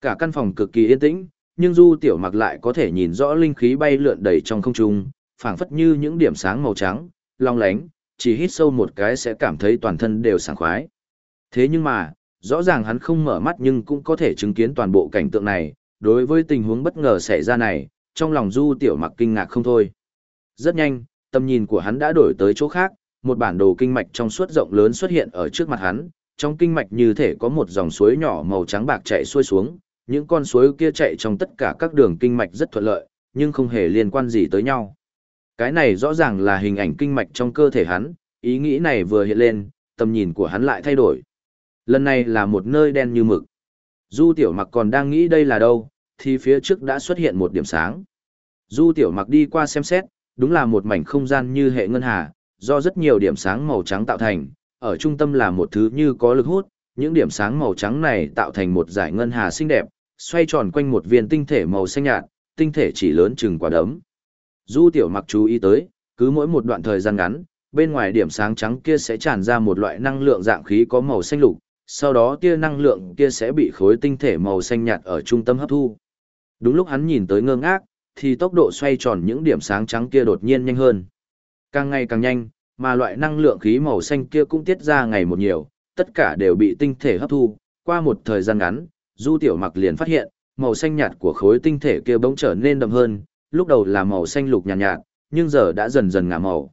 Cả căn phòng cực kỳ yên tĩnh, nhưng Du Tiểu Mặc lại có thể nhìn rõ linh khí bay lượn đầy trong không trung, phảng phất như những điểm sáng màu trắng, long lánh, chỉ hít sâu một cái sẽ cảm thấy toàn thân đều sảng khoái. Thế nhưng mà, rõ ràng hắn không mở mắt nhưng cũng có thể chứng kiến toàn bộ cảnh tượng này, đối với tình huống bất ngờ xảy ra này, trong lòng Du Tiểu Mặc kinh ngạc không thôi. Rất nhanh, tầm nhìn của hắn đã đổi tới chỗ khác, một bản đồ kinh mạch trong suốt rộng lớn xuất hiện ở trước mặt hắn, trong kinh mạch như thể có một dòng suối nhỏ màu trắng bạc chảy xuôi xuống, những con suối kia chạy trong tất cả các đường kinh mạch rất thuận lợi, nhưng không hề liên quan gì tới nhau. Cái này rõ ràng là hình ảnh kinh mạch trong cơ thể hắn, ý nghĩ này vừa hiện lên, tầm nhìn của hắn lại thay đổi. Lần này là một nơi đen như mực. Du tiểu mặc còn đang nghĩ đây là đâu, thì phía trước đã xuất hiện một điểm sáng. Du tiểu mặc đi qua xem xét, đúng là một mảnh không gian như hệ ngân hà, do rất nhiều điểm sáng màu trắng tạo thành, ở trung tâm là một thứ như có lực hút, những điểm sáng màu trắng này tạo thành một dải ngân hà xinh đẹp, xoay tròn quanh một viên tinh thể màu xanh nhạt, tinh thể chỉ lớn chừng quả đấm. Du tiểu mặc chú ý tới, cứ mỗi một đoạn thời gian ngắn, bên ngoài điểm sáng trắng kia sẽ tràn ra một loại năng lượng dạng khí có màu xanh lục, sau đó tia năng lượng kia sẽ bị khối tinh thể màu xanh nhạt ở trung tâm hấp thu. Đúng lúc hắn nhìn tới ngơ ngác, thì tốc độ xoay tròn những điểm sáng trắng kia đột nhiên nhanh hơn. Càng ngày càng nhanh, mà loại năng lượng khí màu xanh kia cũng tiết ra ngày một nhiều, tất cả đều bị tinh thể hấp thu. Qua một thời gian ngắn, Du Tiểu Mặc liền phát hiện, màu xanh nhạt của khối tinh thể kia bỗng trở nên đậm hơn, lúc đầu là màu xanh lục nhạt nhạt, nhưng giờ đã dần dần ngả màu.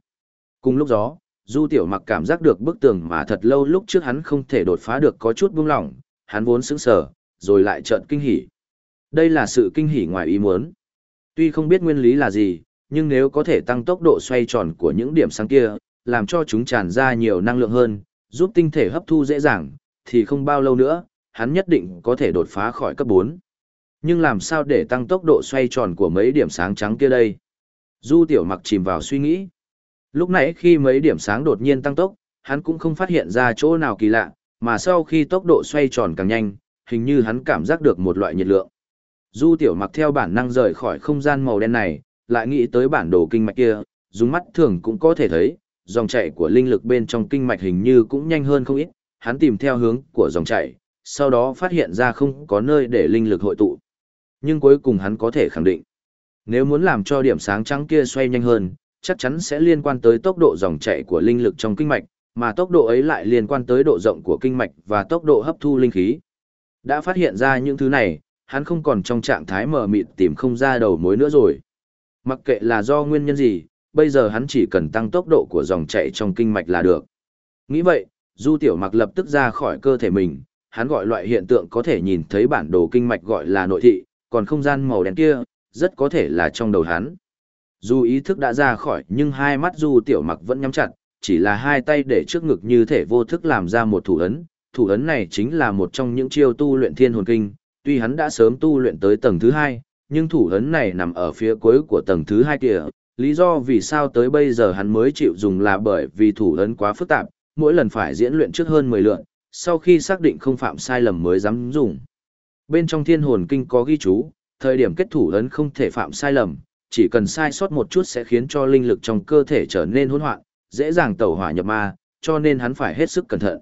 Cùng lúc đó, Du Tiểu Mặc cảm giác được bức tường mà thật lâu lúc trước hắn không thể đột phá được có chút buông lỏng, hắn vốn sững sờ, rồi lại chợt kinh hỉ. Đây là sự kinh hỉ ngoài ý muốn. Tuy không biết nguyên lý là gì, nhưng nếu có thể tăng tốc độ xoay tròn của những điểm sáng kia, làm cho chúng tràn ra nhiều năng lượng hơn, giúp tinh thể hấp thu dễ dàng, thì không bao lâu nữa, hắn nhất định có thể đột phá khỏi cấp 4. Nhưng làm sao để tăng tốc độ xoay tròn của mấy điểm sáng trắng kia đây? Du tiểu mặc chìm vào suy nghĩ. Lúc nãy khi mấy điểm sáng đột nhiên tăng tốc, hắn cũng không phát hiện ra chỗ nào kỳ lạ, mà sau khi tốc độ xoay tròn càng nhanh, hình như hắn cảm giác được một loại nhiệt lượng. Du tiểu mặc theo bản năng rời khỏi không gian màu đen này, lại nghĩ tới bản đồ kinh mạch kia, dùng mắt thường cũng có thể thấy, dòng chảy của linh lực bên trong kinh mạch hình như cũng nhanh hơn không ít, hắn tìm theo hướng của dòng chảy, sau đó phát hiện ra không có nơi để linh lực hội tụ. Nhưng cuối cùng hắn có thể khẳng định, nếu muốn làm cho điểm sáng trắng kia xoay nhanh hơn, chắc chắn sẽ liên quan tới tốc độ dòng chảy của linh lực trong kinh mạch, mà tốc độ ấy lại liên quan tới độ rộng của kinh mạch và tốc độ hấp thu linh khí. Đã phát hiện ra những thứ này, hắn không còn trong trạng thái mờ mịt tìm không ra đầu mối nữa rồi. Mặc kệ là do nguyên nhân gì, bây giờ hắn chỉ cần tăng tốc độ của dòng chảy trong kinh mạch là được. Nghĩ vậy, Du Tiểu Mặc lập tức ra khỏi cơ thể mình, hắn gọi loại hiện tượng có thể nhìn thấy bản đồ kinh mạch gọi là nội thị, còn không gian màu đen kia, rất có thể là trong đầu hắn. Dù ý thức đã ra khỏi nhưng hai mắt Du Tiểu Mặc vẫn nhắm chặt, chỉ là hai tay để trước ngực như thể vô thức làm ra một thủ ấn. Thủ ấn này chính là một trong những chiêu tu luyện thiên hồn kinh, tuy hắn đã sớm tu luyện tới tầng thứ hai, nhưng thủ ấn này nằm ở phía cuối của tầng thứ hai kia. Lý do vì sao tới bây giờ hắn mới chịu dùng là bởi vì thủ ấn quá phức tạp, mỗi lần phải diễn luyện trước hơn 10 lượt, sau khi xác định không phạm sai lầm mới dám dùng. Bên trong thiên hồn kinh có ghi chú, thời điểm kết thủ ấn không thể phạm sai lầm, chỉ cần sai sót một chút sẽ khiến cho linh lực trong cơ thể trở nên hỗn loạn, dễ dàng tẩu hỏa nhập ma, cho nên hắn phải hết sức cẩn thận.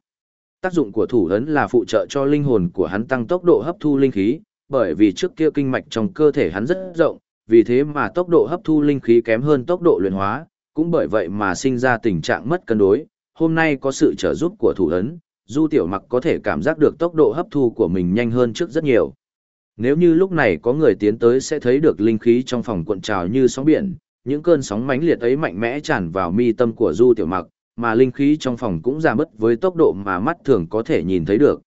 Tác dụng của thủ ấn là phụ trợ cho linh hồn của hắn tăng tốc độ hấp thu linh khí, bởi vì trước kia kinh mạch trong cơ thể hắn rất rộng, vì thế mà tốc độ hấp thu linh khí kém hơn tốc độ luyện hóa, cũng bởi vậy mà sinh ra tình trạng mất cân đối. Hôm nay có sự trợ giúp của thủ ấn, Du Tiểu Mặc có thể cảm giác được tốc độ hấp thu của mình nhanh hơn trước rất nhiều. Nếu như lúc này có người tiến tới sẽ thấy được linh khí trong phòng cuộn trào như sóng biển, những cơn sóng mãnh liệt ấy mạnh mẽ tràn vào mi tâm của Du Tiểu Mặc, mà linh khí trong phòng cũng giảm bớt với tốc độ mà mắt thường có thể nhìn thấy được.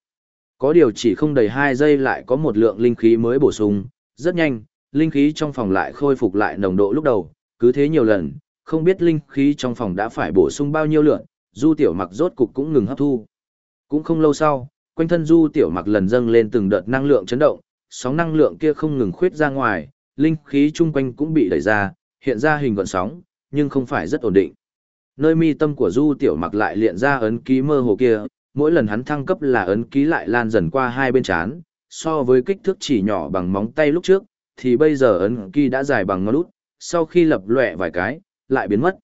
Có điều chỉ không đầy 2 giây lại có một lượng linh khí mới bổ sung, rất nhanh, linh khí trong phòng lại khôi phục lại nồng độ lúc đầu, cứ thế nhiều lần, không biết linh khí trong phòng đã phải bổ sung bao nhiêu lượng, Du Tiểu Mặc rốt cục cũng ngừng hấp thu. Cũng không lâu sau, quanh thân Du Tiểu Mặc lần dâng lên từng đợt năng lượng chấn động, sóng năng lượng kia không ngừng khuyết ra ngoài, linh khí chung quanh cũng bị đẩy ra, hiện ra hình gọn sóng, nhưng không phải rất ổn định. Nơi mi tâm của Du Tiểu Mặc lại hiện ra ấn ký mơ hồ kia, mỗi lần hắn thăng cấp là ấn ký lại lan dần qua hai bên trán, so với kích thước chỉ nhỏ bằng móng tay lúc trước, thì bây giờ ấn ký đã dài bằng ngón út, sau khi lập lòe vài cái, lại biến mất.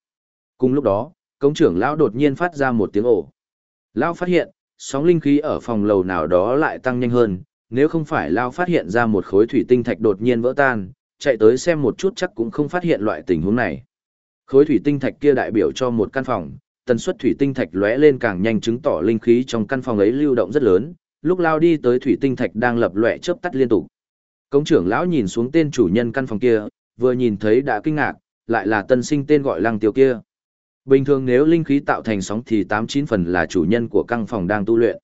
Cùng lúc đó, công trưởng lão đột nhiên phát ra một tiếng ồ. Lão phát hiện, sóng linh khí ở phòng lầu nào đó lại tăng nhanh hơn, nếu không phải Lao phát hiện ra một khối thủy tinh thạch đột nhiên vỡ tan, chạy tới xem một chút chắc cũng không phát hiện loại tình huống này. Khối thủy tinh thạch kia đại biểu cho một căn phòng, tần suất thủy tinh thạch lóe lên càng nhanh chứng tỏ linh khí trong căn phòng ấy lưu động rất lớn, lúc Lao đi tới thủy tinh thạch đang lập lòe chớp tắt liên tục. Công trưởng lão nhìn xuống tên chủ nhân căn phòng kia, vừa nhìn thấy đã kinh ngạc, lại là tân sinh tên gọi lăng tiêu kia. Bình thường nếu linh khí tạo thành sóng thì 89 phần là chủ nhân của căn phòng đang tu luyện.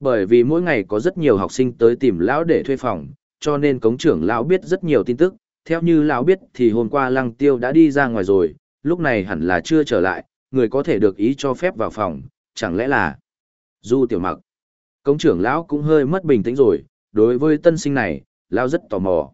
Bởi vì mỗi ngày có rất nhiều học sinh tới tìm lão để thuê phòng, cho nên cống trưởng lão biết rất nhiều tin tức. Theo như lão biết thì hôm qua lăng tiêu đã đi ra ngoài rồi, lúc này hẳn là chưa trở lại, người có thể được ý cho phép vào phòng, chẳng lẽ là Du Tiểu Mặc. Cống trưởng lão cũng hơi mất bình tĩnh rồi, đối với tân sinh này, lão rất tò mò.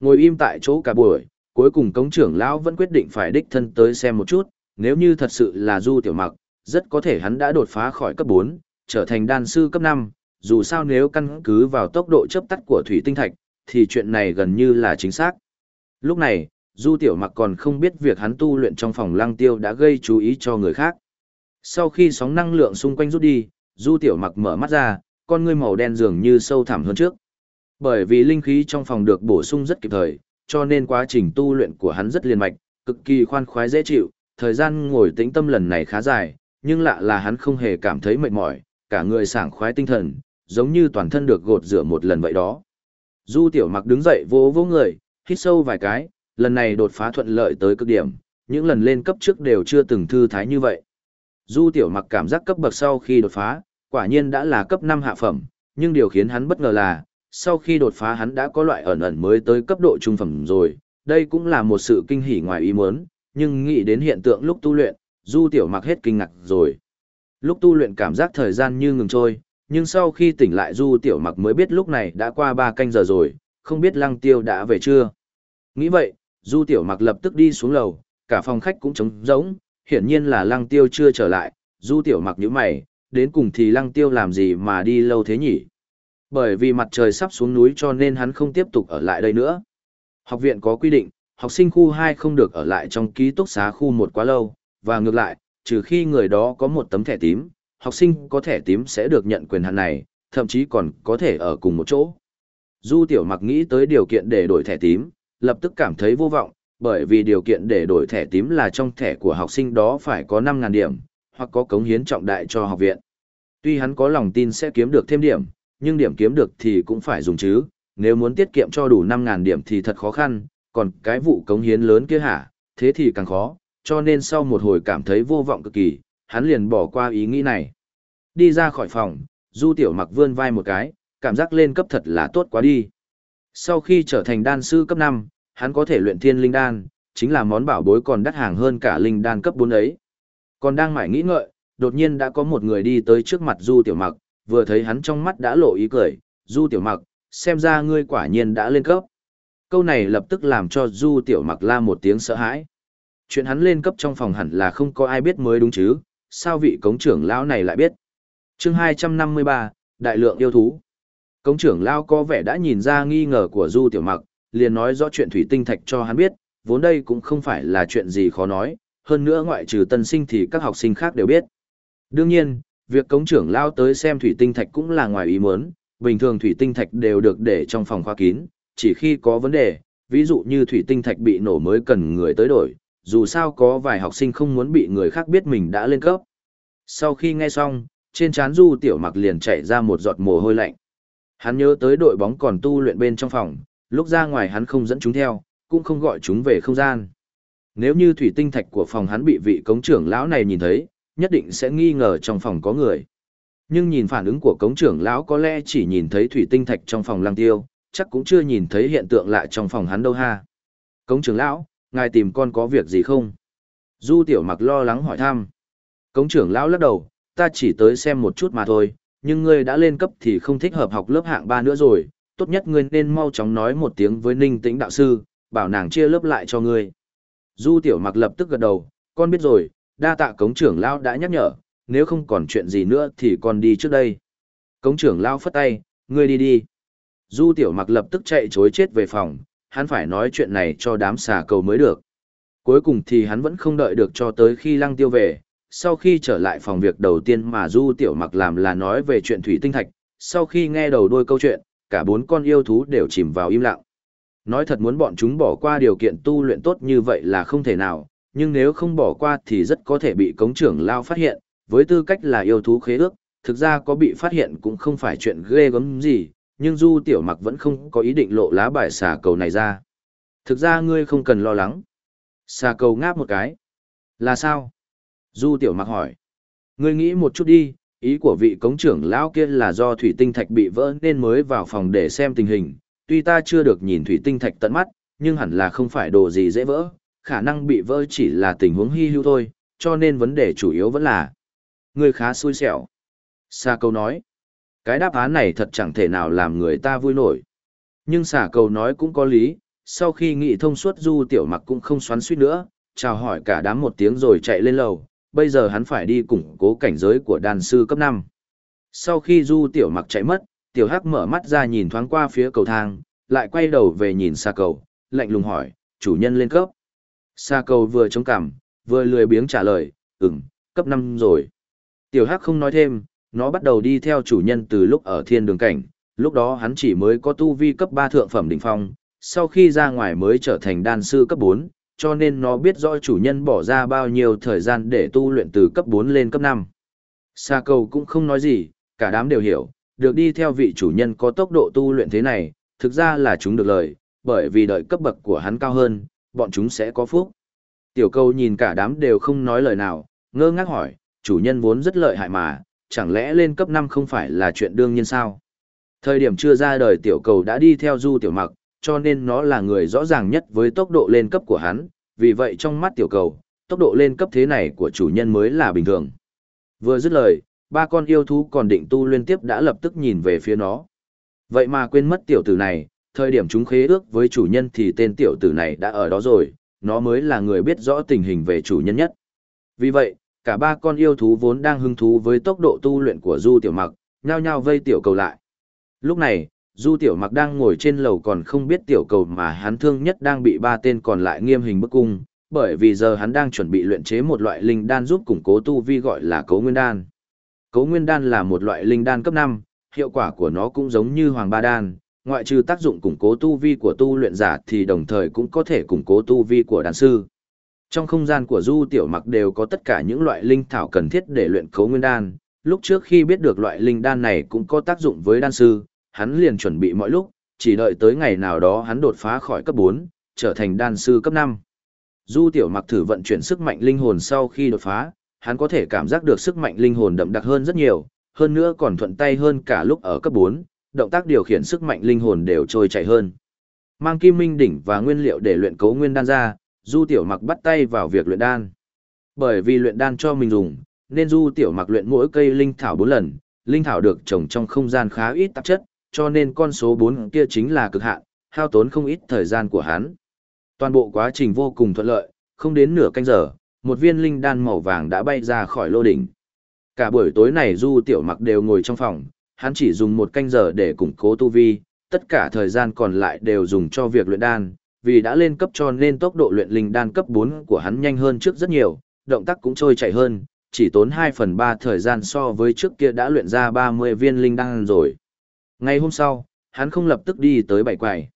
Ngồi im tại chỗ cả buổi, cuối cùng cống trưởng lão vẫn quyết định phải đích thân tới xem một chút, nếu như thật sự là Du Tiểu Mặc, rất có thể hắn đã đột phá khỏi cấp 4, trở thành đan sư cấp 5, dù sao nếu căn cứ vào tốc độ chấp tắt của thủy tinh thạch, thì chuyện này gần như là chính xác. Lúc này, Du Tiểu Mặc còn không biết việc hắn tu luyện trong phòng lăng tiêu đã gây chú ý cho người khác. Sau khi sóng năng lượng xung quanh rút đi, Du Tiểu Mặc mở mắt ra, con ngươi màu đen dường như sâu thẳm hơn trước. Bởi vì linh khí trong phòng được bổ sung rất kịp thời, cho nên quá trình tu luyện của hắn rất liền mạch, cực kỳ khoan khoái dễ chịu, thời gian ngồi tĩnh tâm lần này khá dài, nhưng lạ là hắn không hề cảm thấy mệt mỏi, cả người sảng khoái tinh thần, giống như toàn thân được gột rửa một lần vậy đó. Du tiểu mặc đứng dậy vỗ vỗ người, hít sâu vài cái, lần này đột phá thuận lợi tới cực điểm, những lần lên cấp trước đều chưa từng thư thái như vậy. Du tiểu mặc cảm giác cấp bậc sau khi đột phá, quả nhiên đã là cấp 5 hạ phẩm, nhưng điều khiến hắn bất ngờ là, sau khi đột phá hắn đã có loại ẩn ẩn mới tới cấp độ trung phẩm rồi, đây cũng là một sự kinh hỉ ngoài ý muốn, nhưng nghĩ đến hiện tượng lúc tu luyện, Du Tiểu Mặc hết kinh ngạc rồi. Lúc tu luyện cảm giác thời gian như ngừng trôi, nhưng sau khi tỉnh lại Du Tiểu Mặc mới biết lúc này đã qua 3 canh giờ rồi, không biết Lăng Tiêu đã về chưa. Nghĩ vậy, Du Tiểu Mặc lập tức đi xuống lầu, cả phòng khách cũng trống rỗng, hiển nhiên là Lăng Tiêu chưa trở lại, Du Tiểu Mặc nhíu mày, đến cùng thì Lăng Tiêu làm gì mà đi lâu thế nhỉ? Bởi vì mặt trời sắp xuống núi cho nên hắn không tiếp tục ở lại đây nữa. Học viện có quy định, học sinh khu 2 không được ở lại trong ký túc xá khu 1 quá lâu, và ngược lại, trừ khi người đó có một tấm thẻ tím, học sinh có thẻ tím sẽ được nhận quyền hạn này, thậm chí còn có thể ở cùng một chỗ. Du Tiểu Mặc nghĩ tới điều kiện để đổi thẻ tím, lập tức cảm thấy vô vọng, bởi vì điều kiện để đổi thẻ tím là trong thẻ của học sinh đó phải có 5.000 điểm, hoặc có cống hiến trọng đại cho học viện. Tuy hắn có lòng tin sẽ kiếm được thêm điểm, nhưng điểm kiếm được thì cũng phải dùng chứ, nếu muốn tiết kiệm cho đủ 5.000 điểm thì thật khó khăn, còn cái vụ cống hiến lớn kia hả, thế thì càng khó, cho nên sau một hồi cảm thấy vô vọng cực kỳ, hắn liền bỏ qua ý nghĩ này. Đi ra khỏi phòng, Du Tiểu Mặc vươn vai một cái, cảm giác lên cấp thật là tốt quá đi. Sau khi trở thành đan sư cấp 5, hắn có thể luyện thiên linh đan, chính là món bảo bối còn đắt hàng hơn cả linh đan cấp 4 ấy. Còn đang mải nghĩ ngợi, đột nhiên đã có một người đi tới trước mặt Du Tiểu Mặc, vừa thấy hắn trong mắt đã lộ ý cười, Du Tiểu Mặc, xem ra ngươi quả nhiên đã lên cấp. Câu này lập tức làm cho Du Tiểu Mặc la một tiếng sợ hãi. Chuyện hắn lên cấp trong phòng hẳn là không có ai biết mới đúng chứ, sao vị cống trưởng lão này lại biết. chương 253, Đại lượng yêu thú. Cống trưởng lão có vẻ đã nhìn ra nghi ngờ của Du Tiểu Mặc, liền nói rõ chuyện thủy tinh thạch cho hắn biết, vốn đây cũng không phải là chuyện gì khó nói, hơn nữa ngoại trừ tân sinh thì các học sinh khác đều biết. Đương nhiên, việc cống trưởng lao tới xem thủy tinh thạch cũng là ngoài ý muốn, bình thường thủy tinh thạch đều được để trong phòng khoa kín, chỉ khi có vấn đề, ví dụ như thủy tinh thạch bị nổ mới cần người tới đổi, dù sao có vài học sinh không muốn bị người khác biết mình đã lên cấp. Sau khi nghe xong, trên trán Du Tiểu Mặc liền chảy ra một giọt mồ hôi lạnh. Hắn nhớ tới đội bóng còn tu luyện bên trong phòng, lúc ra ngoài hắn không dẫn chúng theo, cũng không gọi chúng về không gian. Nếu như thủy tinh thạch của phòng hắn bị vị cống trưởng lão này nhìn thấy, nhất định sẽ nghi ngờ trong phòng có người. Nhưng nhìn phản ứng của cống trưởng lão có lẽ chỉ nhìn thấy thủy tinh thạch trong phòng lăng tiêu, chắc cũng chưa nhìn thấy hiện tượng lại trong phòng hắn đâu ha. Cống trưởng lão, ngài tìm con có việc gì không? Du tiểu mặc lo lắng hỏi thăm. Cống trưởng lão lắc đầu, ta chỉ tới xem một chút mà thôi, nhưng ngươi đã lên cấp thì không thích hợp học lớp hạng 3 nữa rồi, tốt nhất ngươi nên mau chóng nói một tiếng với ninh tĩnh đạo sư, bảo nàng chia lớp lại cho ngươi. Du tiểu mặc lập tức gật đầu, con biết rồi, đa tạ cống trưởng lão đã nhắc nhở, nếu không còn chuyện gì nữa thì con đi trước đây. Cống trưởng lão phất tay, ngươi đi đi. Du tiểu mặc lập tức chạy chối chết về phòng, hắn phải nói chuyện này cho đám xà cầu mới được. Cuối cùng thì hắn vẫn không đợi được cho tới khi lăng tiêu về, sau khi trở lại phòng việc đầu tiên mà Du tiểu mặc làm là nói về chuyện thủy tinh thạch, sau khi nghe đầu đuôi câu chuyện, cả bốn con yêu thú đều chìm vào im lặng. Nói thật muốn bọn chúng bỏ qua điều kiện tu luyện tốt như vậy là không thể nào, nhưng nếu không bỏ qua thì rất có thể bị cống trưởng lao phát hiện, với tư cách là yêu thú khế ước, thực ra có bị phát hiện cũng không phải chuyện ghê gớm gì, nhưng Du Tiểu Mặc vẫn không có ý định lộ lá bài xà cầu này ra. Thực ra ngươi không cần lo lắng. Xà cầu ngáp một cái. Là sao? Du Tiểu Mặc hỏi. Ngươi nghĩ một chút đi, ý của vị cống trưởng lão kia là do thủy tinh thạch bị vỡ nên mới vào phòng để xem tình hình. Tuy ta chưa được nhìn thủy tinh thạch tận mắt, nhưng hẳn là không phải đồ gì dễ vỡ, khả năng bị vỡ chỉ là tình huống hy hữu thôi, cho nên vấn đề chủ yếu vẫn là Ngươi khá xui xẻo. Sa câu nói. Cái đáp án này thật chẳng thể nào làm người ta vui nổi. Nhưng xả cầu nói cũng có lý, sau khi nghị thông suốt du tiểu mặc cũng không xoắn suýt nữa, chào hỏi cả đám một tiếng rồi chạy lên lầu, bây giờ hắn phải đi củng cố cảnh giới của đàn sư cấp 5. Sau khi du tiểu mặc chạy mất, tiểu hắc mở mắt ra nhìn thoáng qua phía cầu thang, lại quay đầu về nhìn xa cầu, lạnh lùng hỏi, chủ nhân lên cấp. Xa cầu vừa chống cằm, vừa lười biếng trả lời, ừm, cấp 5 rồi. Tiểu hắc không nói thêm, nó bắt đầu đi theo chủ nhân từ lúc ở thiên đường cảnh, lúc đó hắn chỉ mới có tu vi cấp 3 thượng phẩm đỉnh phong, sau khi ra ngoài mới trở thành đan sư cấp 4, cho nên nó biết rõ chủ nhân bỏ ra bao nhiêu thời gian để tu luyện từ cấp 4 lên cấp 5. Sa cầu cũng không nói gì, cả đám đều hiểu, được đi theo vị chủ nhân có tốc độ tu luyện thế này, thực ra là chúng được lời, bởi vì đợi cấp bậc của hắn cao hơn, bọn chúng sẽ có phúc. Tiểu cầu nhìn cả đám đều không nói lời nào, ngơ ngác hỏi, chủ nhân vốn rất lợi hại mà, chẳng lẽ lên cấp 5 không phải là chuyện đương nhiên sao? Thời điểm chưa ra đời tiểu cầu đã đi theo du tiểu mặc, cho nên nó là người rõ ràng nhất với tốc độ lên cấp của hắn, vì vậy trong mắt tiểu cầu, tốc độ lên cấp thế này của chủ nhân mới là bình thường. Vừa dứt lời, ba con yêu thú còn định tu liên tiếp đã lập tức nhìn về phía nó. Vậy mà quên mất tiểu tử này, thời điểm chúng khế ước với chủ nhân thì tên tiểu tử này đã ở đó rồi, nó mới là người biết rõ tình hình về chủ nhân nhất. Vì vậy, cả ba con yêu thú vốn đang hứng thú với tốc độ tu luyện của Du Tiểu Mặc, nhao nhao vây tiểu cầu lại. Lúc này, Du Tiểu Mặc đang ngồi trên lầu còn không biết tiểu cầu mà hắn thương nhất đang bị ba tên còn lại nghiêm hình bức cung, bởi vì giờ hắn đang chuẩn bị luyện chế một loại linh đan giúp củng cố tu vi gọi là Cấu Nguyên đan. Cấu Nguyên đan là một loại linh đan cấp 5, hiệu quả của nó cũng giống như Hoàng Ba đan, ngoại trừ tác dụng củng cố tu vi của tu luyện giả thì đồng thời cũng có thể củng cố tu vi của đan sư. Trong không gian của Du Tiểu Mặc đều có tất cả những loại linh thảo cần thiết để luyện cấu nguyên đan, lúc trước khi biết được loại linh đan này cũng có tác dụng với đan sư, hắn liền chuẩn bị mọi lúc, chỉ đợi tới ngày nào đó hắn đột phá khỏi cấp 4, trở thành đan sư cấp 5. Du Tiểu Mặc thử vận chuyển sức mạnh linh hồn sau khi đột phá, hắn có thể cảm giác được sức mạnh linh hồn đậm đặc hơn rất nhiều, hơn nữa còn thuận tay hơn cả lúc ở cấp 4, động tác điều khiển sức mạnh linh hồn đều trôi chảy hơn. Mang kim minh đỉnh và nguyên liệu để luyện cấu nguyên đan ra, Du Tiểu Mặc bắt tay vào việc luyện đan. Bởi vì luyện đan cho mình dùng, nên Du Tiểu Mặc luyện mỗi cây linh thảo 4 lần, linh thảo được trồng trong không gian khá ít tạp chất, cho nên con số 4 kia chính là cực hạn, hao tốn không ít thời gian của hắn. Toàn bộ quá trình vô cùng thuận lợi, không đến nửa canh giờ, một viên linh đan màu vàng đã bay ra khỏi lô đỉnh. Cả buổi tối này Du Tiểu Mặc đều ngồi trong phòng, hắn chỉ dùng một canh giờ để củng cố tu vi, tất cả thời gian còn lại đều dùng cho việc luyện đan, vì đã lên cấp cho nên tốc độ luyện linh đan cấp 4 của hắn nhanh hơn trước rất nhiều, động tác cũng trôi chảy hơn, chỉ tốn 2 phần 3 thời gian so với trước kia đã luyện ra 30 viên linh đan rồi. Ngày hôm sau, hắn không lập tức đi tới bảy quầy.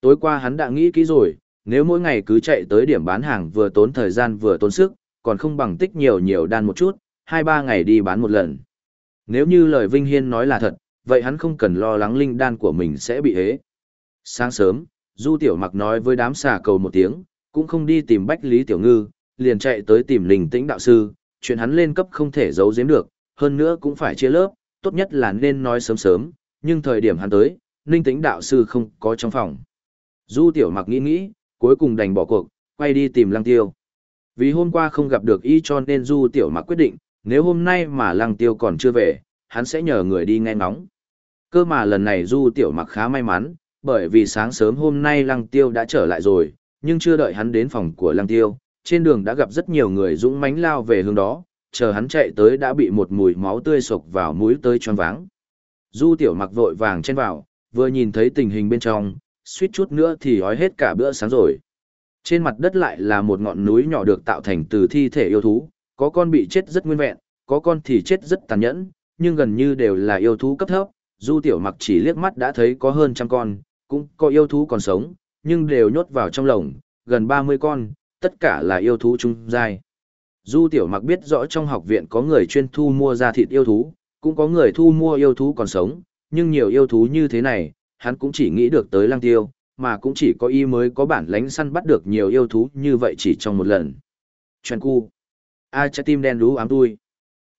Tối qua hắn đã nghĩ kỹ rồi, nếu mỗi ngày cứ chạy tới điểm bán hàng vừa tốn thời gian vừa tốn sức, còn không bằng tích nhiều nhiều đan một chút, 2-3 ngày đi bán một lần. Nếu như lời Vinh Hiên nói là thật, vậy hắn không cần lo lắng linh đan của mình sẽ bị hế. Sáng sớm, Du Tiểu Mặc nói với đám xà cầu một tiếng, cũng không đi tìm Bách Lý Tiểu Ngư, liền chạy tới tìm Linh Tĩnh đạo sư, chuyện hắn lên cấp không thể giấu giếm được, hơn nữa cũng phải chia lớp, tốt nhất là nên nói sớm sớm, nhưng thời điểm hắn tới, Linh Tĩnh đạo sư không có trong phòng. Du Tiểu Mặc nghĩ nghĩ, cuối cùng đành bỏ cuộc, quay đi tìm Lăng Tiêu. Vì hôm qua không gặp được y cho nên Du Tiểu Mặc quyết định, nếu hôm nay mà Lăng Tiêu còn chưa về, hắn sẽ nhờ người đi nghe ngóng. Cơ mà lần này Du Tiểu Mặc khá may mắn, bởi vì sáng sớm hôm nay Lăng Tiêu đã trở lại rồi, nhưng chưa đợi hắn đến phòng của Lăng Tiêu, trên đường đã gặp rất nhiều người dũng mãnh lao về hướng đó, chờ hắn chạy tới đã bị một mùi máu tươi sộc vào mũi tới choáng váng. Du Tiểu Mặc vội vàng chen vào, vừa nhìn thấy tình hình bên trong, suýt chút nữa thì ói hết cả bữa sáng rồi. Trên mặt đất lại là một ngọn núi nhỏ được tạo thành từ thi thể yêu thú, có con bị chết rất nguyên vẹn, có con thì chết rất tàn nhẫn, nhưng gần như đều là yêu thú cấp thấp, du tiểu mặc chỉ liếc mắt đã thấy có hơn trăm con, cũng có yêu thú còn sống, nhưng đều nhốt vào trong lồng, gần 30 con, tất cả là yêu thú trung giai. Du tiểu mặc biết rõ trong học viện có người chuyên thu mua ra thịt yêu thú, cũng có người thu mua yêu thú còn sống, nhưng nhiều yêu thú như thế này, hắn cũng chỉ nghĩ được tới lăng tiêu, mà cũng chỉ có y mới có bản lánh săn bắt được nhiều yêu thú như vậy chỉ trong một lần. Chuyện cu. A trái tim đen đú ám tui.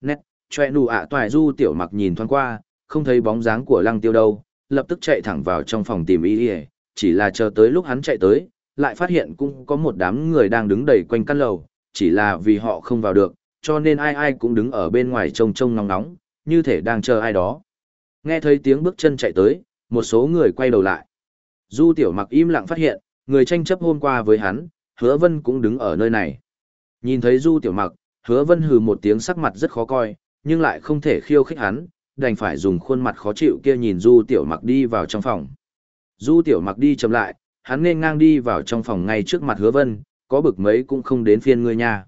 Nét, choe nụ ạ toài du tiểu mặc nhìn thoáng qua, không thấy bóng dáng của lăng tiêu đâu, lập tức chạy thẳng vào trong phòng tìm y chỉ là chờ tới lúc hắn chạy tới, lại phát hiện cũng có một đám người đang đứng đầy quanh căn lầu, chỉ là vì họ không vào được, cho nên ai ai cũng đứng ở bên ngoài trông trông nóng nóng, như thể đang chờ ai đó. Nghe thấy tiếng bước chân chạy tới, một số người quay đầu lại. Du tiểu mặc im lặng phát hiện, người tranh chấp hôm qua với hắn, hứa vân cũng đứng ở nơi này. Nhìn thấy du tiểu mặc, hứa vân hừ một tiếng sắc mặt rất khó coi, nhưng lại không thể khiêu khích hắn, đành phải dùng khuôn mặt khó chịu kia nhìn du tiểu mặc đi vào trong phòng. Du tiểu mặc đi chậm lại, hắn nên ngang đi vào trong phòng ngay trước mặt hứa vân, có bực mấy cũng không đến phiên ngươi nha.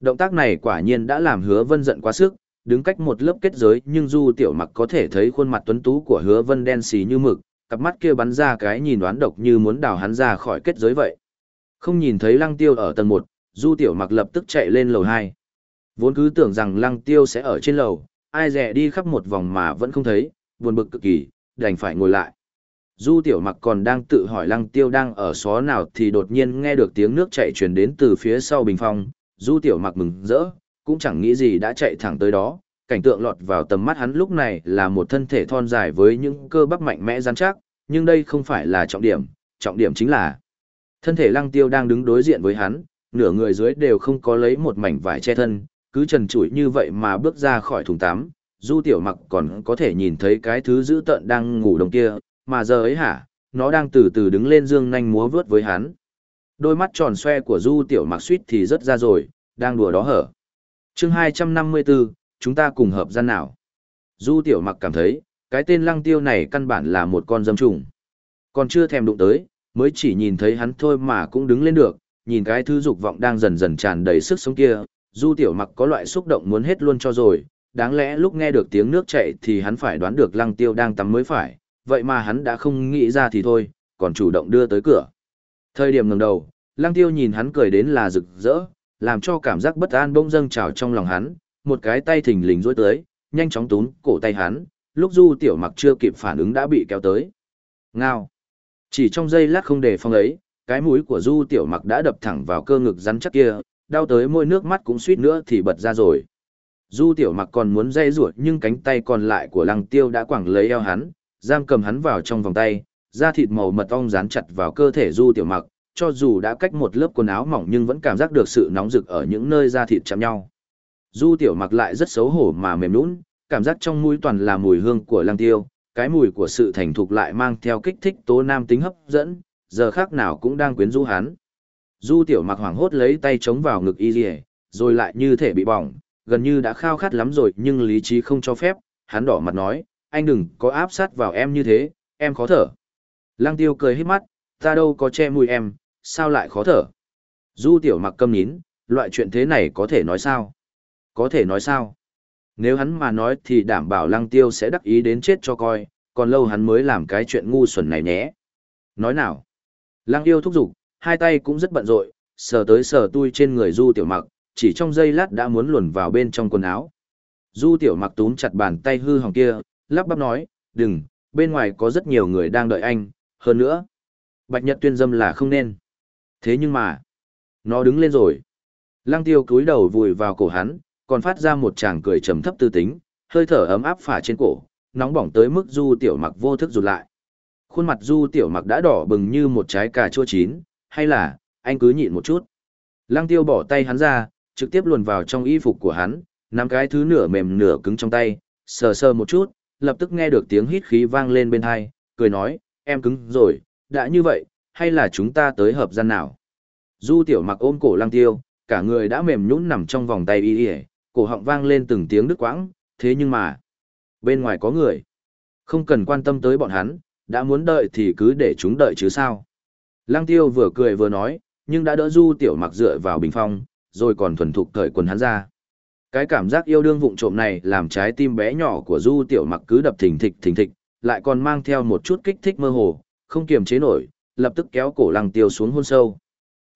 Động tác này quả nhiên đã làm hứa vân giận quá sức, đứng cách một lớp kết giới nhưng du tiểu mặc có thể thấy khuôn mặt tuấn tú của hứa vân đen xì như mực, cặp mắt kia bắn ra cái nhìn đoán độc như muốn đào hắn ra khỏi kết giới vậy. Không nhìn thấy lăng tiêu ở tầng 1, du tiểu mặc lập tức chạy lên lầu 2. Vốn cứ tưởng rằng lăng tiêu sẽ ở trên lầu, ai dè đi khắp một vòng mà vẫn không thấy, buồn bực cực kỳ, đành phải ngồi lại. Du tiểu mặc còn đang tự hỏi lăng tiêu đang ở xó nào thì đột nhiên nghe được tiếng nước chạy truyền đến từ phía sau bình phong. Du tiểu mặc mừng rỡ, cũng chẳng nghĩ gì đã chạy thẳng tới đó. Cảnh tượng lọt vào tầm mắt hắn lúc này là một thân thể thon dài với những cơ bắp mạnh mẽ rắn chắc, nhưng đây không phải là trọng điểm, trọng điểm chính là thân thể lăng tiêu đang đứng đối diện với hắn, nửa người dưới đều không có lấy một mảnh vải che thân, cứ trần trụi như vậy mà bước ra khỏi thùng tắm, du tiểu mặc còn có thể nhìn thấy cái thứ dữ tợn đang ngủ đồng kia, mà giờ ấy hả, nó đang từ từ đứng lên dương nhanh múa vướt với hắn. Đôi mắt tròn xoe của du tiểu mặc suýt thì rất ra rồi, đang đùa đó hở. chương 254, chúng ta cùng hợp gian nào. Du tiểu mặc cảm thấy, cái tên lăng tiêu này căn bản là một con dâm trùng. Còn chưa thèm đụng tới, mới chỉ nhìn thấy hắn thôi mà cũng đứng lên được, nhìn cái thứ dục vọng đang dần dần tràn đầy sức sống kia, du tiểu mặc có loại xúc động muốn hết luôn cho rồi, đáng lẽ lúc nghe được tiếng nước chảy thì hắn phải đoán được lăng tiêu đang tắm mới phải, vậy mà hắn đã không nghĩ ra thì thôi, còn chủ động đưa tới cửa. Thời điểm ngẩng đầu, lăng tiêu nhìn hắn cười đến là rực rỡ, làm cho cảm giác bất an bỗng dâng trào trong lòng hắn, một cái tay thình lình rối tới, nhanh chóng túm cổ tay hắn, lúc du tiểu mặc chưa kịp phản ứng đã bị kéo tới. Ngao. Chỉ trong giây lát không để phong ấy, cái mũi của du tiểu mặc đã đập thẳng vào cơ ngực rắn chắc kia, đau tới môi nước mắt cũng suýt nữa thì bật ra rồi. Du tiểu mặc còn muốn dây ruột nhưng cánh tay còn lại của lăng tiêu đã quẳng lấy eo hắn, giam cầm hắn vào trong vòng tay, da thịt màu mật ong dán chặt vào cơ thể du tiểu mặc, cho dù đã cách một lớp quần áo mỏng nhưng vẫn cảm giác được sự nóng rực ở những nơi da thịt chạm nhau. Du tiểu mặc lại rất xấu hổ mà mềm nũng, cảm giác trong mũi toàn là mùi hương của lăng tiêu, cái mùi của sự thành thục lại mang theo kích thích tố nam tính hấp dẫn, giờ khác nào cũng đang quyến rũ hắn. Du tiểu mặc hoảng hốt lấy tay chống vào ngực y rìa, rồi lại như thể bị bỏng, gần như đã khao khát lắm rồi nhưng lý trí không cho phép, hắn đỏ mặt nói, anh đừng có áp sát vào em như thế, em khó thở. Lăng tiêu cười hết mắt, ta đâu có che mùi em, sao lại khó thở. Du tiểu mặc câm nín, loại chuyện thế này có thể nói sao? Có thể nói sao? Nếu hắn mà nói thì đảm bảo lăng tiêu sẽ đắc ý đến chết cho coi, còn lâu hắn mới làm cái chuyện ngu xuẩn này nhé. Nói nào? Lăng yêu thúc giục, hai tay cũng rất bận rộn, sờ tới sờ tui trên người du tiểu mặc, chỉ trong giây lát đã muốn luồn vào bên trong quần áo. Du tiểu mặc túm chặt bàn tay hư hỏng kia, lắp bắp nói, đừng, bên ngoài có rất nhiều người đang đợi anh, hơn nữa. Bạch Nhật tuyên dâm là không nên. Thế nhưng mà, nó đứng lên rồi. Lăng tiêu cúi đầu vùi vào cổ hắn, còn phát ra một tràng cười trầm thấp tư tính, hơi thở ấm áp phả trên cổ, nóng bỏng tới mức du tiểu mặc vô thức rụt lại. Khuôn mặt du tiểu mặc đã đỏ bừng như một trái cà chua chín, hay là, anh cứ nhịn một chút. Lăng tiêu bỏ tay hắn ra, trực tiếp luồn vào trong y phục của hắn, nắm cái thứ nửa mềm nửa cứng trong tay, sờ sờ một chút, lập tức nghe được tiếng hít khí vang lên bên hai, cười nói, em cứng rồi, đã như vậy, hay là chúng ta tới hợp gian nào? Du tiểu mặc ôm cổ lăng tiêu, cả người đã mềm nhũn nằm trong vòng tay y y, cổ họng vang lên từng tiếng đứt quãng, thế nhưng mà, bên ngoài có người. Không cần quan tâm tới bọn hắn, đã muốn đợi thì cứ để chúng đợi chứ sao. Lăng tiêu vừa cười vừa nói, nhưng đã đỡ du tiểu mặc dựa vào bình phong, rồi còn thuần thục cởi quần hắn ra. Cái cảm giác yêu đương vụng trộm này làm trái tim bé nhỏ của du tiểu mặc cứ đập thình thịch thình thịch, lại còn mang theo một chút kích thích mơ hồ, không kiềm chế nổi, lập tức kéo cổ lăng tiêu xuống hôn sâu.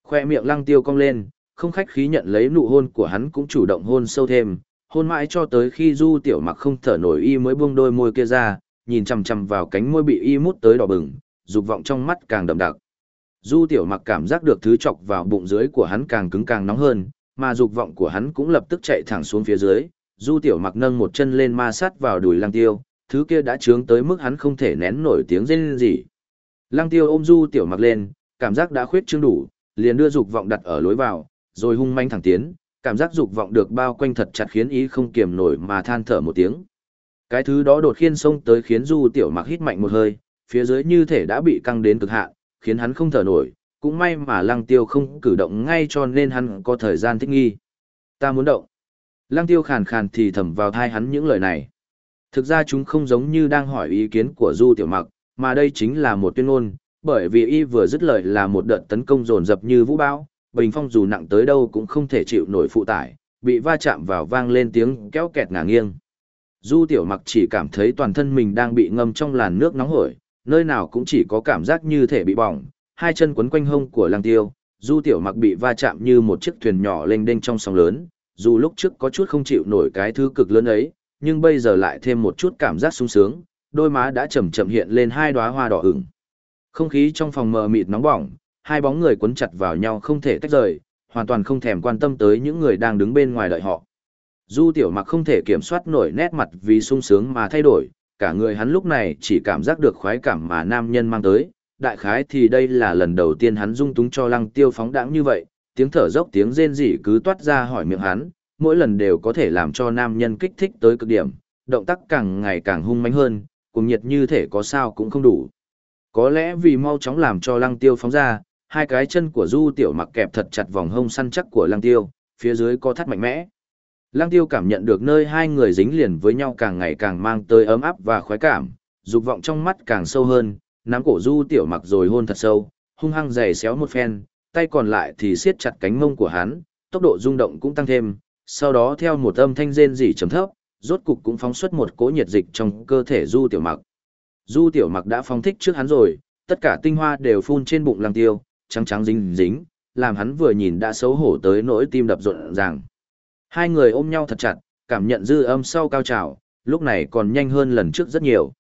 Khoe miệng lăng tiêu cong lên, không khách khí nhận lấy nụ hôn của hắn cũng chủ động hôn sâu thêm, hôn mãi cho tới khi du tiểu mặc không thở nổi y mới buông đôi môi kia ra, nhìn chằm chằm vào cánh môi bị y mút tới đỏ bừng, dục vọng trong mắt càng đậm đặc. Du tiểu mặc cảm giác được thứ chọc vào bụng dưới của hắn càng cứng càng nóng hơn, mà dục vọng của hắn cũng lập tức chạy thẳng xuống phía dưới. Du tiểu mặc nâng một chân lên ma sát vào đùi lăng tiêu, thứ kia đã trướng tới mức hắn không thể nén nổi tiếng rên gì. Lăng tiêu ôm du tiểu mặc lên, cảm giác đã khuyết trương đủ, liền đưa dục vọng đặt ở lối vào, rồi hung manh thẳng tiến, cảm giác dục vọng được bao quanh thật chặt khiến ý không kiềm nổi mà than thở một tiếng. Cái thứ đó đột khiên xông tới khiến du tiểu mặc hít mạnh một hơi, phía dưới như thể đã bị căng đến cực hạn, khiến hắn không thở nổi, cũng may mà lăng tiêu không cử động ngay cho nên hắn có thời gian thích nghi. Ta muốn động. Lăng tiêu khàn khàn thì thầm vào thai hắn những lời này. Thực ra chúng không giống như đang hỏi ý kiến của Du Tiểu Mặc, mà đây chính là một tuyên ngôn, bởi vì y vừa dứt lời là một đợt tấn công dồn dập như vũ bão, bình phong dù nặng tới đâu cũng không thể chịu nổi phụ tải, bị va chạm vào vang lên tiếng kéo kẹt ngả nghiêng. Du Tiểu Mặc chỉ cảm thấy toàn thân mình đang bị ngâm trong làn nước nóng hổi, nơi nào cũng chỉ có cảm giác như thể bị bỏng, hai chân quấn quanh hông của Lăng Tiêu, Du Tiểu Mặc bị va chạm như một chiếc thuyền nhỏ lênh đênh trong sóng lớn, dù lúc trước có chút không chịu nổi cái thứ cực lớn ấy, nhưng bây giờ lại thêm một chút cảm giác sung sướng, đôi má đã chậm chậm hiện lên hai đóa hoa đỏ ửng. Không khí trong phòng mờ mịt nóng bỏng, hai bóng người quấn chặt vào nhau không thể tách rời, hoàn toàn không thèm quan tâm tới những người đang đứng bên ngoài đợi họ. Du tiểu mặc không thể kiểm soát nổi nét mặt vì sung sướng mà thay đổi, cả người hắn lúc này chỉ cảm giác được khoái cảm mà nam nhân mang tới. Đại khái thì đây là lần đầu tiên hắn dung túng cho lăng tiêu phóng đãng như vậy, tiếng thở dốc tiếng rên rỉ cứ toát ra hỏi miệng hắn, mỗi lần đều có thể làm cho nam nhân kích thích tới cực điểm, động tác càng ngày càng hung mãnh hơn, cùng nhiệt như thể có sao cũng không đủ. Có lẽ vì mau chóng làm cho lăng tiêu phóng ra, hai cái chân của du tiểu mặc kẹp thật chặt vòng hông săn chắc của lăng tiêu, phía dưới có thắt mạnh mẽ. Lăng tiêu cảm nhận được nơi hai người dính liền với nhau càng ngày càng mang tới ấm áp và khoái cảm, dục vọng trong mắt càng sâu hơn, nắm cổ du tiểu mặc rồi hôn thật sâu, hung hăng giày xéo một phen, tay còn lại thì siết chặt cánh mông của hắn, tốc độ rung động cũng tăng thêm, sau đó theo một âm thanh rên rỉ trầm thấp, rốt cục cũng phóng xuất một cỗ nhiệt dịch trong cơ thể du tiểu mặc. Du tiểu mặc đã phóng thích trước hắn rồi, tất cả tinh hoa đều phun trên bụng lăng tiêu, trắng trắng dính dính, làm hắn vừa nhìn đã xấu hổ tới nỗi tim đập rộn ràng. Hai người ôm nhau thật chặt, cảm nhận dư âm sau cao trào, lúc này còn nhanh hơn lần trước rất nhiều.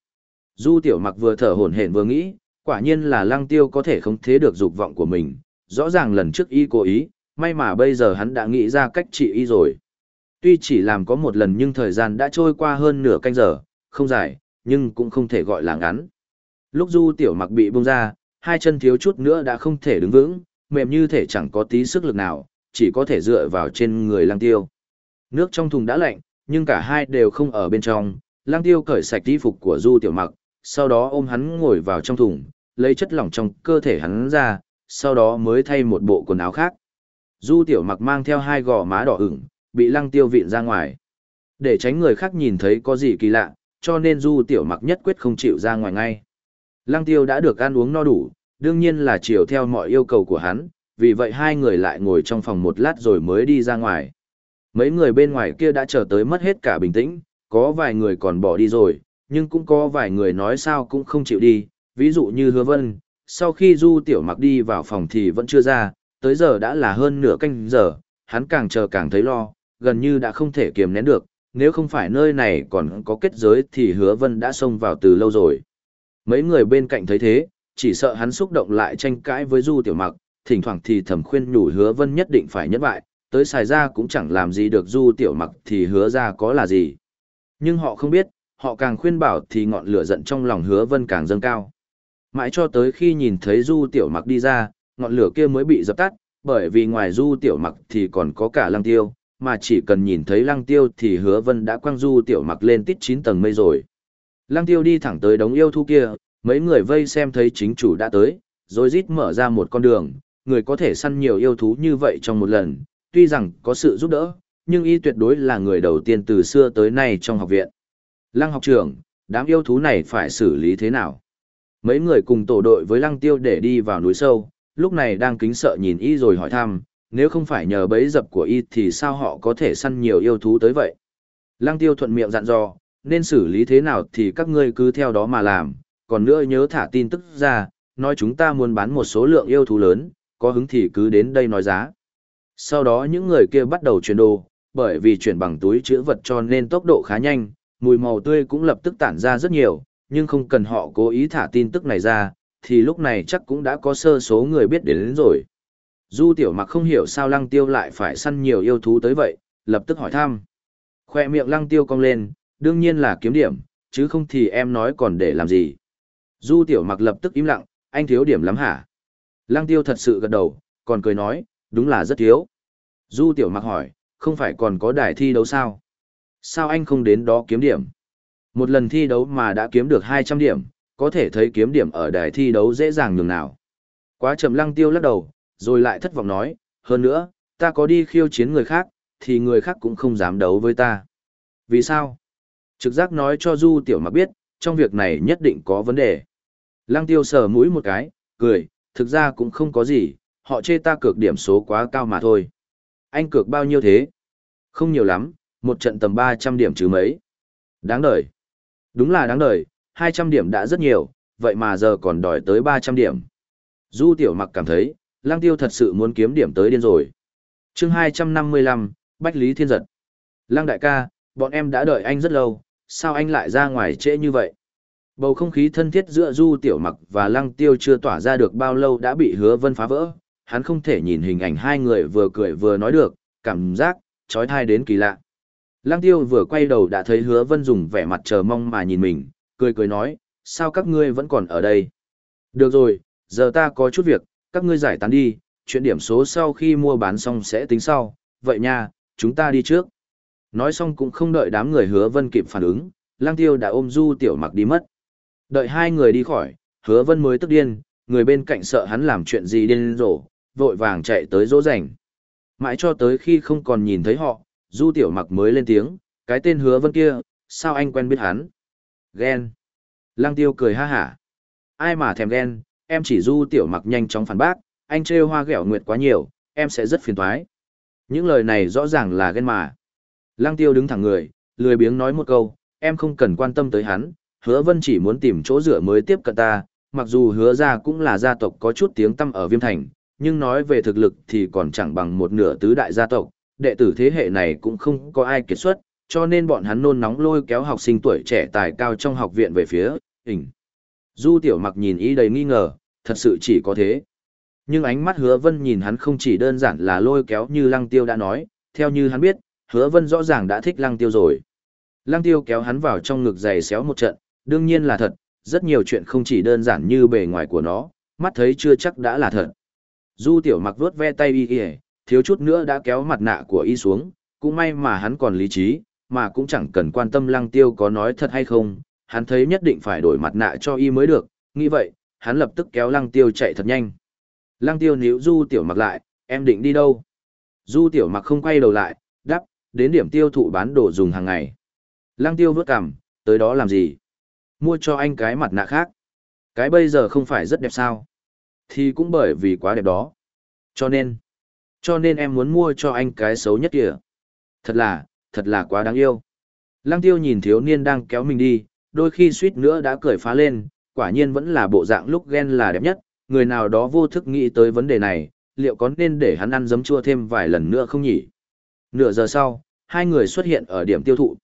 Du tiểu mặc vừa thở hổn hển vừa nghĩ, quả nhiên là lăng tiêu có thể không thế được dục vọng của mình, rõ ràng lần trước y cố ý, may mà bây giờ hắn đã nghĩ ra cách trị y rồi. Tuy chỉ làm có một lần nhưng thời gian đã trôi qua hơn nửa canh giờ, không dài, nhưng cũng không thể gọi là ngắn. Lúc du tiểu mặc bị bung ra, hai chân thiếu chút nữa đã không thể đứng vững, mềm như thể chẳng có tí sức lực nào, chỉ có thể dựa vào trên người lăng tiêu. Nước trong thùng đã lạnh, nhưng cả hai đều không ở bên trong, Lang tiêu cởi sạch y phục của du tiểu mặc, sau đó ôm hắn ngồi vào trong thùng, lấy chất lỏng trong cơ thể hắn ra, sau đó mới thay một bộ quần áo khác. Du tiểu mặc mang theo hai gò má đỏ ửng, bị lăng tiêu vịn ra ngoài. Để tránh người khác nhìn thấy có gì kỳ lạ, cho nên du tiểu mặc nhất quyết không chịu ra ngoài ngay. Lăng tiêu đã được ăn uống no đủ, đương nhiên là chiều theo mọi yêu cầu của hắn, vì vậy hai người lại ngồi trong phòng một lát rồi mới đi ra ngoài. Mấy người bên ngoài kia đã chờ tới mất hết cả bình tĩnh, có vài người còn bỏ đi rồi, nhưng cũng có vài người nói sao cũng không chịu đi, ví dụ như hứa vân, sau khi du tiểu mặc đi vào phòng thì vẫn chưa ra, tới giờ đã là hơn nửa canh giờ, hắn càng chờ càng thấy lo, gần như đã không thể kiềm nén được, nếu không phải nơi này còn có kết giới thì hứa vân đã xông vào từ lâu rồi. Mấy người bên cạnh thấy thế, chỉ sợ hắn xúc động lại tranh cãi với du tiểu mặc, thỉnh thoảng thì thầm khuyên nhủ hứa vân nhất định phải nhẫn bại, tới xài ra cũng chẳng làm gì được du tiểu mặc thì hứa ra có là gì. Nhưng họ không biết, họ càng khuyên bảo thì ngọn lửa giận trong lòng hứa vân càng dâng cao. Mãi cho tới khi nhìn thấy du tiểu mặc đi ra, ngọn lửa kia mới bị dập tắt, bởi vì ngoài du tiểu mặc thì còn có cả lăng tiêu, mà chỉ cần nhìn thấy lăng tiêu thì hứa vân đã quăng du tiểu mặc lên tít 9 tầng mây rồi. Lăng tiêu đi thẳng tới đống yêu thú kia, mấy người vây xem thấy chính chủ đã tới, rồi rít mở ra một con đường, người có thể săn nhiều yêu thú như vậy trong một lần, tuy rằng có sự giúp đỡ, nhưng y tuyệt đối là người đầu tiên từ xưa tới nay trong học viện. Lăng học trưởng, đám yêu thú này phải xử lý thế nào? Mấy người cùng tổ đội với lăng tiêu để đi vào núi sâu, lúc này đang kính sợ nhìn y rồi hỏi thăm, nếu không phải nhờ bấy dập của y thì sao họ có thể săn nhiều yêu thú tới vậy? Lăng tiêu thuận miệng dặn dò, nên xử lý thế nào thì các ngươi cứ theo đó mà làm, còn nữa nhớ thả tin tức ra, nói chúng ta muốn bán một số lượng yêu thú lớn, có hứng thì cứ đến đây nói giá. Sau đó những người kia bắt đầu chuyển đồ, bởi vì chuyển bằng túi chữ vật cho nên tốc độ khá nhanh, mùi màu tươi cũng lập tức tản ra rất nhiều, nhưng không cần họ cố ý thả tin tức này ra, thì lúc này chắc cũng đã có sơ số người biết đến, đến rồi. Du tiểu mặc không hiểu sao lăng tiêu lại phải săn nhiều yêu thú tới vậy, lập tức hỏi thăm. Khoe miệng lăng tiêu cong lên, đương nhiên là kiếm điểm, chứ không thì em nói còn để làm gì. Du tiểu mặc lập tức im lặng, anh thiếu điểm lắm hả? Lăng tiêu thật sự gật đầu, còn cười nói, đúng là rất thiếu. Du tiểu mặc hỏi, không phải còn có đài thi đấu sao? Sao anh không đến đó kiếm điểm? Một lần thi đấu mà đã kiếm được 200 điểm, có thể thấy kiếm điểm ở đài thi đấu dễ dàng nhường nào. Quá chậm lăng tiêu lắc đầu, rồi lại thất vọng nói, hơn nữa, ta có đi khiêu chiến người khác, thì người khác cũng không dám đấu với ta. Vì sao? Trực giác nói cho Du Tiểu Mặc biết, trong việc này nhất định có vấn đề. Lăng tiêu sờ mũi một cái, cười, thực ra cũng không có gì, họ chê ta cược điểm số quá cao mà thôi. Anh cược bao nhiêu thế? Không nhiều lắm, một trận tầm 300 điểm chứ mấy. Đáng đời. Đúng là đáng đời, 200 điểm đã rất nhiều, vậy mà giờ còn đòi tới 300 điểm. Du tiểu mặc cảm thấy, lang tiêu thật sự muốn kiếm điểm tới điên rồi. chương 255, Bách Lý Thiên Giật. Lang đại ca, bọn em đã đợi anh rất lâu, sao anh lại ra ngoài trễ như vậy? Bầu không khí thân thiết giữa Du Tiểu Mặc và Lăng Tiêu chưa tỏa ra được bao lâu đã bị Hứa Vân phá vỡ, hắn không thể nhìn hình ảnh hai người vừa cười vừa nói được, cảm giác trói thai đến kỳ lạ. Lăng Tiêu vừa quay đầu đã thấy Hứa Vân dùng vẻ mặt chờ mong mà nhìn mình, cười cười nói, sao các ngươi vẫn còn ở đây? Được rồi, giờ ta có chút việc, các ngươi giải tán đi, chuyện điểm số sau khi mua bán xong sẽ tính sau, vậy nha, chúng ta đi trước. Nói xong cũng không đợi đám người hứa vân kịp phản ứng, lang tiêu đã ôm du tiểu mặc đi mất. Đợi hai người đi khỏi, hứa vân mới tức điên, người bên cạnh sợ hắn làm chuyện gì điên rồ, vội vàng chạy tới dỗ rảnh. Mãi cho tới khi không còn nhìn thấy họ, du tiểu mặc mới lên tiếng, cái tên hứa vân kia, sao anh quen biết hắn? Ghen. Lang tiêu cười ha hả. Ai mà thèm ghen, em chỉ du tiểu mặc nhanh chóng phản bác, anh trêu hoa ghẹo nguyệt quá nhiều, em sẽ rất phiền toái. Những lời này rõ ràng là ghen mà. Lang tiêu đứng thẳng người, lười biếng nói một câu, em không cần quan tâm tới hắn, hứa vân chỉ muốn tìm chỗ dựa mới tiếp cận ta, mặc dù hứa ra cũng là gia tộc có chút tiếng tăm ở viêm thành, nhưng nói về thực lực thì còn chẳng bằng một nửa tứ đại gia tộc, đệ tử thế hệ này cũng không có ai kiệt xuất, cho nên bọn hắn nôn nóng lôi kéo học sinh tuổi trẻ tài cao trong học viện về phía, hình. Du tiểu mặc nhìn ý đầy nghi ngờ, thật sự chỉ có thế. Nhưng ánh mắt hứa vân nhìn hắn không chỉ đơn giản là lôi kéo như lăng tiêu đã nói, theo như hắn biết, hứa vân rõ ràng đã thích lăng tiêu rồi. Lăng tiêu kéo hắn vào trong ngực giày xéo một trận, đương nhiên là thật, rất nhiều chuyện không chỉ đơn giản như bề ngoài của nó, mắt thấy chưa chắc đã là thật. Du tiểu mặc vuốt ve tay y y, thiếu chút nữa đã kéo mặt nạ của y xuống, cũng may mà hắn còn lý trí, mà cũng chẳng cần quan tâm lăng tiêu có nói thật hay không, hắn thấy nhất định phải đổi mặt nạ cho y mới được, nghĩ vậy, hắn lập tức kéo lăng tiêu chạy thật nhanh. Lăng tiêu níu du tiểu mặc lại, em định đi đâu? Du tiểu mặc không quay đầu lại, đắp, đến điểm tiêu thụ bán đồ dùng hàng ngày. Lăng tiêu vớt cằm, tới đó làm gì? Mua cho anh cái mặt nạ khác. Cái bây giờ không phải rất đẹp sao? Thì cũng bởi vì quá đẹp đó. Cho nên, cho nên em muốn mua cho anh cái xấu nhất kìa. Thật là, thật là quá đáng yêu. Lăng tiêu nhìn thiếu niên đang kéo mình đi, đôi khi suýt nữa đã cười phá lên, quả nhiên vẫn là bộ dạng lúc ghen là đẹp nhất, người nào đó vô thức nghĩ tới vấn đề này, liệu có nên để hắn ăn giấm chua thêm vài lần nữa không nhỉ? Nửa giờ sau, hai người xuất hiện ở điểm tiêu thụ.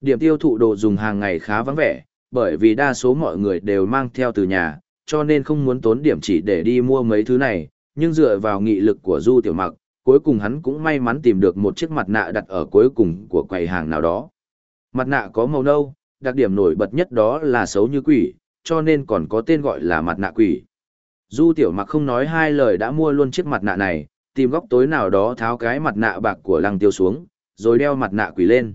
Điểm tiêu thụ đồ dùng hàng ngày khá vắng vẻ, bởi vì đa số mọi người đều mang theo từ nhà, cho nên không muốn tốn điểm chỉ để đi mua mấy thứ này, nhưng dựa vào nghị lực của Du Tiểu Mặc, cuối cùng hắn cũng may mắn tìm được một chiếc mặt nạ đặt ở cuối cùng của quầy hàng nào đó. Mặt nạ có màu nâu, đặc điểm nổi bật nhất đó là xấu như quỷ, cho nên còn có tên gọi là mặt nạ quỷ. Du Tiểu Mặc không nói hai lời đã mua luôn chiếc mặt nạ này, tìm góc tối nào đó tháo cái mặt nạ bạc của Lăng Tiêu xuống, rồi đeo mặt nạ quỷ lên.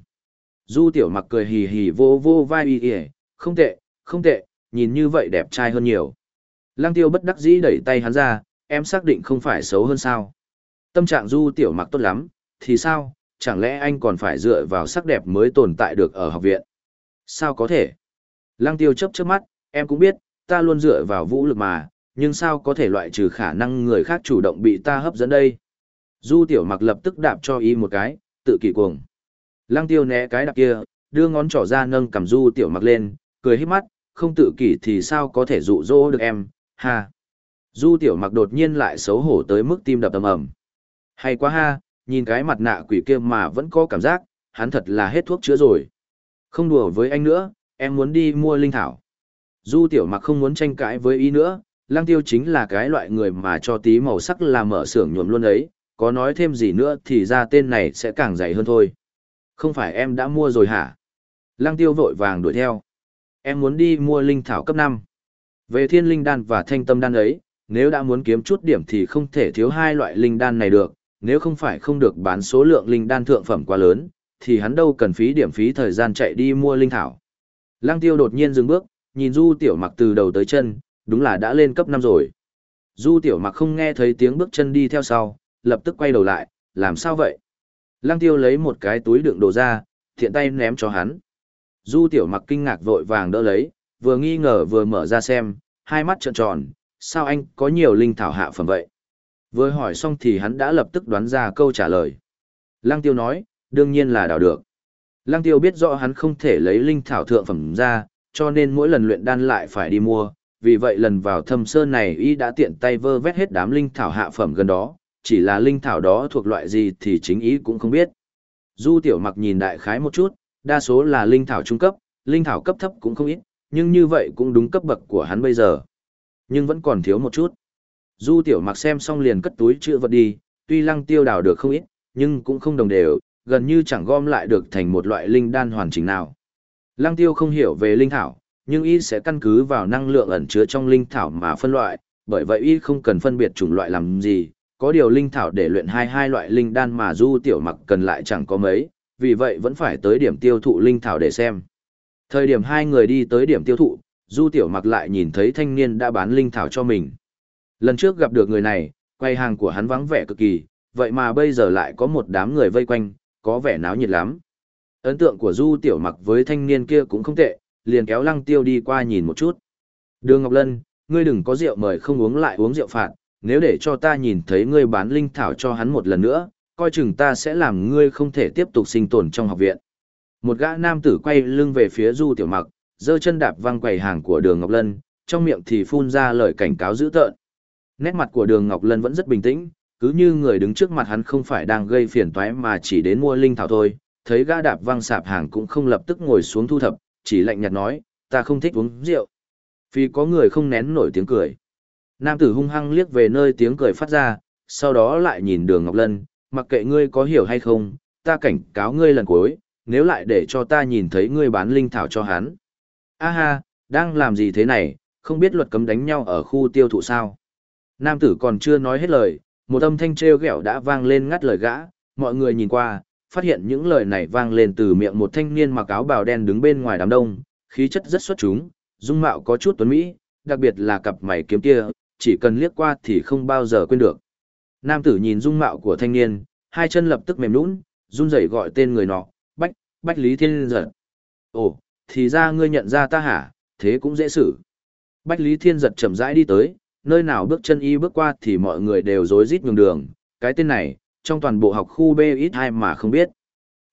Du Tiểu Mặc cười hì hì vô vô vai y y, không tệ, không tệ, nhìn như vậy đẹp trai hơn nhiều. Lăng Tiêu bất đắc dĩ đẩy tay hắn ra, em xác định không phải xấu hơn sao. Tâm trạng Du Tiểu Mặc tốt lắm, thì sao, chẳng lẽ anh còn phải dựa vào sắc đẹp mới tồn tại được ở học viện? Sao có thể? Lăng Tiêu chấp trước mắt, em cũng biết, ta luôn dựa vào vũ lực mà, nhưng sao có thể loại trừ khả năng người khác chủ động bị ta hấp dẫn đây? Du Tiểu Mặc lập tức đạp cho y một cái, tự kỷ cuồng. Lăng Tiêu né cái đạp kia, đưa ngón trỏ ra nâng cầm du tiểu mặc lên, cười hít mắt, không tự kỷ thì sao có thể dụ dỗ được em, ha. Du tiểu mặc đột nhiên lại xấu hổ tới mức tim đập ầm ầm. Hay quá ha, nhìn cái mặt nạ quỷ kia mà vẫn có cảm giác, hắn thật là hết thuốc chữa rồi. Không đùa với anh nữa, em muốn đi mua linh thảo. Du tiểu mặc không muốn tranh cãi với ý nữa, lang tiêu chính là cái loại người mà cho tí màu sắc là mở xưởng nhuộm luôn ấy, có nói thêm gì nữa thì ra tên này sẽ càng dày hơn thôi. Không phải em đã mua rồi hả? Lăng tiêu vội vàng đuổi theo. Em muốn đi mua linh thảo cấp 5. Về thiên linh đan và thanh tâm đan ấy, nếu đã muốn kiếm chút điểm thì không thể thiếu hai loại linh đan này được, nếu không phải không được bán số lượng linh đan thượng phẩm quá lớn, thì hắn đâu cần phí điểm phí thời gian chạy đi mua linh thảo. Lăng tiêu đột nhiên dừng bước, nhìn du tiểu mặc từ đầu tới chân, đúng là đã lên cấp 5 rồi. Du tiểu mặc không nghe thấy tiếng bước chân đi theo sau, lập tức quay đầu lại, làm sao vậy? Lăng tiêu lấy một cái túi đựng đồ ra, thiện tay ném cho hắn. Du tiểu mặc kinh ngạc vội vàng đỡ lấy, vừa nghi ngờ vừa mở ra xem, hai mắt trợn tròn, sao anh có nhiều linh thảo hạ phẩm vậy? Vừa hỏi xong thì hắn đã lập tức đoán ra câu trả lời. Lăng tiêu nói, đương nhiên là đào được. Lăng tiêu biết rõ hắn không thể lấy linh thảo thượng phẩm ra, cho nên mỗi lần luyện đan lại phải đi mua, vì vậy lần vào thâm sơn này y đã tiện tay vơ vét hết đám linh thảo hạ phẩm gần đó, chỉ là linh thảo đó thuộc loại gì thì chính ý cũng không biết. Du tiểu mặc nhìn đại khái một chút, đa số là linh thảo trung cấp, linh thảo cấp thấp cũng không ít, nhưng như vậy cũng đúng cấp bậc của hắn bây giờ. Nhưng vẫn còn thiếu một chút. Du tiểu mặc xem xong liền cất túi chữ vật đi, tuy lăng tiêu đào được không ít, nhưng cũng không đồng đều, gần như chẳng gom lại được thành một loại linh đan hoàn chỉnh nào. Lăng tiêu không hiểu về linh thảo, nhưng y sẽ căn cứ vào năng lượng ẩn chứa trong linh thảo mà phân loại, bởi vậy y không cần phân biệt chủng loại làm gì, có điều linh thảo để luyện hai hai loại linh đan mà du tiểu mặc cần lại chẳng có mấy, vì vậy vẫn phải tới điểm tiêu thụ linh thảo để xem. Thời điểm hai người đi tới điểm tiêu thụ, du tiểu mặc lại nhìn thấy thanh niên đã bán linh thảo cho mình. Lần trước gặp được người này, quay hàng của hắn vắng vẻ cực kỳ, vậy mà bây giờ lại có một đám người vây quanh, có vẻ náo nhiệt lắm. Ấn tượng của du tiểu mặc với thanh niên kia cũng không tệ, liền kéo lăng tiêu đi qua nhìn một chút. Đường Ngọc Lân, ngươi đừng có rượu mời không uống lại uống rượu phạt, nếu để cho ta nhìn thấy ngươi bán linh thảo cho hắn một lần nữa, coi chừng ta sẽ làm ngươi không thể tiếp tục sinh tồn trong học viện. Một gã nam tử quay lưng về phía Du Tiểu Mặc, giơ chân đạp văng quầy hàng của Đường Ngọc Lân, trong miệng thì phun ra lời cảnh cáo dữ tợn. Nét mặt của Đường Ngọc Lân vẫn rất bình tĩnh, cứ như người đứng trước mặt hắn không phải đang gây phiền toái mà chỉ đến mua linh thảo thôi, thấy gã đạp văng sạp hàng cũng không lập tức ngồi xuống thu thập, chỉ lạnh nhạt nói, ta không thích uống rượu. Vì có người không nén nổi tiếng cười. Nam tử hung hăng liếc về nơi tiếng cười phát ra, sau đó lại nhìn đường Ngọc Lân, mặc kệ ngươi có hiểu hay không, ta cảnh cáo ngươi lần cuối, nếu lại để cho ta nhìn thấy ngươi bán linh thảo cho hắn. A ha, đang làm gì thế này, không biết luật cấm đánh nhau ở khu tiêu thụ sao. Nam tử còn chưa nói hết lời, một âm thanh treo gẹo đã vang lên ngắt lời gã, mọi người nhìn qua, phát hiện những lời này vang lên từ miệng một thanh niên mặc áo bào đen đứng bên ngoài đám đông, khí chất rất xuất chúng, dung mạo có chút tuấn mỹ, đặc biệt là cặp mày kiếm kia, chỉ cần liếc qua thì không bao giờ quên được. Nam tử nhìn dung mạo của thanh niên, hai chân lập tức mềm nũng, run rẩy gọi tên người nọ, Bách, Lý Thiên Giật. Ồ, thì ra ngươi nhận ra ta hả, thế cũng dễ xử. Bách Lý Thiên Giật chậm rãi đi tới, nơi nào bước chân y bước qua thì mọi người đều rối rít nhường đường, cái tên này, trong toàn bộ học khu B ít ai mà không biết.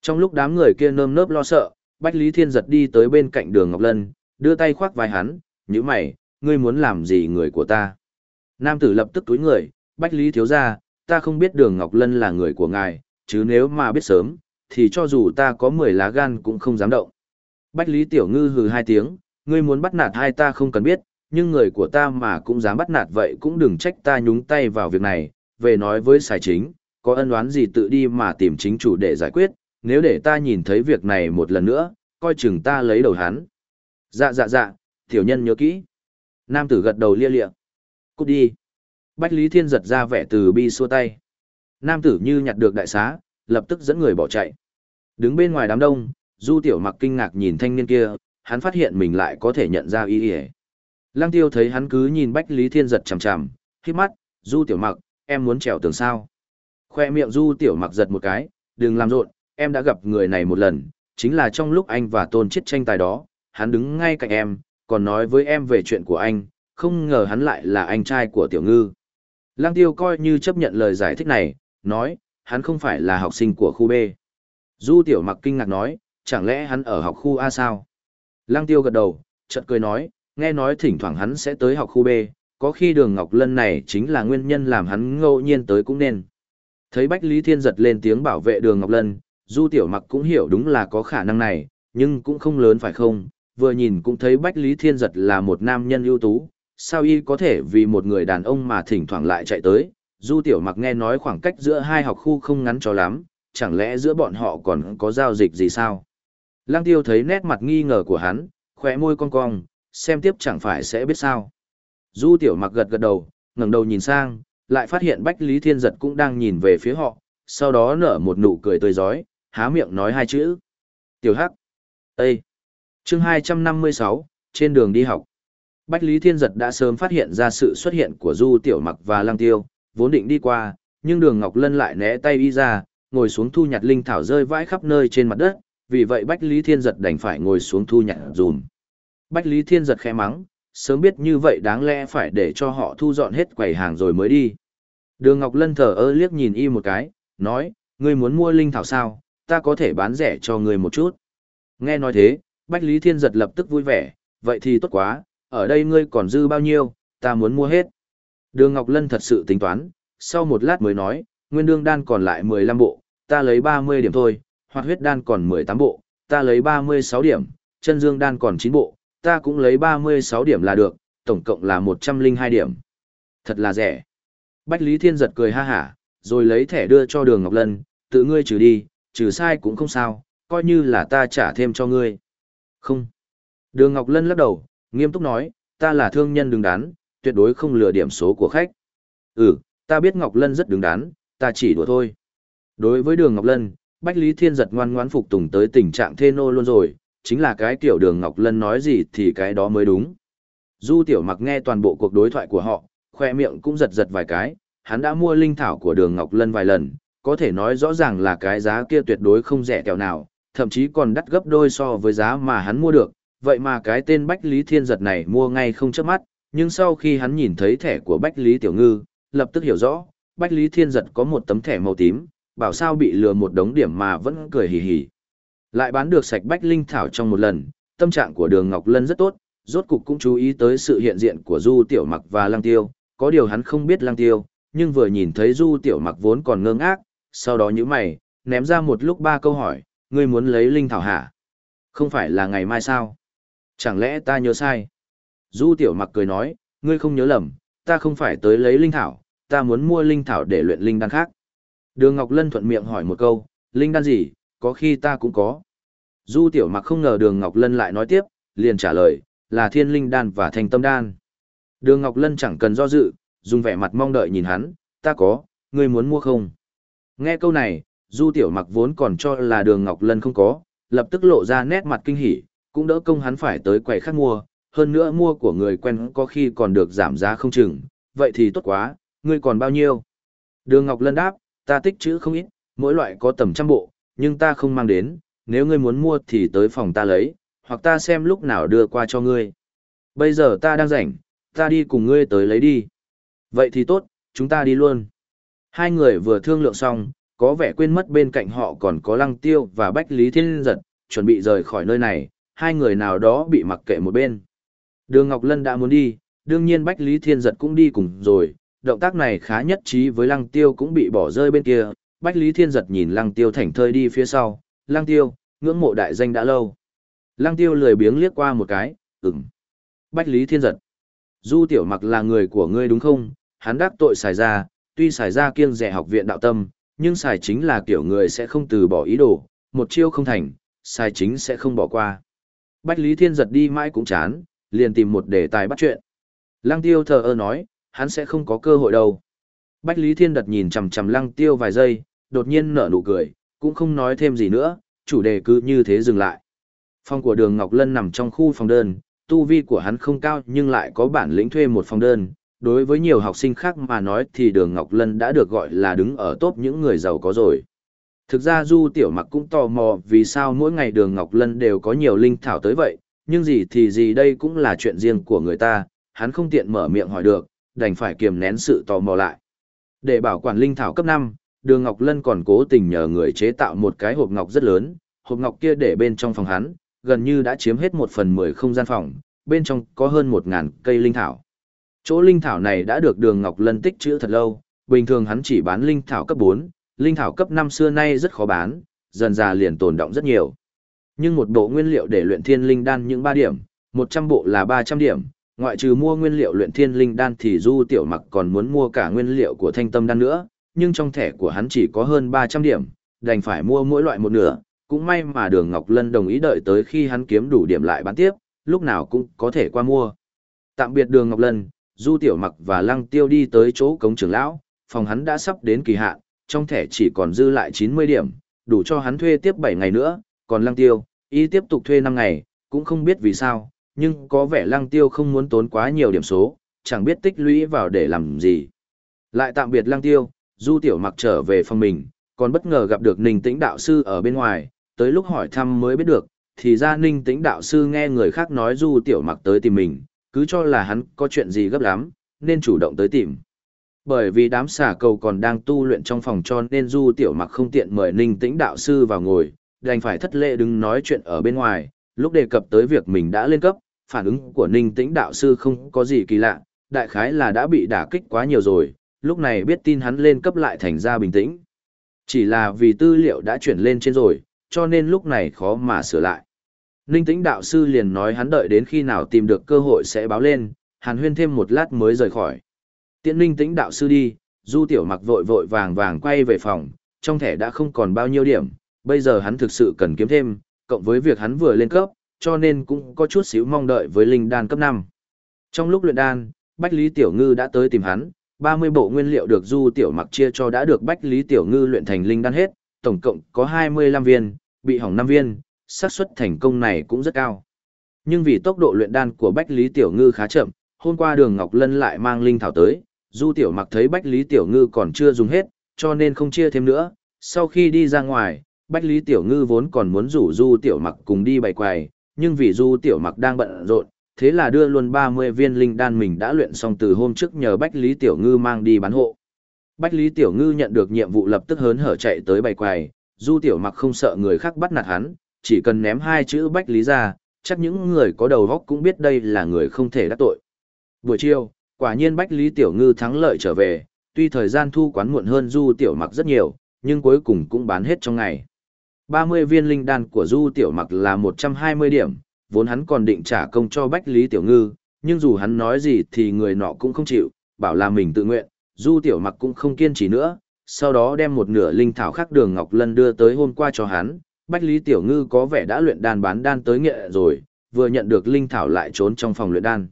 Trong lúc đám người kia nơm nớp lo sợ, Bách Lý Thiên Giật đi tới bên cạnh đường Ngọc Lân, đưa tay khoác vai hắn, như mày, ngươi muốn làm gì người của ta? Nam tử lập tức túi người, Bách Lý thiếu ra, ta không biết đường Ngọc Lân là người của ngài, chứ nếu mà biết sớm, thì cho dù ta có 10 lá gan cũng không dám động. Bách Lý Tiểu Ngư hừ hai tiếng, ngươi muốn bắt nạt hai ta không cần biết, nhưng người của ta mà cũng dám bắt nạt vậy cũng đừng trách ta nhúng tay vào việc này, về nói với xài chính, có ân oán gì tự đi mà tìm chính chủ để giải quyết, nếu để ta nhìn thấy việc này một lần nữa, coi chừng ta lấy đầu hắn. Dạ dạ dạ, tiểu nhân nhớ kỹ. Nam tử gật đầu lia lịa. Cút đi. Bách Lý Thiên giật ra vẻ từ bi xua tay. Nam tử như nhặt được đại xá, lập tức dẫn người bỏ chạy. Đứng bên ngoài đám đông, Du Tiểu Mặc kinh ngạc nhìn thanh niên kia, hắn phát hiện mình lại có thể nhận ra Y Y. Lăng Tiêu thấy hắn cứ nhìn Bách Lý Thiên giật chằm chằm, khi mắt, Du Tiểu Mặc, em muốn trèo tường sao? Khoe miệng Du Tiểu Mặc giật một cái, đừng làm rộn, em đã gặp người này một lần, chính là trong lúc anh và Tôn chết tranh tài đó, hắn đứng ngay cạnh em, còn nói với em về chuyện của anh, không ngờ hắn lại là anh trai của Tiểu Ngư. Lăng Tiêu coi như chấp nhận lời giải thích này, nói, hắn không phải là học sinh của khu B. Du Tiểu Mặc kinh ngạc nói, chẳng lẽ hắn ở học khu A sao? Lăng tiêu gật đầu, chợt cười nói, nghe nói thỉnh thoảng hắn sẽ tới học khu B, có khi đường Ngọc Lân này chính là nguyên nhân làm hắn ngẫu nhiên tới cũng nên. Thấy Bách Lý Thiên giật lên tiếng bảo vệ đường Ngọc Lân, Du Tiểu Mặc cũng hiểu đúng là có khả năng này, nhưng cũng không lớn phải không, vừa nhìn cũng thấy Bách Lý Thiên giật là một nam nhân ưu tú, sao y có thể vì một người đàn ông mà thỉnh thoảng lại chạy tới, Du Tiểu Mặc nghe nói khoảng cách giữa hai học khu không ngắn cho lắm, chẳng lẽ giữa bọn họ còn có giao dịch gì sao? Lăng Tiêu thấy nét mặt nghi ngờ của hắn, khỏe môi cong cong, xem tiếp chẳng phải sẽ biết sao. Du Tiểu Mặc gật gật đầu, ngẩng đầu nhìn sang, lại phát hiện Bách Lý Thiên Giật cũng đang nhìn về phía họ, sau đó nở một nụ cười tươi giói, há miệng nói hai chữ. Tiểu Hắc. Ê! chương 256, trên đường đi học. Bách Lý Thiên Giật đã sớm phát hiện ra sự xuất hiện của Du Tiểu Mặc và Lăng Tiêu, vốn định đi qua, nhưng đường Ngọc Lân lại né tay y ra, ngồi xuống thu nhặt linh thảo rơi vãi khắp nơi trên mặt đất, vì vậy Bách Lý Thiên Giật đành phải ngồi xuống thu nhặt dùm. Bách Lý Thiên Giật khẽ mắng, sớm biết như vậy đáng lẽ phải để cho họ thu dọn hết quầy hàng rồi mới đi. Đường Ngọc Lân thở ơ liếc nhìn y một cái, nói, ngươi muốn mua linh thảo sao, ta có thể bán rẻ cho ngươi một chút. Nghe nói thế, Bách Lý Thiên Giật lập tức vui vẻ, vậy thì tốt quá, ở đây ngươi còn dư bao nhiêu, ta muốn mua hết. Đường Ngọc Lân thật sự tính toán, sau một lát mới nói, nguyên đương đan còn lại 15 bộ, ta lấy 30 điểm thôi, Hoạt huyết đan còn 18 bộ, ta lấy 36 điểm, chân dương đan còn 9 bộ, ta cũng lấy 36 điểm là được, tổng cộng là 102 điểm. Thật là rẻ. Bách Lý Thiên giật cười ha hả, rồi lấy thẻ đưa cho đường Ngọc Lân, tự ngươi trừ đi, trừ sai cũng không sao, coi như là ta trả thêm cho ngươi. Không. Đường Ngọc Lân lắc đầu, nghiêm túc nói, ta là thương nhân đừng đán, tuyệt đối không lừa điểm số của khách. Ừ, ta biết Ngọc Lân rất đứng đắn, ta chỉ đùa thôi. Đối với đường Ngọc Lân, Bách Lý Thiên giật ngoan ngoãn phục tùng tới tình trạng thê nô luôn rồi, chính là cái tiểu đường Ngọc Lân nói gì thì cái đó mới đúng. Du tiểu mặc nghe toàn bộ cuộc đối thoại của họ, khoe miệng cũng giật giật vài cái, hắn đã mua linh thảo của đường Ngọc Lân vài lần, có thể nói rõ ràng là cái giá kia tuyệt đối không rẻ kẹo nào, thậm chí còn đắt gấp đôi so với giá mà hắn mua được, vậy mà cái tên Bách Lý Thiên giật này mua ngay không chớp mắt, nhưng sau khi hắn nhìn thấy thẻ của Bách Lý Tiểu Ngư, lập tức hiểu rõ, Bách Lý Thiên giật có một tấm thẻ màu tím, bảo sao bị lừa một đống điểm mà vẫn cười hì hì. Lại bán được sạch Bách Linh Thảo trong một lần, tâm trạng của Đường Ngọc Lân rất tốt, rốt cục cũng chú ý tới sự hiện diện của Du Tiểu Mặc và Lăng Tiêu, có điều hắn không biết Lăng Tiêu, nhưng vừa nhìn thấy Du Tiểu Mặc vốn còn ngơ ngác, sau đó nhíu mày, ném ra một lúc ba câu hỏi, ngươi muốn lấy Linh Thảo hả? Không phải là ngày mai sao? Chẳng lẽ ta nhớ sai? Du Tiểu Mặc cười nói, ngươi không nhớ lầm, ta không phải tới lấy Linh Thảo, ta muốn mua Linh Thảo để luyện Linh đan khác. Đường Ngọc Lân thuận miệng hỏi một câu, Linh đan gì, có khi ta cũng có. Du Tiểu Mặc không ngờ Đường Ngọc Lân lại nói tiếp, liền trả lời, là Thiên Linh đan và Thành Tâm đan. Đường Ngọc Lân chẳng cần do dự, dùng vẻ mặt mong đợi nhìn hắn, ta có, ngươi muốn mua không? Nghe câu này, Du Tiểu Mặc vốn còn cho là Đường Ngọc Lân không có, lập tức lộ ra nét mặt kinh hỉ, cũng đỡ công hắn phải tới quầy khác mua, hơn nữa mua của người quen có khi còn được giảm giá không chừng, vậy thì tốt quá, ngươi còn bao nhiêu? Đường Ngọc Lân đáp, ta tích chữ không ít, mỗi loại có tầm trăm bộ, nhưng ta không mang đến, nếu ngươi muốn mua thì tới phòng ta lấy, hoặc ta xem lúc nào đưa qua cho ngươi. Bây giờ ta đang rảnh, ta đi cùng ngươi tới lấy đi. Vậy thì tốt, chúng ta đi luôn. Hai người vừa thương lượng xong, có vẻ quên mất bên cạnh họ còn có Lăng Tiêu và Bách Lý Thiên Giật, chuẩn bị rời khỏi nơi này, hai người nào đó bị mặc kệ một bên. Đường Ngọc Lân đã muốn đi, đương nhiên Bách Lý Thiên Giật cũng đi cùng rồi, động tác này khá nhất trí với Lăng Tiêu cũng bị bỏ rơi bên kia, Bách Lý Thiên giật nhìn Lăng Tiêu thảnh thơi đi phía sau, Lăng Tiêu, ngưỡng mộ đại danh đã lâu. Lăng Tiêu lười biếng liếc qua một cái, ừm. Bách Lý Thiên giật. Du Tiểu Mặc là người của ngươi đúng không? Hắn đắc tội xài ra, tuy xài ra kiêng rẻ học viện đạo tâm, nhưng xài chính là kiểu người sẽ không từ bỏ ý đồ, một chiêu không thành, xài chính sẽ không bỏ qua. Bách Lý Thiên giật đi mãi cũng chán, liền tìm một đề tài bắt chuyện. Lăng Tiêu thờ ơ nói, hắn sẽ không có cơ hội đâu. Bách Lý Thiên Đật nhìn chằm chằm Lăng Tiêu vài giây, đột nhiên nở nụ cười, cũng không nói thêm gì nữa, chủ đề cứ như thế dừng lại. Phòng của Đường Ngọc Lân nằm trong khu phòng đơn, tu vi của hắn không cao nhưng lại có bản lĩnh thuê một phòng đơn. Đối với nhiều học sinh khác mà nói thì Đường Ngọc Lân đã được gọi là đứng ở top những người giàu có rồi. Thực ra Du Tiểu Mặc cũng tò mò vì sao mỗi ngày Đường Ngọc Lân đều có nhiều linh thảo tới vậy, nhưng gì thì gì đây cũng là chuyện riêng của người ta, hắn không tiện mở miệng hỏi được, đành phải kiềm nén sự tò mò lại. Để bảo quản linh thảo cấp 5, Đường Ngọc Lân còn cố tình nhờ người chế tạo một cái hộp ngọc rất lớn, hộp ngọc kia để bên trong phòng hắn, gần như đã chiếm hết một phần mười không gian phòng, bên trong có hơn một ngàn cây linh thảo. Chỗ linh thảo này đã được đường Ngọc Lân tích trữ thật lâu, bình thường hắn chỉ bán linh thảo cấp 4, linh thảo cấp 5 xưa nay rất khó bán, dần già liền tồn động rất nhiều. Nhưng một bộ nguyên liệu để luyện thiên linh đan những 3 điểm, 100 bộ là 300 điểm, ngoại trừ mua nguyên liệu luyện thiên linh đan thì Du Tiểu Mặc còn muốn mua cả nguyên liệu của thanh tâm đan nữa, nhưng trong thẻ của hắn chỉ có hơn 300 điểm, đành phải mua mỗi loại một nửa, cũng may mà đường Ngọc Lân đồng ý đợi tới khi hắn kiếm đủ điểm lại bán tiếp, lúc nào cũng có thể qua mua. Tạm biệt đường Ngọc Lân, Du Tiểu Mặc và Lăng Tiêu đi tới chỗ cống trưởng lão, phòng hắn đã sắp đến kỳ hạn, trong thẻ chỉ còn dư lại 90 điểm, đủ cho hắn thuê tiếp 7 ngày nữa, còn Lăng Tiêu, y tiếp tục thuê 5 ngày, cũng không biết vì sao, nhưng có vẻ Lăng Tiêu không muốn tốn quá nhiều điểm số, chẳng biết tích lũy vào để làm gì. Lại tạm biệt Lăng Tiêu, Du Tiểu Mặc trở về phòng mình, còn bất ngờ gặp được Ninh Tĩnh đạo sư ở bên ngoài, tới lúc hỏi thăm mới biết được, thì ra Ninh Tĩnh đạo sư nghe người khác nói Du Tiểu Mặc tới tìm mình, cứ cho là hắn có chuyện gì gấp lắm, nên chủ động tới tìm. Bởi vì đám xà cầu còn đang tu luyện trong phòng cho nên Du Tiểu Mặc không tiện mời Ninh Tĩnh đạo sư vào ngồi, đành phải thất lễ đứng nói chuyện ở bên ngoài, lúc đề cập tới việc mình đã lên cấp, phản ứng của Ninh Tĩnh đạo sư không có gì kỳ lạ, đại khái là đã bị đả kích quá nhiều rồi, lúc này biết tin hắn lên cấp lại thành ra bình tĩnh. Chỉ là vì tư liệu đã chuyển lên trên rồi, cho nên lúc này khó mà sửa lại. Ninh tĩnh đạo sư liền nói hắn đợi đến khi nào tìm được cơ hội sẽ báo lên, hàn huyên thêm một lát mới rời khỏi. Tiễn ninh tĩnh đạo sư đi, du tiểu mặc vội vội vàng vàng quay về phòng, trong thẻ đã không còn bao nhiêu điểm, bây giờ hắn thực sự cần kiếm thêm, cộng với việc hắn vừa lên cấp, cho nên cũng có chút xíu mong đợi với linh đan cấp 5. Trong lúc luyện đan, Bách Lý Tiểu Ngư đã tới tìm hắn, 30 bộ nguyên liệu được Du Tiểu Mặc chia cho đã được Bách Lý Tiểu Ngư luyện thành linh đan hết, tổng cộng có 25 viên, bị hỏng 5 viên, xác suất thành công này cũng rất cao. Nhưng vì tốc độ luyện đan của Bách Lý Tiểu Ngư khá chậm, hôm qua Đường Ngọc Lân lại mang linh thảo tới, Du Tiểu Mặc thấy Bách Lý Tiểu Ngư còn chưa dùng hết, cho nên không chia thêm nữa. Sau khi đi ra ngoài, Bách Lý Tiểu Ngư vốn còn muốn rủ Du Tiểu Mặc cùng đi bày quầy, nhưng vì Du Tiểu Mặc đang bận rộn, thế là đưa luôn 30 viên linh đan mình đã luyện xong từ hôm trước nhờ Bách Lý Tiểu Ngư mang đi bán hộ. Bách Lý Tiểu Ngư nhận được nhiệm vụ lập tức hớn hở chạy tới bày quầy, Du Tiểu Mặc không sợ người khác bắt nạt hắn, chỉ cần ném hai chữ Bách Lý ra, chắc những người có đầu óc cũng biết đây là người không thể đắc tội. Buổi chiều, quả nhiên Bách Lý Tiểu Ngư thắng lợi trở về, tuy thời gian thu quán muộn hơn Du Tiểu Mặc rất nhiều, nhưng cuối cùng cũng bán hết trong ngày. 30 viên linh đan của Du Tiểu Mặc là 120 điểm, vốn hắn còn định trả công cho Bách Lý Tiểu Ngư, nhưng dù hắn nói gì thì người nọ cũng không chịu, bảo là mình tự nguyện, Du Tiểu Mặc cũng không kiên trì nữa, sau đó đem một nửa linh thảo khác đường Ngọc Lân đưa tới hôm qua cho hắn, Bách Lý Tiểu Ngư có vẻ đã luyện đan bán đan tới nghệ rồi, vừa nhận được linh thảo lại trốn trong phòng luyện đan.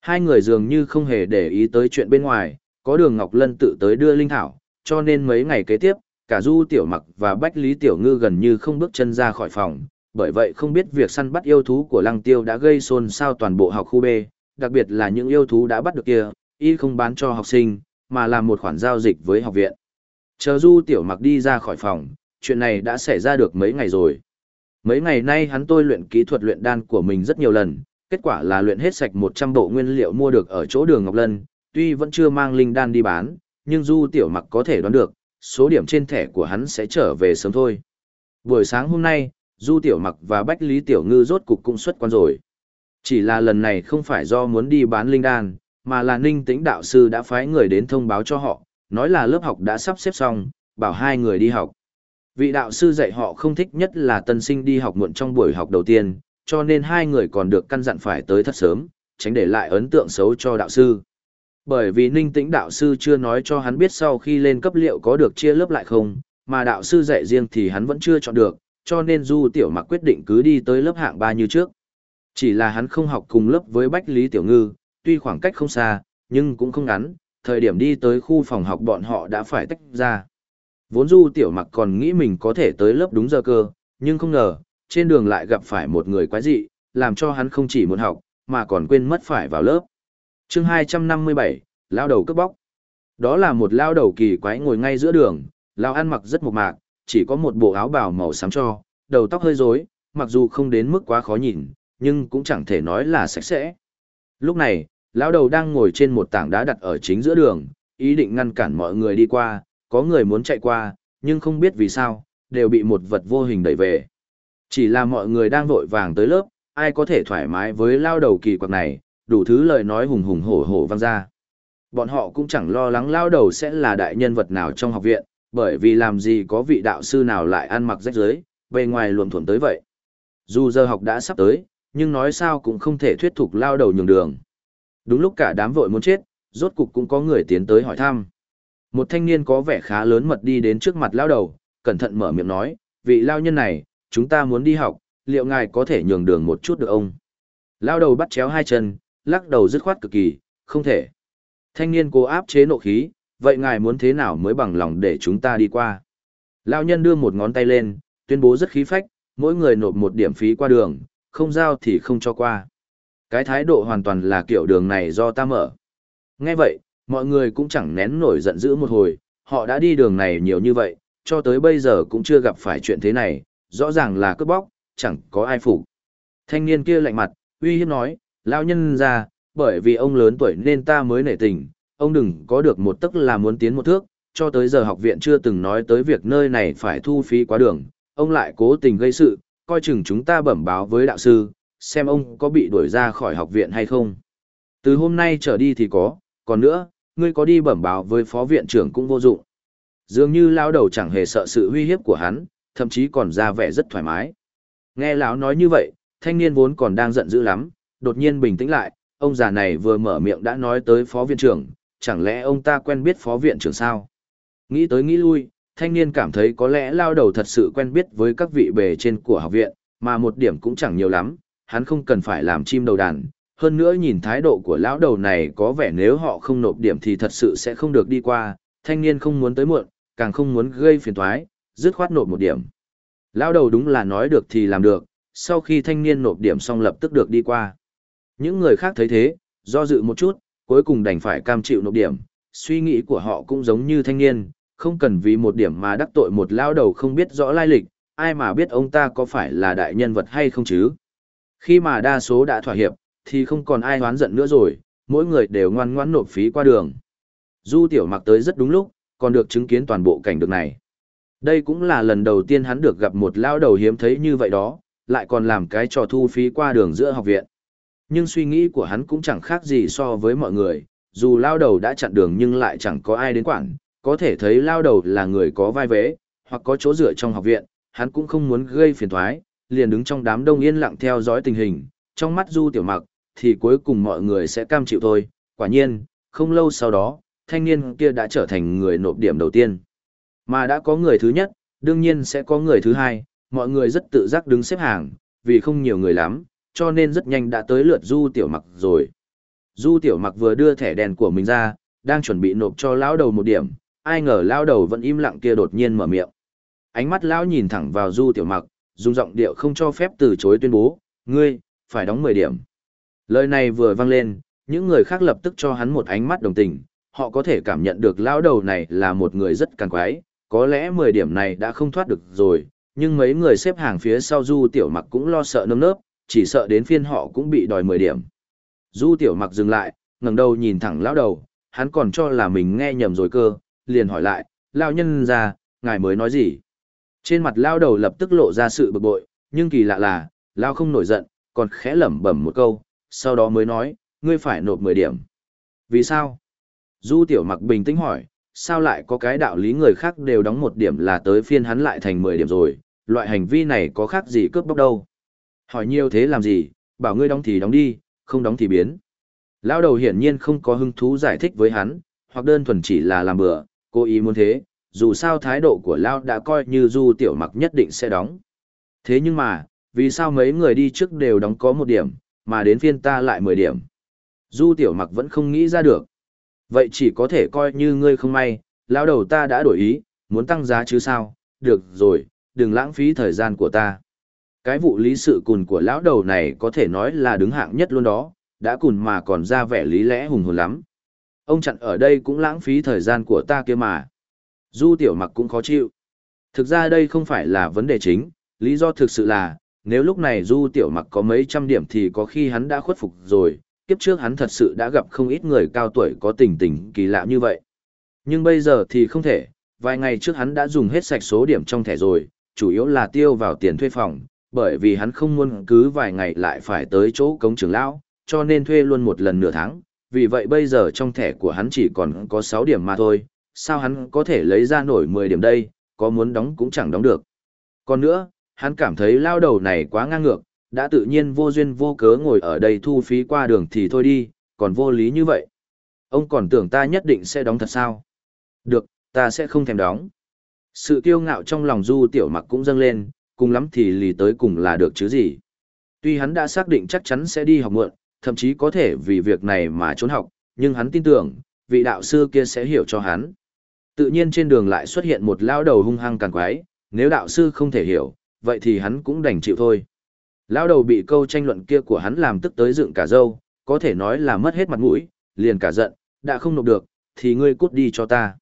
Hai người dường như không hề để ý tới chuyện bên ngoài, có đường Ngọc Lân tự tới đưa linh thảo, cho nên mấy ngày kế tiếp, cả Du Tiểu Mặc và Bách Lý Tiểu Ngư gần như không bước chân ra khỏi phòng, bởi vậy không biết việc săn bắt yêu thú của Lăng Tiêu đã gây xôn xao toàn bộ học khu B, đặc biệt là những yêu thú đã bắt được kia, y không bán cho học sinh, mà làm một khoản giao dịch với học viện. Chờ Du Tiểu Mặc đi ra khỏi phòng, chuyện này đã xảy ra được mấy ngày rồi. Mấy ngày nay hắn tôi luyện kỹ thuật luyện đan của mình rất nhiều lần, kết quả là luyện hết sạch 100 bộ nguyên liệu mua được ở chỗ đường Ngọc Lân, tuy vẫn chưa mang linh đan đi bán, nhưng Du Tiểu Mặc có thể đoán được, số điểm trên thẻ của hắn sẽ trở về sớm thôi. Buổi sáng hôm nay, Du Tiểu Mặc và Bách Lý Tiểu Ngư rốt cục cũng xuất quan rồi. Chỉ là lần này không phải do muốn đi bán linh đan, mà là ninh tĩnh đạo sư đã phái người đến thông báo cho họ, nói là lớp học đã sắp xếp xong, bảo hai người đi học. Vị đạo sư dạy họ không thích nhất là tân sinh đi học muộn trong buổi học đầu tiên, cho nên hai người còn được căn dặn phải tới thật sớm, tránh để lại ấn tượng xấu cho đạo sư. Bởi vì ninh tĩnh đạo sư chưa nói cho hắn biết sau khi lên cấp liệu có được chia lớp lại không, mà đạo sư dạy riêng thì hắn vẫn chưa chọn được, cho nên Du Tiểu Mặc quyết định cứ đi tới lớp hạng ba như trước. Chỉ là hắn không học cùng lớp với Bách Lý Tiểu Ngư, tuy khoảng cách không xa, nhưng cũng không ngắn, thời điểm đi tới khu phòng học bọn họ đã phải tách ra. Vốn Du Tiểu Mặc còn nghĩ mình có thể tới lớp đúng giờ cơ, nhưng không ngờ, trên đường lại gặp phải một người quái dị, làm cho hắn không chỉ muốn học, mà còn quên mất phải vào lớp chương 257, lao đầu cướp bóc. Đó là một lao đầu kỳ quái ngồi ngay giữa đường, lao ăn mặc rất mộc mạc, chỉ có một bộ áo bào màu xám cho, đầu tóc hơi rối, mặc dù không đến mức quá khó nhìn, nhưng cũng chẳng thể nói là sạch sẽ. Lúc này, lão đầu đang ngồi trên một tảng đá đặt ở chính giữa đường, ý định ngăn cản mọi người đi qua, có người muốn chạy qua, nhưng không biết vì sao, đều bị một vật vô hình đẩy về. Chỉ là mọi người đang vội vàng tới lớp, ai có thể thoải mái với lao đầu kỳ quặc này, đủ thứ lời nói hùng hùng hổ hổ vang ra. Bọn họ cũng chẳng lo lắng lao đầu sẽ là đại nhân vật nào trong học viện, bởi vì làm gì có vị đạo sư nào lại ăn mặc rách rưới, bề ngoài luồn thuần tới vậy. Dù giờ học đã sắp tới, nhưng nói sao cũng không thể thuyết phục lao đầu nhường đường. Đúng lúc cả đám vội muốn chết, rốt cục cũng có người tiến tới hỏi thăm. Một thanh niên có vẻ khá lớn mật đi đến trước mặt lao đầu, cẩn thận mở miệng nói, vị lao nhân này, chúng ta muốn đi học, liệu ngài có thể nhường đường một chút được không? Lao đầu bắt chéo hai chân, lắc đầu dứt khoát cực kỳ, không thể. Thanh niên cố áp chế nộ khí, vậy ngài muốn thế nào mới bằng lòng để chúng ta đi qua? Lao nhân đưa một ngón tay lên, tuyên bố rất khí phách, mỗi người nộp một điểm phí qua đường, không giao thì không cho qua. Cái thái độ hoàn toàn là kiểu đường này do ta mở. Nghe vậy, mọi người cũng chẳng nén nổi giận dữ một hồi, họ đã đi đường này nhiều như vậy, cho tới bây giờ cũng chưa gặp phải chuyện thế này, rõ ràng là cướp bóc, chẳng có ai phục. Thanh niên kia lạnh mặt, uy hiếp nói, lao nhân ra, bởi vì ông lớn tuổi nên ta mới nể tình, ông đừng có được một tức là muốn tiến một thước, cho tới giờ học viện chưa từng nói tới việc nơi này phải thu phí quá đường, ông lại cố tình gây sự, coi chừng chúng ta bẩm báo với đạo sư, xem ông có bị đuổi ra khỏi học viện hay không. Từ hôm nay trở đi thì có, còn nữa, ngươi có đi bẩm báo với phó viện trưởng cũng vô dụng. Dường như lao đầu chẳng hề sợ sự uy hiếp của hắn, thậm chí còn ra vẻ rất thoải mái. Nghe lão nói như vậy, thanh niên vốn còn đang giận dữ lắm, đột nhiên bình tĩnh lại, ông già này vừa mở miệng đã nói tới phó viện trưởng, chẳng lẽ ông ta quen biết phó viện trưởng sao? Nghĩ tới nghĩ lui, thanh niên cảm thấy có lẽ lao đầu thật sự quen biết với các vị bề trên của học viện, mà một điểm cũng chẳng nhiều lắm, hắn không cần phải làm chim đầu đàn. Hơn nữa nhìn thái độ của lão đầu này có vẻ nếu họ không nộp điểm thì thật sự sẽ không được đi qua, thanh niên không muốn tới muộn, càng không muốn gây phiền toái, dứt khoát nộp một điểm. Lão đầu đúng là nói được thì làm được, sau khi thanh niên nộp điểm xong lập tức được đi qua. Những người khác thấy thế, do dự một chút, cuối cùng đành phải cam chịu nộp điểm, suy nghĩ của họ cũng giống như thanh niên, không cần vì một điểm mà đắc tội một lao đầu không biết rõ lai lịch, ai mà biết ông ta có phải là đại nhân vật hay không chứ. Khi mà đa số đã thỏa hiệp, thì không còn ai hoán giận nữa rồi, mỗi người đều ngoan ngoãn nộp phí qua đường. Du tiểu mặc tới rất đúng lúc, còn được chứng kiến toàn bộ cảnh được này. Đây cũng là lần đầu tiên hắn được gặp một lao đầu hiếm thấy như vậy đó, lại còn làm cái trò thu phí qua đường giữa học viện. Nhưng suy nghĩ của hắn cũng chẳng khác gì so với mọi người, dù lao đầu đã chặn đường nhưng lại chẳng có ai đến quản, có thể thấy lao đầu là người có vai vế, hoặc có chỗ dựa trong học viện, hắn cũng không muốn gây phiền thoái, liền đứng trong đám đông yên lặng theo dõi tình hình, trong mắt du tiểu mặc, thì cuối cùng mọi người sẽ cam chịu thôi, quả nhiên, không lâu sau đó, thanh niên kia đã trở thành người nộp điểm đầu tiên. Mà đã có người thứ nhất, đương nhiên sẽ có người thứ hai, mọi người rất tự giác đứng xếp hàng, vì không nhiều người lắm, cho nên rất nhanh đã tới lượt du tiểu mặc rồi. Du tiểu mặc vừa đưa thẻ đèn của mình ra, đang chuẩn bị nộp cho lão đầu một điểm, ai ngờ Lão đầu vẫn im lặng kia đột nhiên mở miệng. Ánh mắt lão nhìn thẳng vào Du Tiểu Mặc, dùng giọng điệu không cho phép từ chối tuyên bố, "Ngươi phải đóng 10 điểm." Lời này vừa vang lên, những người khác lập tức cho hắn một ánh mắt đồng tình, họ có thể cảm nhận được lão đầu này là một người rất càn quái, có lẽ 10 điểm này đã không thoát được rồi, nhưng mấy người xếp hàng phía sau Du Tiểu Mặc cũng lo sợ nơm nớp, chỉ sợ đến phiên họ cũng bị đòi 10 điểm. Du Tiểu Mặc dừng lại, ngẩng đầu nhìn thẳng lão đầu, hắn còn cho là mình nghe nhầm rồi cơ, liền hỏi lại, Lão nhân ra, ngài mới nói gì? Trên mặt Lão đầu lập tức lộ ra sự bực bội, nhưng kỳ lạ là, Lão không nổi giận, còn khẽ lẩm bẩm một câu, sau đó mới nói, ngươi phải nộp 10 điểm. Vì sao? Du tiểu mặc bình tĩnh hỏi, sao lại có cái đạo lý người khác đều đóng một điểm là tới phiên hắn lại thành 10 điểm rồi, loại hành vi này có khác gì cướp bóc đâu? Hỏi nhiều thế làm gì, bảo ngươi đóng thì đóng đi, không đóng thì biến. Lão đầu hiển nhiên không có hứng thú giải thích với hắn, hoặc đơn thuần chỉ là làm bừa, Cố ý muốn thế, dù sao thái độ của Lão đã coi như du tiểu mặc nhất định sẽ đóng. Thế nhưng mà, vì sao mấy người đi trước đều đóng có một điểm, mà đến phiên ta lại 10 điểm? Du tiểu mặc vẫn không nghĩ ra được. Vậy chỉ có thể coi như ngươi không may, lão đầu ta đã đổi ý, muốn tăng giá chứ sao, được rồi, đừng lãng phí thời gian của ta. Cái vụ lý sự cùn của lão đầu này có thể nói là đứng hạng nhất luôn đó, đã cùn mà còn ra vẻ lý lẽ hùng hồn lắm. Ông chặn ở đây cũng lãng phí thời gian của ta kia mà. Du tiểu mặc cũng khó chịu. Thực ra đây không phải là vấn đề chính, lý do thực sự là, nếu lúc này du tiểu mặc có mấy trăm điểm thì có khi hắn đã khuất phục rồi, kiếp trước hắn thật sự đã gặp không ít người cao tuổi có tình tình kỳ lạ như vậy. Nhưng bây giờ thì không thể, vài ngày trước hắn đã dùng hết sạch số điểm trong thẻ rồi, chủ yếu là tiêu vào tiền thuê phòng, bởi vì hắn không muốn cứ vài ngày lại phải tới chỗ cống trưởng lão, cho nên thuê luôn một lần nửa tháng, vì vậy bây giờ trong thẻ của hắn chỉ còn có 6 điểm mà thôi, sao hắn có thể lấy ra nổi 10 điểm đây, có muốn đóng cũng chẳng đóng được. Còn nữa, hắn cảm thấy lao đầu này quá ngang ngược, đã tự nhiên vô duyên vô cớ ngồi ở đây thu phí qua đường thì thôi đi, còn vô lý như vậy. Ông còn tưởng ta nhất định sẽ đóng thật sao? Được, ta sẽ không thèm đóng. Sự kiêu ngạo trong lòng du tiểu mặc cũng dâng lên, cùng lắm thì lì tới cùng là được chứ gì. Tuy hắn đã xác định chắc chắn sẽ đi học muộn, thậm chí có thể vì việc này mà trốn học, nhưng hắn tin tưởng, vị đạo sư kia sẽ hiểu cho hắn. Tự nhiên trên đường lại xuất hiện một lao đầu hung hăng càng quái, nếu đạo sư không thể hiểu, vậy thì hắn cũng đành chịu thôi. Lao đầu bị câu tranh luận kia của hắn làm tức tới dựng cả dâu, có thể nói là mất hết mặt mũi, liền cả giận, đã không nộp được, thì ngươi cút đi cho ta.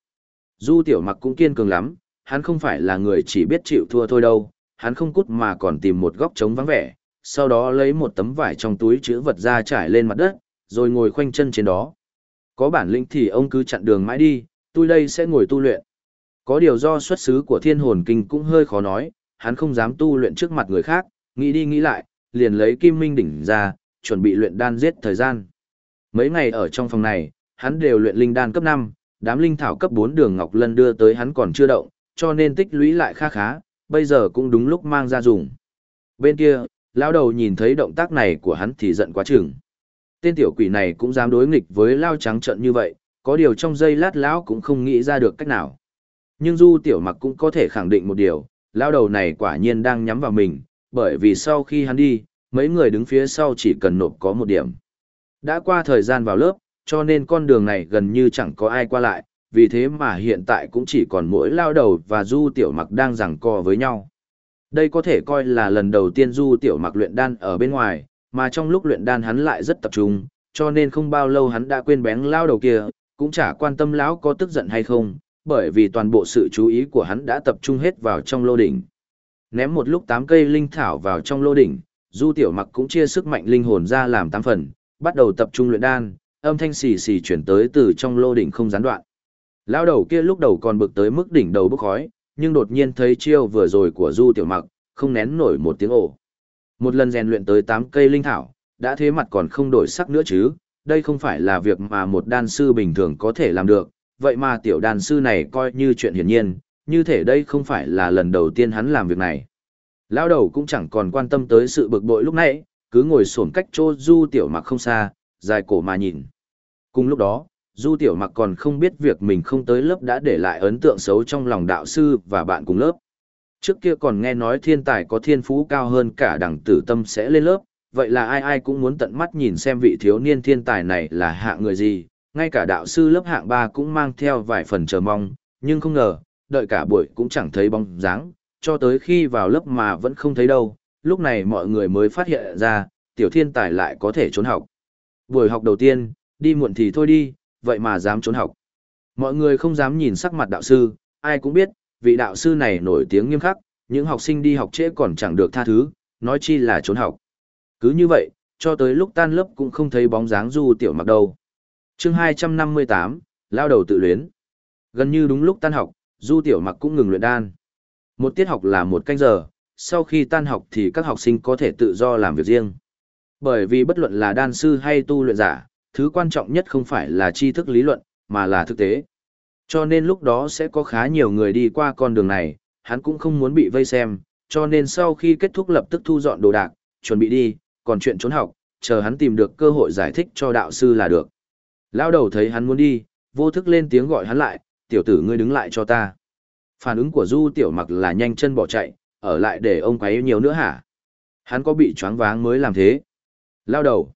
Du tiểu mặc cũng kiên cường lắm, hắn không phải là người chỉ biết chịu thua thôi đâu, hắn không cút mà còn tìm một góc trống vắng vẻ, sau đó lấy một tấm vải trong túi chữ vật ra trải lên mặt đất, rồi ngồi khoanh chân trên đó. Có bản lĩnh thì ông cứ chặn đường mãi đi, tôi đây sẽ ngồi tu luyện. Có điều do xuất xứ của thiên hồn kinh cũng hơi khó nói, hắn không dám tu luyện trước mặt người khác, nghĩ đi nghĩ lại, liền lấy kim minh đỉnh ra, chuẩn bị luyện đan giết thời gian. Mấy ngày ở trong phòng này, hắn đều luyện linh đan cấp 5, đám linh thảo cấp 4 đường Ngọc Lân đưa tới hắn còn chưa động, cho nên tích lũy lại khá khá, bây giờ cũng đúng lúc mang ra dùng. Bên kia, lão đầu nhìn thấy động tác này của hắn thì giận quá chừng. Tên tiểu quỷ này cũng dám đối nghịch với lao trắng trận như vậy, có điều trong giây lát lão cũng không nghĩ ra được cách nào. Nhưng Du Tiểu Mặc cũng có thể khẳng định một điều, lão đầu này quả nhiên đang nhắm vào mình, bởi vì sau khi hắn đi, mấy người đứng phía sau chỉ cần nộp có một điểm. Đã qua thời gian vào lớp, cho nên con đường này gần như chẳng có ai qua lại, vì thế mà hiện tại cũng chỉ còn mỗi lao đầu và Du Tiểu Mặc đang giằng co với nhau. Đây có thể coi là lần đầu tiên Du Tiểu Mặc luyện đan ở bên ngoài, mà trong lúc luyện đan hắn lại rất tập trung, cho nên không bao lâu hắn đã quên bén lao đầu kia, cũng chả quan tâm lão có tức giận hay không, bởi vì toàn bộ sự chú ý của hắn đã tập trung hết vào trong lô đỉnh. Ném một lúc tám cây linh thảo vào trong lô đỉnh, Du Tiểu Mặc cũng chia sức mạnh linh hồn ra làm tám phần, bắt đầu tập trung luyện đan, âm thanh xì xì chuyển tới từ trong lô đỉnh không gián đoạn. Lao đầu kia lúc đầu còn bực tới mức đỉnh đầu bốc khói, nhưng đột nhiên thấy chiêu vừa rồi của Du Tiểu Mặc, không nén nổi một tiếng ồ. Một lần rèn luyện tới 8 cây linh thảo, đã thế mặt còn không đổi sắc nữa chứ, đây không phải là việc mà một đan sư bình thường có thể làm được, vậy mà tiểu đan sư này coi như chuyện hiển nhiên, như thể đây không phải là lần đầu tiên hắn làm việc này. Lao đầu cũng chẳng còn quan tâm tới sự bực bội lúc nãy, cứ ngồi xổm cách chỗ Du Tiểu Mặc không xa, dài cổ mà nhìn. Cùng lúc đó, Du Tiểu Mặc còn không biết việc mình không tới lớp đã để lại ấn tượng xấu trong lòng đạo sư và bạn cùng lớp. Trước kia còn nghe nói thiên tài có thiên phú cao hơn cả đẳng tử tâm sẽ lên lớp, vậy là ai ai cũng muốn tận mắt nhìn xem vị thiếu niên thiên tài này là hạng người gì, ngay cả đạo sư lớp hạng 3 cũng mang theo vài phần chờ mong, nhưng không ngờ, đợi cả buổi cũng chẳng thấy bóng dáng, cho tới khi vào lớp mà vẫn không thấy đâu, lúc này mọi người mới phát hiện ra, tiểu thiên tài lại có thể trốn học. Buổi học đầu tiên, đi muộn thì thôi đi, vậy mà dám trốn học. Mọi người không dám nhìn sắc mặt đạo sư, ai cũng biết, vị đạo sư này nổi tiếng nghiêm khắc, những học sinh đi học trễ còn chẳng được tha thứ, nói chi là trốn học. Cứ như vậy, cho tới lúc tan lớp cũng không thấy bóng dáng du tiểu mặc đâu. chương 258, lao đầu tự luyến. Gần như đúng lúc tan học, du tiểu mặc cũng ngừng luyện đan. Một tiết học là một canh giờ, sau khi tan học thì các học sinh có thể tự do làm việc riêng. Bởi vì bất luận là đan sư hay tu luyện giả, thứ quan trọng nhất không phải là tri thức lý luận, mà là thực tế. Cho nên lúc đó sẽ có khá nhiều người đi qua con đường này, hắn cũng không muốn bị vây xem, cho nên sau khi kết thúc lập tức thu dọn đồ đạc, chuẩn bị đi, còn chuyện trốn học, chờ hắn tìm được cơ hội giải thích cho đạo sư là được. Lão đầu thấy hắn muốn đi, vô thức lên tiếng gọi hắn lại, tiểu tử ngươi đứng lại cho ta. Phản ứng của Du tiểu mặc là nhanh chân bỏ chạy, ở lại để ông quấy nhiều nữa hả? Hắn có bị choáng váng mới làm thế. Lao đầu.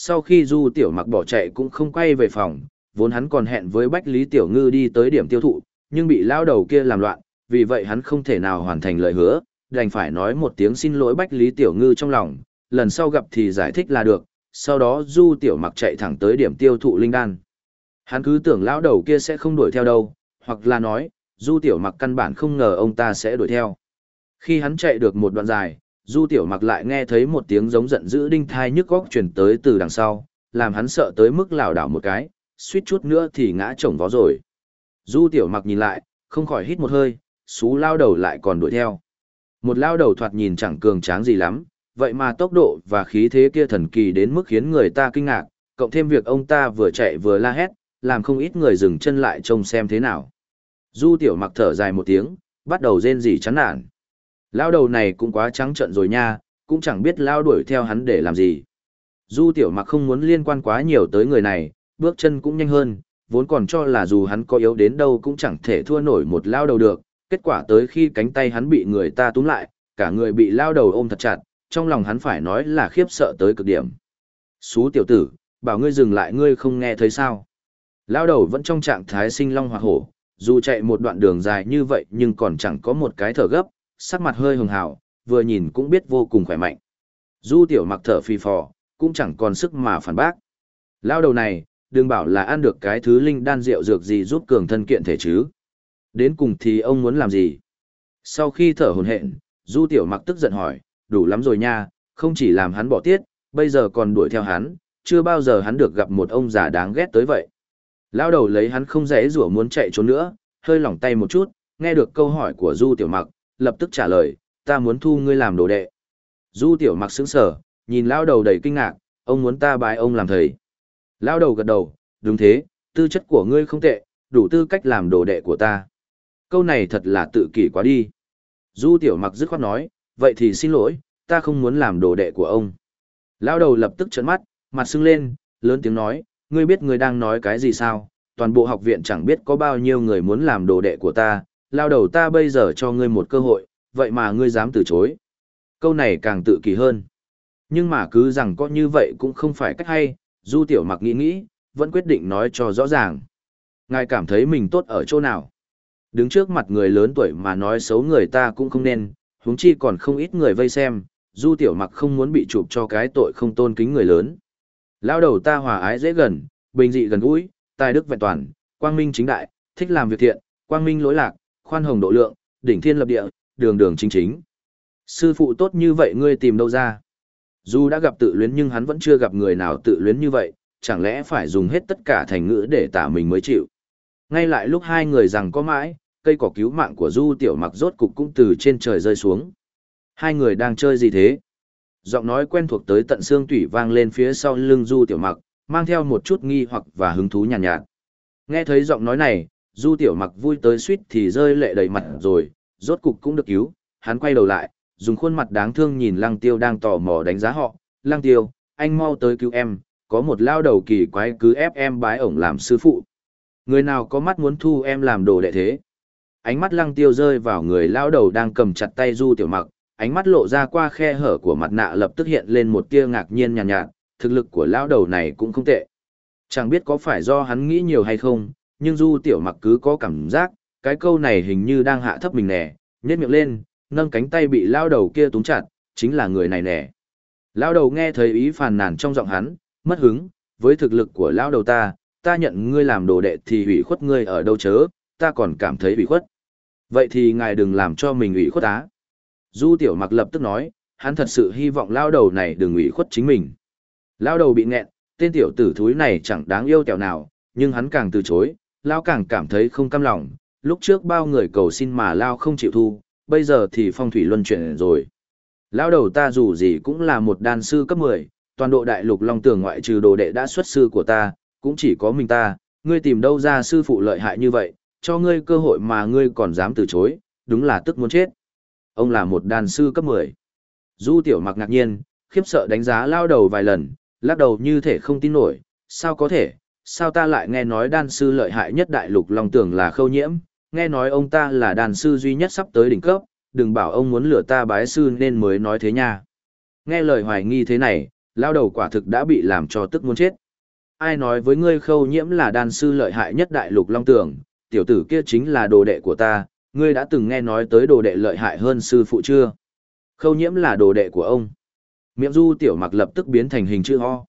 Sau khi Du tiểu mặc bỏ chạy cũng không quay về phòng, vốn hắn còn hẹn với Bách Lý Tiểu Ngư đi tới điểm tiêu thụ, nhưng bị lao đầu kia làm loạn, vì vậy hắn không thể nào hoàn thành lời hứa, đành phải nói một tiếng xin lỗi Bách Lý Tiểu Ngư trong lòng, lần sau gặp thì giải thích là được, sau đó Du Tiểu Mặc chạy thẳng tới điểm tiêu thụ linh đan. Hắn cứ tưởng lão đầu kia sẽ không đuổi theo đâu, hoặc là nói, Du Tiểu Mặc căn bản không ngờ ông ta sẽ đuổi theo. Khi hắn chạy được một đoạn dài, Du Tiểu Mặc lại nghe thấy một tiếng giống giận dữ đinh thai nhức góc truyền tới từ đằng sau, làm hắn sợ tới mức lảo đảo một cái, suýt chút nữa thì ngã chồng vó rồi. Du Tiểu Mặc nhìn lại, không khỏi hít một hơi, xú lao đầu lại còn đuổi theo. Một lao đầu thoạt nhìn chẳng cường tráng gì lắm, vậy mà tốc độ và khí thế kia thần kỳ đến mức khiến người ta kinh ngạc, cộng thêm việc ông ta vừa chạy vừa la hét, làm không ít người dừng chân lại trông xem thế nào. Du tiểu mặc thở dài một tiếng, bắt đầu rên rỉ chán nản. Lao đầu này cũng quá trắng trợn rồi nha, cũng chẳng biết lao đuổi theo hắn để làm gì. Du tiểu mặc không muốn liên quan quá nhiều tới người này, bước chân cũng nhanh hơn, vốn còn cho là dù hắn có yếu đến đâu cũng chẳng thể thua nổi một lao đầu được, kết quả tới khi cánh tay hắn bị người ta túm lại, cả người bị lao đầu ôm thật chặt, trong lòng hắn phải nói là khiếp sợ tới cực điểm. Xú tiểu tử, bảo ngươi dừng lại ngươi không nghe thấy sao. Lao đầu vẫn trong trạng thái sinh long hoa hổ, dù chạy một đoạn đường dài như vậy nhưng còn chẳng có một cái thở gấp, sắc mặt hơi hường hào, vừa nhìn cũng biết vô cùng khỏe mạnh. Du tiểu mặc thở phì phò, cũng chẳng còn sức mà phản bác. Lao đầu này, đừng bảo là ăn được cái thứ linh đan rượu dược gì giúp cường thân kiện thể chứ. Đến cùng thì ông muốn làm gì? Sau khi thở hồn hện, Du tiểu mặc tức giận hỏi, đủ lắm rồi nha, không chỉ làm hắn bỏ tiết, bây giờ còn đuổi theo hắn, chưa bao giờ hắn được gặp một ông già đáng ghét tới vậy. Lao đầu lấy hắn không dễ rủa muốn chạy trốn nữa, hơi lỏng tay một chút, nghe được câu hỏi của Du Tiểu Mặc, lập tức trả lời, ta muốn thu ngươi làm đồ đệ. Du Tiểu Mặc sững sờ, nhìn Lao đầu đầy kinh ngạc, ông muốn ta bái ông làm thầy. Lao đầu gật đầu, đúng thế, tư chất của ngươi không tệ, đủ tư cách làm đồ đệ của ta. Câu này thật là tự kỷ quá đi. Du Tiểu Mặc dứt khoát nói, vậy thì xin lỗi, ta không muốn làm đồ đệ của ông. Lao đầu lập tức trợn mắt, mặt sưng lên, lớn tiếng nói, ngươi biết ngươi đang nói cái gì sao? Toàn bộ học viện chẳng biết có bao nhiêu người muốn làm đồ đệ của ta, lao đầu ta bây giờ cho ngươi một cơ hội, vậy mà ngươi dám từ chối. Câu này càng tự kỳ hơn. Nhưng mà cứ rằng có như vậy cũng không phải cách hay, Du Tiểu Mặc nghĩ nghĩ, vẫn quyết định nói cho rõ ràng. Ngài cảm thấy mình tốt ở chỗ nào? Đứng trước mặt người lớn tuổi mà nói xấu người ta cũng không nên, huống chi còn không ít người vây xem, Du Tiểu Mặc không muốn bị chụp cho cái tội không tôn kính người lớn. Lao đầu ta hòa ái dễ gần, bình dị gần gũi, tài đức vẹn toàn, quang minh chính đại, thích làm việc thiện, quang minh lỗi lạc, khoan hồng độ lượng, đỉnh thiên lập địa, đường đường chính chính. Sư phụ tốt như vậy ngươi tìm đâu ra? Dù đã gặp tự luyến nhưng hắn vẫn chưa gặp người nào tự luyến như vậy, chẳng lẽ phải dùng hết tất cả thành ngữ để tả mình mới chịu. Ngay lại lúc hai người rằng có mãi, cây cỏ cứu mạng của Du Tiểu Mặc rốt cục cũng từ trên trời rơi xuống. Hai người đang chơi gì thế? Giọng nói quen thuộc tới tận xương tủy vang lên phía sau lưng Du Tiểu Mặc, mang theo một chút nghi hoặc và hứng thú nhàn nhạt, nhạt. Nghe thấy giọng nói này, Du Tiểu Mặc vui tới suýt thì rơi lệ đầy mặt rồi, rốt cục cũng được cứu, hắn quay đầu lại, dùng khuôn mặt đáng thương nhìn Lăng Tiêu đang tò mò đánh giá họ, Lăng Tiêu, anh mau tới cứu em, có một lao đầu kỳ quái cứ ép em bái ổng làm sư phụ. Người nào có mắt muốn thu em làm đồ đệ thế? Ánh mắt Lăng Tiêu rơi vào người lao đầu đang cầm chặt tay Du Tiểu Mặc, ánh mắt lộ ra qua khe hở của mặt nạ lập tức hiện lên một tia ngạc nhiên nhàn nhạt, nhạt, thực lực của lão đầu này cũng không tệ. Chẳng biết có phải do hắn nghĩ nhiều hay không, nhưng Du Tiểu Mặc cứ có cảm giác, cái câu này hình như đang hạ thấp mình nè, nhét miệng lên, nâng cánh tay bị lão đầu kia túm chặt, chính là người này nè. Lão đầu nghe thấy ý phàn nàn trong giọng hắn, mất hứng, với thực lực của lão đầu ta, ta nhận ngươi làm đồ đệ thì ủy khuất ngươi ở đâu chớ, ta còn cảm thấy ủy khuất. Vậy thì ngài đừng làm cho mình ủy khuất á. Du tiểu mặc lập tức nói, hắn thật sự hy vọng lao đầu này đừng ủy khuất chính mình. Lao đầu bị nghẹn, tên tiểu tử thúi này chẳng đáng yêu tẹo nào, nhưng hắn càng từ chối, lao càng cảm thấy không cam lòng, lúc trước bao người cầu xin mà lao không chịu thu, bây giờ thì phong thủy luân chuyển rồi. Lao đầu ta dù gì cũng là một đan sư cấp 10, toàn độ đại lục long tường ngoại trừ đồ đệ đã xuất sư của ta, cũng chỉ có mình ta, ngươi tìm đâu ra sư phụ lợi hại như vậy, cho ngươi cơ hội mà ngươi còn dám từ chối, đúng là tức muốn chết. Ông là một đàn sư cấp 10. Du tiểu mặc ngạc nhiên, khiếp sợ đánh giá lao đầu vài lần, lắc đầu như thể không tin nổi, sao có thể, sao ta lại nghe nói đan sư lợi hại nhất đại lục long tưởng là khâu nhiễm, nghe nói ông ta là đàn sư duy nhất sắp tới đỉnh cấp, đừng bảo ông muốn lừa ta bái sư nên mới nói thế nha. Nghe lời hoài nghi thế này, lao đầu quả thực đã bị làm cho tức muốn chết. Ai nói với ngươi khâu nhiễm là đan sư lợi hại nhất đại lục long tưởng, tiểu tử kia chính là đồ đệ của ta, ngươi đã từng nghe nói tới đồ đệ lợi hại hơn sư phụ chưa? Khâu nhiễm là đồ đệ của ông. Miệng du tiểu mặc lập tức biến thành hình chữ ho.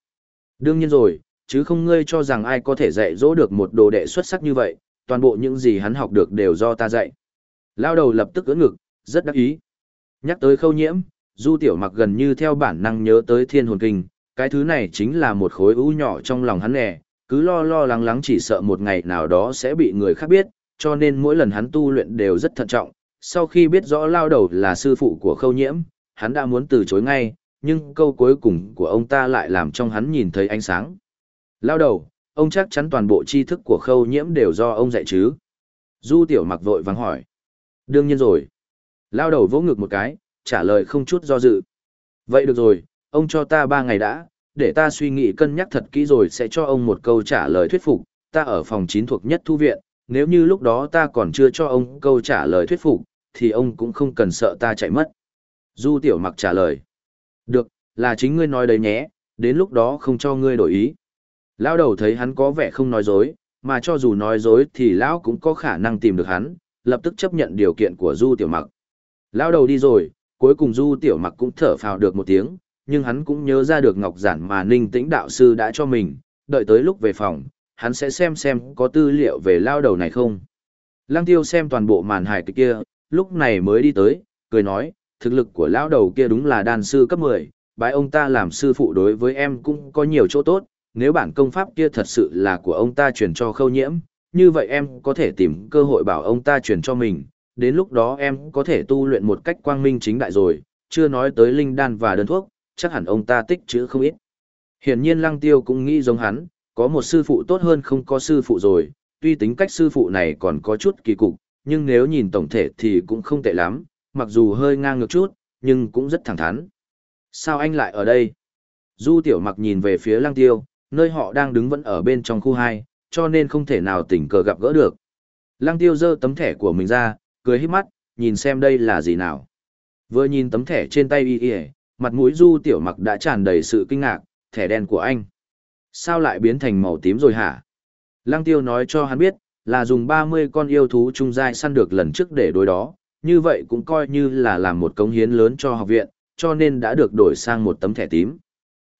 Đương nhiên rồi, chứ không ngươi cho rằng ai có thể dạy dỗ được một đồ đệ xuất sắc như vậy, toàn bộ những gì hắn học được đều do ta dạy. Lao đầu lập tức ưỡn ngực, rất đắc ý. Nhắc tới khâu nhiễm, du tiểu mặc gần như theo bản năng nhớ tới thiên hồn kinh, cái thứ này chính là một khối u nhỏ trong lòng hắn nè, cứ lo lo lắng lắng chỉ sợ một ngày nào đó sẽ bị người khác biết, cho nên mỗi lần hắn tu luyện đều rất thận trọng, sau khi biết rõ lao đầu là sư phụ của khâu nhiễm, hắn đã muốn từ chối ngay, nhưng câu cuối cùng của ông ta lại làm trong hắn nhìn thấy ánh sáng. Lao đầu, ông chắc chắn toàn bộ tri thức của khâu nhiễm đều do ông dạy chứ? Du tiểu mặc vội vắng hỏi. Đương nhiên rồi. Lao đầu vỗ ngực một cái, trả lời không chút do dự. Vậy được rồi, ông cho ta ba ngày đã, để ta suy nghĩ cân nhắc thật kỹ rồi sẽ cho ông một câu trả lời thuyết phục. Ta ở phòng chín thuộc nhất thu viện, nếu như lúc đó ta còn chưa cho ông câu trả lời thuyết phục, thì ông cũng không cần sợ ta chạy mất. Du tiểu mặc trả lời. Được, là chính ngươi nói đấy nhé, đến lúc đó không cho ngươi đổi ý. Lão đầu thấy hắn có vẻ không nói dối, mà cho dù nói dối thì lão cũng có khả năng tìm được hắn, lập tức chấp nhận điều kiện của Du tiểu mặc. Lão đầu đi rồi, cuối cùng Du tiểu mặc cũng thở phào được một tiếng, nhưng hắn cũng nhớ ra được ngọc giản mà ninh tĩnh đạo sư đã cho mình, đợi tới lúc về phòng, hắn sẽ xem xem có tư liệu về lao đầu này không. Lăng tiêu xem toàn bộ màn hài kịch kia, lúc này mới đi tới, cười nói, thực lực của lão đầu kia đúng là đan sư cấp 10, bái ông ta làm sư phụ đối với em cũng có nhiều chỗ tốt, nếu bản công pháp kia thật sự là của ông ta truyền cho khâu nhiễm, như vậy em có thể tìm cơ hội bảo ông ta truyền cho mình, đến lúc đó em có thể tu luyện một cách quang minh chính đại rồi, chưa nói tới linh đan và đơn thuốc, chắc hẳn ông ta tích chữ không ít. Hiển nhiên lăng tiêu cũng nghĩ giống hắn, có một sư phụ tốt hơn không có sư phụ rồi, tuy tính cách sư phụ này còn có chút kỳ cục, nhưng nếu nhìn tổng thể thì cũng không tệ lắm, mặc dù hơi ngang ngược chút, nhưng cũng rất thẳng thắn. Sao anh lại ở đây? Du tiểu mặc nhìn về phía lăng tiêu, nơi họ đang đứng vẫn ở bên trong khu 2, cho nên không thể nào tình cờ gặp gỡ được. Lăng tiêu giơ tấm thẻ của mình ra, cười híp mắt, nhìn xem đây là gì nào. Vừa nhìn tấm thẻ trên tay y y, mặt mũi du tiểu mặc đã tràn đầy sự kinh ngạc, thẻ đen của anh. Sao lại biến thành màu tím rồi hả? Lăng tiêu nói cho hắn biết, là dùng 30 con yêu thú trung giai săn được lần trước để đối đó, như vậy cũng coi như là làm một cống hiến lớn cho học viện, cho nên đã được đổi sang một tấm thẻ tím.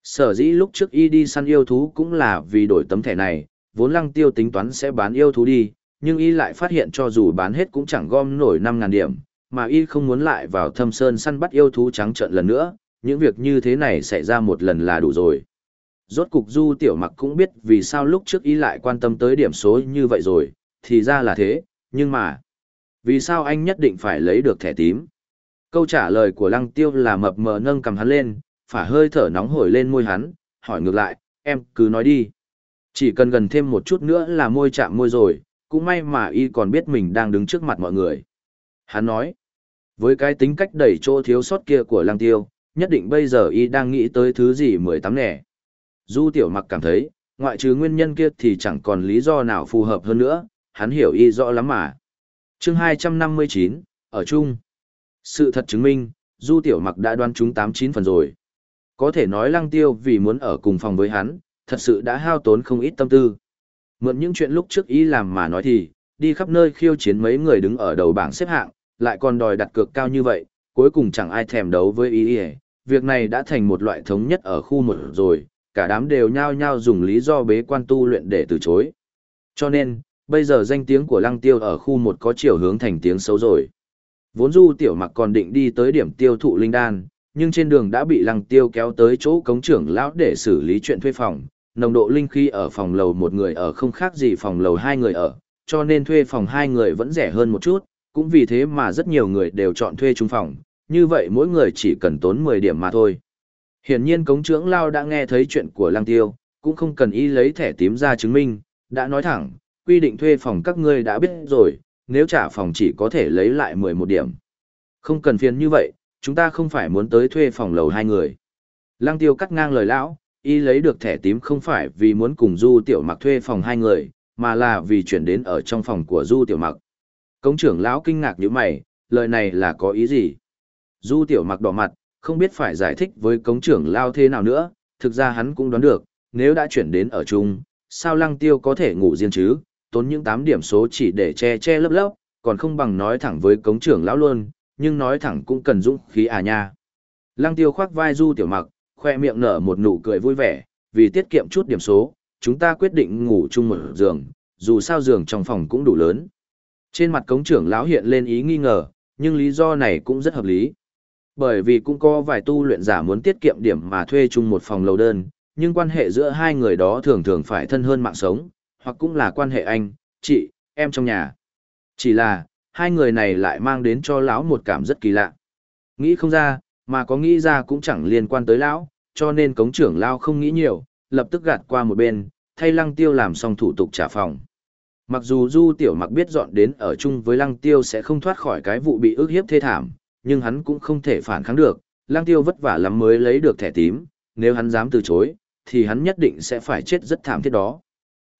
Sở dĩ lúc trước y đi săn yêu thú cũng là vì đổi tấm thẻ này, vốn lăng tiêu tính toán sẽ bán yêu thú đi, nhưng y lại phát hiện cho dù bán hết cũng chẳng gom nổi 5.000 điểm, mà y không muốn lại vào thâm sơn săn bắt yêu thú trắng trợn lần nữa, những việc như thế này xảy ra một lần là đủ rồi. Rốt cục du tiểu mặc cũng biết vì sao lúc trước y lại quan tâm tới điểm số như vậy rồi, thì ra là thế, nhưng mà... Vì sao anh nhất định phải lấy được thẻ tím? Câu trả lời của lăng tiêu là mập mờ nâng cầm hắn lên, phả hơi thở nóng hổi lên môi hắn, hỏi ngược lại, em cứ nói đi. Chỉ cần gần thêm một chút nữa là môi chạm môi rồi, cũng may mà y còn biết mình đang đứng trước mặt mọi người. Hắn nói, với cái tính cách đẩy chỗ thiếu sót kia của lăng tiêu, nhất định bây giờ y đang nghĩ tới thứ gì mười tám nẻ. Du tiểu mặc cảm thấy, ngoại trừ nguyên nhân kia thì chẳng còn lý do nào phù hợp hơn nữa, hắn hiểu y rõ lắm mà. chương 259, ở chung. Sự thật chứng minh, Du tiểu mặc đã đoán trúng 89 phần rồi. Có thể nói lăng tiêu vì muốn ở cùng phòng với hắn, thật sự đã hao tốn không ít tâm tư. Mượn những chuyện lúc trước ý làm mà nói thì, đi khắp nơi khiêu chiến mấy người đứng ở đầu bảng xếp hạng, lại còn đòi đặt cược cao như vậy, cuối cùng chẳng ai thèm đấu với ý ý. Việc này đã thành một loại thống nhất ở khu một rồi, cả đám đều nhao nhao dùng lý do bế quan tu luyện để từ chối. Cho nên, bây giờ danh tiếng của lăng tiêu ở khu một có chiều hướng thành tiếng xấu rồi. Vốn du tiểu mặc còn định đi tới điểm tiêu thụ linh đan, nhưng trên đường đã bị lăng tiêu kéo tới chỗ cống trưởng lão để xử lý chuyện thuê phòng. Nồng độ linh khí ở phòng lầu một người ở không khác gì phòng lầu hai người ở, cho nên thuê phòng hai người vẫn rẻ hơn một chút, cũng vì thế mà rất nhiều người đều chọn thuê chung phòng, như vậy mỗi người chỉ cần tốn 10 điểm mà thôi. Hiển nhiên cống trưởng lao đã nghe thấy chuyện của lăng tiêu, cũng không cần y lấy thẻ tím ra chứng minh, đã nói thẳng, quy định thuê phòng các ngươi đã biết rồi, nếu trả phòng chỉ có thể lấy lại 11 điểm. Không cần phiền như vậy, chúng ta không phải muốn tới thuê phòng lầu hai người. Lăng tiêu cắt ngang lời lão, y lấy được thẻ tím không phải vì muốn cùng Du Tiểu Mặc thuê phòng hai người, mà là vì chuyển đến ở trong phòng của Du Tiểu Mặc. Công trưởng lão kinh ngạc như mày, lời này là có ý gì? Du Tiểu Mặc đỏ mặt, không biết phải giải thích với công trưởng lao thế nào nữa, thực ra hắn cũng đoán được, nếu đã chuyển đến ở chung, sao lăng tiêu có thể ngủ riêng chứ, tốn những 8 điểm số chỉ để che che lấp lấp, còn không bằng nói thẳng với cống trưởng lão luôn, nhưng nói thẳng cũng cần dũng khí à nha. Lăng tiêu khoác vai du tiểu mặc, khoe miệng nở một nụ cười vui vẻ, vì tiết kiệm chút điểm số, chúng ta quyết định ngủ chung một giường, dù sao giường trong phòng cũng đủ lớn. Trên mặt cống trưởng lão hiện lên ý nghi ngờ, nhưng lý do này cũng rất hợp lý. Bởi vì cũng có vài tu luyện giả muốn tiết kiệm điểm mà thuê chung một phòng lầu đơn, nhưng quan hệ giữa hai người đó thường thường phải thân hơn mạng sống, hoặc cũng là quan hệ anh, chị, em trong nhà. Chỉ là, hai người này lại mang đến cho lão một cảm rất kỳ lạ. Nghĩ không ra, mà có nghĩ ra cũng chẳng liên quan tới lão, cho nên cống trưởng lao không nghĩ nhiều, lập tức gạt qua một bên, thay lăng tiêu làm xong thủ tục trả phòng. Mặc dù Du Tiểu Mặc biết dọn đến ở chung với Lăng Tiêu sẽ không thoát khỏi cái vụ bị ức hiếp thê thảm, nhưng hắn cũng không thể phản kháng được, Lăng Tiêu vất vả lắm mới lấy được thẻ tím, nếu hắn dám từ chối, thì hắn nhất định sẽ phải chết rất thảm thiết đó.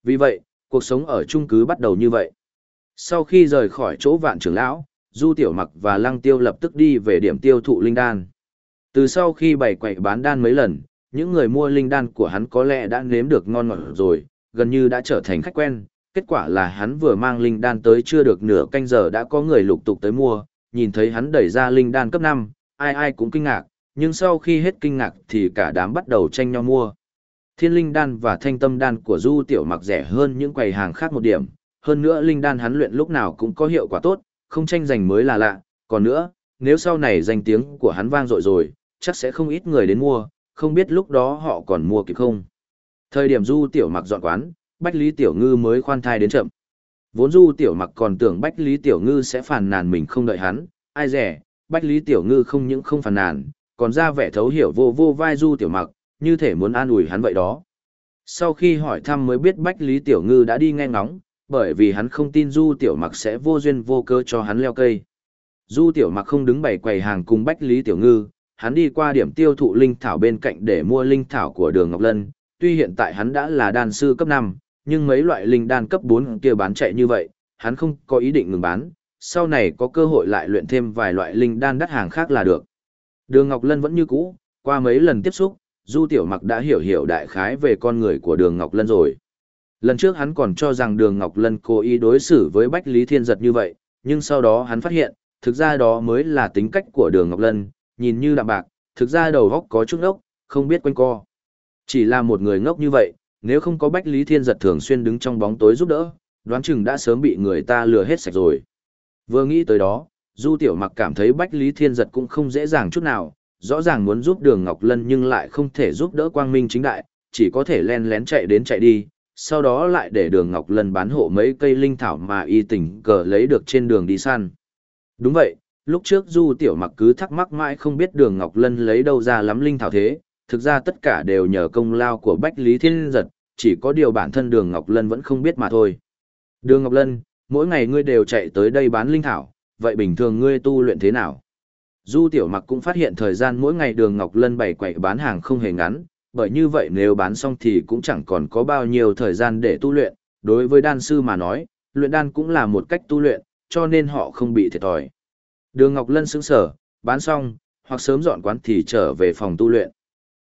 Vì vậy, cuộc sống ở chung cứ bắt đầu như vậy. Sau khi rời khỏi chỗ vạn trưởng lão, Du Tiểu Mặc và Lăng Tiêu lập tức đi về điểm tiêu thụ linh đan. Từ sau khi bày quậy bán đan mấy lần, những người mua linh đan của hắn có lẽ đã nếm được ngon ngọt rồi, gần như đã trở thành khách quen. Kết quả là hắn vừa mang linh đan tới chưa được nửa canh giờ đã có người lục tục tới mua, nhìn thấy hắn đẩy ra linh đan cấp 5, ai ai cũng kinh ngạc, nhưng sau khi hết kinh ngạc thì cả đám bắt đầu tranh nhau mua. Thiên linh đan và thanh tâm đan của Du Tiểu Mặc rẻ hơn những quầy hàng khác một điểm, hơn nữa linh đan hắn luyện lúc nào cũng có hiệu quả tốt, không tranh giành mới là lạ, còn nữa, nếu sau này danh tiếng của hắn vang dội rồi, chắc sẽ không ít người đến mua, không biết lúc đó họ còn mua kịp không. Thời điểm Du Tiểu Mặc dọn quán, Bách Lý Tiểu Ngư mới khoan thai đến chậm. Vốn Du Tiểu Mặc còn tưởng Bách Lý Tiểu Ngư sẽ phàn nàn mình không đợi hắn, ai rẻ, Bách Lý Tiểu Ngư không những không phàn nàn, còn ra vẻ thấu hiểu vô vô vai Du Tiểu Mặc, như thể muốn an ủi hắn vậy đó. Sau khi hỏi thăm mới biết Bách Lý Tiểu Ngư đã đi nghe ngóng, bởi vì hắn không tin Du Tiểu Mặc sẽ vô duyên vô cớ cho hắn leo cây. Du Tiểu Mặc không đứng bày quầy hàng cùng Bách Lý Tiểu Ngư, hắn đi qua điểm tiêu thụ linh thảo bên cạnh để mua linh thảo của Đường Ngọc Lân, tuy hiện tại hắn đã là đan sư cấp 5, nhưng mấy loại linh đan cấp 4 kia bán chạy như vậy, hắn không có ý định ngừng bán, sau này có cơ hội lại luyện thêm vài loại linh đan đắt hàng khác là được. Đường Ngọc Lân vẫn như cũ, qua mấy lần tiếp xúc, Du Tiểu Mặc đã hiểu hiểu đại khái về con người của Đường Ngọc Lân rồi. Lần trước hắn còn cho rằng Đường Ngọc Lân cố ý đối xử với Bách Lý Thiên Giật như vậy, nhưng sau đó hắn phát hiện, thực ra đó mới là tính cách của Đường Ngọc Lân, nhìn như đạm bạc, thực ra đầu óc có chút ngốc, không biết quanh co. Chỉ là một người ngốc như vậy, nếu không có Bách Lý Thiên Giật thường xuyên đứng trong bóng tối giúp đỡ, đoán chừng đã sớm bị người ta lừa hết sạch rồi. Vừa nghĩ tới đó, Du Tiểu Mặc cảm thấy Bách Lý Thiên Giật cũng không dễ dàng chút nào, rõ ràng muốn giúp Đường Ngọc Lân nhưng lại không thể giúp đỡ Quang Minh chính đại, chỉ có thể len lén chạy đến chạy đi, sau đó lại để Đường Ngọc Lân bán hộ mấy cây linh thảo mà y tình cờ lấy được trên đường đi săn. Đúng vậy, lúc trước Du Tiểu Mặc cứ thắc mắc mãi không biết Đường Ngọc Lân lấy đâu ra lắm linh thảo thế, thực ra tất cả đều nhờ công lao của Bách Lý Thiên Giật, chỉ có điều bản thân Đường Ngọc Lân vẫn không biết mà thôi. Đường Ngọc Lân, mỗi ngày ngươi đều chạy tới đây bán linh thảo, vậy bình thường ngươi tu luyện thế nào? Du Tiểu Mặc cũng phát hiện thời gian mỗi ngày Đường Ngọc Lân bày quậy bán hàng không hề ngắn, bởi như vậy nếu bán xong thì cũng chẳng còn có bao nhiêu thời gian để tu luyện, đối với đan sư mà nói, luyện đan cũng là một cách tu luyện, cho nên họ không bị thiệt thòi. Đường Ngọc Lân sững sở, bán xong, hoặc sớm dọn quán thì trở về phòng tu luyện.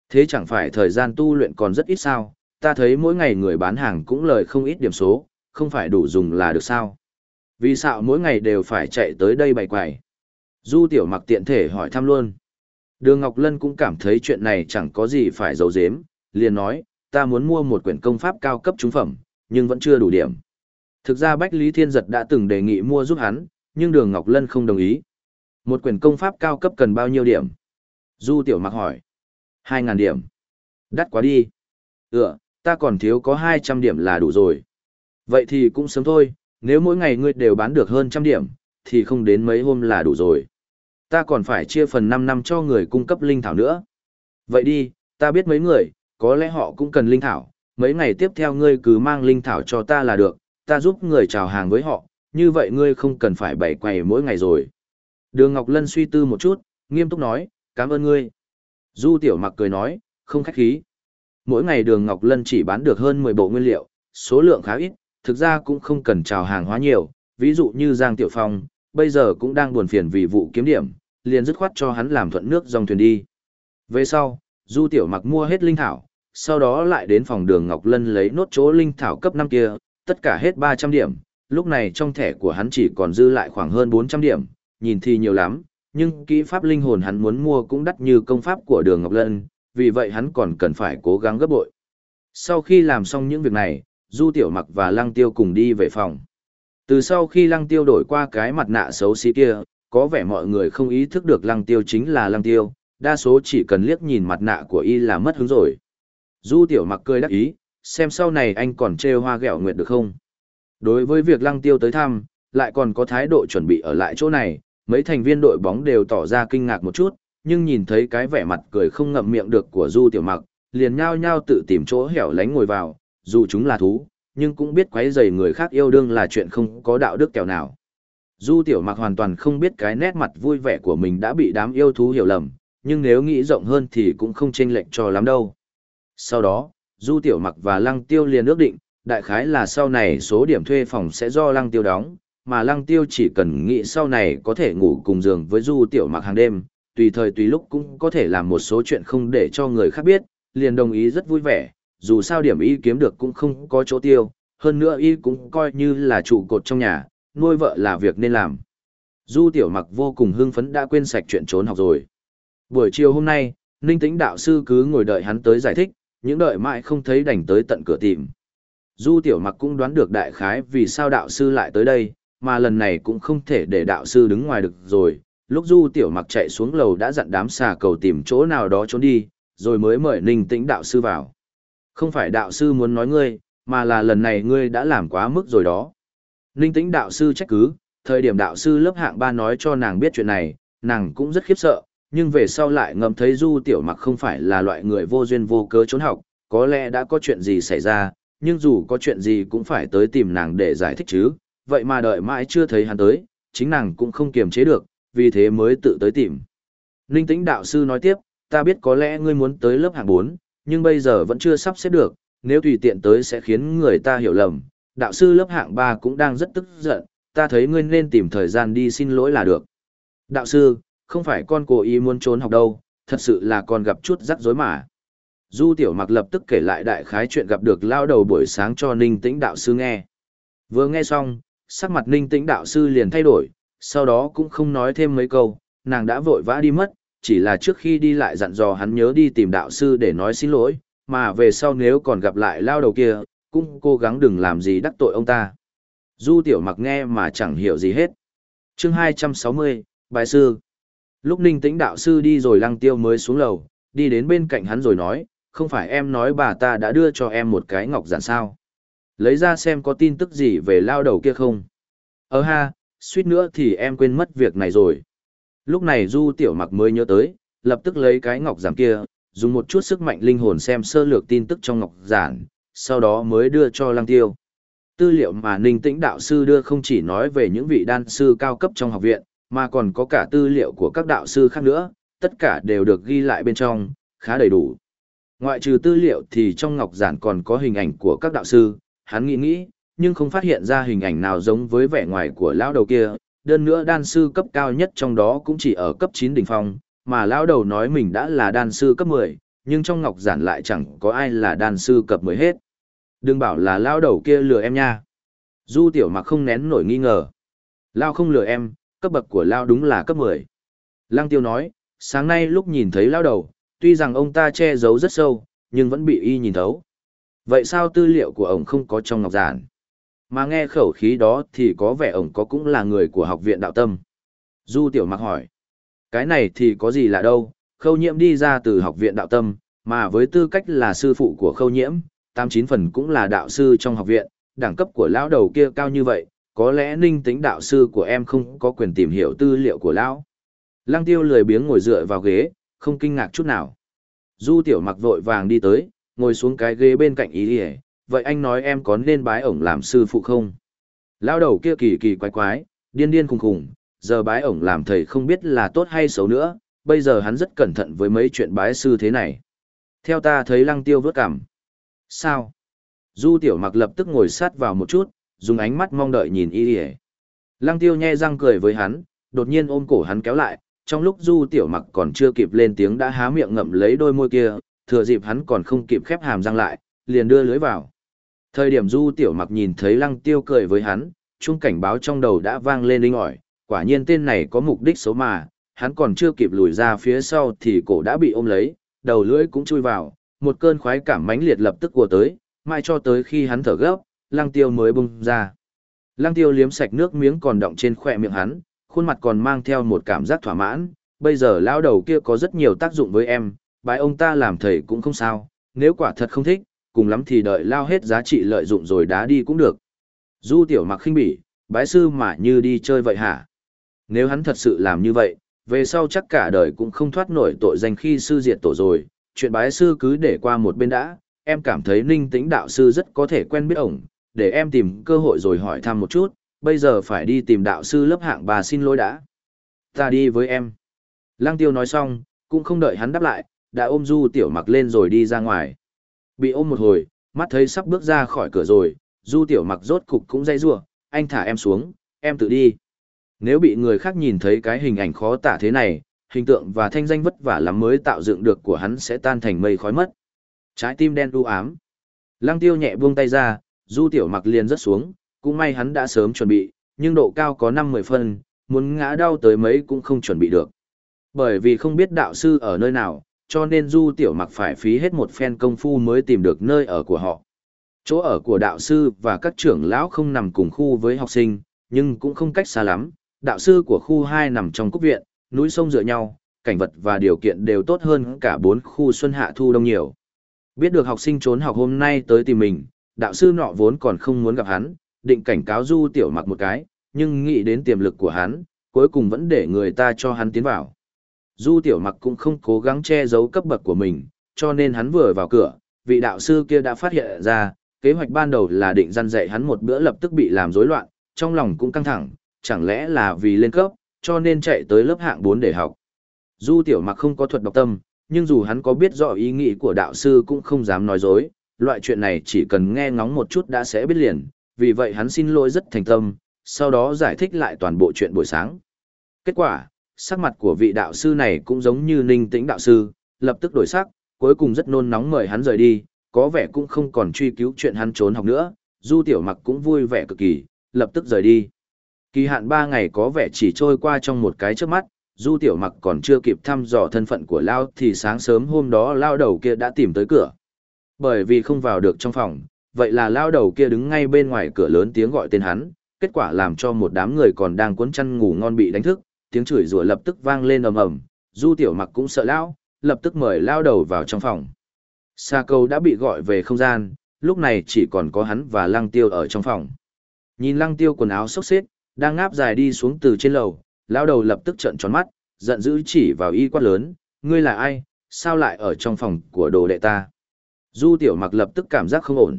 Thế chẳng phải thời gian tu luyện còn rất ít sao, ta thấy mỗi ngày người bán hàng cũng lời không ít điểm số, không phải đủ dùng là được sao. Vì sao mỗi ngày đều phải chạy tới đây bày quài? Du tiểu mặc tiện thể hỏi thăm luôn. Đường Ngọc Lân cũng cảm thấy chuyện này chẳng có gì phải giấu giếm, liền nói, ta muốn mua một quyển công pháp cao cấp trúng phẩm, nhưng vẫn chưa đủ điểm. Thực ra Bách Lý Thiên Giật đã từng đề nghị mua giúp hắn, nhưng Đường Ngọc Lân không đồng ý. Một quyển công pháp cao cấp cần bao nhiêu điểm? Du Tiểu Mặc hỏi. 2.000 điểm. Đắt quá đi. Ừ, ta còn thiếu có 200 điểm là đủ rồi. Vậy thì cũng sớm thôi, nếu mỗi ngày ngươi đều bán được hơn trăm điểm, thì không đến mấy hôm là đủ rồi. Ta còn phải chia phần 5 năm cho người cung cấp linh thảo nữa. Vậy đi, ta biết mấy người, có lẽ họ cũng cần linh thảo, mấy ngày tiếp theo ngươi cứ mang linh thảo cho ta là được, ta giúp người chào hàng với họ, như vậy ngươi không cần phải bày quầy mỗi ngày rồi. Đường Ngọc Lân suy tư một chút, nghiêm túc nói, cảm ơn ngươi. Du Tiểu Mặc cười nói, không khách khí. Mỗi ngày đường Ngọc Lân chỉ bán được hơn 10 bộ nguyên liệu, số lượng khá ít, thực ra cũng không cần chào hàng hóa nhiều, ví dụ như Giang Tiểu Phong, bây giờ cũng đang buồn phiền vì vụ kiếm điểm, liền dứt khoát cho hắn làm thuận nước dòng thuyền đi. Về sau, Du Tiểu Mặc mua hết linh thảo, sau đó lại đến phòng đường Ngọc Lân lấy nốt chỗ linh thảo cấp 5 kia, tất cả hết 300 điểm, lúc này trong thẻ của hắn chỉ còn dư lại khoảng hơn 400 điểm, nhìn thì nhiều lắm, nhưng kỹ pháp linh hồn hắn muốn mua cũng đắt như công pháp của đường Ngọc Lân, vì vậy hắn còn cần phải cố gắng gấp bội. Sau khi làm xong những việc này, Du Tiểu Mặc và Lăng Tiêu cùng đi về phòng. Từ sau khi Lăng Tiêu đổi qua cái mặt nạ xấu xí kia, có vẻ mọi người không ý thức được Lăng Tiêu chính là Lăng Tiêu, đa số chỉ cần liếc nhìn mặt nạ của y là mất hứng rồi. Du Tiểu Mặc cười đắc ý, xem sau này anh còn trêu hoa ghẹo nguyệt được không. Đối với việc Lăng Tiêu tới thăm, lại còn có thái độ chuẩn bị ở lại chỗ này, mấy thành viên đội bóng đều tỏ ra kinh ngạc một chút, nhưng nhìn thấy cái vẻ mặt cười không ngậm miệng được của Du Tiểu Mặc, liền nhao nhao tự tìm chỗ hẻo lánh ngồi vào, dù chúng là thú, nhưng cũng biết quấy rầy người khác yêu đương là chuyện không có đạo đức kẻo nào. Du Tiểu Mặc hoàn toàn không biết cái nét mặt vui vẻ của mình đã bị đám yêu thú hiểu lầm, nhưng nếu nghĩ rộng hơn thì cũng không chênh lệch cho lắm đâu. Sau đó, Du Tiểu Mặc và Lăng Tiêu liền ước định, đại khái là sau này số điểm thuê phòng sẽ do Lăng Tiêu đóng, mà Lăng Tiêu chỉ cần nghĩ sau này có thể ngủ cùng giường với Du Tiểu Mặc hàng đêm, tùy thời tùy lúc cũng có thể làm một số chuyện không để cho người khác biết, liền đồng ý rất vui vẻ, dù sao điểm y kiếm được cũng không có chỗ tiêu, hơn nữa y cũng coi như là trụ cột trong nhà, nuôi vợ là việc nên làm. Du Tiểu Mặc vô cùng hưng phấn đã quên sạch chuyện trốn học rồi. Buổi chiều hôm nay, Ninh Tĩnh đạo sư cứ ngồi đợi hắn tới giải thích, những đợi mãi không thấy đành tới tận cửa tìm. Du Tiểu Mặc cũng đoán được đại khái vì sao đạo sư lại tới đây, mà lần này cũng không thể để đạo sư đứng ngoài được rồi. Lúc Du Tiểu Mặc chạy xuống lầu đã dặn đám xà cầu tìm chỗ nào đó trốn đi, rồi mới mời Ninh Tĩnh đạo sư vào. Không phải đạo sư muốn nói ngươi, mà là lần này ngươi đã làm quá mức rồi đó. Ninh Tĩnh đạo sư trách cứ, thời điểm đạo sư lớp hạng ba nói cho nàng biết chuyện này, nàng cũng rất khiếp sợ, nhưng về sau lại ngầm thấy Du Tiểu Mặc không phải là loại người vô duyên vô cớ trốn học, có lẽ đã có chuyện gì xảy ra, nhưng dù có chuyện gì cũng phải tới tìm nàng để giải thích chứ, vậy mà đợi mãi chưa thấy hắn tới, chính nàng cũng không kiềm chế được, vì thế mới tự tới tìm. Ninh tĩnh đạo sư nói tiếp, ta biết có lẽ ngươi muốn tới lớp hạng 4, nhưng bây giờ vẫn chưa sắp xếp được, nếu tùy tiện tới sẽ khiến người ta hiểu lầm. Đạo sư lớp hạng 3 cũng đang rất tức giận, ta thấy ngươi nên tìm thời gian đi xin lỗi là được. Đạo sư, không phải con cố ý muốn trốn học đâu, thật sự là con gặp chút rắc rối mà. Du Tiểu Mặc lập tức kể lại đại khái chuyện gặp được lao đầu buổi sáng cho Ninh Tĩnh đạo sư nghe. Vừa nghe xong, sắc mặt Ninh Tĩnh đạo sư liền thay đổi, sau đó cũng không nói thêm mấy câu, nàng đã vội vã đi mất, chỉ là trước khi đi lại dặn dò hắn nhớ đi tìm đạo sư để nói xin lỗi, mà về sau nếu còn gặp lại lao đầu kia, cũng cố gắng đừng làm gì đắc tội ông ta. Du Tiểu Mặc nghe mà chẳng hiểu gì hết. Chương 260, Bài Sư Lúc Ninh Tĩnh đạo sư đi rồi Lăng Tiêu mới xuống lầu, đi đến bên cạnh hắn rồi nói, không phải em nói bà ta đã đưa cho em một cái ngọc giản sao. Lấy ra xem có tin tức gì về lao đầu kia không. Ờ ha, suýt nữa thì em quên mất việc này rồi. Lúc này Du Tiểu Mặc mới nhớ tới, lập tức lấy cái ngọc giản kia, dùng một chút sức mạnh linh hồn xem sơ lược tin tức trong ngọc giản, sau đó mới đưa cho Lăng Tiêu. Tư liệu mà Ninh Tĩnh đạo sư đưa không chỉ nói về những vị đan sư cao cấp trong học viện, mà còn có cả tư liệu của các đạo sư khác nữa, tất cả đều được ghi lại bên trong, khá đầy đủ. Ngoại trừ tư liệu thì trong ngọc giản còn có hình ảnh của các đạo sư, hắn nghĩ nghĩ, nhưng không phát hiện ra hình ảnh nào giống với vẻ ngoài của lão đầu kia, đơn nữa đan sư cấp cao nhất trong đó cũng chỉ ở cấp 9 đỉnh phong, mà lão đầu nói mình đã là đan sư cấp 10, nhưng trong ngọc giản lại chẳng có ai là đan sư cấp mới hết. Đừng bảo là lão đầu kia lừa em nha. Du tiểu mặc không nén nổi nghi ngờ. Lao không lừa em, cấp bậc của Lao đúng là cấp 10. Lăng tiêu nói, sáng nay lúc nhìn thấy Lao đầu, tuy rằng ông ta che giấu rất sâu, nhưng vẫn bị y nhìn thấu. Vậy sao tư liệu của ông không có trong ngọc giản? Mà nghe khẩu khí đó thì có vẻ ông có cũng là người của học viện đạo tâm. Du tiểu mặc hỏi, cái này thì có gì lạ đâu, khâu nhiễm đi ra từ học viện đạo tâm, mà với tư cách là sư phụ của khâu nhiễm, tam chín phần cũng là đạo sư trong học viện, đẳng cấp của lão đầu kia cao như vậy, có lẽ ninh tính đạo sư của em không có quyền tìm hiểu tư liệu của lão. Lăng tiêu lười biếng ngồi dựa vào ghế, không kinh ngạc chút nào. Du tiểu mặc vội vàng đi tới, ngồi xuống cái ghế bên cạnh ý đi vậy anh nói em có nên bái ổng làm sư phụ không? Lao đầu kia kỳ kỳ quái quái, điên điên khùng khùng, giờ bái ổng làm thầy không biết là tốt hay xấu nữa, bây giờ hắn rất cẩn thận với mấy chuyện bái sư thế này. Theo ta thấy lăng tiêu vớt cảm. Sao? Du tiểu mặc lập tức ngồi sát vào một chút, dùng ánh mắt mong đợi nhìn y y lăng tiêu nhe răng cười với hắn đột nhiên ôm cổ hắn kéo lại trong lúc du tiểu mặc còn chưa kịp lên tiếng đã há miệng ngậm lấy đôi môi kia thừa dịp hắn còn không kịp khép hàm răng lại liền đưa lưới vào thời điểm du tiểu mặc nhìn thấy lăng tiêu cười với hắn chung cảnh báo trong đầu đã vang lên linh ỏi quả nhiên tên này có mục đích xấu mà hắn còn chưa kịp lùi ra phía sau thì cổ đã bị ôm lấy đầu lưỡi cũng chui vào một cơn khoái cảm mãnh liệt lập tức của tới mai cho tới khi hắn thở gấp lăng tiêu mới bung ra. Lăng tiêu liếm sạch nước miếng còn đọng trên khỏe miệng hắn, khuôn mặt còn mang theo một cảm giác thỏa mãn, bây giờ lão đầu kia có rất nhiều tác dụng với em, bái ông ta làm thầy cũng không sao, nếu quả thật không thích, cùng lắm thì đợi lao hết giá trị lợi dụng rồi đá đi cũng được. Du tiểu mặc khinh bỉ, bái sư mà như đi chơi vậy hả? Nếu hắn thật sự làm như vậy, về sau chắc cả đời cũng không thoát nổi tội danh khi sư diệt tổ rồi, chuyện bái sư cứ để qua một bên đã, em cảm thấy ninh tĩnh đạo sư rất có thể quen biết ổng, để em tìm cơ hội rồi hỏi thăm một chút, bây giờ phải đi tìm đạo sư lớp hạng bà xin lỗi đã. Ta đi với em. Lăng tiêu nói xong, cũng không đợi hắn đáp lại, đã ôm du tiểu mặc lên rồi đi ra ngoài. Bị ôm một hồi, mắt thấy sắp bước ra khỏi cửa rồi, du tiểu mặc rốt cục cũng dây rua, anh thả em xuống, em tự đi. Nếu bị người khác nhìn thấy cái hình ảnh khó tả thế này, hình tượng và thanh danh vất vả lắm mới tạo dựng được của hắn sẽ tan thành mây khói mất. Trái tim đen u ám. Lăng tiêu nhẹ buông tay ra, du tiểu mặc liền rớt xuống, cũng may hắn đã sớm chuẩn bị, nhưng độ cao có 5-10 phân, muốn ngã đau tới mấy cũng không chuẩn bị được. Bởi vì không biết đạo sư ở nơi nào, cho nên du tiểu mặc phải phí hết một phen công phu mới tìm được nơi ở của họ. Chỗ ở của đạo sư và các trưởng lão không nằm cùng khu với học sinh, nhưng cũng không cách xa lắm. Đạo sư của khu 2 nằm trong cúc viện, núi sông dựa nhau, cảnh vật và điều kiện đều tốt hơn cả bốn khu xuân hạ thu đông nhiều. Biết được học sinh trốn học hôm nay tới tìm mình, đạo sư nọ vốn còn không muốn gặp hắn, định cảnh cáo du tiểu mặc một cái, nhưng nghĩ đến tiềm lực của hắn, cuối cùng vẫn để người ta cho hắn tiến vào. Du tiểu mặc cũng không cố gắng che giấu cấp bậc của mình, cho nên hắn vừa vào cửa, vị đạo sư kia đã phát hiện ra, kế hoạch ban đầu là định răn dạy hắn một bữa lập tức bị làm rối loạn, trong lòng cũng căng thẳng, chẳng lẽ là vì lên cấp, cho nên chạy tới lớp hạng 4 để học. Du tiểu mặc không có thuật đọc tâm, nhưng dù hắn có biết rõ ý nghĩ của đạo sư cũng không dám nói dối, loại chuyện này chỉ cần nghe ngóng một chút đã sẽ biết liền, vì vậy hắn xin lỗi rất thành tâm, sau đó giải thích lại toàn bộ chuyện buổi sáng. Kết quả, sắc mặt của vị đạo sư này cũng giống như ninh tĩnh đạo sư, lập tức đổi sắc, cuối cùng rất nôn nóng mời hắn rời đi, có vẻ cũng không còn truy cứu chuyện hắn trốn học nữa, du tiểu mặc cũng vui vẻ cực kỳ, lập tức rời đi. Kỳ hạn 3 ngày có vẻ chỉ trôi qua trong một cái trước mắt, du tiểu mặc còn chưa kịp thăm dò thân phận của Lao thì sáng sớm hôm đó Lao đầu kia đã tìm tới cửa. Bởi vì không vào được trong phòng, vậy là Lao đầu kia đứng ngay bên ngoài cửa lớn tiếng gọi tên hắn, kết quả làm cho một đám người còn đang cuốn chăn ngủ ngon bị đánh thức, tiếng chửi rủa lập tức vang lên ầm ầm, Du Tiểu Mặc cũng sợ lão, lập tức mời lao đầu vào trong phòng. Sa Câu đã bị gọi về không gian, lúc này chỉ còn có hắn và Lăng Tiêu ở trong phòng. Nhìn Lăng Tiêu quần áo xốc xếch, đang ngáp dài đi xuống từ trên lầu, Lão đầu lập tức trợn tròn mắt, giận dữ chỉ vào y quát lớn, ngươi là ai, sao lại ở trong phòng của đồ đệ ta? Du Tiểu Mặc lập tức cảm giác không ổn.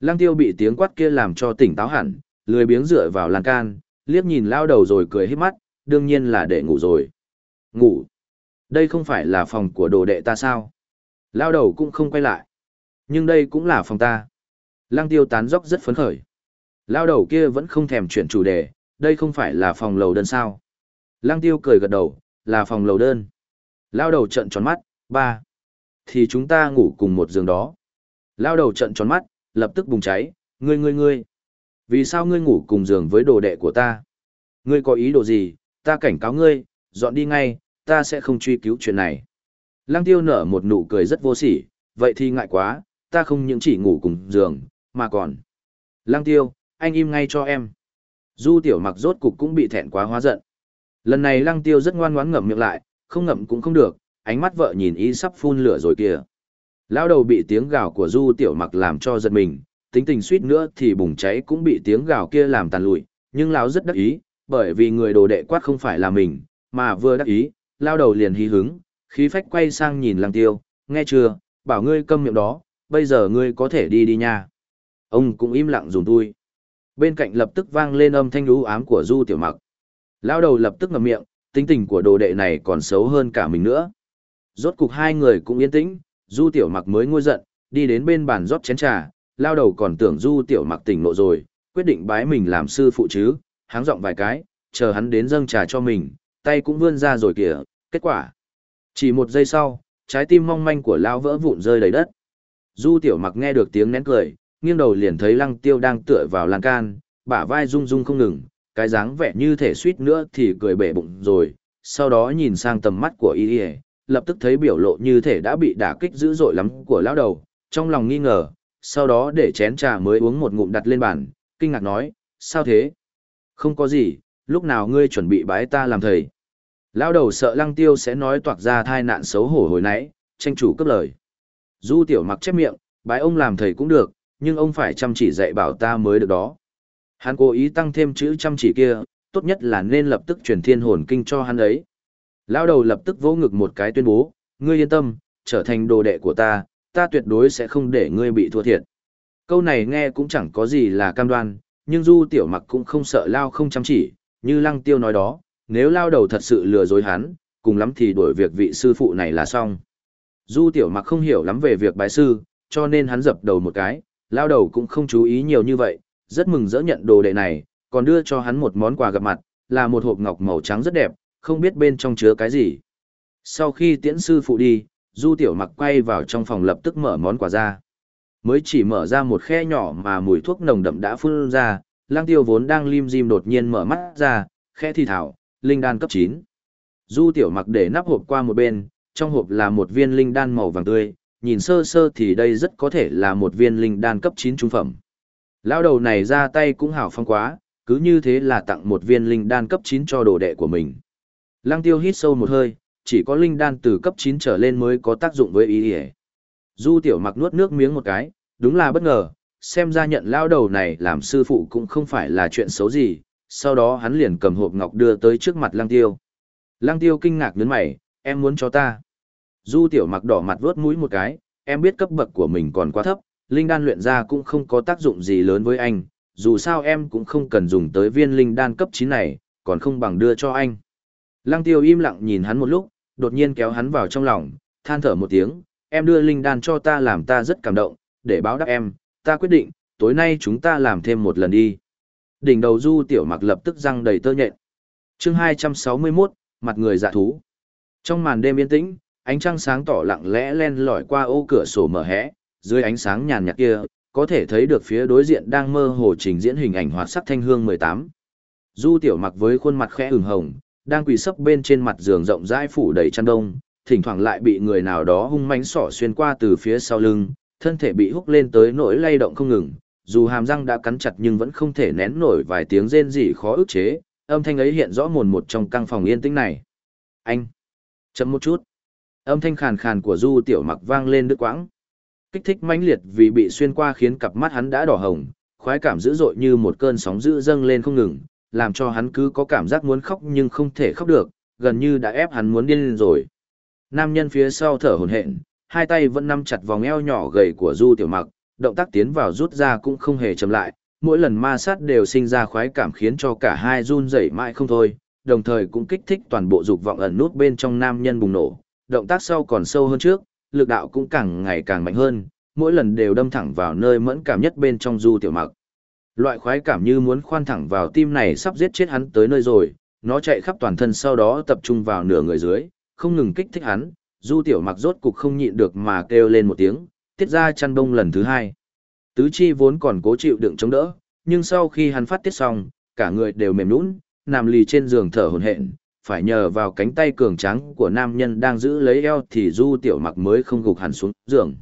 Lăng Tiêu bị tiếng quát kia làm cho tỉnh táo hẳn, lười biếng dựa vào lan can, liếc nhìn lao đầu rồi cười hết mắt, đương nhiên là để ngủ rồi. Ngủ. Đây không phải là phòng của đồ đệ ta sao? Lao đầu cũng không quay lại. Nhưng đây cũng là phòng ta. Lăng tiêu tán dốc rất phấn khởi. Lao đầu kia vẫn không thèm chuyển chủ đề, đây không phải là phòng lầu đơn sao. Lăng tiêu cười gật đầu, là phòng lầu đơn. Lao đầu trận tròn mắt, ba. Thì chúng ta ngủ cùng một giường đó. Lao đầu trận tròn mắt, lập tức bùng cháy, ngươi ngươi ngươi. Vì sao ngươi ngủ cùng giường với đồ đệ của ta? Ngươi có ý đồ gì, ta cảnh cáo ngươi, dọn đi ngay, ta sẽ không truy cứu chuyện này. Lăng tiêu nở một nụ cười rất vô sỉ, vậy thì ngại quá, ta không những chỉ ngủ cùng giường, mà còn. Lăng tiêu, anh im ngay cho em. Du tiểu mặc rốt cục cũng bị thẹn quá hóa giận. Lần này lăng tiêu rất ngoan ngoãn ngậm miệng lại, không ngậm cũng không được, ánh mắt vợ nhìn ý sắp phun lửa rồi kìa. Lao đầu bị tiếng gào của du tiểu mặc làm cho giật mình, tính tình suýt nữa thì bùng cháy cũng bị tiếng gào kia làm tàn lụi, nhưng lão rất đắc ý, bởi vì người đồ đệ quát không phải là mình, mà vừa đắc ý, lao đầu liền hí hứng, khí phách quay sang nhìn lăng tiêu, nghe chưa, bảo ngươi câm miệng đó, bây giờ ngươi có thể đi đi nha. Ông cũng im lặng dùng tôi. Bên cạnh lập tức vang lên âm thanh lũ ám của Du Tiểu Mặc. Lao đầu lập tức ngậm miệng, tính tình của đồ đệ này còn xấu hơn cả mình nữa. Rốt cục hai người cũng yên tĩnh, Du Tiểu Mặc mới ngôi giận, đi đến bên bàn rót chén trà, lao đầu còn tưởng Du Tiểu Mặc tỉnh nộ rồi, quyết định bái mình làm sư phụ chứ, háng giọng vài cái, chờ hắn đến dâng trà cho mình, tay cũng vươn ra rồi kìa, kết quả. Chỉ một giây sau, trái tim mong manh của lão vỡ vụn rơi đầy đất. Du tiểu mặc nghe được tiếng nén cười, nghiêng đầu liền thấy lăng tiêu đang tựa vào lan can, bả vai rung rung không ngừng, cái dáng vẻ như thể suýt nữa thì cười bể bụng rồi, sau đó nhìn sang tầm mắt của y y, lập tức thấy biểu lộ như thể đã bị đả kích dữ dội lắm của lão đầu, trong lòng nghi ngờ, sau đó để chén trà mới uống một ngụm đặt lên bàn, kinh ngạc nói, sao thế? Không có gì, lúc nào ngươi chuẩn bị bái ta làm thầy. lão đầu sợ lăng tiêu sẽ nói toạc ra thai nạn xấu hổ hồi nãy, tranh chủ cấp lời. Du tiểu mặc chép miệng, bái ông làm thầy cũng được, nhưng ông phải chăm chỉ dạy bảo ta mới được đó. Hắn cố ý tăng thêm chữ chăm chỉ kia, tốt nhất là nên lập tức truyền thiên hồn kinh cho hắn ấy. Lao đầu lập tức vỗ ngực một cái tuyên bố, ngươi yên tâm, trở thành đồ đệ của ta, ta tuyệt đối sẽ không để ngươi bị thua thiệt. Câu này nghe cũng chẳng có gì là cam đoan, nhưng Du Tiểu Mặc cũng không sợ Lao không chăm chỉ, như Lăng Tiêu nói đó, nếu Lao đầu thật sự lừa dối hắn, cùng lắm thì đổi việc vị sư phụ này là xong. Du Tiểu Mặc không hiểu lắm về việc bái sư, cho nên hắn dập đầu một cái, Lao đầu cũng không chú ý nhiều như vậy, rất mừng dỡ nhận đồ đệ này, còn đưa cho hắn một món quà gặp mặt, là một hộp ngọc màu trắng rất đẹp, không biết bên trong chứa cái gì. Sau khi tiễn sư phụ đi, Du Tiểu Mặc quay vào trong phòng lập tức mở món quà ra. Mới chỉ mở ra một khe nhỏ mà mùi thuốc nồng đậm đã phun ra, lang tiêu vốn đang lim dim đột nhiên mở mắt ra, khe thi thảo, linh đan cấp 9. Du Tiểu Mặc để nắp hộp qua một bên, trong hộp là một viên linh đan màu vàng tươi, nhìn sơ sơ thì đây rất có thể là một viên linh đan cấp 9 trung phẩm. Lão đầu này ra tay cũng hảo phong quá, cứ như thế là tặng một viên linh đan cấp 9 cho đồ đệ của mình. Lăng tiêu hít sâu một hơi, chỉ có linh đan từ cấp 9 trở lên mới có tác dụng với ý ý. Du tiểu mặc nuốt nước miếng một cái, đúng là bất ngờ, xem ra nhận lao đầu này làm sư phụ cũng không phải là chuyện xấu gì, sau đó hắn liền cầm hộp ngọc đưa tới trước mặt lăng tiêu. Lăng tiêu kinh ngạc nhấn mày, em muốn cho ta. Du tiểu mặc đỏ mặt vớt mũi một cái, em biết cấp bậc của mình còn quá thấp, linh đan luyện ra cũng không có tác dụng gì lớn với anh, dù sao em cũng không cần dùng tới viên linh đan cấp 9 này, còn không bằng đưa cho anh. Lăng tiêu im lặng nhìn hắn một lúc, đột nhiên kéo hắn vào trong lòng, than thở một tiếng, em đưa linh đan cho ta làm ta rất cảm động, để báo đáp em, ta quyết định, tối nay chúng ta làm thêm một lần đi. Đỉnh đầu du tiểu mặc lập tức răng đầy tơ nhện. chương 261, mặt người dạ thú. Trong màn đêm yên tĩnh, ánh trăng sáng tỏ lặng lẽ len lỏi qua ô cửa sổ mở hẽ, dưới ánh sáng nhàn nhạt kia, có thể thấy được phía đối diện đang mơ hồ trình diễn hình ảnh hoạt sắc thanh hương 18. Du tiểu mặc với khuôn mặt khẽ ửng hồng, đang quỳ sấp bên trên mặt giường rộng rãi phủ đầy chăn đông, thỉnh thoảng lại bị người nào đó hung mãnh sỏ xuyên qua từ phía sau lưng, thân thể bị húc lên tới nỗi lay động không ngừng, dù hàm răng đã cắn chặt nhưng vẫn không thể nén nổi vài tiếng rên rỉ khó ức chế, âm thanh ấy hiện rõ mồn một trong căn phòng yên tĩnh này. Anh! Chậm một chút. Âm thanh khàn khàn của Du Tiểu Mặc vang lên đứt quãng. Kích thích mãnh liệt vì bị xuyên qua khiến cặp mắt hắn đã đỏ hồng, khoái cảm dữ dội như một cơn sóng dữ dâng lên không ngừng, làm cho hắn cứ có cảm giác muốn khóc nhưng không thể khóc được, gần như đã ép hắn muốn điên lên rồi. Nam nhân phía sau thở hổn hển, hai tay vẫn nắm chặt vòng eo nhỏ gầy của Du Tiểu Mặc, động tác tiến vào rút ra cũng không hề chậm lại, mỗi lần ma sát đều sinh ra khoái cảm khiến cho cả hai run rẩy mãi không thôi, đồng thời cũng kích thích toàn bộ dục vọng ẩn nút bên trong nam nhân bùng nổ. Động tác sau còn sâu hơn trước, lực đạo cũng càng ngày càng mạnh hơn, mỗi lần đều đâm thẳng vào nơi mẫn cảm nhất bên trong Du Tiểu Mặc. Loại khoái cảm như muốn khoan thẳng vào tim này sắp giết chết hắn tới nơi rồi, nó chạy khắp toàn thân sau đó tập trung vào nửa người dưới, không ngừng kích thích hắn, du tiểu mặc rốt cục không nhịn được mà kêu lên một tiếng, tiết ra chăn đông lần thứ hai. Tứ chi vốn còn cố chịu đựng chống đỡ, nhưng sau khi hắn phát tiết xong, cả người đều mềm nũng, nằm lì trên giường thở hổn hển, phải nhờ vào cánh tay cường tráng của nam nhân đang giữ lấy eo thì du tiểu mặc mới không gục hẳn xuống giường.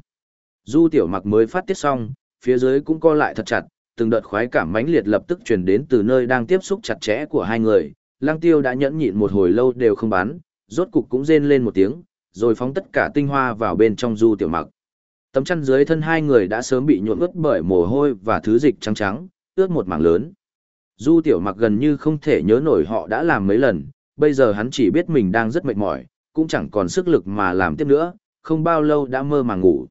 Du tiểu mặc mới phát tiết xong, phía dưới cũng co lại thật chặt, từng đợt khoái cảm mãnh liệt lập tức truyền đến từ nơi đang tiếp xúc chặt chẽ của hai người. Lang tiêu đã nhẫn nhịn một hồi lâu đều không bán, rốt cục cũng rên lên một tiếng, rồi phóng tất cả tinh hoa vào bên trong du tiểu mặc. Tấm chăn dưới thân hai người đã sớm bị nhuộm ướt bởi mồ hôi và thứ dịch trắng trắng, ướt một mảng lớn. Du tiểu mặc gần như không thể nhớ nổi họ đã làm mấy lần, bây giờ hắn chỉ biết mình đang rất mệt mỏi, cũng chẳng còn sức lực mà làm tiếp nữa, không bao lâu đã mơ màng ngủ.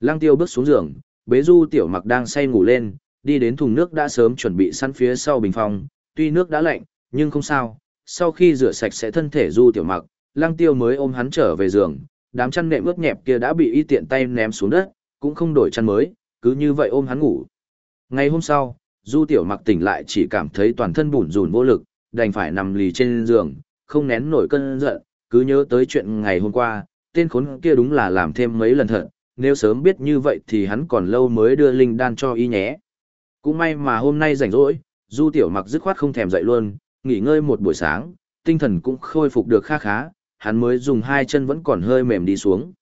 Lăng tiêu bước xuống giường, bế du tiểu mặc đang say ngủ lên, đi đến thùng nước đã sớm chuẩn bị sẵn phía sau bình phòng, tuy nước đã lạnh, nhưng không sao, sau khi rửa sạch sẽ thân thể du tiểu mặc, lăng tiêu mới ôm hắn trở về giường, đám chăn nệm ướt nhẹp kia đã bị y tiện tay ném xuống đất, cũng không đổi chăn mới, cứ như vậy ôm hắn ngủ. Ngày hôm sau, du tiểu mặc tỉnh lại chỉ cảm thấy toàn thân bủn rủn vô lực, đành phải nằm lì trên giường, không nén nổi cơn giận, cứ nhớ tới chuyện ngày hôm qua, tên khốn kia đúng là làm thêm mấy lần thật, nếu sớm biết như vậy thì hắn còn lâu mới đưa linh đan cho y nhé. Cũng may mà hôm nay rảnh rỗi, Du Tiểu Mặc dứt khoát không thèm dậy luôn, nghỉ ngơi một buổi sáng, tinh thần cũng khôi phục được khá khá, hắn mới dùng hai chân vẫn còn hơi mềm đi xuống.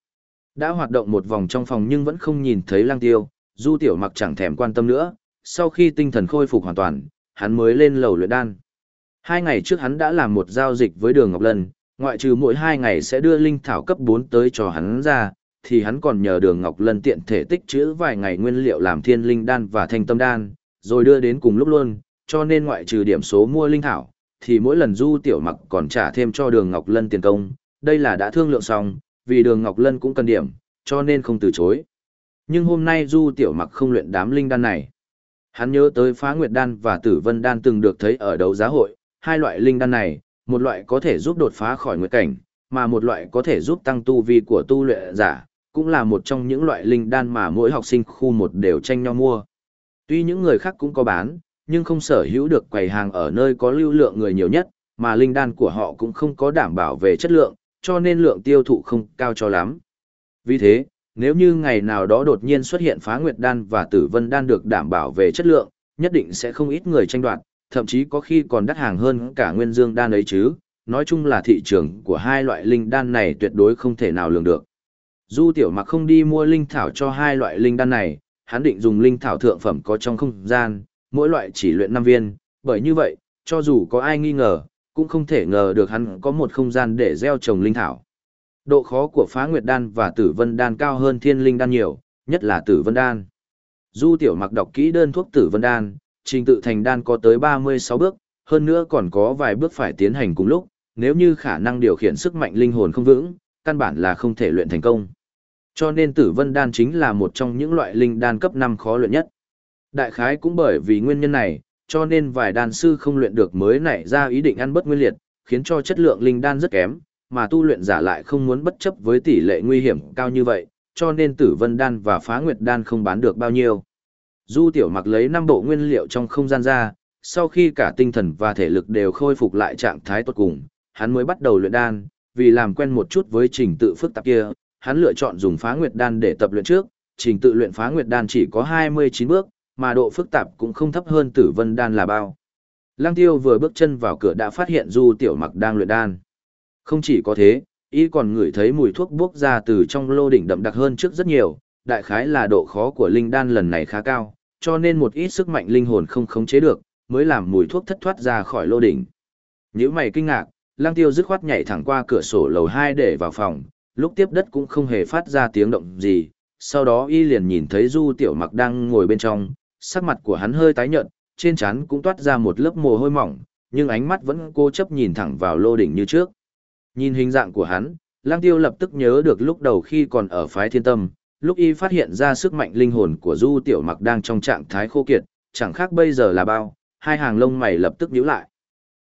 Đã hoạt động một vòng trong phòng nhưng vẫn không nhìn thấy Lăng Tiêu, Du Tiểu Mặc chẳng thèm quan tâm nữa, sau khi tinh thần khôi phục hoàn toàn, hắn mới lên lầu luyện đan. Hai ngày trước hắn đã làm một giao dịch với Đường Ngọc Lân, ngoại trừ mỗi hai ngày sẽ đưa linh thảo cấp 4 tới cho hắn ra, thì hắn còn nhờ đường Ngọc Lân tiện thể tích trữ vài ngày nguyên liệu làm thiên linh đan và thanh tâm đan, rồi đưa đến cùng lúc luôn, cho nên ngoại trừ điểm số mua linh thảo, thì mỗi lần Du Tiểu Mặc còn trả thêm cho Đường Ngọc Lân tiền công, đây là đã thương lượng xong, vì Đường Ngọc Lân cũng cần điểm, cho nên không từ chối. Nhưng hôm nay Du Tiểu Mặc không luyện đám linh đan này. Hắn nhớ tới Phá Nguyệt đan và Tử Vân đan từng được thấy ở đấu giá hội, hai loại linh đan này, một loại có thể giúp đột phá khỏi nguyệt cảnh, mà một loại có thể giúp tăng tu vi của tu luyện giả, cũng là một trong những loại linh đan mà mỗi học sinh khu một đều tranh nhau mua. Tuy những người khác cũng có bán, nhưng không sở hữu được quầy hàng ở nơi có lưu lượng người nhiều nhất, mà linh đan của họ cũng không có đảm bảo về chất lượng, cho nên lượng tiêu thụ không cao cho lắm. Vì thế, nếu như ngày nào đó đột nhiên xuất hiện phá nguyệt đan và tử vân đan được đảm bảo về chất lượng, nhất định sẽ không ít người tranh đoạt, thậm chí có khi còn đắt hàng hơn cả nguyên dương đan ấy chứ. Nói chung là thị trường của hai loại linh đan này tuyệt đối không thể nào lường được. Du tiểu mặc không đi mua linh thảo cho hai loại linh đan này, hắn định dùng linh thảo thượng phẩm có trong không gian, mỗi loại chỉ luyện 5 viên, bởi như vậy, cho dù có ai nghi ngờ, cũng không thể ngờ được hắn có một không gian để gieo trồng linh thảo. Độ khó của phá nguyệt đan và tử vân đan cao hơn thiên linh đan nhiều, nhất là tử vân đan. Du tiểu mặc đọc kỹ đơn thuốc tử vân đan, trình tự thành đan có tới 36 bước, hơn nữa còn có vài bước phải tiến hành cùng lúc, nếu như khả năng điều khiển sức mạnh linh hồn không vững, căn bản là không thể luyện thành công. Cho nên tử vân đan chính là một trong những loại linh đan cấp 5 khó luyện nhất. Đại khái cũng bởi vì nguyên nhân này, cho nên vài đan sư không luyện được mới nảy ra ý định ăn bất nguyên liệt, khiến cho chất lượng linh đan rất kém, mà tu luyện giả lại không muốn bất chấp với tỷ lệ nguy hiểm cao như vậy, cho nên tử vân đan và phá nguyệt đan không bán được bao nhiêu. Du tiểu mặc lấy 5 bộ nguyên liệu trong không gian ra, sau khi cả tinh thần và thể lực đều khôi phục lại trạng thái tốt cùng, hắn mới bắt đầu luyện đan, vì làm quen một chút với trình tự phức tạp kia, hắn lựa chọn dùng phá nguyệt đan để tập luyện trước, trình tự luyện phá nguyệt đan chỉ có 29 bước, mà độ phức tạp cũng không thấp hơn tử vân đan là bao. Lăng tiêu vừa bước chân vào cửa đã phát hiện du tiểu mặc đang luyện đan. Không chỉ có thế, y còn ngửi thấy mùi thuốc bốc ra từ trong lô đỉnh đậm đặc hơn trước rất nhiều, đại khái là độ khó của linh đan lần này khá cao, cho nên một ít sức mạnh linh hồn không khống chế được, mới làm mùi thuốc thất thoát ra khỏi lô đỉnh. Nếu mày kinh ngạc, lang tiêu dứt khoát nhảy thẳng qua cửa sổ lầu 2 để vào phòng, lúc tiếp đất cũng không hề phát ra tiếng động gì, sau đó y liền nhìn thấy du tiểu mặc đang ngồi bên trong, sắc mặt của hắn hơi tái nhợt, trên trán cũng toát ra một lớp mồ hôi mỏng, nhưng ánh mắt vẫn cố chấp nhìn thẳng vào lô đỉnh như trước. Nhìn hình dạng của hắn, Lang Tiêu lập tức nhớ được lúc đầu khi còn ở phái thiên tâm, lúc y phát hiện ra sức mạnh linh hồn của Du Tiểu Mặc đang trong trạng thái khô kiệt, chẳng khác bây giờ là bao, hai hàng lông mày lập tức nhíu lại.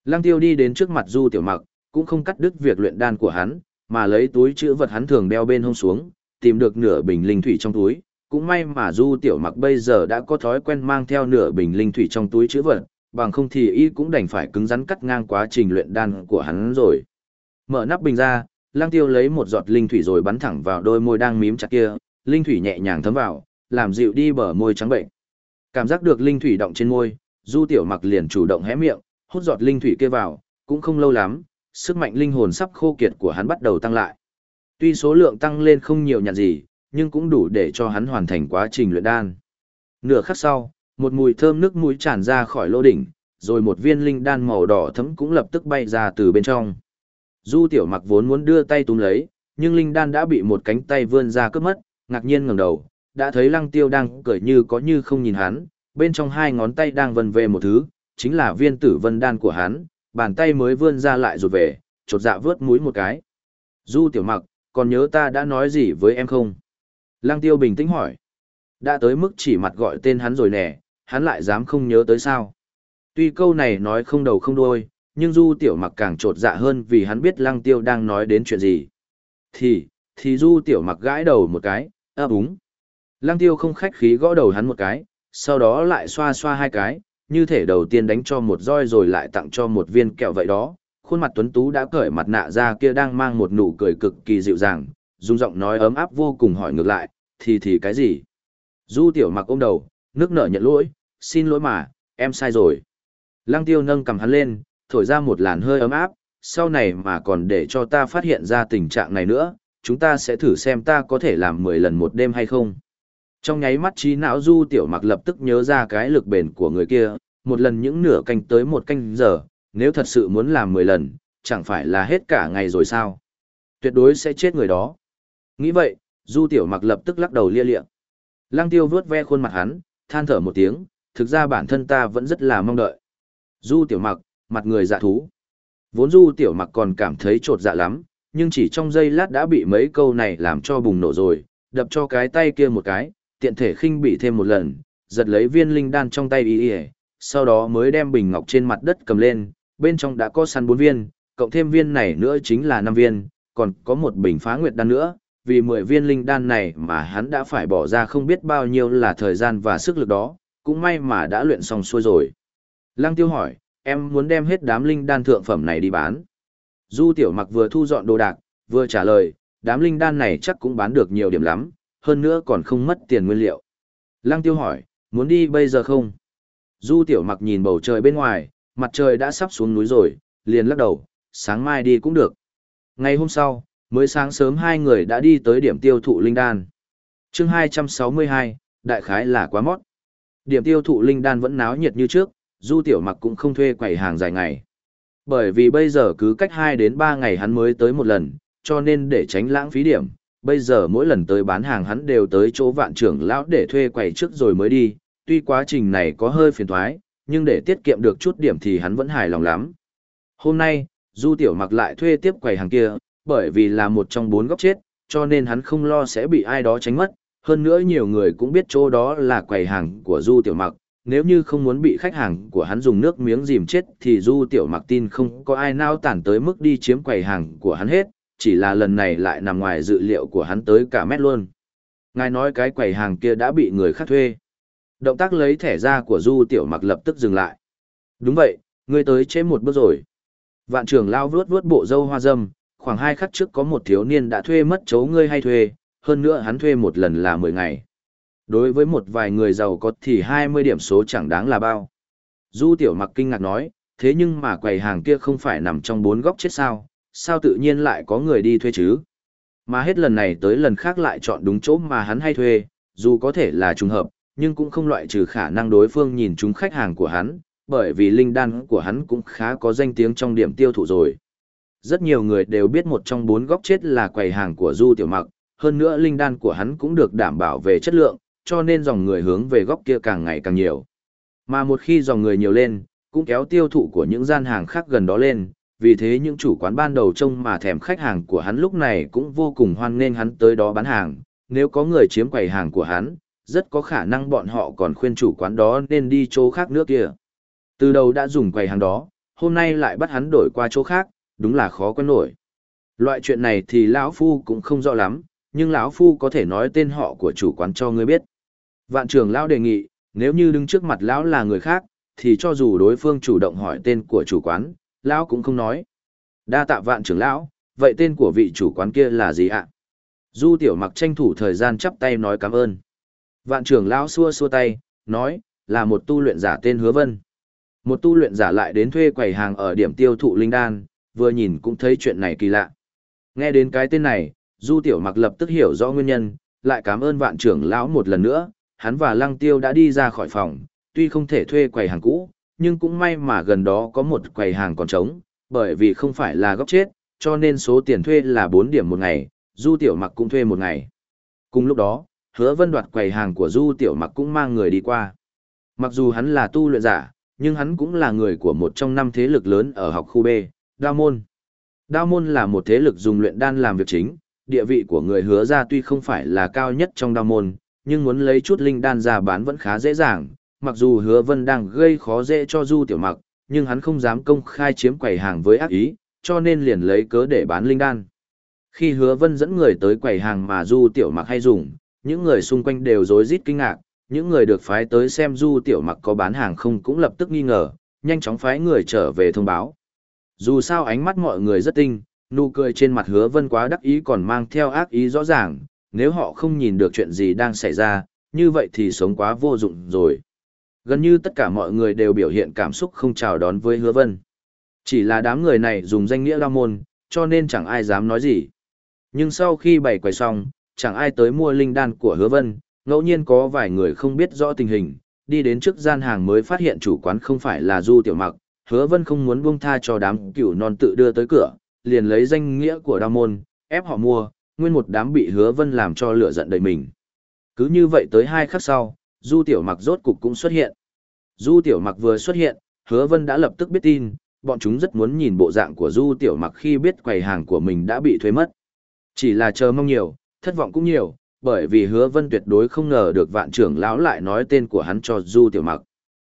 Lang Tiêu đi đến trước mặt Du Tiểu Mặc, cũng không cắt đứt việc luyện đan của hắn, mà lấy túi chữ vật hắn thường đeo bên hông xuống, tìm được nửa bình linh thủy trong túi. Cũng may mà Du Tiểu Mặc bây giờ đã có thói quen mang theo nửa bình linh thủy trong túi chữ vật, bằng không thì y cũng đành phải cứng rắn cắt ngang quá trình luyện đan của hắn rồi. Mở nắp bình ra, lang tiêu lấy một giọt linh thủy rồi bắn thẳng vào đôi môi đang mím chặt kia, linh thủy nhẹ nhàng thấm vào, làm dịu đi bờ môi trắng bệnh. Cảm giác được linh thủy động trên môi, Du Tiểu Mặc liền chủ động hé miệng, hút giọt linh thủy kia vào, cũng không lâu lắm, sức mạnh linh hồn sắp khô kiệt của hắn bắt đầu tăng lại. Tuy số lượng tăng lên không nhiều nhặt gì, nhưng cũng đủ để cho hắn hoàn thành quá trình luyện đan. Nửa khắc sau, một mùi thơm nước mũi tràn ra khỏi lô đỉnh, rồi một viên linh đan màu đỏ thấm cũng lập tức bay ra từ bên trong. Du tiểu mặc vốn muốn đưa tay túm lấy, nhưng linh đan đã bị một cánh tay vươn ra cướp mất, ngạc nhiên ngẩng đầu, đã thấy lăng tiêu đang cười như có như không nhìn hắn, bên trong hai ngón tay đang vần về một thứ, chính là viên tử vân đan của hắn, bàn tay mới vươn ra lại rụt về, chột dạ vướt mũi một cái. Du tiểu mặc, còn nhớ ta đã nói gì với em không? Lăng tiêu bình tĩnh hỏi. Đã tới mức chỉ mặt gọi tên hắn rồi nè, hắn lại dám không nhớ tới sao? Tuy câu này nói không đầu không đuôi, nhưng du tiểu mặc càng trột dạ hơn vì hắn biết lăng tiêu đang nói đến chuyện gì. Thì, thì du tiểu mặc gãi đầu một cái, ấp úng. Lăng tiêu không khách khí gõ đầu hắn một cái, sau đó lại xoa xoa hai cái, như thể đầu tiên đánh cho một roi rồi lại tặng cho một viên kẹo vậy đó. Khuôn mặt tuấn tú đã cởi mặt nạ ra kia đang mang một nụ cười cực kỳ dịu dàng, dùng giọng nói ấm áp vô cùng hỏi ngược lại, thì thì cái gì? Du tiểu mặc ôm đầu, nước nở nhận lỗi, xin lỗi mà, em sai rồi. Lăng tiêu nâng cầm hắn lên, thổi ra một làn hơi ấm áp, sau này mà còn để cho ta phát hiện ra tình trạng này nữa, chúng ta sẽ thử xem ta có thể làm 10 lần một đêm hay không. Trong nháy mắt trí não du tiểu mặc lập tức nhớ ra cái lực bền của người kia, một lần những nửa canh tới một canh giờ, nếu thật sự muốn làm 10 lần, chẳng phải là hết cả ngày rồi sao. Tuyệt đối sẽ chết người đó. Nghĩ vậy, du tiểu mặc lập tức lắc đầu lia lịa. Lăng tiêu vướt ve khuôn mặt hắn, than thở một tiếng, thực ra bản thân ta vẫn rất là mong đợi. Du tiểu mặc, mặt người dạ thú. Vốn du tiểu mặc còn cảm thấy trột dạ lắm, nhưng chỉ trong giây lát đã bị mấy câu này làm cho bùng nổ rồi, đập cho cái tay kia một cái, tiện thể khinh bị thêm một lần, giật lấy viên linh đan trong tay y y, sau đó mới đem bình ngọc trên mặt đất cầm lên, bên trong đã có săn bốn viên, cộng thêm viên này nữa chính là năm viên, còn có một bình phá nguyệt đan nữa, vì 10 viên linh đan này mà hắn đã phải bỏ ra không biết bao nhiêu là thời gian và sức lực đó, cũng may mà đã luyện xong xuôi rồi. Lăng tiêu hỏi, em muốn đem hết đám linh đan thượng phẩm này đi bán. Du tiểu mặc vừa thu dọn đồ đạc, vừa trả lời, đám linh đan này chắc cũng bán được nhiều điểm lắm, hơn nữa còn không mất tiền nguyên liệu. Lăng tiêu hỏi, muốn đi bây giờ không? Du tiểu mặc nhìn bầu trời bên ngoài, mặt trời đã sắp xuống núi rồi, liền lắc đầu, sáng mai đi cũng được. Ngày hôm sau, mới sáng sớm hai người đã đi tới điểm tiêu thụ linh đan. chương 262, đại khái là quá mót. Điểm tiêu thụ linh đan vẫn náo nhiệt như trước, du tiểu mặc cũng không thuê quầy hàng dài ngày. Bởi vì bây giờ cứ cách 2 đến 3 ngày hắn mới tới một lần, cho nên để tránh lãng phí điểm, bây giờ mỗi lần tới bán hàng hắn đều tới chỗ vạn trưởng lão để thuê quầy trước rồi mới đi, tuy quá trình này có hơi phiền thoái, nhưng để tiết kiệm được chút điểm thì hắn vẫn hài lòng lắm. Hôm nay, Du Tiểu Mặc lại thuê tiếp quầy hàng kia, bởi vì là một trong bốn góc chết, cho nên hắn không lo sẽ bị ai đó tránh mất. Hơn nữa nhiều người cũng biết chỗ đó là quầy hàng của Du Tiểu Mặc, nếu như không muốn bị khách hàng của hắn dùng nước miếng dìm chết thì Du Tiểu Mặc tin không có ai nao tản tới mức đi chiếm quầy hàng của hắn hết, chỉ là lần này lại nằm ngoài dự liệu của hắn tới cả mét luôn. Ngài nói cái quầy hàng kia đã bị người khác thuê. Động tác lấy thẻ ra của Du Tiểu Mặc lập tức dừng lại. Đúng vậy, ngươi tới chế một bước rồi. Vạn trưởng lao vuốt vuốt bộ dâu hoa dâm, khoảng hai khắc trước có một thiếu niên đã thuê mất chấu ngươi hay thuê, hơn nữa hắn thuê một lần là 10 ngày. Đối với một vài người giàu có thì 20 điểm số chẳng đáng là bao. Du Tiểu Mặc kinh ngạc nói, thế nhưng mà quầy hàng kia không phải nằm trong bốn góc chết sao, sao tự nhiên lại có người đi thuê chứ? Mà hết lần này tới lần khác lại chọn đúng chỗ mà hắn hay thuê, dù có thể là trùng hợp, nhưng cũng không loại trừ khả năng đối phương nhìn chúng khách hàng của hắn, bởi vì linh đan của hắn cũng khá có danh tiếng trong điểm tiêu thụ rồi. Rất nhiều người đều biết một trong bốn góc chết là quầy hàng của Du Tiểu Mặc, hơn nữa linh đan của hắn cũng được đảm bảo về chất lượng, cho nên dòng người hướng về góc kia càng ngày càng nhiều. Mà một khi dòng người nhiều lên, cũng kéo tiêu thụ của những gian hàng khác gần đó lên, vì thế những chủ quán ban đầu trông mà thèm khách hàng của hắn lúc này cũng vô cùng hoan nghênh hắn tới đó bán hàng, nếu có người chiếm quầy hàng của hắn, rất có khả năng bọn họ còn khuyên chủ quán đó nên đi chỗ khác nữa kia. Từ đầu đã dùng quầy hàng đó, hôm nay lại bắt hắn đổi qua chỗ khác, đúng là khó quen nổi. Loại chuyện này thì lão phu cũng không rõ lắm, nhưng lão phu có thể nói tên họ của chủ quán cho ngươi biết. Vạn trưởng lão đề nghị, nếu như đứng trước mặt lão là người khác, thì cho dù đối phương chủ động hỏi tên của chủ quán, lão cũng không nói. Đa tạ vạn trưởng lão, vậy tên của vị chủ quán kia là gì ạ? Du tiểu mặc tranh thủ thời gian chắp tay nói cảm ơn. Vạn trưởng lão xua xua tay, nói, là một tu luyện giả tên Hứa Vân. Một tu luyện giả lại đến thuê quầy hàng ở điểm tiêu thụ linh đan, vừa nhìn cũng thấy chuyện này kỳ lạ. Nghe đến cái tên này, Du Tiểu Mặc lập tức hiểu rõ nguyên nhân, lại cảm ơn vạn trưởng lão một lần nữa, hắn và Lăng Tiêu đã đi ra khỏi phòng, tuy không thể thuê quầy hàng cũ, nhưng cũng may mà gần đó có một quầy hàng còn trống, bởi vì không phải là góc chết, cho nên số tiền thuê là 4 điểm một ngày, Du Tiểu Mặc cũng thuê một ngày. Cùng lúc đó, hứa vân đoạt quầy hàng của Du Tiểu Mặc cũng mang người đi qua. Mặc dù hắn là tu luyện giả, nhưng hắn cũng là người của một trong năm thế lực lớn ở học khu B, Đao Môn. Đao Môn là một thế lực dùng luyện đan làm việc chính, địa vị của người hứa ra tuy không phải là cao nhất trong Đao Môn, nhưng muốn lấy chút linh đan ra bán vẫn khá dễ dàng, mặc dù hứa vân đang gây khó dễ cho Du Tiểu Mặc, nhưng hắn không dám công khai chiếm quầy hàng với ác ý, cho nên liền lấy cớ để bán linh đan. Khi hứa vân dẫn người tới quầy hàng mà Du Tiểu Mặc hay dùng, những người xung quanh đều rối rít kinh ngạc, những người được phái tới xem Du Tiểu Mặc có bán hàng không cũng lập tức nghi ngờ, nhanh chóng phái người trở về thông báo. Dù sao ánh mắt mọi người rất tinh, nụ cười trên mặt hứa vân quá đắc ý còn mang theo ác ý rõ ràng, nếu họ không nhìn được chuyện gì đang xảy ra, như vậy thì sống quá vô dụng rồi. Gần như tất cả mọi người đều biểu hiện cảm xúc không chào đón với hứa vân. Chỉ là đám người này dùng danh nghĩa La môn, cho nên chẳng ai dám nói gì. Nhưng sau khi bày quầy xong, chẳng ai tới mua linh đan của hứa vân, ngẫu nhiên có vài người không biết rõ tình hình, đi đến trước gian hàng mới phát hiện chủ quán không phải là Du Tiểu Mặc, hứa vân không muốn buông tha cho đám cửu non tự đưa tới cửa, liền lấy danh nghĩa của La môn, ép họ mua, nguyên một đám bị hứa vân làm cho lửa giận đầy mình. Cứ như vậy tới hai khắc sau, Du Tiểu Mặc rốt cục cũng xuất hiện. Du Tiểu Mặc vừa xuất hiện, hứa vân đã lập tức biết tin, bọn chúng rất muốn nhìn bộ dạng của Du Tiểu Mặc khi biết quầy hàng của mình đã bị thuế mất. Chỉ là chờ mong nhiều, thất vọng cũng nhiều, bởi vì hứa vân tuyệt đối không ngờ được vạn trưởng lão lại nói tên của hắn cho Du Tiểu Mặc.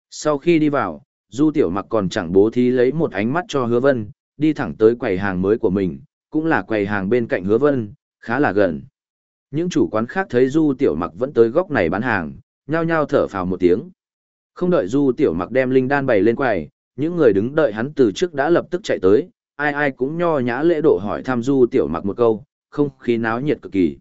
Sau khi đi vào, Du Tiểu Mặc còn chẳng bố thí lấy một ánh mắt cho hứa vân, đi thẳng tới quầy hàng mới của mình, cũng là quầy hàng bên cạnh hứa vân, khá là gần. Những chủ quán khác thấy Du Tiểu Mặc vẫn tới góc này bán hàng, nhao nhao thở phào một tiếng. Không đợi Du Tiểu Mặc đem linh đan bày lên quầy, những người đứng đợi hắn từ trước đã lập tức chạy tới, ai ai cũng nho nhã lễ độ hỏi thăm Du Tiểu Mặc một câu, không khí náo nhiệt cực kỳ.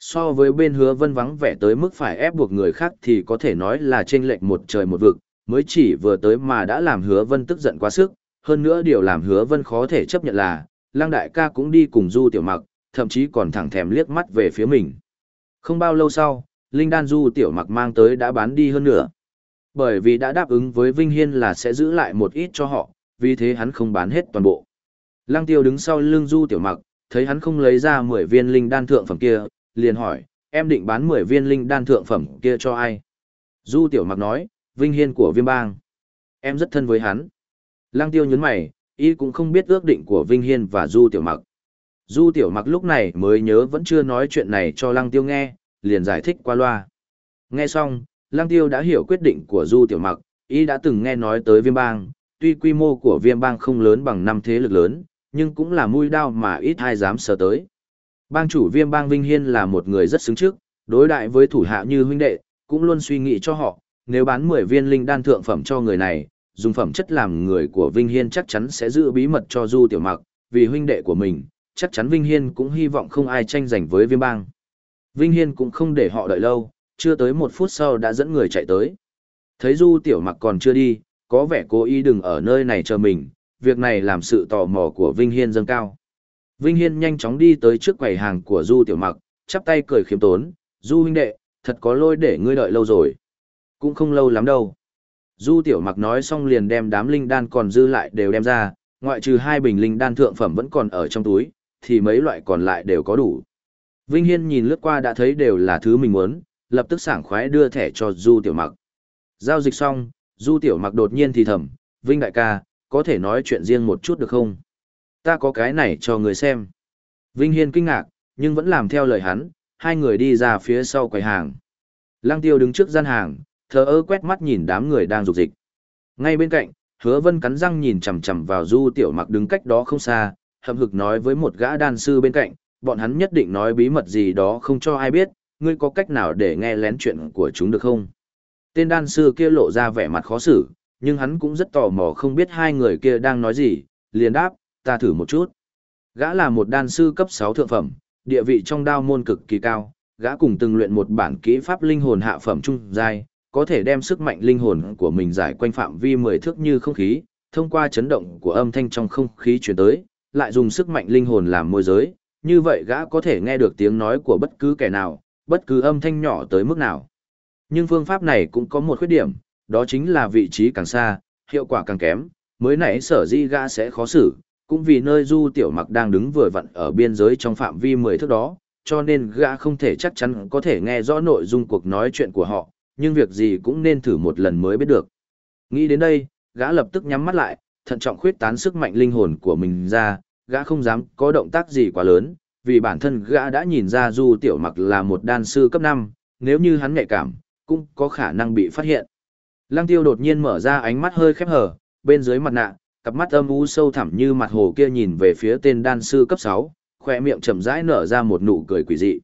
So với bên hứa vân vắng vẻ tới mức phải ép buộc người khác thì có thể nói là chênh lệch một trời một vực, mới chỉ vừa tới mà đã làm hứa vân tức giận quá sức, hơn nữa điều làm hứa vân khó thể chấp nhận là, lang đại ca cũng đi cùng Du Tiểu Mặc, thậm chí còn thẳng thèm liếc mắt về phía mình. Không bao lâu sau, linh đan Du Tiểu Mặc mang tới đã bán đi hơn nữa. Bởi vì đã đáp ứng với Vinh Hiên là sẽ giữ lại một ít cho họ, vì thế hắn không bán hết toàn bộ. Lăng tiêu đứng sau lưng Du Tiểu Mặc, thấy hắn không lấy ra 10 viên linh đan thượng phẩm kia, liền hỏi, em định bán 10 viên linh đan thượng phẩm kia cho ai? Du Tiểu Mặc nói, Vinh Hiên của Viêm Bang. Em rất thân với hắn. Lăng tiêu nhấn mày, y cũng không biết ước định của Vinh Hiên và Du Tiểu Mặc. Du Tiểu Mặc lúc này mới nhớ vẫn chưa nói chuyện này cho Lăng tiêu nghe, liền giải thích qua loa. Nghe xong, Lăng Tiêu đã hiểu quyết định của Du Tiểu Mặc, y đã từng nghe nói tới viêm bang, tuy quy mô của viêm bang không lớn bằng năm thế lực lớn, nhưng cũng là mũi đao mà ít ai dám sờ tới. Bang chủ viêm bang Vinh Hiên là một người rất xứng trước, đối đại với thủ hạ như huynh đệ, cũng luôn suy nghĩ cho họ, nếu bán 10 viên linh đan thượng phẩm cho người này, dùng phẩm chất làm người của Vinh Hiên chắc chắn sẽ giữ bí mật cho Du Tiểu Mặc, vì huynh đệ của mình, chắc chắn Vinh Hiên cũng hy vọng không ai tranh giành với viêm bang. Vinh Hiên cũng không để họ đợi lâu, chưa tới một phút sau đã dẫn người chạy tới. Thấy Du Tiểu Mặc còn chưa đi, có vẻ cố ý đừng ở nơi này chờ mình, việc này làm sự tò mò của Vinh Hiên dâng cao. Vinh Hiên nhanh chóng đi tới trước quầy hàng của Du Tiểu Mặc, chắp tay cười khiêm tốn, Du huynh đệ, thật có lỗi để ngươi đợi lâu rồi. Cũng không lâu lắm đâu. Du Tiểu Mặc nói xong liền đem đám linh đan còn dư lại đều đem ra, ngoại trừ hai bình linh đan thượng phẩm vẫn còn ở trong túi, thì mấy loại còn lại đều có đủ. Vinh Hiên nhìn lướt qua đã thấy đều là thứ mình muốn, lập tức sảng khoái đưa thẻ cho Du Tiểu Mặc. Giao dịch xong, Du Tiểu Mặc đột nhiên thì thầm, Vinh đại ca, có thể nói chuyện riêng một chút được không? Ta có cái này cho người xem. Vinh Hiên kinh ngạc, nhưng vẫn làm theo lời hắn, hai người đi ra phía sau quầy hàng. Lăng Tiêu đứng trước gian hàng, thờ ơ quét mắt nhìn đám người đang dục dịch. Ngay bên cạnh, Hứa Vân cắn răng nhìn chằm chằm vào Du Tiểu Mặc đứng cách đó không xa, hậm hực nói với một gã đan sư bên cạnh, bọn hắn nhất định nói bí mật gì đó không cho ai biết, ngươi có cách nào để nghe lén chuyện của chúng được không? Tên đan sư kia lộ ra vẻ mặt khó xử, nhưng hắn cũng rất tò mò không biết hai người kia đang nói gì, liền đáp, ta thử một chút. Gã là một đan sư cấp 6 thượng phẩm, địa vị trong đao môn cực kỳ cao, gã cùng từng luyện một bản kỹ pháp linh hồn hạ phẩm trung giai, có thể đem sức mạnh linh hồn của mình giải quanh phạm vi 10 thước như không khí, thông qua chấn động của âm thanh trong không khí truyền tới, lại dùng sức mạnh linh hồn làm môi giới, như vậy gã có thể nghe được tiếng nói của bất cứ kẻ nào, bất cứ âm thanh nhỏ tới mức nào. Nhưng phương pháp này cũng có một khuyết điểm, đó chính là vị trí càng xa, hiệu quả càng kém, mới nãy sở di gã sẽ khó xử, cũng vì nơi du tiểu mặc đang đứng vừa vặn ở biên giới trong phạm vi 10 thước đó, cho nên gã không thể chắc chắn có thể nghe rõ nội dung cuộc nói chuyện của họ, nhưng việc gì cũng nên thử một lần mới biết được. Nghĩ đến đây, gã lập tức nhắm mắt lại, thận trọng khuyết tán sức mạnh linh hồn của mình ra, gã không dám có động tác gì quá lớn, vì bản thân gã đã nhìn ra Du Tiểu Mặc là một đan sư cấp 5, nếu như hắn nhạy cảm, cũng có khả năng bị phát hiện. Lăng Tiêu đột nhiên mở ra ánh mắt hơi khép hờ, bên dưới mặt nạ, cặp mắt âm u sâu thẳm như mặt hồ kia nhìn về phía tên đan sư cấp 6, khỏe miệng chậm rãi nở ra một nụ cười quỷ dị.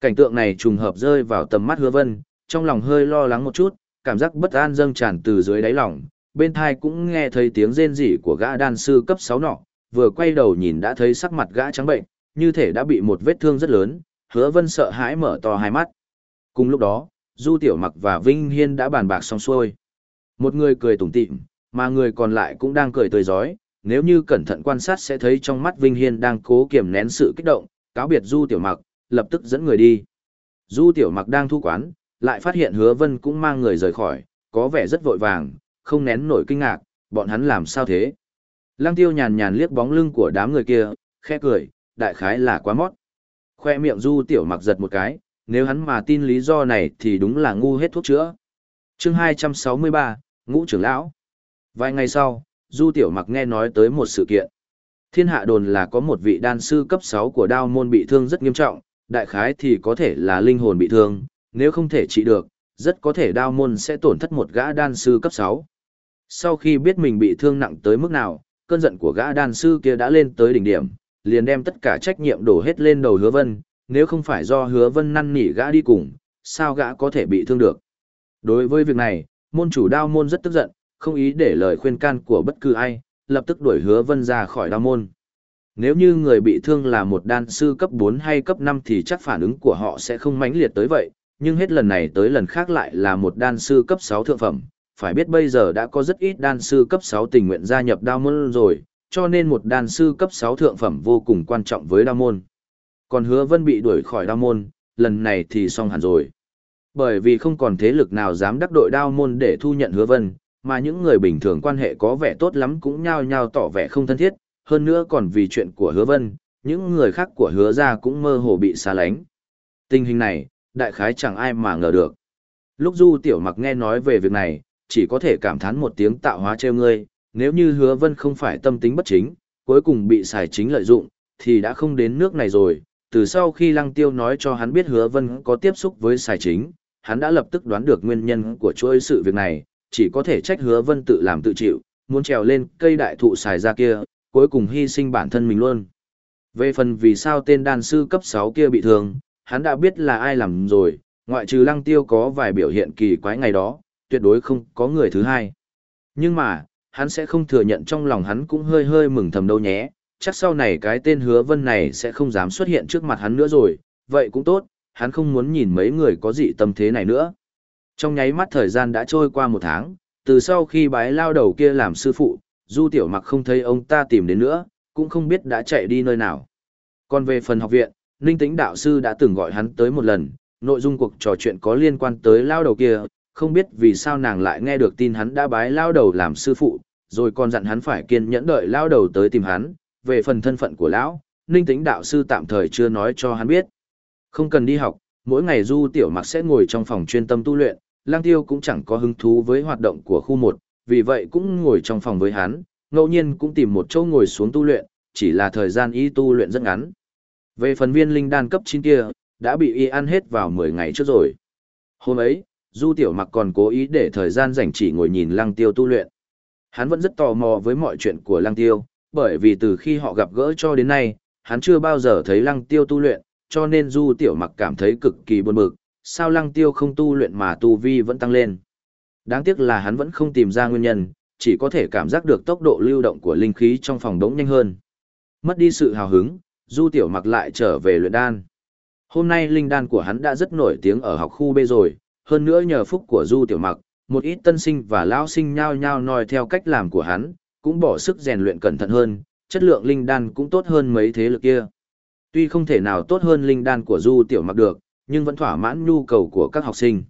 Cảnh tượng này trùng hợp rơi vào tầm mắt Hứa Vân, trong lòng hơi lo lắng một chút, cảm giác bất an dâng tràn từ dưới đáy lòng, bên thai cũng nghe thấy tiếng rên rỉ của gã đan sư cấp 6 nọ, vừa quay đầu nhìn đã thấy sắc mặt gã trắng bệnh, như thể đã bị một vết thương rất lớn, hứa vân sợ hãi mở to hai mắt. Cùng lúc đó, Du Tiểu Mặc và Vinh Hiên đã bàn bạc xong xuôi. Một người cười tủm tỉm, mà người còn lại cũng đang cười tươi giói, nếu như cẩn thận quan sát sẽ thấy trong mắt Vinh Hiên đang cố kiềm nén sự kích động, cáo biệt Du Tiểu Mặc, lập tức dẫn người đi. Du Tiểu Mặc đang thu quán, lại phát hiện Hứa Vân cũng mang người rời khỏi, có vẻ rất vội vàng, không nén nổi kinh ngạc, bọn hắn làm sao thế? Lăng Tiêu nhàn nhàn liếc bóng lưng của đám người kia, khẽ cười, đại khái là quá mót. Khoe miệng du tiểu mặc giật một cái, nếu hắn mà tin lý do này thì đúng là ngu hết thuốc chữa. chương 263, Ngũ trưởng lão. Vài ngày sau, Du Tiểu Mặc nghe nói tới một sự kiện. Thiên hạ đồn là có một vị đan sư cấp 6 của đao môn bị thương rất nghiêm trọng, đại khái thì có thể là linh hồn bị thương, nếu không thể trị được, rất có thể đao môn sẽ tổn thất một gã đan sư cấp 6. Sau khi biết mình bị thương nặng tới mức nào, cơn giận của gã đan sư kia đã lên tới đỉnh điểm, liền đem tất cả trách nhiệm đổ hết lên đầu hứa vân, nếu không phải do hứa vân năn nỉ gã đi cùng, sao gã có thể bị thương được. Đối với việc này, môn chủ đao môn rất tức giận, không ý để lời khuyên can của bất cứ ai, lập tức đuổi hứa vân ra khỏi đao môn. Nếu như người bị thương là một đan sư cấp 4 hay cấp 5 thì chắc phản ứng của họ sẽ không mãnh liệt tới vậy, nhưng hết lần này tới lần khác lại là một đan sư cấp 6 thượng phẩm. Phải biết bây giờ đã có rất ít đan sư cấp 6 tình nguyện gia nhập đao môn rồi, cho nên một đan sư cấp 6 thượng phẩm vô cùng quan trọng với đao môn. Còn hứa vân bị đuổi khỏi đao môn, lần này thì xong hẳn rồi. Bởi vì không còn thế lực nào dám đắc đội đao môn để thu nhận hứa vân, mà những người bình thường quan hệ có vẻ tốt lắm cũng nhao nhao tỏ vẻ không thân thiết, hơn nữa còn vì chuyện của hứa vân, những người khác của hứa ra cũng mơ hồ bị xa lánh. Tình hình này, đại khái chẳng ai mà ngờ được. Lúc Du Tiểu Mặc nghe nói về việc này, chỉ có thể cảm thán một tiếng tạo hóa treo ngươi, nếu như hứa vân không phải tâm tính bất chính, cuối cùng bị xài chính lợi dụng, thì đã không đến nước này rồi. Từ sau khi Lăng Tiêu nói cho hắn biết hứa vân có tiếp xúc với xài chính, hắn đã lập tức đoán được nguyên nhân của chuỗi sự việc này, chỉ có thể trách hứa vân tự làm tự chịu, muốn trèo lên cây đại thụ xài ra kia, cuối cùng hy sinh bản thân mình luôn. Về phần vì sao tên đàn sư cấp 6 kia bị thương, hắn đã biết là ai làm rồi, ngoại trừ lăng tiêu có vài biểu hiện kỳ quái ngày đó, tuyệt đối không có người thứ hai. Nhưng mà, hắn sẽ không thừa nhận trong lòng hắn cũng hơi hơi mừng thầm đâu nhé, chắc sau này cái tên hứa vân này sẽ không dám xuất hiện trước mặt hắn nữa rồi, vậy cũng tốt, hắn không muốn nhìn mấy người có dị tâm thế này nữa. Trong nháy mắt thời gian đã trôi qua một tháng, từ sau khi bái lao đầu kia làm sư phụ, Du Tiểu Mặc không thấy ông ta tìm đến nữa, cũng không biết đã chạy đi nơi nào. Còn về phần học viện, Ninh Tĩnh đạo sư đã từng gọi hắn tới một lần, nội dung cuộc trò chuyện có liên quan tới lao đầu kia, không biết vì sao nàng lại nghe được tin hắn đã bái lao đầu làm sư phụ, rồi còn dặn hắn phải kiên nhẫn đợi lao đầu tới tìm hắn, về phần thân phận của lão, Ninh Tĩnh đạo sư tạm thời chưa nói cho hắn biết. Không cần đi học, mỗi ngày Du Tiểu Mặc sẽ ngồi trong phòng chuyên tâm tu luyện, Lang Tiêu cũng chẳng có hứng thú với hoạt động của khu một, vì vậy cũng ngồi trong phòng với hắn, ngẫu nhiên cũng tìm một chỗ ngồi xuống tu luyện, chỉ là thời gian y tu luyện rất ngắn. Về phần viên linh đan cấp 9 kia, đã bị y ăn hết vào 10 ngày trước rồi. Hôm ấy, Du Tiểu Mặc còn cố ý để thời gian rảnh chỉ ngồi nhìn Lăng Tiêu tu luyện. Hắn vẫn rất tò mò với mọi chuyện của Lăng Tiêu, bởi vì từ khi họ gặp gỡ cho đến nay, hắn chưa bao giờ thấy Lăng Tiêu tu luyện, cho nên Du Tiểu Mặc cảm thấy cực kỳ buồn bực, sao Lăng Tiêu không tu luyện mà tu vi vẫn tăng lên. Đáng tiếc là hắn vẫn không tìm ra nguyên nhân, chỉ có thể cảm giác được tốc độ lưu động của linh khí trong phòng đống nhanh hơn. Mất đi sự hào hứng, Du Tiểu Mặc lại trở về luyện đan. Hôm nay linh đan của hắn đã rất nổi tiếng ở học khu B rồi, hơn nữa nhờ phúc của Du Tiểu Mặc, một ít tân sinh và lão sinh nhao nhao noi theo cách làm của hắn, cũng bỏ sức rèn luyện cẩn thận hơn, chất lượng linh đan cũng tốt hơn mấy thế lực kia. Tuy không thể nào tốt hơn linh đan của Du Tiểu Mặc được, nhưng vẫn thỏa mãn nhu cầu của các học sinh.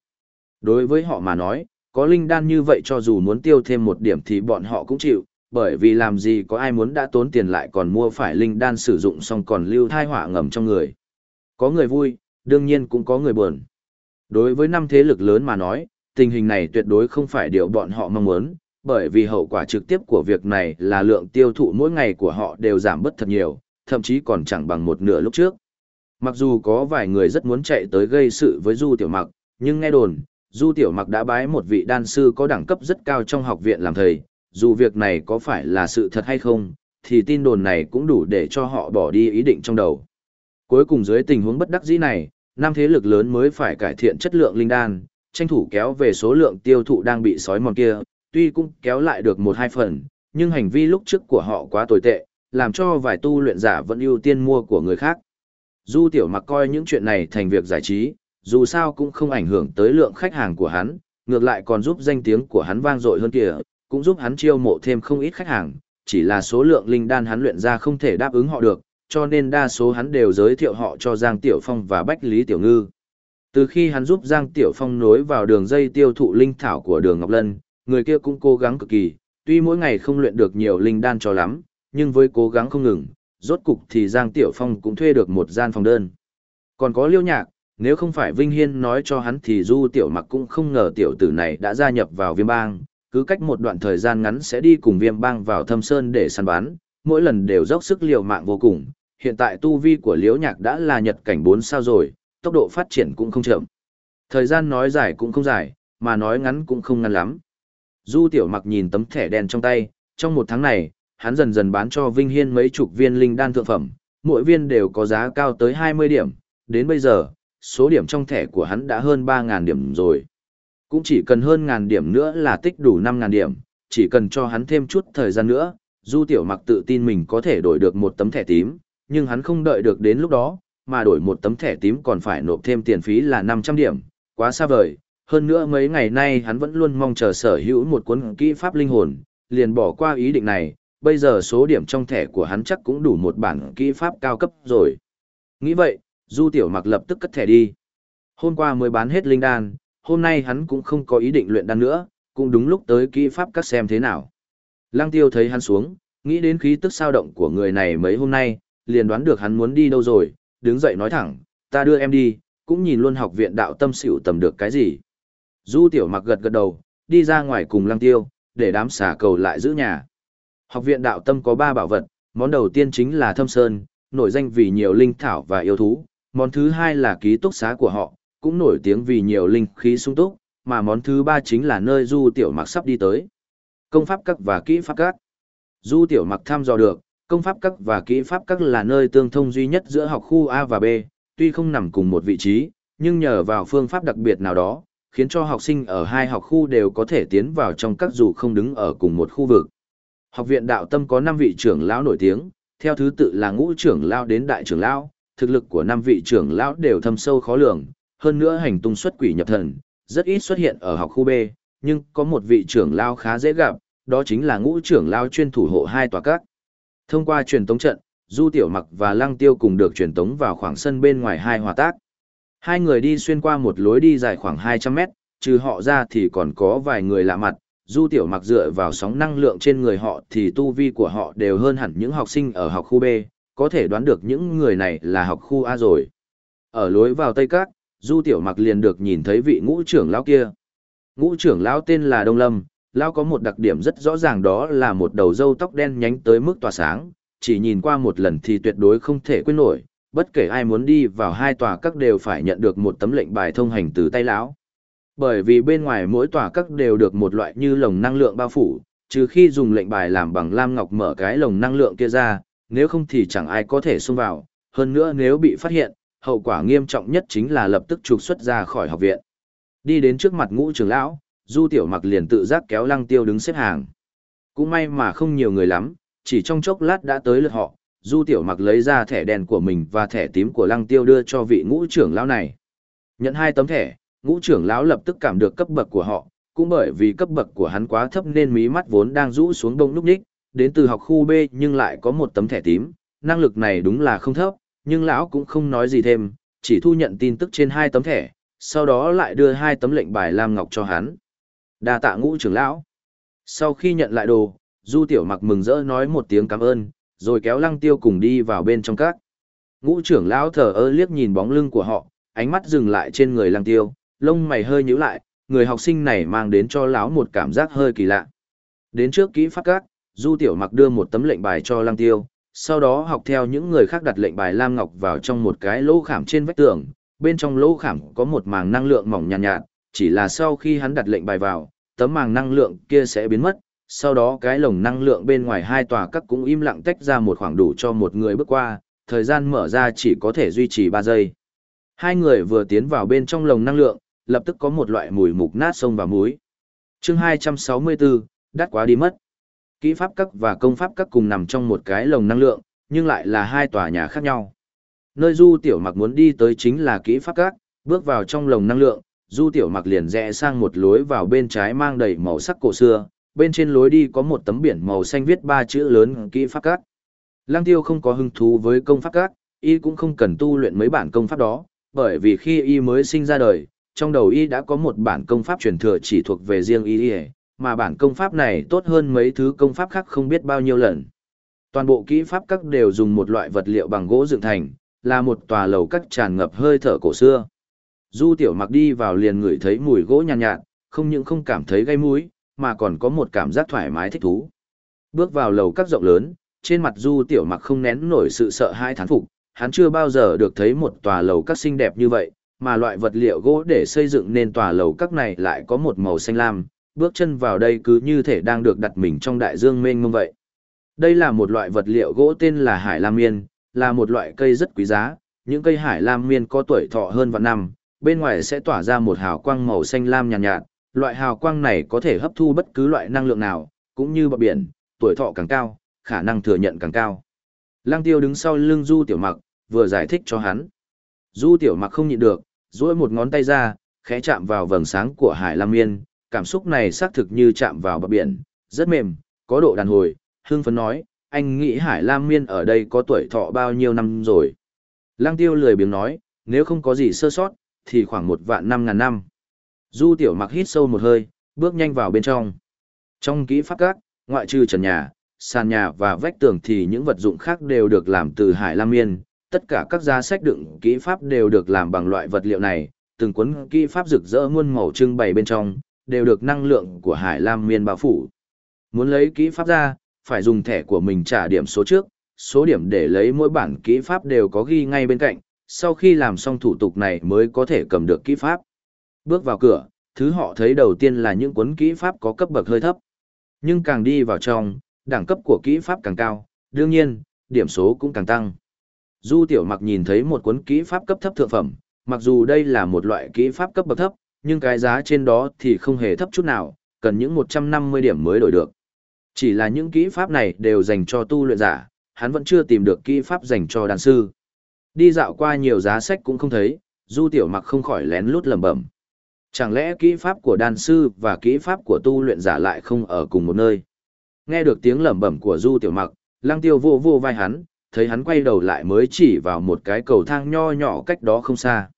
Đối với họ mà nói, có linh đan như vậy cho dù muốn tiêu thêm một điểm thì bọn họ cũng chịu, bởi vì làm gì có ai muốn đã tốn tiền lại còn mua phải linh đan sử dụng xong còn lưu thai hỏa ngầm trong người. Có người vui, đương nhiên cũng có người buồn. Đối với năm thế lực lớn mà nói, tình hình này tuyệt đối không phải điều bọn họ mong muốn, bởi vì hậu quả trực tiếp của việc này là lượng tiêu thụ mỗi ngày của họ đều giảm bớt thật nhiều, thậm chí còn chẳng bằng một nửa lúc trước. Mặc dù có vài người rất muốn chạy tới gây sự với Du Tiểu Mặc, nhưng nghe đồn, Du Tiểu Mặc đã bái một vị đan sư có đẳng cấp rất cao trong học viện làm thầy, dù việc này có phải là sự thật hay không, thì tin đồn này cũng đủ để cho họ bỏ đi ý định trong đầu. Cuối cùng dưới tình huống bất đắc dĩ này, năm thế lực lớn mới phải cải thiện chất lượng linh đan, tranh thủ kéo về số lượng tiêu thụ đang bị sói mòn kia, tuy cũng kéo lại được một hai phần, nhưng hành vi lúc trước của họ quá tồi tệ, làm cho vài tu luyện giả vẫn ưu tiên mua của người khác. Du Tiểu Mặc coi những chuyện này thành việc giải trí, dù sao cũng không ảnh hưởng tới lượng khách hàng của hắn, ngược lại còn giúp danh tiếng của hắn vang dội hơn kìa, cũng giúp hắn chiêu mộ thêm không ít khách hàng, chỉ là số lượng linh đan hắn luyện ra không thể đáp ứng họ được, cho nên đa số hắn đều giới thiệu họ cho Giang Tiểu Phong và Bách Lý Tiểu Ngư. Từ khi hắn giúp Giang Tiểu Phong nối vào đường dây tiêu thụ linh thảo của đường Ngọc Lân, người kia cũng cố gắng cực kỳ, tuy mỗi ngày không luyện được nhiều linh đan cho lắm, nhưng với cố gắng không ngừng, rốt cục thì Giang Tiểu Phong cũng thuê được một gian phòng đơn. Còn có liêu nhạc, nếu không phải Vinh Hiên nói cho hắn thì Du Tiểu Mặc cũng không ngờ tiểu tử này đã gia nhập vào viêm bang, cứ cách một đoạn thời gian ngắn sẽ đi cùng viêm bang vào thâm sơn để săn bắn, mỗi lần đều dốc sức liều mạng vô cùng. Hiện tại tu vi của Liễu Nhạc đã là nhật cảnh 4 sao rồi, tốc độ phát triển cũng không chậm. Thời gian nói dài cũng không dài, mà nói ngắn cũng không ngắn lắm. Du Tiểu Mặc nhìn tấm thẻ đen trong tay, trong một tháng này, hắn dần dần bán cho Vinh Hiên mấy chục viên linh đan thượng phẩm, mỗi viên đều có giá cao tới 20 điểm, đến bây giờ, số điểm trong thẻ của hắn đã hơn 3.000 điểm rồi. Cũng chỉ cần hơn ngàn điểm nữa là tích đủ 5.000 điểm, chỉ cần cho hắn thêm chút thời gian nữa, Du Tiểu Mặc tự tin mình có thể đổi được một tấm thẻ tím, nhưng hắn không đợi được đến lúc đó, mà đổi một tấm thẻ tím còn phải nộp thêm tiền phí là 500 điểm, quá xa vời. Hơn nữa mấy ngày nay hắn vẫn luôn mong chờ sở hữu một cuốn kỹ pháp linh hồn, liền bỏ qua ý định này, bây giờ số điểm trong thẻ của hắn chắc cũng đủ một bản kỹ pháp cao cấp rồi. Nghĩ vậy, Du Tiểu Mặc lập tức cất thẻ đi. Hôm qua mới bán hết linh đan, hôm nay hắn cũng không có ý định luyện đan nữa, cũng đúng lúc tới kỹ pháp các xem thế nào. Lăng Tiêu thấy hắn xuống, nghĩ đến khí tức sao động của người này mấy hôm nay, liền đoán được hắn muốn đi đâu rồi, đứng dậy nói thẳng, ta đưa em đi, cũng nhìn luôn học viện đạo tâm xỉu tầm được cái gì. Du Tiểu Mặc gật gật đầu, đi ra ngoài cùng Lăng Tiêu, để đám xà cầu lại giữ nhà. Học viện đạo tâm có ba bảo vật, món đầu tiên chính là thâm sơn, nổi danh vì nhiều linh thảo và yêu thú, món thứ hai là ký túc xá của họ, cũng nổi tiếng vì nhiều linh khí sung túc, mà món thứ ba chính là nơi Du Tiểu Mặc sắp đi tới. Công pháp các và kỹ pháp các. Du Tiểu Mặc thăm dò được, công pháp các và kỹ pháp các là nơi tương thông duy nhất giữa học khu A và B, tuy không nằm cùng một vị trí, nhưng nhờ vào phương pháp đặc biệt nào đó, khiến cho học sinh ở hai học khu đều có thể tiến vào trong các dù không đứng ở cùng một khu vực. Học viện đạo tâm có 5 vị trưởng lão nổi tiếng, theo thứ tự là ngũ trưởng lão đến đại trưởng lão, thực lực của 5 vị trưởng lão đều thâm sâu khó lường, hơn nữa hành tung xuất quỷ nhập thần, rất ít xuất hiện ở học khu B, nhưng có một vị trưởng lão khá dễ gặp, đó chính là ngũ trưởng lão chuyên thủ hộ hai tòa các. Thông qua truyền tống trận, Du Tiểu Mặc và Lăng Tiêu cùng được truyền tống vào khoảng sân bên ngoài hai hòa tác. Hai người đi xuyên qua một lối đi dài khoảng 200 mét, trừ họ ra thì còn có vài người lạ mặt, du tiểu mặc dựa vào sóng năng lượng trên người họ thì tu vi của họ đều hơn hẳn những học sinh ở học khu B, có thể đoán được những người này là học khu A rồi. Ở lối vào Tây cát, du tiểu mặc liền được nhìn thấy vị ngũ trưởng lão kia. Ngũ trưởng lão tên là Đông Lâm, lão có một đặc điểm rất rõ ràng đó là một đầu râu tóc đen nhánh tới mức tỏa sáng, chỉ nhìn qua một lần thì tuyệt đối không thể quên nổi, bất kể ai muốn đi vào hai tòa các đều phải nhận được một tấm lệnh bài thông hành từ tay lão. Bởi vì bên ngoài mỗi tòa các đều được một loại như lồng năng lượng bao phủ, trừ khi dùng lệnh bài làm bằng lam ngọc mở cái lồng năng lượng kia ra, nếu không thì chẳng ai có thể xông vào, hơn nữa nếu bị phát hiện, hậu quả nghiêm trọng nhất chính là lập tức trục xuất ra khỏi học viện. Đi đến trước mặt ngũ trưởng lão, Du Tiểu Mặc liền tự giác kéo Lăng Tiêu đứng xếp hàng. Cũng may mà không nhiều người lắm, chỉ trong chốc lát đã tới lượt họ, Du Tiểu Mặc lấy ra thẻ đèn của mình và thẻ tím của Lăng Tiêu đưa cho vị ngũ trưởng lão này. Nhận hai tấm thẻ, ngũ trưởng lão lập tức cảm được cấp bậc của họ, cũng bởi vì cấp bậc của hắn quá thấp nên mí mắt vốn đang rũ xuống đông lúc ních, đến từ học khu B nhưng lại có một tấm thẻ tím, năng lực này đúng là không thấp, nhưng lão cũng không nói gì thêm, chỉ thu nhận tin tức trên hai tấm thẻ, sau đó lại đưa hai tấm lệnh bài lam ngọc cho hắn. Đa tạ ngũ trưởng lão. Sau khi nhận lại đồ, Du Tiểu Mặc mừng rỡ nói một tiếng cảm ơn, rồi kéo Lăng Tiêu cùng đi vào bên trong các. Ngũ trưởng lão thở ơ liếc nhìn bóng lưng của họ, ánh mắt dừng lại trên người Lăng Tiêu, lông mày hơi nhíu lại, người học sinh này mang đến cho lão một cảm giác hơi kỳ lạ. Đến trước kỹ phát các, Du Tiểu Mặc đưa một tấm lệnh bài cho Lăng Tiêu, sau đó học theo những người khác đặt lệnh bài lam ngọc vào trong một cái lỗ khảm trên vách tường, bên trong lỗ khảm có một màng năng lượng mỏng nhàn nhạt, nhạt, chỉ là sau khi hắn đặt lệnh bài vào, tấm màng năng lượng kia sẽ biến mất, sau đó cái lồng năng lượng bên ngoài hai tòa các cũng im lặng tách ra một khoảng đủ cho một người bước qua, thời gian mở ra chỉ có thể duy trì 3 giây. Hai người vừa tiến vào bên trong lồng năng lượng, lập tức có một loại mùi mục nát sông và muối. chương 264, đắt quá đi mất. Kỹ pháp các và công pháp các cùng nằm trong một cái lồng năng lượng, nhưng lại là hai tòa nhà khác nhau. Nơi Du Tiểu Mặc muốn đi tới chính là kỹ pháp các, bước vào trong lồng năng lượng, Du Tiểu Mặc liền rẽ sang một lối vào bên trái mang đầy màu sắc cổ xưa, bên trên lối đi có một tấm biển màu xanh viết ba chữ lớn kỹ pháp cát lang Tiêu không có hứng thú với công pháp cát y cũng không cần tu luyện mấy bản công pháp đó, bởi vì khi y mới sinh ra đời, trong đầu y đã có một bản công pháp truyền thừa chỉ thuộc về riêng y, mà bản công pháp này tốt hơn mấy thứ công pháp khác không biết bao nhiêu lần. Toàn bộ kỹ pháp các đều dùng một loại vật liệu bằng gỗ dựng thành, là một tòa lầu các tràn ngập hơi thở cổ xưa. Du tiểu mặc đi vào liền ngửi thấy mùi gỗ nhàn nhạt, nhạt, không những không cảm thấy gây mũi, mà còn có một cảm giác thoải mái thích thú. Bước vào lầu các rộng lớn, trên mặt Du Tiểu Mặc không nén nổi sự sợ hãi thán phục, hắn chưa bao giờ được thấy một tòa lầu các xinh đẹp như vậy, mà loại vật liệu gỗ để xây dựng nên tòa lầu các này lại có một màu xanh lam, bước chân vào đây cứ như thể đang được đặt mình trong đại dương mênh mông vậy. Đây là một loại vật liệu gỗ tên là hải lam miên, là một loại cây rất quý giá, những cây hải lam miên có tuổi thọ hơn vạn năm, bên ngoài sẽ tỏa ra một hào quang màu xanh lam nhàn nhạt, nhạt, loại hào quang này có thể hấp thu bất cứ loại năng lượng nào, cũng như bọt biển, tuổi thọ càng cao, khả năng thừa nhận càng cao. Lăng tiêu đứng sau lưng Du Tiểu Mặc, vừa giải thích cho hắn. Du Tiểu Mặc không nhịn được, duỗi một ngón tay ra, khẽ chạm vào vầng sáng của Hải Lam Miên, cảm xúc này xác thực như chạm vào bờ biển, rất mềm, có độ đàn hồi, hương phấn nói, anh nghĩ Hải Lam Miên ở đây có tuổi thọ bao nhiêu năm rồi. Lăng tiêu lười biếng nói, nếu không có gì sơ sót, thì khoảng một vạn năm ngàn năm. Du tiểu mặc hít sâu một hơi, bước nhanh vào bên trong. Trong kỹ pháp các, ngoại trừ trần nhà, sàn nhà và vách tường thì những vật dụng khác đều được làm từ hải lam miên. Tất cả các giá sách đựng kỹ pháp đều được làm bằng loại vật liệu này, từng cuốn kỹ pháp rực rỡ muôn màu trưng bày bên trong, đều được năng lượng của hải lam miên bao phủ. Muốn lấy kỹ pháp ra, phải dùng thẻ của mình trả điểm số trước, số điểm để lấy mỗi bản kỹ pháp đều có ghi ngay bên cạnh, sau khi làm xong thủ tục này mới có thể cầm được kỹ pháp. Bước vào cửa, thứ họ thấy đầu tiên là những cuốn kỹ pháp có cấp bậc hơi thấp. Nhưng càng đi vào trong, đẳng cấp của kỹ pháp càng cao, đương nhiên, điểm số cũng càng tăng. Du Tiểu Mặc nhìn thấy một cuốn kỹ pháp cấp thấp thượng phẩm, mặc dù đây là một loại kỹ pháp cấp bậc thấp, nhưng cái giá trên đó thì không hề thấp chút nào, cần những 150 điểm mới đổi được. Chỉ là những kỹ pháp này đều dành cho tu luyện giả, hắn vẫn chưa tìm được kỹ pháp dành cho đàn sư. Đi dạo qua nhiều giá sách cũng không thấy, Du Tiểu Mặc không khỏi lén lút lẩm bẩm. Chẳng lẽ kỹ pháp của đan sư và kỹ pháp của tu luyện giả lại không ở cùng một nơi? Nghe được tiếng lẩm bẩm của Du Tiểu Mặc, Lăng Tiêu vô vô vai hắn, thấy hắn quay đầu lại mới chỉ vào một cái cầu thang nho nhỏ cách đó không xa.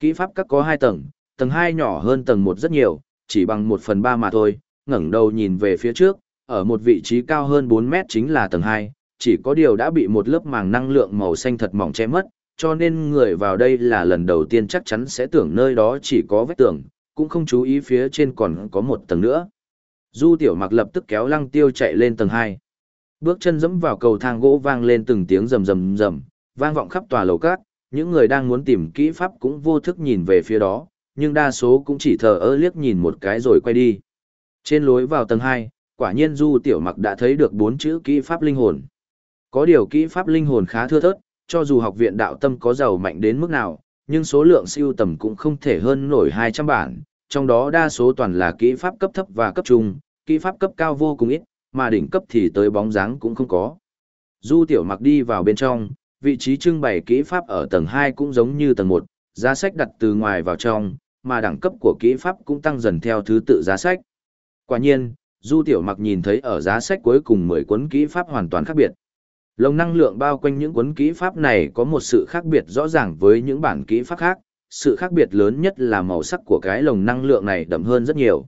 Kỹ pháp các có hai tầng, tầng hai nhỏ hơn tầng một rất nhiều, chỉ bằng một phần ba mà thôi, ngẩng đầu nhìn về phía trước, ở một vị trí cao hơn 4 mét chính là tầng 2, chỉ có điều đã bị một lớp màng năng lượng màu xanh thật mỏng che mất, cho nên người vào đây là lần đầu tiên chắc chắn sẽ tưởng nơi đó chỉ có vách tường, cũng không chú ý phía trên còn có một tầng nữa. Du tiểu mặc lập tức kéo lăng tiêu chạy lên tầng 2. Bước chân dẫm vào cầu thang gỗ vang lên từng tiếng rầm rầm rầm, vang vọng khắp tòa lầu cát, những người đang muốn tìm kỹ pháp cũng vô thức nhìn về phía đó, nhưng đa số cũng chỉ thờ ơ liếc nhìn một cái rồi quay đi. Trên lối vào tầng 2, quả nhiên Du Tiểu Mặc đã thấy được bốn chữ kỹ pháp linh hồn. Có điều kỹ pháp linh hồn khá thưa thớt, cho dù học viện đạo tâm có giàu mạnh đến mức nào, nhưng số lượng siêu tầm cũng không thể hơn nổi 200 bản, trong đó đa số toàn là kỹ pháp cấp thấp và cấp trung, kỹ pháp cấp cao vô cùng ít, mà đỉnh cấp thì tới bóng dáng cũng không có. Du Tiểu Mặc đi vào bên trong, vị trí trưng bày kỹ pháp ở tầng 2 cũng giống như tầng 1, giá sách đặt từ ngoài vào trong, mà đẳng cấp của kỹ pháp cũng tăng dần theo thứ tự giá sách. Quả nhiên, Du Tiểu Mặc nhìn thấy ở giá sách cuối cùng 10 cuốn kỹ pháp hoàn toàn khác biệt. Lồng năng lượng bao quanh những cuốn kỹ pháp này có một sự khác biệt rõ ràng với những bản kỹ pháp khác, sự khác biệt lớn nhất là màu sắc của cái lồng năng lượng này đậm hơn rất nhiều.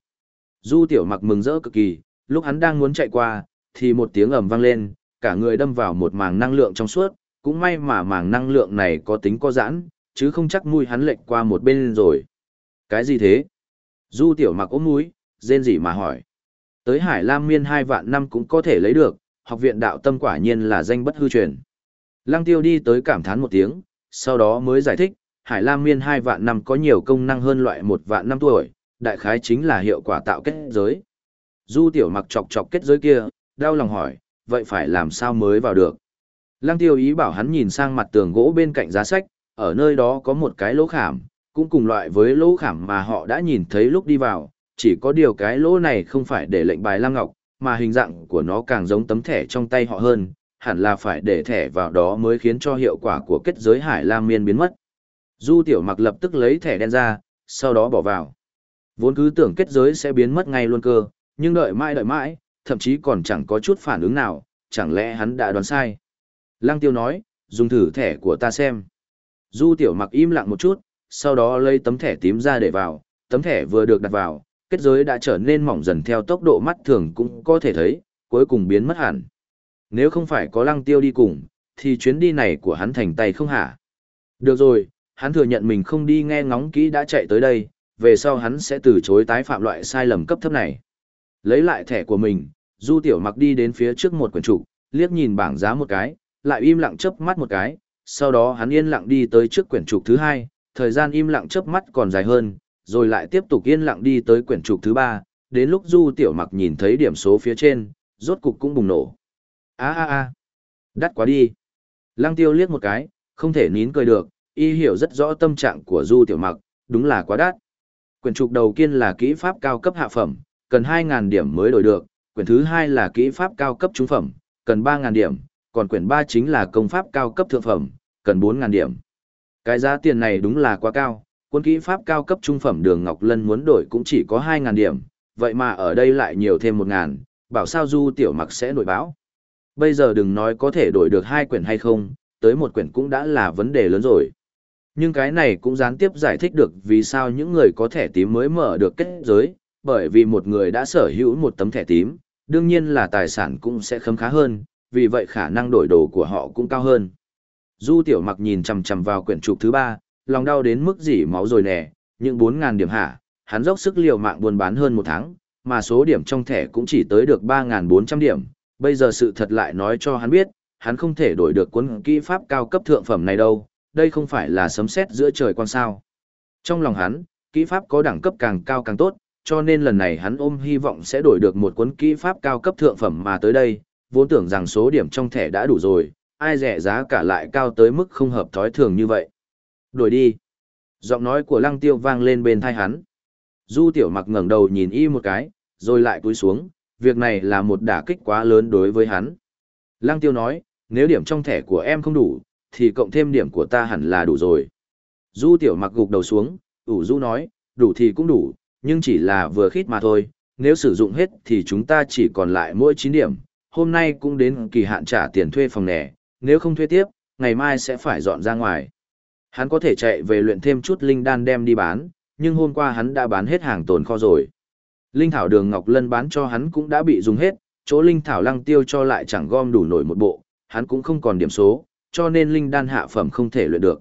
Du Tiểu Mặc mừng rỡ cực kỳ, lúc hắn đang muốn chạy qua, thì một tiếng ầm vang lên, cả người đâm vào một màng năng lượng trong suốt, cũng may mà màng năng lượng này có tính co giãn, chứ không chắc mũi hắn lệch qua một bên rồi. Cái gì thế? Du Tiểu Mặc ốm mũi, rên rỉ mà hỏi. Tới Hải Lam Miên hai vạn năm cũng có thể lấy được, học viện đạo tâm quả nhiên là danh bất hư truyền. Lăng Tiêu đi tới cảm thán một tiếng, sau đó mới giải thích, Hải Lam Miên hai vạn năm có nhiều công năng hơn loại một vạn năm tuổi, đại khái chính là hiệu quả tạo kết giới. Du Tiểu Mặc chọc chọc kết giới kia, đau lòng hỏi, vậy phải làm sao mới vào được? Lăng Tiêu ý bảo hắn nhìn sang mặt tường gỗ bên cạnh giá sách, ở nơi đó có một cái lỗ khảm, cũng cùng loại với lỗ khảm mà họ đã nhìn thấy lúc đi vào, chỉ có điều cái lỗ này không phải để lệnh bài lam ngọc, mà hình dạng của nó càng giống tấm thẻ trong tay họ hơn, hẳn là phải để thẻ vào đó mới khiến cho hiệu quả của kết giới hải lam miên biến mất. Du tiểu mặc lập tức lấy thẻ đen ra, sau đó bỏ vào. Vốn cứ tưởng kết giới sẽ biến mất ngay luôn cơ, nhưng đợi mãi đợi mãi, thậm chí còn chẳng có chút phản ứng nào, chẳng lẽ hắn đã đoán sai. Lăng tiêu nói, dùng thử thẻ của ta xem. Du tiểu mặc im lặng một chút, sau đó lấy tấm thẻ tím ra để vào, tấm thẻ vừa được đặt vào, kết giới đã trở nên mỏng dần theo tốc độ mắt thường cũng có thể thấy, cuối cùng biến mất hẳn. Nếu không phải có lăng tiêu đi cùng, thì chuyến đi này của hắn thành tay không hả? Được rồi, hắn thừa nhận mình không đi nghe ngóng kỹ đã chạy tới đây, về sau hắn sẽ từ chối tái phạm loại sai lầm cấp thấp này. Lấy lại thẻ của mình, Du Tiểu Mặc đi đến phía trước một quyển trục, liếc nhìn bảng giá một cái, lại im lặng chớp mắt một cái, sau đó hắn yên lặng đi tới trước quyển trục thứ hai, thời gian im lặng chớp mắt còn dài hơn, rồi lại tiếp tục yên lặng đi tới quyển trục thứ ba, đến lúc Du Tiểu Mặc nhìn thấy điểm số phía trên, rốt cục cũng bùng nổ. A a a, đắt quá đi. Lăng Tiêu liếc một cái, không thể nín cười được, y hiểu rất rõ tâm trạng của Du Tiểu Mặc, đúng là quá đắt. Quyển trục đầu tiên là kỹ pháp cao cấp hạ phẩm, cần 2.000 điểm mới đổi được, quyển thứ hai là kỹ pháp cao cấp trung phẩm, cần 3.000 điểm, còn quyển ba chính là công pháp cao cấp thượng phẩm, cần 4.000 điểm. Cái giá tiền này đúng là quá cao, quân kỹ pháp cao cấp trung phẩm đường Ngọc Lân muốn đổi cũng chỉ có 2.000 điểm, vậy mà ở đây lại nhiều thêm 1.000, bảo sao Du Tiểu Mặc sẽ nổi báo. Bây giờ đừng nói có thể đổi được hai quyển hay không, tới một quyển cũng đã là vấn đề lớn rồi. Nhưng cái này cũng gián tiếp giải thích được vì sao những người có thẻ tím mới mở được kết giới, bởi vì một người đã sở hữu một tấm thẻ tím, đương nhiên là tài sản cũng sẽ khấm khá hơn, vì vậy khả năng đổi đồ của họ cũng cao hơn. Du tiểu mặc nhìn chằm chằm vào quyển trục thứ ba, lòng đau đến mức dỉ máu rồi nè, những 4.000 điểm hả? hắn dốc sức liều mạng buôn bán hơn một tháng, mà số điểm trong thẻ cũng chỉ tới được 3.400 điểm, bây giờ sự thật lại nói cho hắn biết, hắn không thể đổi được cuốn kỹ pháp cao cấp thượng phẩm này đâu, đây không phải là sấm sét giữa trời quan sao. Trong lòng hắn, kỹ pháp có đẳng cấp càng cao càng tốt, cho nên lần này hắn ôm hy vọng sẽ đổi được một cuốn kỹ pháp cao cấp thượng phẩm mà tới đây, vốn tưởng rằng số điểm trong thẻ đã đủ rồi, ai rẻ giá cả lại cao tới mức không hợp thói thường như vậy. Đổi đi. Giọng nói của lăng tiêu vang lên bên thai hắn. Du tiểu mặc ngẩng đầu nhìn y một cái, rồi lại cúi xuống, việc này là một đả kích quá lớn đối với hắn. Lăng tiêu nói, nếu điểm trong thẻ của em không đủ, thì cộng thêm điểm của ta hẳn là đủ rồi. Du tiểu mặc gục đầu xuống, ủ du nói, đủ thì cũng đủ, nhưng chỉ là vừa khít mà thôi, nếu sử dụng hết thì chúng ta chỉ còn lại mỗi 9 điểm, hôm nay cũng đến kỳ hạn trả tiền thuê phòng nẻ, nếu không thuê tiếp, ngày mai sẽ phải dọn ra ngoài. Hắn có thể chạy về luyện thêm chút linh đan đem đi bán, nhưng hôm qua hắn đã bán hết hàng tồn kho rồi. Linh thảo đường Ngọc Lân bán cho hắn cũng đã bị dùng hết, chỗ linh thảo lăng tiêu cho lại chẳng gom đủ nổi một bộ, hắn cũng không còn điểm số, cho nên linh đan hạ phẩm không thể luyện được.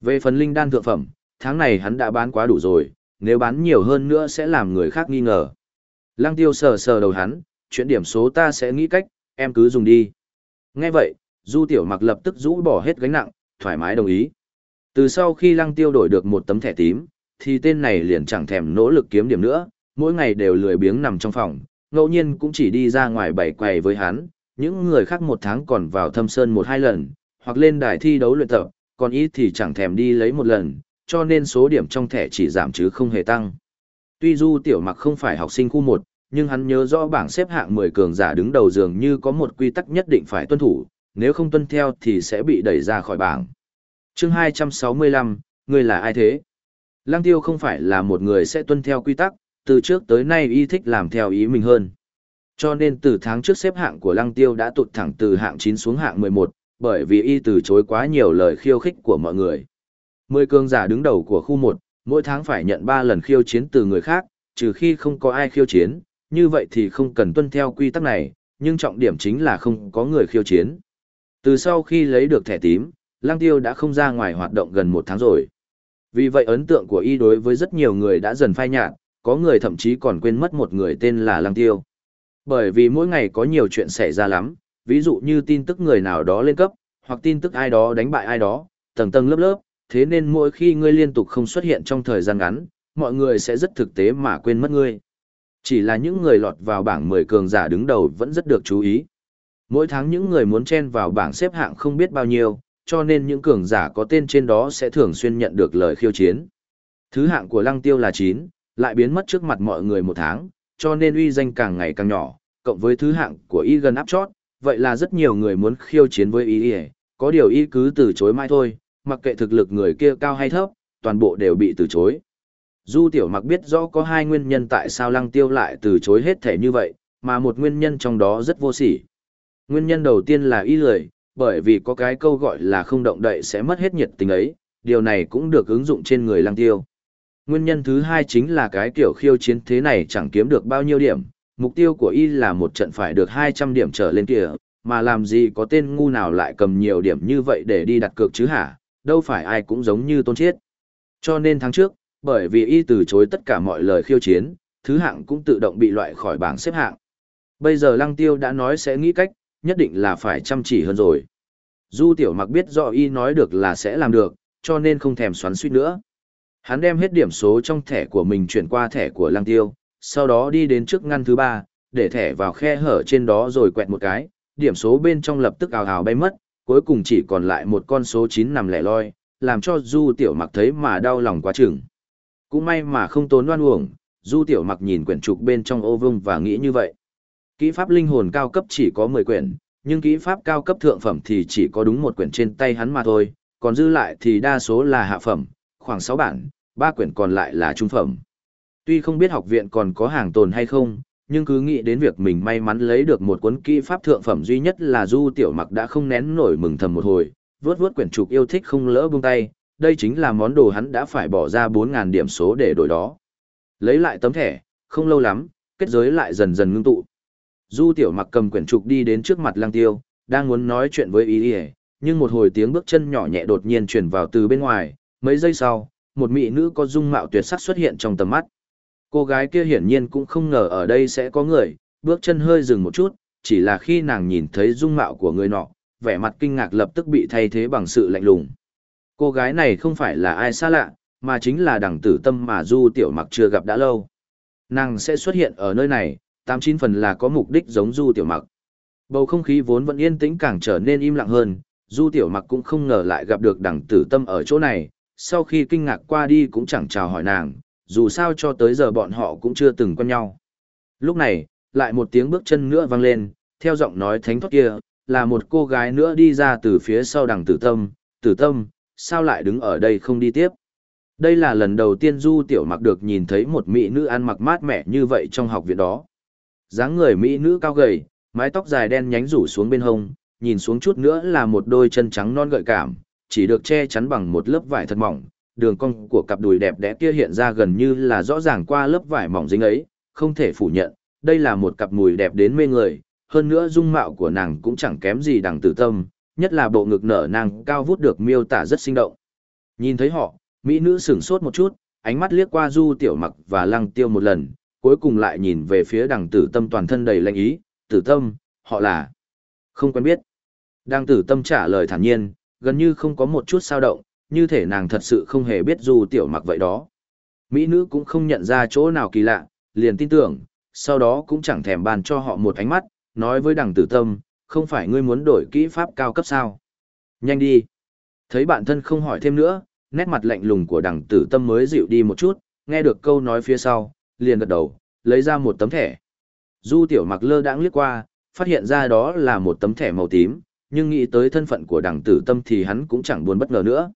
Về phần linh đan thượng phẩm, tháng này hắn đã bán quá đủ rồi, nếu bán nhiều hơn nữa sẽ làm người khác nghi ngờ. Lăng tiêu sờ sờ đầu hắn, chuyện điểm số ta sẽ nghĩ cách, em cứ dùng đi. Nghe vậy, Du Tiểu Mặc lập tức rũ bỏ hết gánh nặng, thoải mái đồng ý. Từ sau khi Lăng Tiêu đổi được một tấm thẻ tím, thì tên này liền chẳng thèm nỗ lực kiếm điểm nữa, mỗi ngày đều lười biếng nằm trong phòng, ngẫu nhiên cũng chỉ đi ra ngoài bảy quầy với hắn, những người khác một tháng còn vào thâm sơn một hai lần, hoặc lên đài thi đấu luyện tập, còn ít thì chẳng thèm đi lấy một lần, cho nên số điểm trong thẻ chỉ giảm chứ không hề tăng. Tuy Du Tiểu Mặc không phải học sinh khu 1, nhưng hắn nhớ rõ bảng xếp hạng 10 cường giả đứng đầu dường như có một quy tắc nhất định phải tuân thủ, nếu không tuân theo thì sẽ bị đẩy ra khỏi bảng. Chương 265, người là ai thế? Lăng Tiêu không phải là một người sẽ tuân theo quy tắc, từ trước tới nay y thích làm theo ý mình hơn. Cho nên từ tháng trước xếp hạng của Lăng Tiêu đã tụt thẳng từ hạng 9 xuống hạng 11, bởi vì y từ chối quá nhiều lời khiêu khích của mọi người. Mười cường giả đứng đầu của khu 1, mỗi tháng phải nhận 3 lần khiêu chiến từ người khác, trừ khi không có ai khiêu chiến, như vậy thì không cần tuân theo quy tắc này, nhưng trọng điểm chính là không có người khiêu chiến. Từ sau khi lấy được thẻ tím, Lăng Tiêu đã không ra ngoài hoạt động gần một tháng rồi. Vì vậy ấn tượng của y đối với rất nhiều người đã dần phai nhạt, có người thậm chí còn quên mất một người tên là Lăng Tiêu. Bởi vì mỗi ngày có nhiều chuyện xảy ra lắm, ví dụ như tin tức người nào đó lên cấp, hoặc tin tức ai đó đánh bại ai đó, tầng tầng lớp lớp, thế nên mỗi khi ngươi liên tục không xuất hiện trong thời gian ngắn, mọi người sẽ rất thực tế mà quên mất ngươi. Chỉ là những người lọt vào bảng 10 cường giả đứng đầu vẫn rất được chú ý. Mỗi tháng những người muốn chen vào bảng xếp hạng không biết bao nhiêu, cho nên những cường giả có tên trên đó sẽ thường xuyên nhận được lời khiêu chiến. Thứ hạng của Lăng Tiêu là 9, lại biến mất trước mặt mọi người một tháng, cho nên uy danh càng ngày càng nhỏ, cộng với thứ hạng của y gần áp chót, vậy là rất nhiều người muốn khiêu chiến với y, có điều y cứ từ chối mãi thôi, mặc kệ thực lực người kia cao hay thấp, toàn bộ đều bị từ chối. Du Tiểu Mặc biết rõ có hai nguyên nhân tại sao Lăng Tiêu lại từ chối hết thể như vậy, mà một nguyên nhân trong đó rất vô sỉ. Nguyên nhân đầu tiên là y lười, bởi vì có cái câu gọi là không động đậy sẽ mất hết nhiệt tình ấy, điều này cũng được ứng dụng trên người Lăng Tiêu. Nguyên nhân thứ hai chính là cái kiểu khiêu chiến thế này chẳng kiếm được bao nhiêu điểm, mục tiêu của y là một trận phải được 200 điểm trở lên kìa, mà làm gì có tên ngu nào lại cầm nhiều điểm như vậy để đi đặt cược chứ hả, đâu phải ai cũng giống như tôn chiết. Cho nên tháng trước, bởi vì y từ chối tất cả mọi lời khiêu chiến, thứ hạng cũng tự động bị loại khỏi bảng xếp hạng. Bây giờ lăng tiêu đã nói sẽ nghĩ cách, nhất định là phải chăm chỉ hơn rồi. Du tiểu mặc biết rõ y nói được là sẽ làm được, cho nên không thèm xoắn suýt nữa. Hắn đem hết điểm số trong thẻ của mình chuyển qua thẻ của lăng tiêu, sau đó đi đến trước ngăn thứ ba, để thẻ vào khe hở trên đó rồi quẹt một cái, điểm số bên trong lập tức ào ào bay mất, cuối cùng chỉ còn lại một con số 9 nằm lẻ loi, làm cho Du Tiểu Mặc thấy mà đau lòng quá chừng. Cũng may mà không tốn oan uổng, Du Tiểu Mặc nhìn quyển trục bên trong ô vung và nghĩ như vậy. Kỹ pháp linh hồn cao cấp chỉ có 10 quyển, nhưng kỹ pháp cao cấp thượng phẩm thì chỉ có đúng một quyển trên tay hắn mà thôi, còn dư lại thì đa số là hạ phẩm, khoảng 6 bản, ba quyển còn lại là trung phẩm. Tuy không biết học viện còn có hàng tồn hay không, nhưng cứ nghĩ đến việc mình may mắn lấy được một cuốn kỹ pháp thượng phẩm duy nhất là Du Tiểu Mặc đã không nén nổi mừng thầm một hồi, vớt vớt quyển trục yêu thích không lỡ buông tay, đây chính là món đồ hắn đã phải bỏ ra 4.000 điểm số để đổi đó. Lấy lại tấm thẻ, không lâu lắm, kết giới lại dần dần ngưng tụ. Du Tiểu Mặc cầm quyển trục đi đến trước mặt Lang Tiêu, đang muốn nói chuyện với ý ý, nhưng một hồi tiếng bước chân nhỏ nhẹ đột nhiên chuyển vào từ bên ngoài, mấy giây sau, một mỹ nữ có dung mạo tuyệt sắc xuất hiện trong tầm mắt. Cô gái kia hiển nhiên cũng không ngờ ở đây sẽ có người, bước chân hơi dừng một chút, chỉ là khi nàng nhìn thấy dung mạo của người nọ, vẻ mặt kinh ngạc lập tức bị thay thế bằng sự lạnh lùng. Cô gái này không phải là ai xa lạ, mà chính là đằng tử tâm mà Du Tiểu Mặc chưa gặp đã lâu. Nàng sẽ xuất hiện ở nơi này, tám chín phần là có mục đích giống Du Tiểu Mặc. Bầu không khí vốn vẫn yên tĩnh càng trở nên im lặng hơn, Du Tiểu Mặc cũng không ngờ lại gặp được đằng tử tâm ở chỗ này, sau khi kinh ngạc qua đi cũng chẳng chào hỏi nàng, dù sao cho tới giờ bọn họ cũng chưa từng quen nhau. Lúc này, lại một tiếng bước chân nữa vang lên, theo giọng nói thánh thoát kia, là một cô gái nữa đi ra từ phía sau đằng tử tâm, tử tâm, sao lại đứng ở đây không đi tiếp. Đây là lần đầu tiên Du Tiểu Mặc được nhìn thấy một mỹ nữ ăn mặc mát mẻ như vậy trong học viện đó dáng người mỹ nữ cao gầy, mái tóc dài đen nhánh rủ xuống bên hông, nhìn xuống chút nữa là một đôi chân trắng non gợi cảm, chỉ được che chắn bằng một lớp vải thật mỏng, đường cong của cặp đùi đẹp đẽ kia hiện ra gần như là rõ ràng qua lớp vải mỏng dính ấy, không thể phủ nhận, đây là một cặp mùi đẹp đến mê người, hơn nữa dung mạo của nàng cũng chẳng kém gì đằng tử tâm, nhất là bộ ngực nở nàng cao vút được miêu tả rất sinh động. Nhìn thấy họ, mỹ nữ sửng sốt một chút, ánh mắt liếc qua du tiểu mặc và lăng tiêu một lần, cuối cùng lại nhìn về phía đằng tử tâm toàn thân đầy lạnh ý, tử tâm, họ là... Không quen biết. Đằng tử tâm trả lời thản nhiên, gần như không có một chút sao động, như thể nàng thật sự không hề biết dù tiểu mặc vậy đó. Mỹ nữ cũng không nhận ra chỗ nào kỳ lạ, liền tin tưởng, sau đó cũng chẳng thèm bàn cho họ một ánh mắt, nói với đằng tử tâm, không phải ngươi muốn đổi kỹ pháp cao cấp sao. Nhanh đi. Thấy bản thân không hỏi thêm nữa, nét mặt lạnh lùng của đằng tử tâm mới dịu đi một chút, nghe được câu nói phía sau, liền gật đầu, lấy ra một tấm thẻ. Du tiểu mặc lơ đãng liếc qua, phát hiện ra đó là một tấm thẻ màu tím, nhưng nghĩ tới thân phận của đằng tử tâm thì hắn cũng chẳng buồn bất ngờ nữa.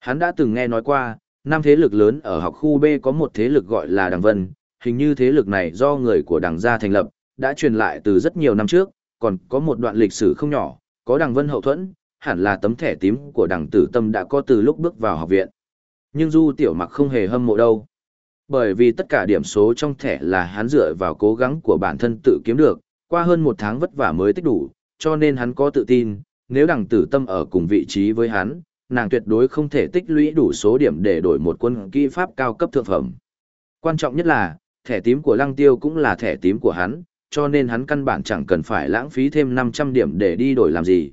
Hắn đã từng nghe nói qua, năm thế lực lớn ở học khu B có một thế lực gọi là Đằng Vân, hình như thế lực này do người của Đằng gia thành lập, đã truyền lại từ rất nhiều năm trước, còn có một đoạn lịch sử không nhỏ, có Đằng Vân hậu thuẫn, hẳn là tấm thẻ tím của Đằng Tử Tâm đã có từ lúc bước vào học viện. Nhưng Du Tiểu Mặc không hề hâm mộ đâu. Bởi vì tất cả điểm số trong thẻ là hắn dựa vào cố gắng của bản thân tự kiếm được, qua hơn một tháng vất vả mới tích đủ, cho nên hắn có tự tin, nếu Đằng Tử Tâm ở cùng vị trí với hắn, nàng tuyệt đối không thể tích lũy đủ số điểm để đổi một quân kỹ pháp cao cấp thượng phẩm. Quan trọng nhất là, thẻ tím của lăng tiêu cũng là thẻ tím của hắn, cho nên hắn căn bản chẳng cần phải lãng phí thêm 500 điểm để đi đổi làm gì.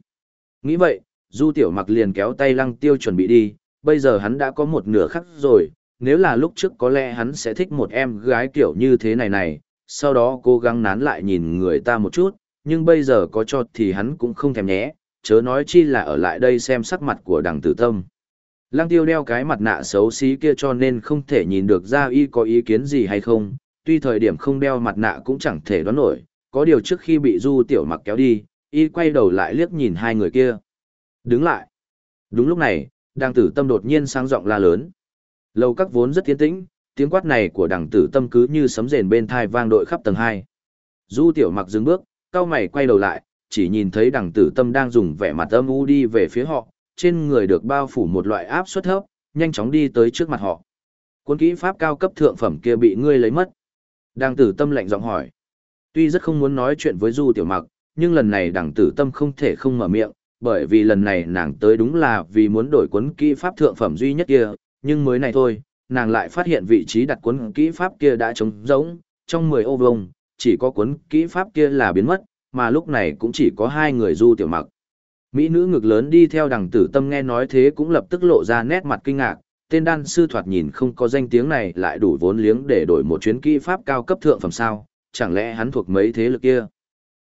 Nghĩ vậy, Du Tiểu Mặc liền kéo tay lăng tiêu chuẩn bị đi, bây giờ hắn đã có một nửa khắc rồi, nếu là lúc trước có lẽ hắn sẽ thích một em gái kiểu như thế này này, sau đó cố gắng nán lại nhìn người ta một chút, nhưng bây giờ có cho thì hắn cũng không thèm nhé, chớ nói chi là ở lại đây xem sắc mặt của đằng tử tâm. Lăng tiêu đeo cái mặt nạ xấu xí kia cho nên không thể nhìn được ra y có ý kiến gì hay không, tuy thời điểm không đeo mặt nạ cũng chẳng thể đoán nổi, có điều trước khi bị du tiểu mặc kéo đi, y quay đầu lại liếc nhìn hai người kia. Đứng lại. Đúng lúc này, đằng tử tâm đột nhiên sang giọng la lớn. Lầu các vốn rất tiến tĩnh, tiếng quát này của đằng tử tâm cứ như sấm rền bên thai vang đội khắp tầng 2. Du tiểu mặc dừng bước, cao mày quay đầu lại, chỉ nhìn thấy đằng tử tâm đang dùng vẻ mặt âm u đi về phía họ, trên người được bao phủ một loại áp suất thấp, nhanh chóng đi tới trước mặt họ. Cuốn kỹ pháp cao cấp thượng phẩm kia bị ngươi lấy mất. Đằng tử tâm lạnh giọng hỏi. Tuy rất không muốn nói chuyện với Du Tiểu Mặc, nhưng lần này đằng tử tâm không thể không mở miệng, bởi vì lần này nàng tới đúng là vì muốn đổi cuốn kỹ pháp thượng phẩm duy nhất kia, nhưng mới này thôi, nàng lại phát hiện vị trí đặt cuốn kỹ pháp kia đã trống rỗng, trong 10 ô vông, chỉ có cuốn kỹ pháp kia là biến mất, mà lúc này cũng chỉ có hai người du tiểu mặc. Mỹ nữ ngực lớn đi theo đằng tử tâm nghe nói thế cũng lập tức lộ ra nét mặt kinh ngạc, tên đan sư thoạt nhìn không có danh tiếng này lại đủ vốn liếng để đổi một chuyến kỹ pháp cao cấp thượng phẩm sao, chẳng lẽ hắn thuộc mấy thế lực kia.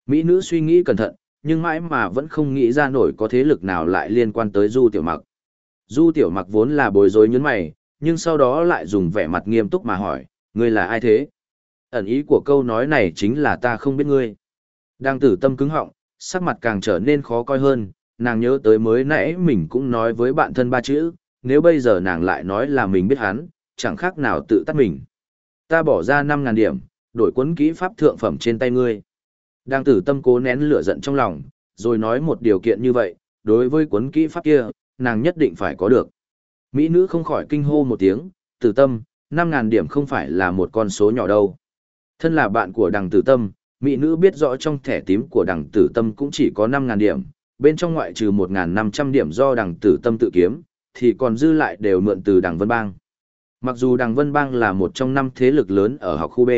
Mỹ nữ suy nghĩ cẩn thận, nhưng mãi mà vẫn không nghĩ ra nổi có thế lực nào lại liên quan tới du tiểu mặc. Du tiểu mặc vốn là bối rối nhún mày, nhưng sau đó lại dùng vẻ mặt nghiêm túc mà hỏi, ngươi là ai thế? Ẩn ý của câu nói này chính là ta không biết ngươi. Đang tử tâm cứng họng, sắc mặt càng trở nên khó coi hơn, nàng nhớ tới mới nãy mình cũng nói với bạn thân ba chữ, nếu bây giờ nàng lại nói là mình biết hắn, chẳng khác nào tự tắt mình. Ta bỏ ra 5.000 điểm, đổi cuốn kỹ pháp thượng phẩm trên tay ngươi. Đang tử tâm cố nén lửa giận trong lòng, rồi nói một điều kiện như vậy, đối với cuốn kỹ pháp kia, nàng nhất định phải có được. Mỹ nữ không khỏi kinh hô một tiếng, tử tâm, 5.000 điểm không phải là một con số nhỏ đâu. Thân là bạn của đằng tử tâm, Mỹ nữ biết rõ trong thẻ tím của đằng tử tâm cũng chỉ có 5.000 điểm, bên trong ngoại trừ 1.500 điểm do đằng tử tâm tự kiếm, thì còn dư lại đều mượn từ đằng Vân Bang. Mặc dù đằng Vân Bang là một trong năm thế lực lớn ở học khu B,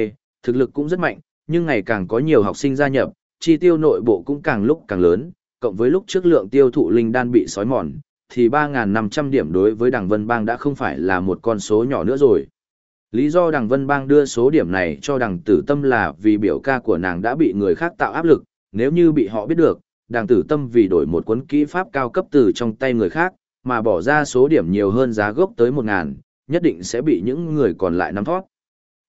thực lực cũng rất mạnh, nhưng ngày càng có nhiều học sinh gia nhập, chi tiêu nội bộ cũng càng lúc càng lớn, cộng với lúc trước lượng tiêu thụ linh đan bị sói mòn, thì 3.500 điểm đối với đằng Vân Bang đã không phải là một con số nhỏ nữa rồi. Lý do đằng Vân Bang đưa số điểm này cho đằng tử tâm là vì biểu ca của nàng đã bị người khác tạo áp lực, nếu như bị họ biết được, đằng tử tâm vì đổi một cuốn kỹ pháp cao cấp từ trong tay người khác, mà bỏ ra số điểm nhiều hơn giá gốc tới 1.000, nhất định sẽ bị những người còn lại nắm thoát.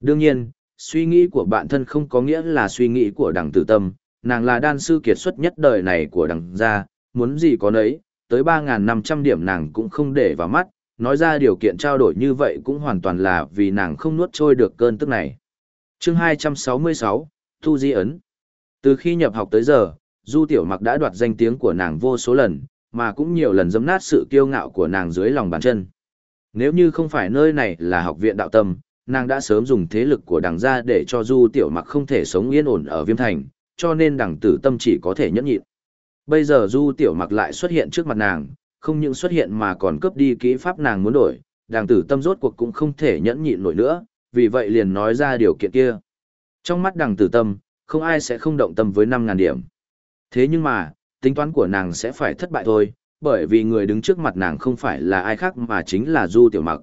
Đương nhiên, suy nghĩ của bản thân không có nghĩa là suy nghĩ của đằng tử tâm, nàng là đan sư kiệt xuất nhất đời này của đằng gia, muốn gì có nấy, tới 3.500 điểm nàng cũng không để vào mắt, nói ra điều kiện trao đổi như vậy cũng hoàn toàn là vì nàng không nuốt trôi được cơn tức này. chương 266, Thu Di Ấn Từ khi nhập học tới giờ, Du Tiểu Mặc đã đoạt danh tiếng của nàng vô số lần, mà cũng nhiều lần dẫm nát sự kiêu ngạo của nàng dưới lòng bàn chân. Nếu như không phải nơi này là học viện đạo tâm, nàng đã sớm dùng thế lực của đằng gia để cho Du Tiểu Mặc không thể sống yên ổn ở Viêm Thành, cho nên đằng tử tâm chỉ có thể nhẫn nhịn. Bây giờ Du Tiểu Mặc lại xuất hiện trước mặt nàng, không những xuất hiện mà còn cướp đi kỹ pháp nàng muốn đổi, đằng tử tâm rốt cuộc cũng không thể nhẫn nhịn nổi nữa, vì vậy liền nói ra điều kiện kia. Trong mắt đằng tử tâm, không ai sẽ không động tâm với 5.000 điểm. Thế nhưng mà, tính toán của nàng sẽ phải thất bại thôi, bởi vì người đứng trước mặt nàng không phải là ai khác mà chính là Du Tiểu Mặc.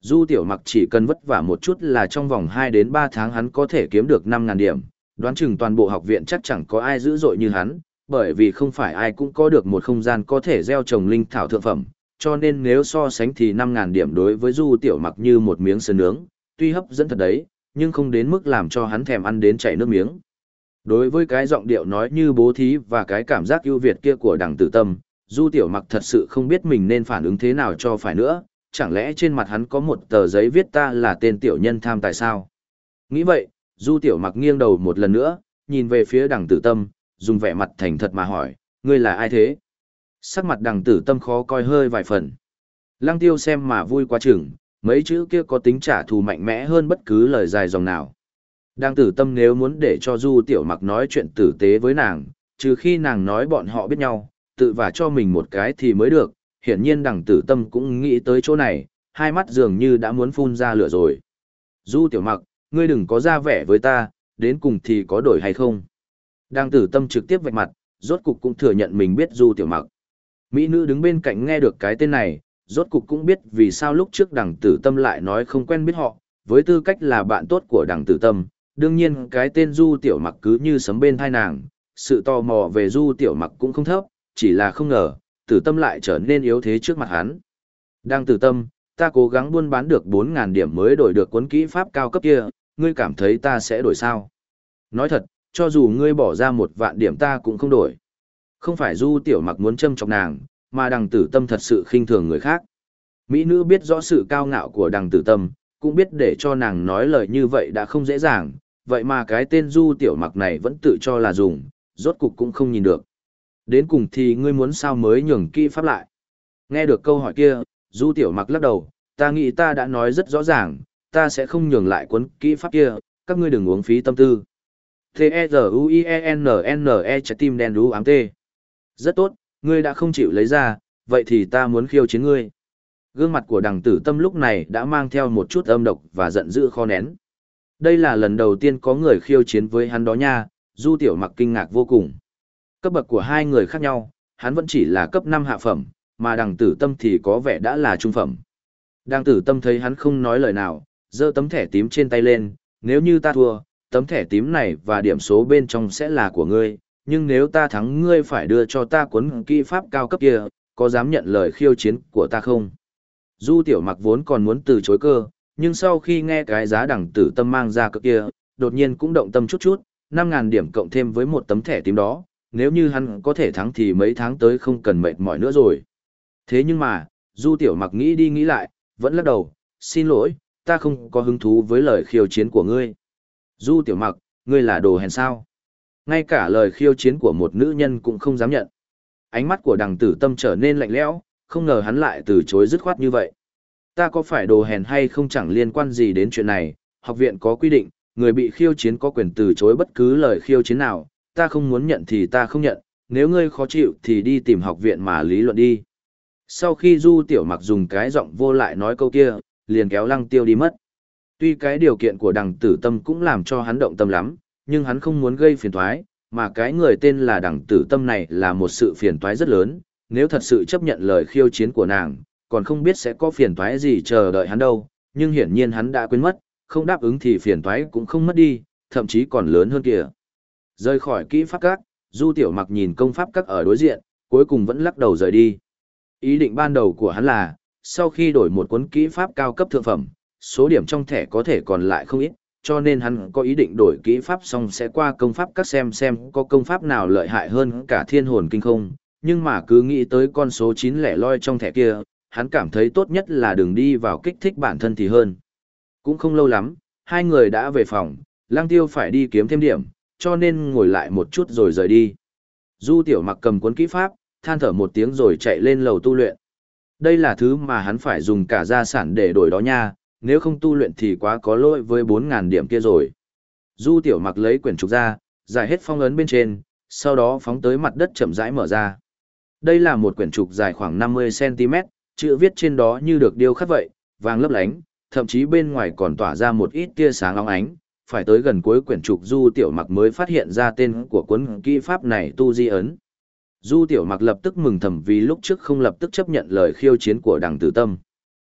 Du Tiểu Mặc chỉ cần vất vả một chút là trong vòng 2 đến 3 tháng hắn có thể kiếm được 5.000 điểm, đoán chừng toàn bộ học viện chắc chẳng có ai dữ dội như hắn, bởi vì không phải ai cũng có được một không gian có thể gieo trồng linh thảo thượng phẩm, cho nên nếu so sánh thì 5.000 điểm đối với Du Tiểu Mặc như một miếng sơn nướng, tuy hấp dẫn thật đấy, nhưng không đến mức làm cho hắn thèm ăn đến chảy nước miếng. Đối với cái giọng điệu nói như bố thí và cái cảm giác ưu việt kia của đằng tử tâm, Du Tiểu Mặc thật sự không biết mình nên phản ứng thế nào cho phải nữa, chẳng lẽ trên mặt hắn có một tờ giấy viết ta là tên tiểu nhân tham tài sao? Nghĩ vậy, Du Tiểu Mặc nghiêng đầu một lần nữa, nhìn về phía đằng tử tâm, dùng vẻ mặt thành thật mà hỏi, ngươi là ai thế? Sắc mặt đằng tử tâm khó coi hơi vài phần. Lăng tiêu xem mà vui quá chừng, mấy chữ kia có tính trả thù mạnh mẽ hơn bất cứ lời dài dòng nào. Đằng tử tâm nếu muốn để cho Du Tiểu Mặc nói chuyện tử tế với nàng, trừ khi nàng nói bọn họ biết nhau, tự vả cho mình một cái thì mới được, hiển nhiên đằng tử tâm cũng nghĩ tới chỗ này, hai mắt dường như đã muốn phun ra lửa rồi. Du Tiểu Mặc, ngươi đừng có ra vẻ với ta, đến cùng thì có đổi hay không? Đang tử tâm trực tiếp vạch mặt, rốt cục cũng thừa nhận mình biết Du Tiểu Mặc. Mỹ nữ đứng bên cạnh nghe được cái tên này, rốt cục cũng biết vì sao lúc trước đằng tử tâm lại nói không quen biết họ, với tư cách là bạn tốt của đằng tử tâm, đương nhiên cái tên Du Tiểu Mặc cứ như sấm bên thai nàng, sự tò mò về Du Tiểu Mặc cũng không thấp, chỉ là không ngờ, tử tâm lại trở nên yếu thế trước mặt hắn. Đang tử tâm, ta cố gắng buôn bán được 4.000 điểm mới đổi được cuốn kỹ pháp cao cấp kia, ngươi cảm thấy ta sẽ đổi sao? Nói thật, cho dù ngươi bỏ ra một vạn điểm ta cũng không đổi. Không phải du tiểu mặc muốn châm chọc nàng, mà đằng tử tâm thật sự khinh thường người khác. Mỹ nữ biết rõ sự cao ngạo của đằng tử tâm, cũng biết để cho nàng nói lời như vậy đã không dễ dàng, vậy mà cái tên du tiểu mặc này vẫn tự cho là dùng, rốt cục cũng không nhìn được. Đến cùng thì ngươi muốn sao mới nhường kỹ pháp lại. Nghe được câu hỏi kia, du tiểu mặc lắc đầu, ta nghĩ ta đã nói rất rõ ràng, ta sẽ không nhường lại cuốn kỹ pháp kia, các ngươi đừng uống phí tâm tư. T-E-Z-U-I-E-N-N-E trái tim đen đu ám tê. Rất tốt, ngươi đã không chịu lấy ra, vậy thì ta muốn khiêu chiến ngươi. Gương mặt của đằng tử tâm lúc này đã mang theo một chút âm độc và giận dữ kho nén. Đây là lần đầu tiên có người khiêu chiến với hắn đó nha, Du Tiểu Mặc kinh ngạc vô cùng. Cấp bậc của hai người khác nhau, hắn vẫn chỉ là cấp 5 hạ phẩm, mà đằng tử tâm thì có vẻ đã là trung phẩm. Đằng tử tâm thấy hắn không nói lời nào, giơ tấm thẻ tím trên tay lên, nếu như ta thua, tấm thẻ tím này và điểm số bên trong sẽ là của ngươi, nhưng nếu ta thắng ngươi phải đưa cho ta cuốn kỹ pháp cao cấp kia, có dám nhận lời khiêu chiến của ta không? Du tiểu mặc vốn còn muốn từ chối cơ, nhưng sau khi nghe cái giá đẳng tử tâm mang ra cực kia, đột nhiên cũng động tâm chút chút, 5.000 điểm cộng thêm với một tấm thẻ tím đó, nếu như hắn có thể thắng thì mấy tháng tới không cần mệt mỏi nữa rồi. Thế nhưng mà, Du Tiểu Mặc nghĩ đi nghĩ lại, vẫn lắc đầu, xin lỗi, ta không có hứng thú với lời khiêu chiến của ngươi. Du Tiểu Mặc, ngươi là đồ hèn sao? Ngay cả lời khiêu chiến của một nữ nhân cũng không dám nhận. Ánh mắt của đằng tử tâm trở nên lạnh lẽo, không ngờ hắn lại từ chối dứt khoát như vậy. Ta có phải đồ hèn hay không chẳng liên quan gì đến chuyện này, học viện có quy định, người bị khiêu chiến có quyền từ chối bất cứ lời khiêu chiến nào, ta không muốn nhận thì ta không nhận, nếu ngươi khó chịu thì đi tìm học viện mà lý luận đi. Sau khi Du Tiểu Mặc dùng cái giọng vô lại nói câu kia, liền kéo Lăng Tiêu đi mất. Tuy cái điều kiện của đằng tử tâm cũng làm cho hắn động tâm lắm, nhưng hắn không muốn gây phiền toái, mà cái người tên là đằng tử tâm này là một sự phiền toái rất lớn, nếu thật sự chấp nhận lời khiêu chiến của nàng, còn không biết sẽ có phiền toái gì chờ đợi hắn đâu, nhưng hiển nhiên hắn đã quên mất, không đáp ứng thì phiền toái cũng không mất đi, thậm chí còn lớn hơn kìa. Rời khỏi kỹ pháp các, Du Tiểu Mặc nhìn công pháp các ở đối diện, cuối cùng vẫn lắc đầu rời đi. Ý định ban đầu của hắn là, sau khi đổi một cuốn kỹ pháp cao cấp thượng phẩm, số điểm trong thẻ có thể còn lại không ít, cho nên hắn có ý định đổi kỹ pháp xong sẽ qua công pháp các xem xem có công pháp nào lợi hại hơn cả thiên hồn kinh không, nhưng mà cứ nghĩ tới con số 9 lẻ loi trong thẻ kia, hắn cảm thấy tốt nhất là đừng đi vào kích thích bản thân thì hơn. Cũng không lâu lắm, hai người đã về phòng, lang tiêu phải đi kiếm thêm điểm, cho nên ngồi lại một chút rồi rời đi. Du tiểu mặc cầm cuốn kỹ pháp, than thở một tiếng rồi chạy lên lầu tu luyện. Đây là thứ mà hắn phải dùng cả gia sản để đổi đó nha, nếu không tu luyện thì quá có lỗi với 4.000 điểm kia rồi. Du tiểu mặc lấy quyển trục ra, giải hết phong ấn bên trên, sau đó phóng tới mặt đất chậm rãi mở ra. Đây là một quyển trục dài khoảng 50cm, chữ viết trên đó như được điêu khắc vậy, vàng lấp lánh, thậm chí bên ngoài còn tỏa ra một ít tia sáng óng ánh, phải tới gần cuối quyển trục Du Tiểu Mặc mới phát hiện ra tên của cuốn kỹ pháp này tu di ấn. Du Tiểu Mặc lập tức mừng thầm vì lúc trước không lập tức chấp nhận lời khiêu chiến của đằng tử tâm.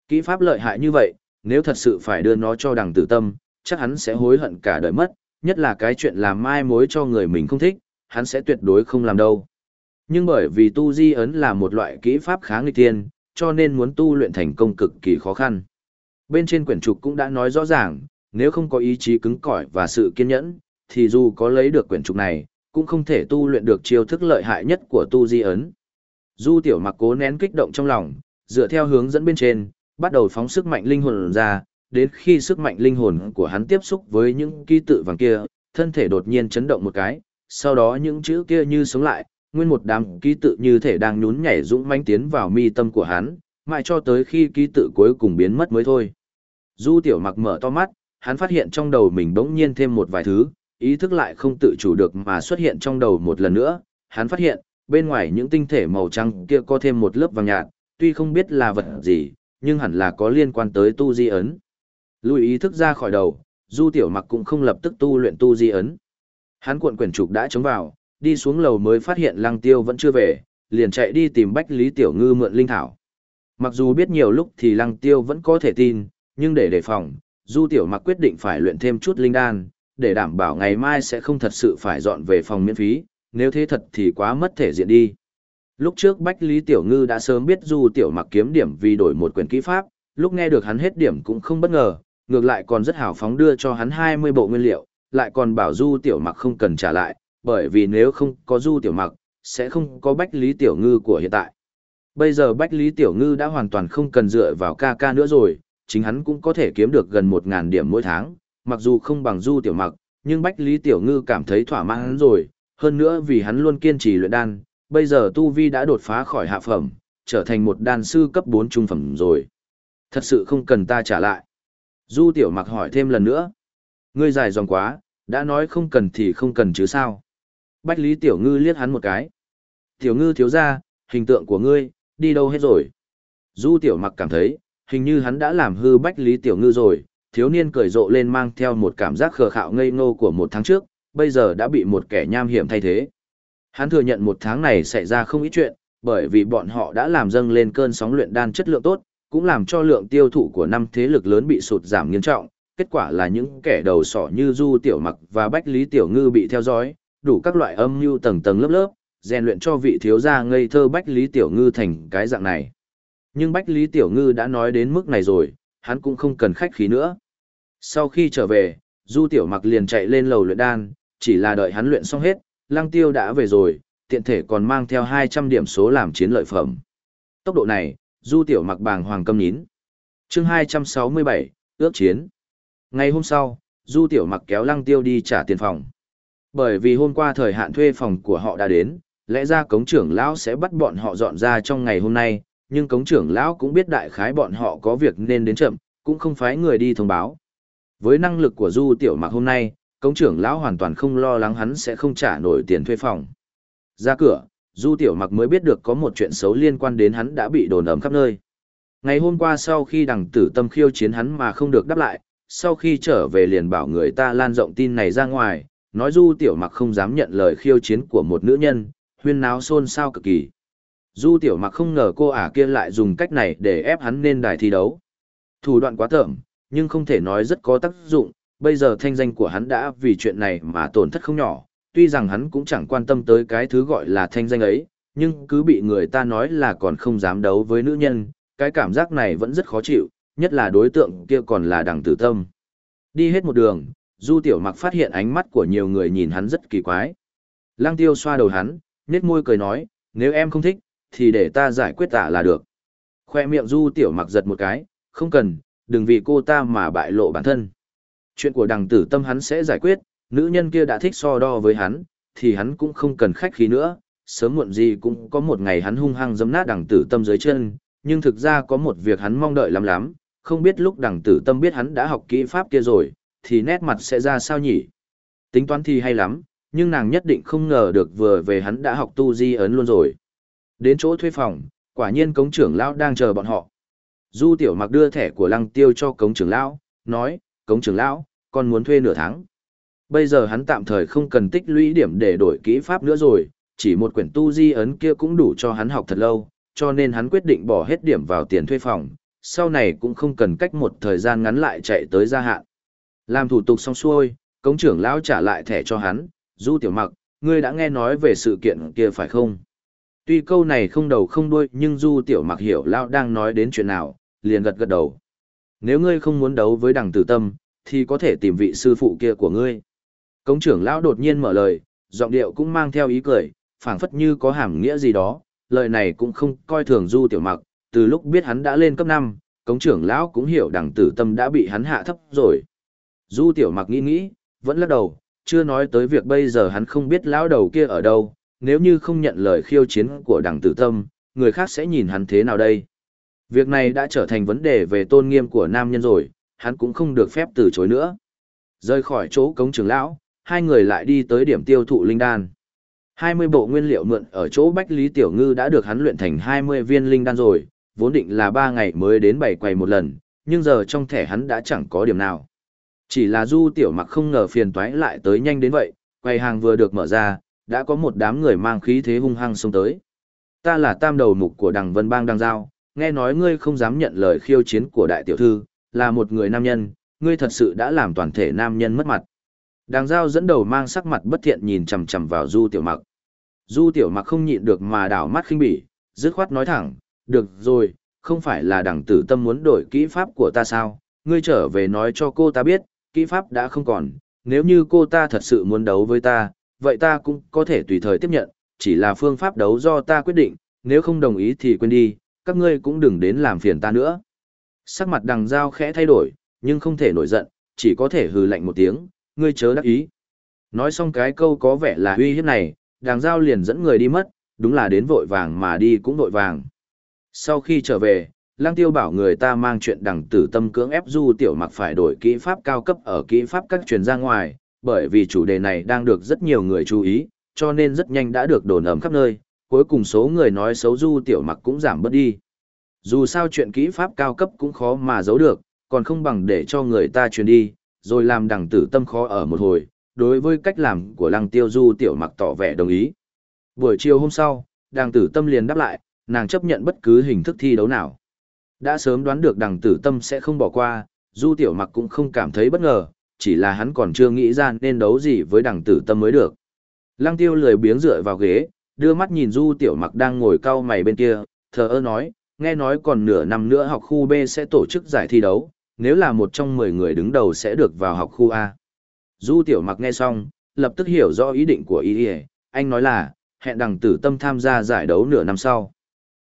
Kỹ pháp lợi hại như vậy, nếu thật sự phải đưa nó cho đằng tử tâm, chắc hắn sẽ hối hận cả đời mất, nhất là cái chuyện làm mai mối cho người mình không thích, hắn sẽ tuyệt đối không làm đâu. Nhưng bởi vì tu di ấn là một loại kỹ pháp khá nghịch thiên, cho nên muốn tu luyện thành công cực kỳ khó khăn. Bên trên quyển trục cũng đã nói rõ ràng, nếu không có ý chí cứng cỏi và sự kiên nhẫn, thì dù có lấy được quyển trục này, cũng không thể tu luyện được chiêu thức lợi hại nhất của tu di ấn. Du tiểu mặc cố nén kích động trong lòng, dựa theo hướng dẫn bên trên, bắt đầu phóng sức mạnh linh hồn ra, đến khi sức mạnh linh hồn của hắn tiếp xúc với những ký tự vàng kia, thân thể đột nhiên chấn động một cái, sau đó những chữ kia như sống lại, nguyên một đám ký tự như thể đang nhún nhảy dũng mãnh tiến vào mi tâm của hắn, mãi cho tới khi ký tự cuối cùng biến mất mới thôi. Du tiểu mặc mở to mắt, hắn phát hiện trong đầu mình bỗng nhiên thêm một vài thứ, ý thức lại không tự chủ được mà xuất hiện trong đầu một lần nữa. Hắn phát hiện, bên ngoài những tinh thể màu trắng kia có thêm một lớp vàng nhạt, tuy không biết là vật gì, nhưng hẳn là có liên quan tới tu di ấn. Lùi ý thức ra khỏi đầu, Du Tiểu Mặc cũng không lập tức tu luyện tu di ấn. Hắn cuộn quyển trục đã chống vào, đi xuống lầu mới phát hiện Lăng Tiêu vẫn chưa về, liền chạy đi tìm Bách Lý Tiểu Ngư mượn linh thảo. Mặc dù biết nhiều lúc thì Lăng Tiêu vẫn có thể tin, nhưng để đề phòng, Du Tiểu Mặc quyết định phải luyện thêm chút linh đan, để đảm bảo ngày mai sẽ không thật sự phải dọn về phòng miễn phí, nếu thế thật thì quá mất thể diện đi. Lúc trước Bách Lý Tiểu Ngư đã sớm biết Du Tiểu Mặc kiếm điểm vì đổi một quyển kỹ pháp, lúc nghe được hắn hết điểm cũng không bất ngờ, ngược lại còn rất hào phóng đưa cho hắn 20 bộ nguyên liệu, lại còn bảo Du Tiểu Mặc không cần trả lại, bởi vì nếu không có Du Tiểu Mặc, sẽ không có Bách Lý Tiểu Ngư của hiện tại. Bây giờ Bách Lý Tiểu Ngư đã hoàn toàn không cần dựa vào ca ca nữa rồi, chính hắn cũng có thể kiếm được gần 1.000 điểm mỗi tháng, mặc dù không bằng Du Tiểu Mặc, nhưng Bách Lý Tiểu Ngư cảm thấy thỏa mãn rồi, hơn nữa vì hắn luôn kiên trì luyện đan, bây giờ Tu Vi đã đột phá khỏi hạ phẩm, trở thành một đan sư cấp 4 trung phẩm rồi. Thật sự không cần ta trả lại. Du Tiểu Mặc hỏi thêm lần nữa. Ngươi dài dòng quá, đã nói không cần thì không cần chứ sao. Bách Lý Tiểu Ngư liếc hắn một cái. Tiểu Ngư thiếu ra, hình tượng của ngươi, đi đâu hết rồi. Du Tiểu Mặc cảm thấy, hình như hắn đã làm hư Bách Lý Tiểu Ngư rồi, thiếu niên cười rộ lên mang theo một cảm giác khờ khạo ngây ngô của một tháng trước, bây giờ đã bị một kẻ nham hiểm thay thế. Hắn thừa nhận một tháng này xảy ra không ít chuyện, bởi vì bọn họ đã làm dâng lên cơn sóng luyện đan chất lượng tốt, cũng làm cho lượng tiêu thụ của năm thế lực lớn bị sụt giảm nghiêm trọng. Kết quả là những kẻ đầu sỏ như Du Tiểu Mặc và Bách Lý Tiểu Ngư bị theo dõi, đủ các loại âm mưu tầng tầng lớp lớp, rèn luyện cho vị thiếu gia ngây thơ Bách Lý Tiểu Ngư thành cái dạng này. Nhưng Bách Lý Tiểu Ngư đã nói đến mức này rồi, hắn cũng không cần khách khí nữa. Sau khi trở về, Du Tiểu Mặc liền chạy lên lầu luyện đan, chỉ là đợi hắn luyện xong hết, Lăng Tiêu đã về rồi, tiện thể còn mang theo 200 điểm số làm chiến lợi phẩm. Tốc độ này, Du Tiểu Mặc bàng hoàng câm nín. Chương 267, ước chiến. Ngày hôm sau, Du Tiểu Mặc kéo Lăng Tiêu đi trả tiền phòng. Bởi vì hôm qua thời hạn thuê phòng của họ đã đến, lẽ ra cống trưởng lão sẽ bắt bọn họ dọn ra trong ngày hôm nay, nhưng cống trưởng lão cũng biết đại khái bọn họ có việc nên đến chậm, cũng không phái người đi thông báo. Với năng lực của Du Tiểu Mặc hôm nay, cống trưởng lão hoàn toàn không lo lắng hắn sẽ không trả nổi tiền thuê phòng. Ra cửa, Du Tiểu Mặc mới biết được có một chuyện xấu liên quan đến hắn đã bị đồn ầm khắp nơi. Ngày hôm qua sau khi đằng tử tâm khiêu chiến hắn mà không được đáp lại, sau khi trở về liền bảo người ta lan rộng tin này ra ngoài, nói Du Tiểu Mặc không dám nhận lời khiêu chiến của một nữ nhân, huyên náo xôn xao cực kỳ. Du Tiểu Mặc không ngờ cô ả kia lại dùng cách này để ép hắn lên đài thi đấu. Thủ đoạn quá tởm, nhưng không thể nói rất có tác dụng, bây giờ thanh danh của hắn đã vì chuyện này mà tổn thất không nhỏ, tuy rằng hắn cũng chẳng quan tâm tới cái thứ gọi là thanh danh ấy, nhưng cứ bị người ta nói là còn không dám đấu với nữ nhân, cái cảm giác này vẫn rất khó chịu, nhất là đối tượng kia còn là đằng tử tâm. Đi hết một đường, Du Tiểu Mặc phát hiện ánh mắt của nhiều người nhìn hắn rất kỳ quái. Lăng Tiêu xoa đầu hắn, nhếch môi cười nói, nếu em không thích, thì để ta giải quyết tạ là được. Khoe miệng Du Tiểu Mặc giật một cái, không cần, đừng vì cô ta mà bại lộ bản thân. Chuyện của đằng tử tâm hắn sẽ giải quyết, nữ nhân kia đã thích so đo với hắn, thì hắn cũng không cần khách khí nữa, sớm muộn gì cũng có một ngày hắn hung hăng giấm nát đằng tử tâm dưới chân, nhưng thực ra có một việc hắn mong đợi lắm lắm, không biết lúc đằng tử tâm biết hắn đã học kỹ pháp kia rồi, thì nét mặt sẽ ra sao nhỉ? Tính toán thì hay lắm, nhưng nàng nhất định không ngờ được vừa về hắn đã học tu di ấn luôn rồi. Đến chỗ thuê phòng, quả nhiên cống trưởng lão đang chờ bọn họ. Du tiểu mặc đưa thẻ của lăng tiêu cho cống trưởng lão, nói, cống trưởng lão, con muốn thuê nửa tháng. Bây giờ hắn tạm thời không cần tích lũy điểm để đổi kỹ pháp nữa rồi, chỉ một quyển tu di ấn kia cũng đủ cho hắn học thật lâu, cho nên hắn quyết định bỏ hết điểm vào tiền thuê phòng, sau này cũng không cần cách một thời gian ngắn lại chạy tới gia hạn. Làm thủ tục xong xuôi, cống trưởng lão trả lại thẻ cho hắn, du tiểu mặc, ngươi đã nghe nói về sự kiện kia phải không? Tuy câu này không đầu không đuôi nhưng du tiểu mặc hiểu lão đang nói đến chuyện nào, liền gật gật đầu. Nếu ngươi không muốn đấu với đằng tử tâm, thì có thể tìm vị sư phụ kia của ngươi. Cống trưởng lão đột nhiên mở lời, giọng điệu cũng mang theo ý cười, phảng phất như có hàm nghĩa gì đó, lời này cũng không coi thường du tiểu mặc, từ lúc biết hắn đã lên cấp 5, cống trưởng lão cũng hiểu đằng tử tâm đã bị hắn hạ thấp rồi. Du tiểu mặc nghĩ nghĩ, vẫn lắc đầu, chưa nói tới việc bây giờ hắn không biết lão đầu kia ở đâu, nếu như không nhận lời khiêu chiến của đằng tử tâm, người khác sẽ nhìn hắn thế nào đây? Việc này đã trở thành vấn đề về tôn nghiêm của nam nhân rồi, hắn cũng không được phép từ chối nữa. Rời khỏi chỗ cống trưởng lão, hai người lại đi tới điểm tiêu thụ linh đan. 20 bộ nguyên liệu mượn ở chỗ Bách Lý Tiểu Ngư đã được hắn luyện thành 20 viên linh đan rồi, vốn định là 3 ngày mới đến bảy quầy một lần, nhưng giờ trong thẻ hắn đã chẳng có điểm nào. Chỉ là Du Tiểu Mặc không ngờ phiền toái lại tới nhanh đến vậy, quầy hàng vừa được mở ra, đã có một đám người mang khí thế hung hăng xông tới. Ta là tam đầu mục của đằng Vân Bang Đăng Giao, nghe nói ngươi không dám nhận lời khiêu chiến của đại tiểu thư, là một người nam nhân, ngươi thật sự đã làm toàn thể nam nhân mất mặt. Đàng giao dẫn đầu mang sắc mặt bất thiện nhìn chằm chằm vào Du Tiểu Mặc. Du Tiểu Mặc không nhịn được mà đảo mắt khinh bỉ, dứt khoát nói thẳng, được rồi, không phải là đằng tử tâm muốn đổi kỹ pháp của ta sao, ngươi trở về nói cho cô ta biết, kỹ pháp đã không còn, nếu như cô ta thật sự muốn đấu với ta, vậy ta cũng có thể tùy thời tiếp nhận, chỉ là phương pháp đấu do ta quyết định, nếu không đồng ý thì quên đi, các ngươi cũng đừng đến làm phiền ta nữa. Sắc mặt đằng giao khẽ thay đổi, nhưng không thể nổi giận, chỉ có thể hừ lạnh một tiếng, ngươi chớ đắc ý. Nói xong cái câu có vẻ là uy hiếp này, đàng giao liền dẫn người đi mất, đúng là đến vội vàng mà đi cũng vội vàng. Sau khi trở về, lang tiêu bảo người ta mang chuyện đằng tử tâm cưỡng ép du tiểu mặc phải đổi kỹ pháp cao cấp ở kỹ pháp các truyền ra ngoài, bởi vì chủ đề này đang được rất nhiều người chú ý, cho nên rất nhanh đã được đồn ầm khắp nơi, cuối cùng số người nói xấu du tiểu mặc cũng giảm bớt đi. Dù sao chuyện kỹ pháp cao cấp cũng khó mà giấu được, còn không bằng để cho người ta truyền đi, rồi làm đằng tử tâm khó ở một hồi, đối với cách làm của lăng tiêu du tiểu mặc tỏ vẻ đồng ý. Buổi chiều hôm sau, đằng tử tâm liền đáp lại, nàng chấp nhận bất cứ hình thức thi đấu nào. Đã sớm đoán được đằng tử tâm sẽ không bỏ qua, du tiểu mặc cũng không cảm thấy bất ngờ, chỉ là hắn còn chưa nghĩ ra nên đấu gì với đằng tử tâm mới được. Lăng tiêu lười biếng dựa vào ghế, đưa mắt nhìn du tiểu mặc đang ngồi cau mày bên kia, thờ ơ nói, nghe nói còn nửa năm nữa học khu B sẽ tổ chức giải thi đấu, nếu là một trong 10 người đứng đầu sẽ được vào học khu A. Du tiểu mặc nghe xong, lập tức hiểu rõ ý định của ý ý, anh nói là, hẹn đằng tử tâm tham gia giải đấu nửa năm sau.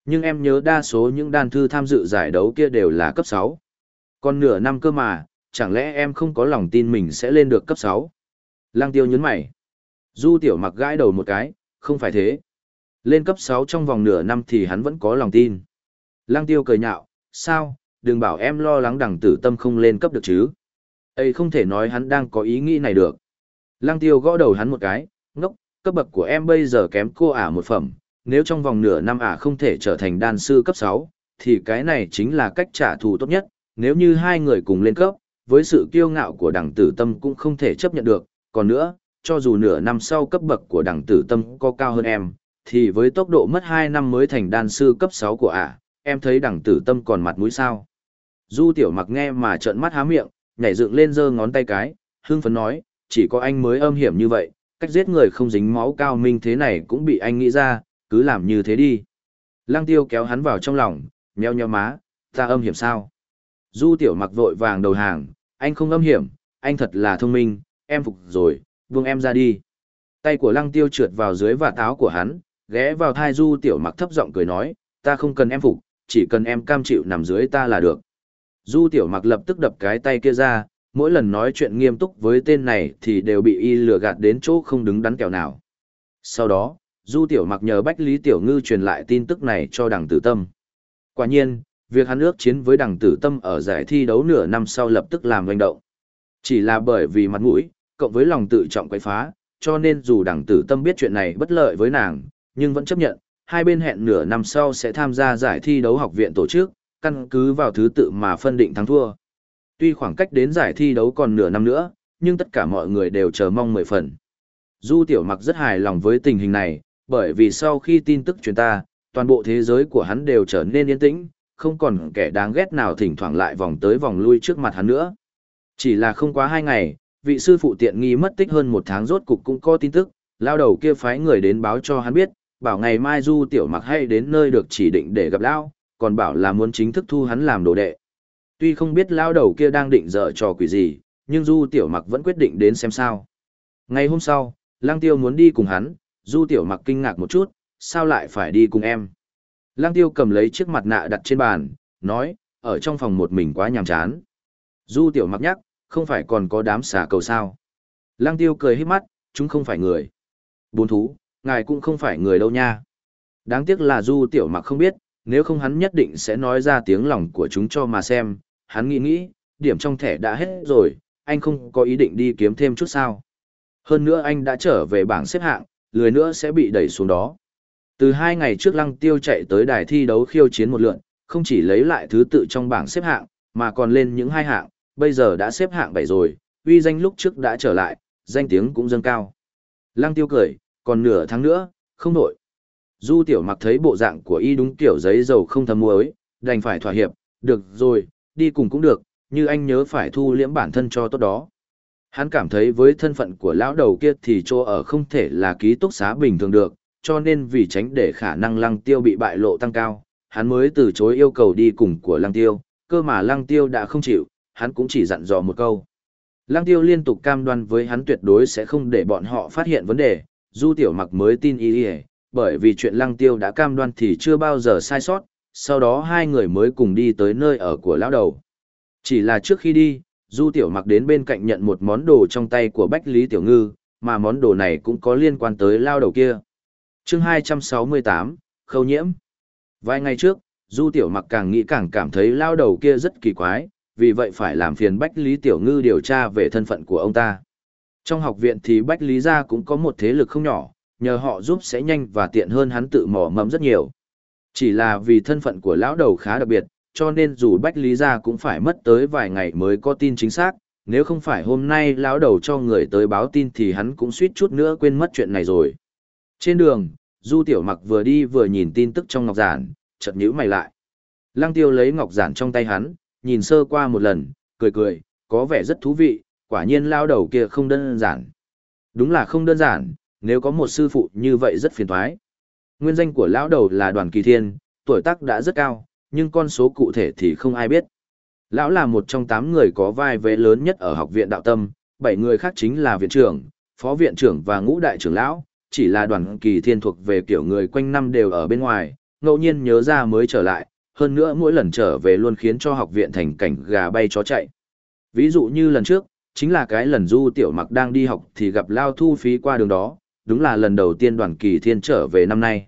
Nhưng em nhớ đa số những đan thư tham dự giải đấu kia đều là cấp 6. Còn nửa năm cơ mà, chẳng lẽ em không có lòng tin mình sẽ lên được cấp 6? Lăng tiêu nhấn mày. Du tiểu mặc gãi đầu một cái, không phải thế. Lên cấp 6 trong vòng nửa năm thì hắn vẫn có lòng tin. Lăng tiêu cười nhạo, sao, đừng bảo em lo lắng đằng tử tâm không lên cấp được chứ. Ê không thể nói hắn đang có ý nghĩ này được. Lăng tiêu gõ đầu hắn một cái, ngốc, cấp bậc của em bây giờ kém cô ả một phẩm, nếu trong vòng nửa năm ả không thể trở thành đan sư cấp 6, thì cái này chính là cách trả thù tốt nhất, nếu như hai người cùng lên cấp, với sự kiêu ngạo của đằng tử tâm cũng không thể chấp nhận được, còn nữa, cho dù nửa năm sau cấp bậc của đẳng tử tâm có cao hơn em, thì với tốc độ mất 2 năm mới thành đan sư cấp 6 của ả, em thấy đẳng tử tâm còn mặt mũi sao. Du tiểu mặc nghe mà trợn mắt há miệng, nhảy dựng lên giơ ngón tay cái, hưng phấn nói, chỉ có anh mới âm hiểm như vậy, cách giết người không dính máu cao minh thế này cũng bị anh nghĩ ra, cứ làm như thế đi. Lăng tiêu kéo hắn vào trong lòng, nheo nheo má, ta âm hiểm sao? Du tiểu mặc vội vàng đầu hàng, anh không âm hiểm, anh thật là thông minh, em phục rồi, buông em ra đi. Tay của lăng tiêu trượt vào dưới và áo của hắn, ghé vào thai du tiểu mặc thấp giọng cười nói, ta không cần em phục, chỉ cần em cam chịu nằm dưới ta là được. Du tiểu mặc lập tức đập cái tay kia ra, mỗi lần nói chuyện nghiêm túc với tên này thì đều bị y lừa gạt đến chỗ không đứng đắn kẹo nào. Sau đó, Du tiểu mặc nhờ Bách Lý Tiểu Ngư truyền lại tin tức này cho đằng tử tâm. Quả nhiên, việc hắn ước chiến với đằng tử tâm ở giải thi đấu nửa năm sau lập tức làm doanh động. Chỉ là bởi vì mặt mũi, cộng với lòng tự trọng quậy phá, cho nên dù đằng tử tâm biết chuyện này bất lợi với nàng, nhưng vẫn chấp nhận, hai bên hẹn nửa năm sau sẽ tham gia giải thi đấu học viện tổ chức, căn cứ vào thứ tự mà phân định thắng thua. Tuy khoảng cách đến giải thi đấu còn nửa năm nữa, nhưng tất cả mọi người đều chờ mong mười phần. Du Tiểu Mặc rất hài lòng với tình hình này, bởi vì sau khi tin tức truyền ta, toàn bộ thế giới của hắn đều trở nên yên tĩnh, không còn kẻ đáng ghét nào thỉnh thoảng lại vòng tới vòng lui trước mặt hắn nữa. Chỉ là không quá hai ngày, vị sư phụ tiện nghi mất tích hơn một tháng rốt cục cũng có tin tức, lao đầu kia phái người đến báo cho hắn biết, bảo ngày mai Du Tiểu Mặc hay đến nơi được chỉ định để gặp lao, còn bảo là muốn chính thức thu hắn làm đồ đệ. Tuy không biết lao đầu kia đang định dở trò quỷ gì, nhưng Du Tiểu Mặc vẫn quyết định đến xem sao. Ngày hôm sau, Lang Tiêu muốn đi cùng hắn, Du Tiểu Mặc kinh ngạc một chút, sao lại phải đi cùng em? Lang Tiêu cầm lấy chiếc mặt nạ đặt trên bàn, nói, ở trong phòng một mình quá nhàm chán. Du Tiểu Mặc nhắc, không phải còn có đám xà cầu sao? Lang Tiêu cười hít mắt, chúng không phải người. Bốn thú, ngài cũng không phải người đâu nha. Đáng tiếc là Du Tiểu Mặc không biết, nếu không hắn nhất định sẽ nói ra tiếng lòng của chúng cho mà xem. Hắn nghĩ nghĩ, điểm trong thẻ đã hết rồi, anh không có ý định đi kiếm thêm chút sao. Hơn nữa anh đã trở về bảng xếp hạng, lười nữa sẽ bị đẩy xuống đó. Từ hai ngày trước lăng tiêu chạy tới đài thi đấu khiêu chiến một lượn, không chỉ lấy lại thứ tự trong bảng xếp hạng, mà còn lên những hai hạng, bây giờ đã xếp hạng bảy rồi, uy danh lúc trước đã trở lại, danh tiếng cũng dâng cao. Lăng tiêu cười, còn nửa tháng nữa, không nổi. Du tiểu mặc thấy bộ dạng của y đúng kiểu giấy dầu không thấm muối, đành phải thỏa hiệp, được rồi, đi cùng cũng được, như anh nhớ phải thu liễm bản thân cho tốt đó. Hắn cảm thấy với thân phận của lão đầu kia thì chỗ ở không thể là ký túc xá bình thường được, cho nên vì tránh để khả năng lăng tiêu bị bại lộ tăng cao, hắn mới từ chối yêu cầu đi cùng của lăng tiêu, cơ mà lăng tiêu đã không chịu, hắn cũng chỉ dặn dò một câu. Lăng tiêu liên tục cam đoan với hắn tuyệt đối sẽ không để bọn họ phát hiện vấn đề, du tiểu mặc mới tin ý ý, bởi vì chuyện lăng tiêu đã cam đoan thì chưa bao giờ sai sót, sau đó hai người mới cùng đi tới nơi ở của lão đầu. Chỉ là trước khi đi, Du Tiểu Mặc đến bên cạnh nhận một món đồ trong tay của Bách Lý Tiểu Ngư, mà món đồ này cũng có liên quan tới lao đầu kia. chương 268, Khâu Nhiễm Vài ngày trước, Du Tiểu Mặc càng nghĩ càng cảm thấy lao đầu kia rất kỳ quái, vì vậy phải làm phiền Bách Lý Tiểu Ngư điều tra về thân phận của ông ta. Trong học viện thì Bách Lý gia cũng có một thế lực không nhỏ, nhờ họ giúp sẽ nhanh và tiện hơn hắn tự mò mẫm rất nhiều. Chỉ là vì thân phận của lão đầu khá đặc biệt, cho nên dù Bách Lý gia cũng phải mất tới vài ngày mới có tin chính xác, nếu không phải hôm nay lão đầu cho người tới báo tin thì hắn cũng suýt chút nữa quên mất chuyện này rồi. Trên đường, Du Tiểu Mặc vừa đi vừa nhìn tin tức trong ngọc giản, chợt nhíu mày lại. Lăng Tiêu lấy ngọc giản trong tay hắn, nhìn sơ qua một lần, cười cười, có vẻ rất thú vị, quả nhiên lao đầu kia không đơn giản. Đúng là không đơn giản, nếu có một sư phụ như vậy rất phiền toái. Nguyên danh của lão đầu là Đoàn Kỳ Thiên, tuổi tác đã rất cao, nhưng con số cụ thể thì không ai biết. Lão là một trong tám người có vai vế lớn nhất ở học viện đạo tâm, bảy người khác chính là viện trưởng, phó viện trưởng và ngũ đại trưởng lão, chỉ là đoàn kỳ thiên thuộc về kiểu người quanh năm đều ở bên ngoài, ngẫu nhiên nhớ ra mới trở lại, hơn nữa mỗi lần trở về luôn khiến cho học viện thành cảnh gà bay chó chạy. Ví dụ như lần trước, chính là cái lần du tiểu mặc đang đi học thì gặp lao thu phí qua đường đó, đúng là lần đầu tiên đoàn kỳ thiên trở về năm nay.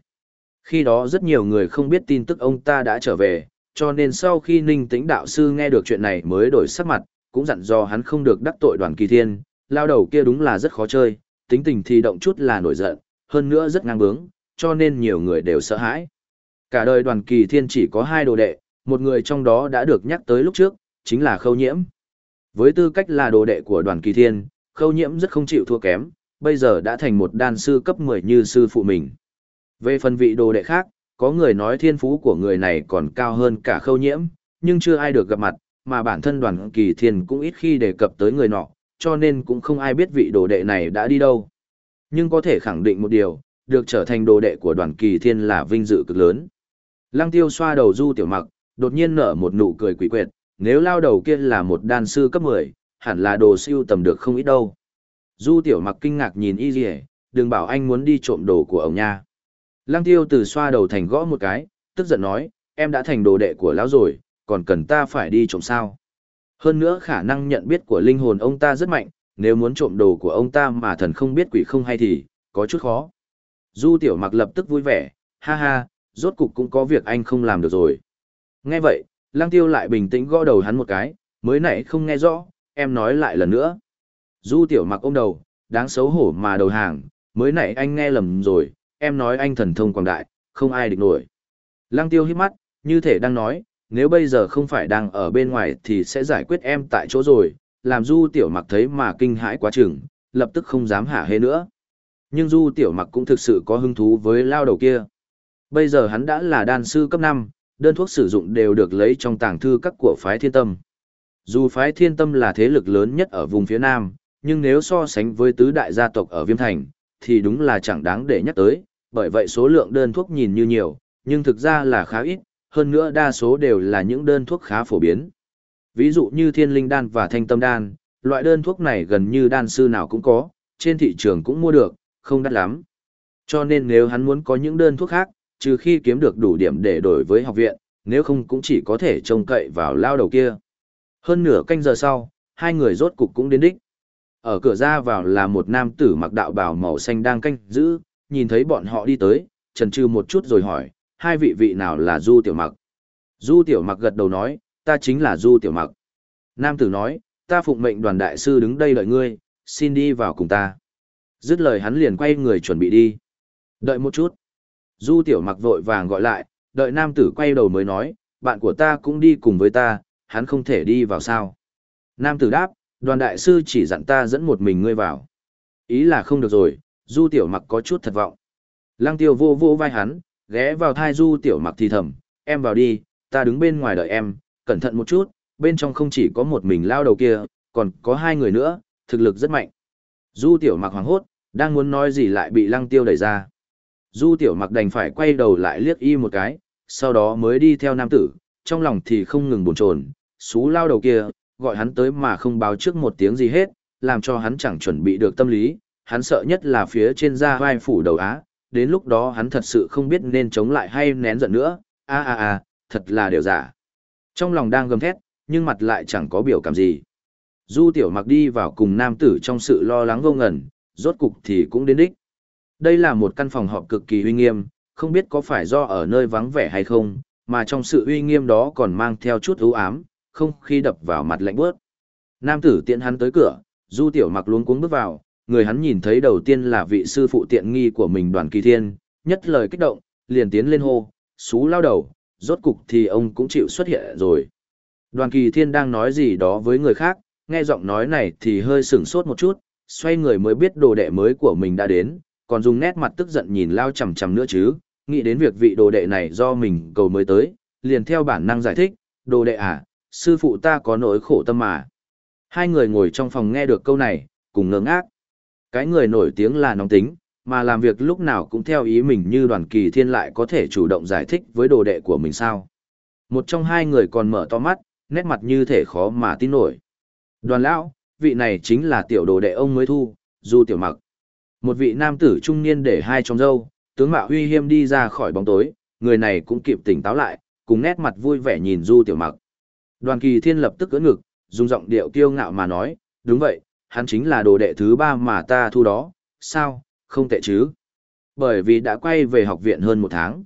Khi đó rất nhiều người không biết tin tức ông ta đã trở về, cho nên sau khi ninh tĩnh đạo sư nghe được chuyện này mới đổi sắc mặt, cũng dặn dò hắn không được đắc tội đoàn kỳ thiên, lao đầu kia đúng là rất khó chơi, tính tình thì động chút là nổi giận, hơn nữa rất ngang bướng, cho nên nhiều người đều sợ hãi. Cả đời đoàn kỳ thiên chỉ có hai đồ đệ, một người trong đó đã được nhắc tới lúc trước, chính là khâu nhiễm. Với tư cách là đồ đệ của đoàn kỳ thiên, khâu nhiễm rất không chịu thua kém, bây giờ đã thành một đan sư cấp 10 như sư phụ mình. Về phần vị đồ đệ khác, có người nói thiên phú của người này còn cao hơn cả khâu nhiễm, nhưng chưa ai được gặp mặt, mà bản thân đoàn kỳ thiên cũng ít khi đề cập tới người nọ, cho nên cũng không ai biết vị đồ đệ này đã đi đâu. Nhưng có thể khẳng định một điều, được trở thành đồ đệ của đoàn kỳ thiên là vinh dự cực lớn. Lăng tiêu xoa đầu du tiểu mặc, đột nhiên nở một nụ cười quỷ quyệt, nếu lao đầu kia là một đan sư cấp 10, hẳn là đồ siêu tầm được không ít đâu. Du tiểu mặc kinh ngạc nhìn y dì đừng bảo anh muốn đi trộm đồ của ông nha. Lăng tiêu từ xoa đầu thành gõ một cái, tức giận nói, em đã thành đồ đệ của lão rồi, còn cần ta phải đi trộm sao. Hơn nữa khả năng nhận biết của linh hồn ông ta rất mạnh, nếu muốn trộm đồ của ông ta mà thần không biết quỷ không hay thì, có chút khó. Du tiểu mặc lập tức vui vẻ, ha ha, rốt cục cũng có việc anh không làm được rồi. Nghe vậy, lang tiêu lại bình tĩnh gõ đầu hắn một cái, mới nãy không nghe rõ, em nói lại lần nữa. Du tiểu mặc ôm đầu, đáng xấu hổ mà đầu hàng, mới nãy anh nghe lầm rồi, em nói anh thần thông quảng đại, không ai địch nổi. Lăng tiêu hít mắt, như thể đang nói, nếu bây giờ không phải đang ở bên ngoài thì sẽ giải quyết em tại chỗ rồi, làm du tiểu mặc thấy mà kinh hãi quá chừng, lập tức không dám hả hê nữa. Nhưng du tiểu mặc cũng thực sự có hứng thú với lao đầu kia. Bây giờ hắn đã là đan sư cấp 5, đơn thuốc sử dụng đều được lấy trong tàng thư các của phái thiên tâm. Dù phái thiên tâm là thế lực lớn nhất ở vùng phía Nam, nhưng nếu so sánh với tứ đại gia tộc ở Viêm Thành, thì đúng là chẳng đáng để nhắc tới, bởi vậy số lượng đơn thuốc nhìn như nhiều, nhưng thực ra là khá ít, hơn nữa đa số đều là những đơn thuốc khá phổ biến. Ví dụ như thiên linh đan và thanh tâm đan, loại đơn thuốc này gần như đan sư nào cũng có, trên thị trường cũng mua được, không đắt lắm. Cho nên nếu hắn muốn có những đơn thuốc khác, trừ khi kiếm được đủ điểm để đổi với học viện, nếu không cũng chỉ có thể trông cậy vào lao đầu kia. Hơn nửa canh giờ sau, hai người rốt cục cũng đến đích. Ở cửa ra vào là một nam tử mặc đạo bào màu xanh đang canh giữ, nhìn thấy bọn họ đi tới, trần trừ một chút rồi hỏi, hai vị vị nào là Du Tiểu Mặc? Du Tiểu Mặc gật đầu nói, ta chính là Du Tiểu Mặc. Nam tử nói, ta phụng mệnh đoàn đại sư đứng đây đợi ngươi, xin đi vào cùng ta. Dứt lời hắn liền quay người chuẩn bị đi. Đợi một chút. Du Tiểu Mặc vội vàng gọi lại, đợi nam tử quay đầu mới nói, bạn của ta cũng đi cùng với ta, hắn không thể đi vào sao. Nam tử đáp, đoàn đại sư chỉ dặn ta dẫn một mình ngươi vào. Ý là không được rồi, Du Tiểu Mặc có chút thất vọng. Lăng Tiêu vô vô vai hắn, ghé vào thai Du Tiểu Mặc thì thầm, em vào đi, ta đứng bên ngoài đợi em, cẩn thận một chút, bên trong không chỉ có một mình lao đầu kia, còn có hai người nữa, thực lực rất mạnh. Du Tiểu Mặc hoảng hốt, đang muốn nói gì lại bị Lăng Tiêu đẩy ra. Du Tiểu Mặc đành phải quay đầu lại liếc y một cái, sau đó mới đi theo nam tử, trong lòng thì không ngừng buồn chồn, xú lao đầu kia, gọi hắn tới mà không báo trước một tiếng gì hết, làm cho hắn chẳng chuẩn bị được tâm lý, hắn sợ nhất là phía trên da vai phủ đầu á, đến lúc đó hắn thật sự không biết nên chống lại hay nén giận nữa, a a a, thật là điều giả. Trong lòng đang gầm thét, nhưng mặt lại chẳng có biểu cảm gì. Du tiểu mặc đi vào cùng nam tử trong sự lo lắng vô ngẩn, rốt cục thì cũng đến đích. Đây là một căn phòng họp cực kỳ uy nghiêm, không biết có phải do ở nơi vắng vẻ hay không, mà trong sự uy nghiêm đó còn mang theo chút ưu ám, không khí đập vào mặt lạnh bước. Nam tử tiện hắn tới cửa, du tiểu mặc luống cuống bước vào, người hắn nhìn thấy đầu tiên là vị sư phụ tiện nghi của mình đoàn kỳ thiên, nhất lời kích động, liền tiến lên hô, xú lao đầu, rốt cục thì ông cũng chịu xuất hiện rồi. Đoàn kỳ thiên đang nói gì đó với người khác, nghe giọng nói này thì hơi sửng sốt một chút, xoay người mới biết đồ đệ mới của mình đã đến, còn dùng nét mặt tức giận nhìn lao chằm chằm nữa chứ, nghĩ đến việc vị đồ đệ này do mình cầu mới tới, liền theo bản năng giải thích, đồ đệ à, sư phụ ta có nỗi khổ tâm mà. Hai người ngồi trong phòng nghe được câu này, cùng ngơ ngác. Cái người nổi tiếng là nóng tính, mà làm việc lúc nào cũng theo ý mình như đoàn kỳ thiên lại có thể chủ động giải thích với đồ đệ của mình sao. Một trong hai người còn mở to mắt, nét mặt như thể khó mà tin nổi. Đoàn lão, vị này chính là tiểu đồ đệ ông mới thu, Du Tiểu Mặc. Một vị nam tử trung niên để hai trong dâu, tướng mạo huy hiêm đi ra khỏi bóng tối, người này cũng kịp tỉnh táo lại, cùng nét mặt vui vẻ nhìn Du Tiểu Mặc. Đoàn Kỳ Thiên lập tức ưỡn ngực, dùng giọng điệu kiêu ngạo mà nói, đúng vậy, hắn chính là đồ đệ thứ ba mà ta thu đó, sao, không tệ chứ. Bởi vì đã quay về học viện hơn một tháng.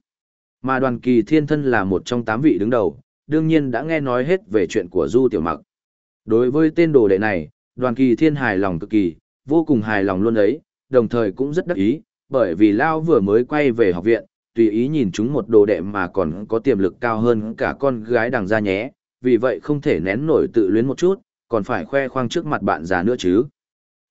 Mà đoàn kỳ thiên thân là một trong tám vị đứng đầu, đương nhiên đã nghe nói hết về chuyện của Du Tiểu Mặc. Đối với tên đồ đệ này, đoàn kỳ thiên hài lòng cực kỳ, vô cùng hài lòng luôn ấy, đồng thời cũng rất đắc ý, bởi vì Lao vừa mới quay về học viện, tùy ý nhìn chúng một đồ đệ mà còn có tiềm lực cao hơn cả con gái đằng ra nhé, vì vậy không thể nén nổi tự luyến một chút, còn phải khoe khoang trước mặt bạn già nữa chứ.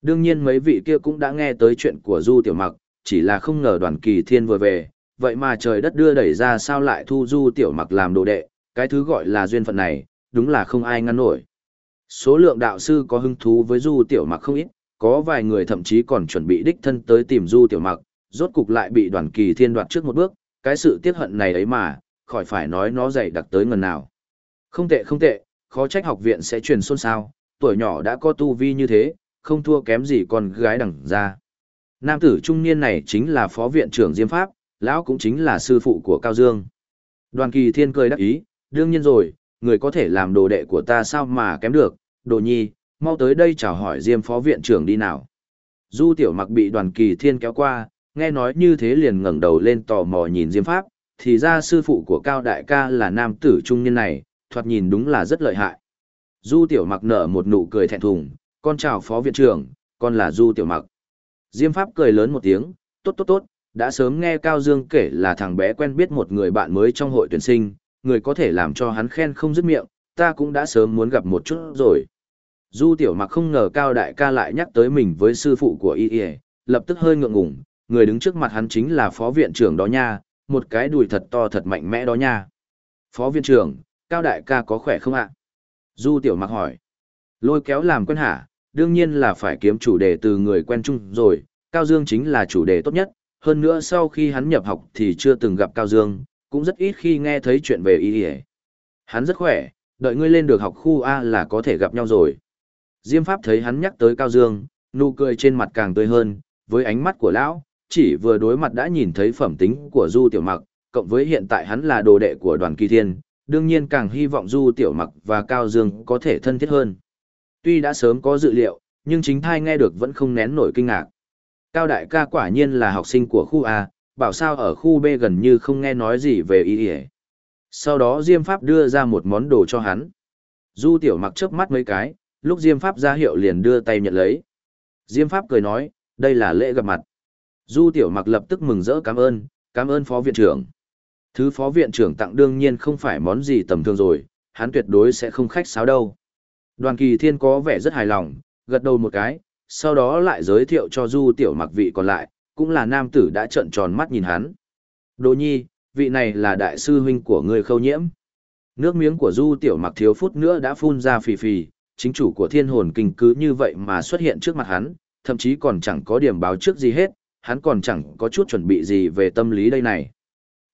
Đương nhiên mấy vị kia cũng đã nghe tới chuyện của Du Tiểu Mặc, chỉ là không ngờ đoàn kỳ thiên vừa về, vậy mà trời đất đưa đẩy ra sao lại thu Du Tiểu Mặc làm đồ đệ, cái thứ gọi là duyên phận này, đúng là không ai ngăn nổi. Số lượng đạo sư có hứng thú với Du Tiểu Mặc không ít, có vài người thậm chí còn chuẩn bị đích thân tới tìm Du Tiểu Mặc, rốt cục lại bị đoàn kỳ thiên đoạt trước một bước, cái sự tiếc hận này ấy mà, khỏi phải nói nó dày đặc tới ngần nào. Không tệ không tệ, khó trách học viện sẽ truyền xôn xao, tuổi nhỏ đã có tu vi như thế, không thua kém gì con gái đẳng ra. Nam tử trung niên này chính là phó viện trưởng Diêm Pháp, lão cũng chính là sư phụ của Cao Dương. Đoàn kỳ thiên cười đắc ý, đương nhiên rồi, người có thể làm đồ đệ của ta sao mà kém được, đồ nhi, mau tới đây chào hỏi Diêm phó viện trưởng đi nào. Du tiểu mặc bị đoàn kỳ thiên kéo qua, nghe nói như thế liền ngẩng đầu lên tò mò nhìn Diêm Pháp, thì ra sư phụ của Cao Đại ca là nam tử trung niên này, thoạt nhìn đúng là rất lợi hại. Du tiểu mặc nở một nụ cười thẹn thùng, con chào phó viện trưởng, con là Du tiểu mặc. Diêm Pháp cười lớn một tiếng, tốt tốt tốt, đã sớm nghe Cao Dương kể là thằng bé quen biết một người bạn mới trong hội tuyển sinh, người có thể làm cho hắn khen không dứt miệng, ta cũng đã sớm muốn gặp một chút rồi. Du tiểu mặc không ngờ Cao Đại ca lại nhắc tới mình với sư phụ của y y, lập tức hơi ngượng ngùng, người đứng trước mặt hắn chính là phó viện trưởng đó nha, một cái đùi thật to thật mạnh mẽ đó nha. Phó viện trưởng, Cao Đại ca có khỏe không ạ? Du tiểu mặc hỏi. Lôi kéo làm quen hả, đương nhiên là phải kiếm chủ đề từ người quen chung rồi, Cao Dương chính là chủ đề tốt nhất, hơn nữa sau khi hắn nhập học thì chưa từng gặp Cao Dương, cũng rất ít khi nghe thấy chuyện về y y. Hắn rất khỏe, đợi ngươi lên được học khu A là có thể gặp nhau rồi. Diêm Pháp thấy hắn nhắc tới Cao Dương, nụ cười trên mặt càng tươi hơn, với ánh mắt của lão, chỉ vừa đối mặt đã nhìn thấy phẩm tính của Du Tiểu Mặc, cộng với hiện tại hắn là đồ đệ của đoàn kỳ thiên, đương nhiên càng hy vọng Du Tiểu Mặc và Cao Dương có thể thân thiết hơn. Tuy đã sớm có dự liệu, nhưng chính thai nghe được vẫn không nén nổi kinh ngạc. Cao đại ca quả nhiên là học sinh của khu A, bảo sao ở khu B gần như không nghe nói gì về ý ỉa. Sau đó Diêm Pháp đưa ra một món đồ cho hắn. Du Tiểu Mặc chớp mắt mấy cái, lúc Diêm Pháp ra hiệu liền đưa tay nhận lấy. Diêm Pháp cười nói, đây là lễ gặp mặt. Du Tiểu Mặc lập tức mừng rỡ cảm ơn, cảm ơn Phó Viện trưởng. Thứ Phó Viện trưởng tặng đương nhiên không phải món gì tầm thường rồi, hắn tuyệt đối sẽ không khách sáo đâu. Đoàn Kỳ Thiên có vẻ rất hài lòng, gật đầu một cái, sau đó lại giới thiệu cho Du Tiểu Mặc vị còn lại, cũng là nam tử đã trợn tròn mắt nhìn hắn. Đồ nhi, vị này là đại sư huynh của người khâu nhiễm. Nước miếng của Du Tiểu Mặc thiếu phút nữa đã phun ra phì phì, chính chủ của thiên hồn kinh cứ như vậy mà xuất hiện trước mặt hắn, thậm chí còn chẳng có điểm báo trước gì hết, hắn còn chẳng có chút chuẩn bị gì về tâm lý đây này.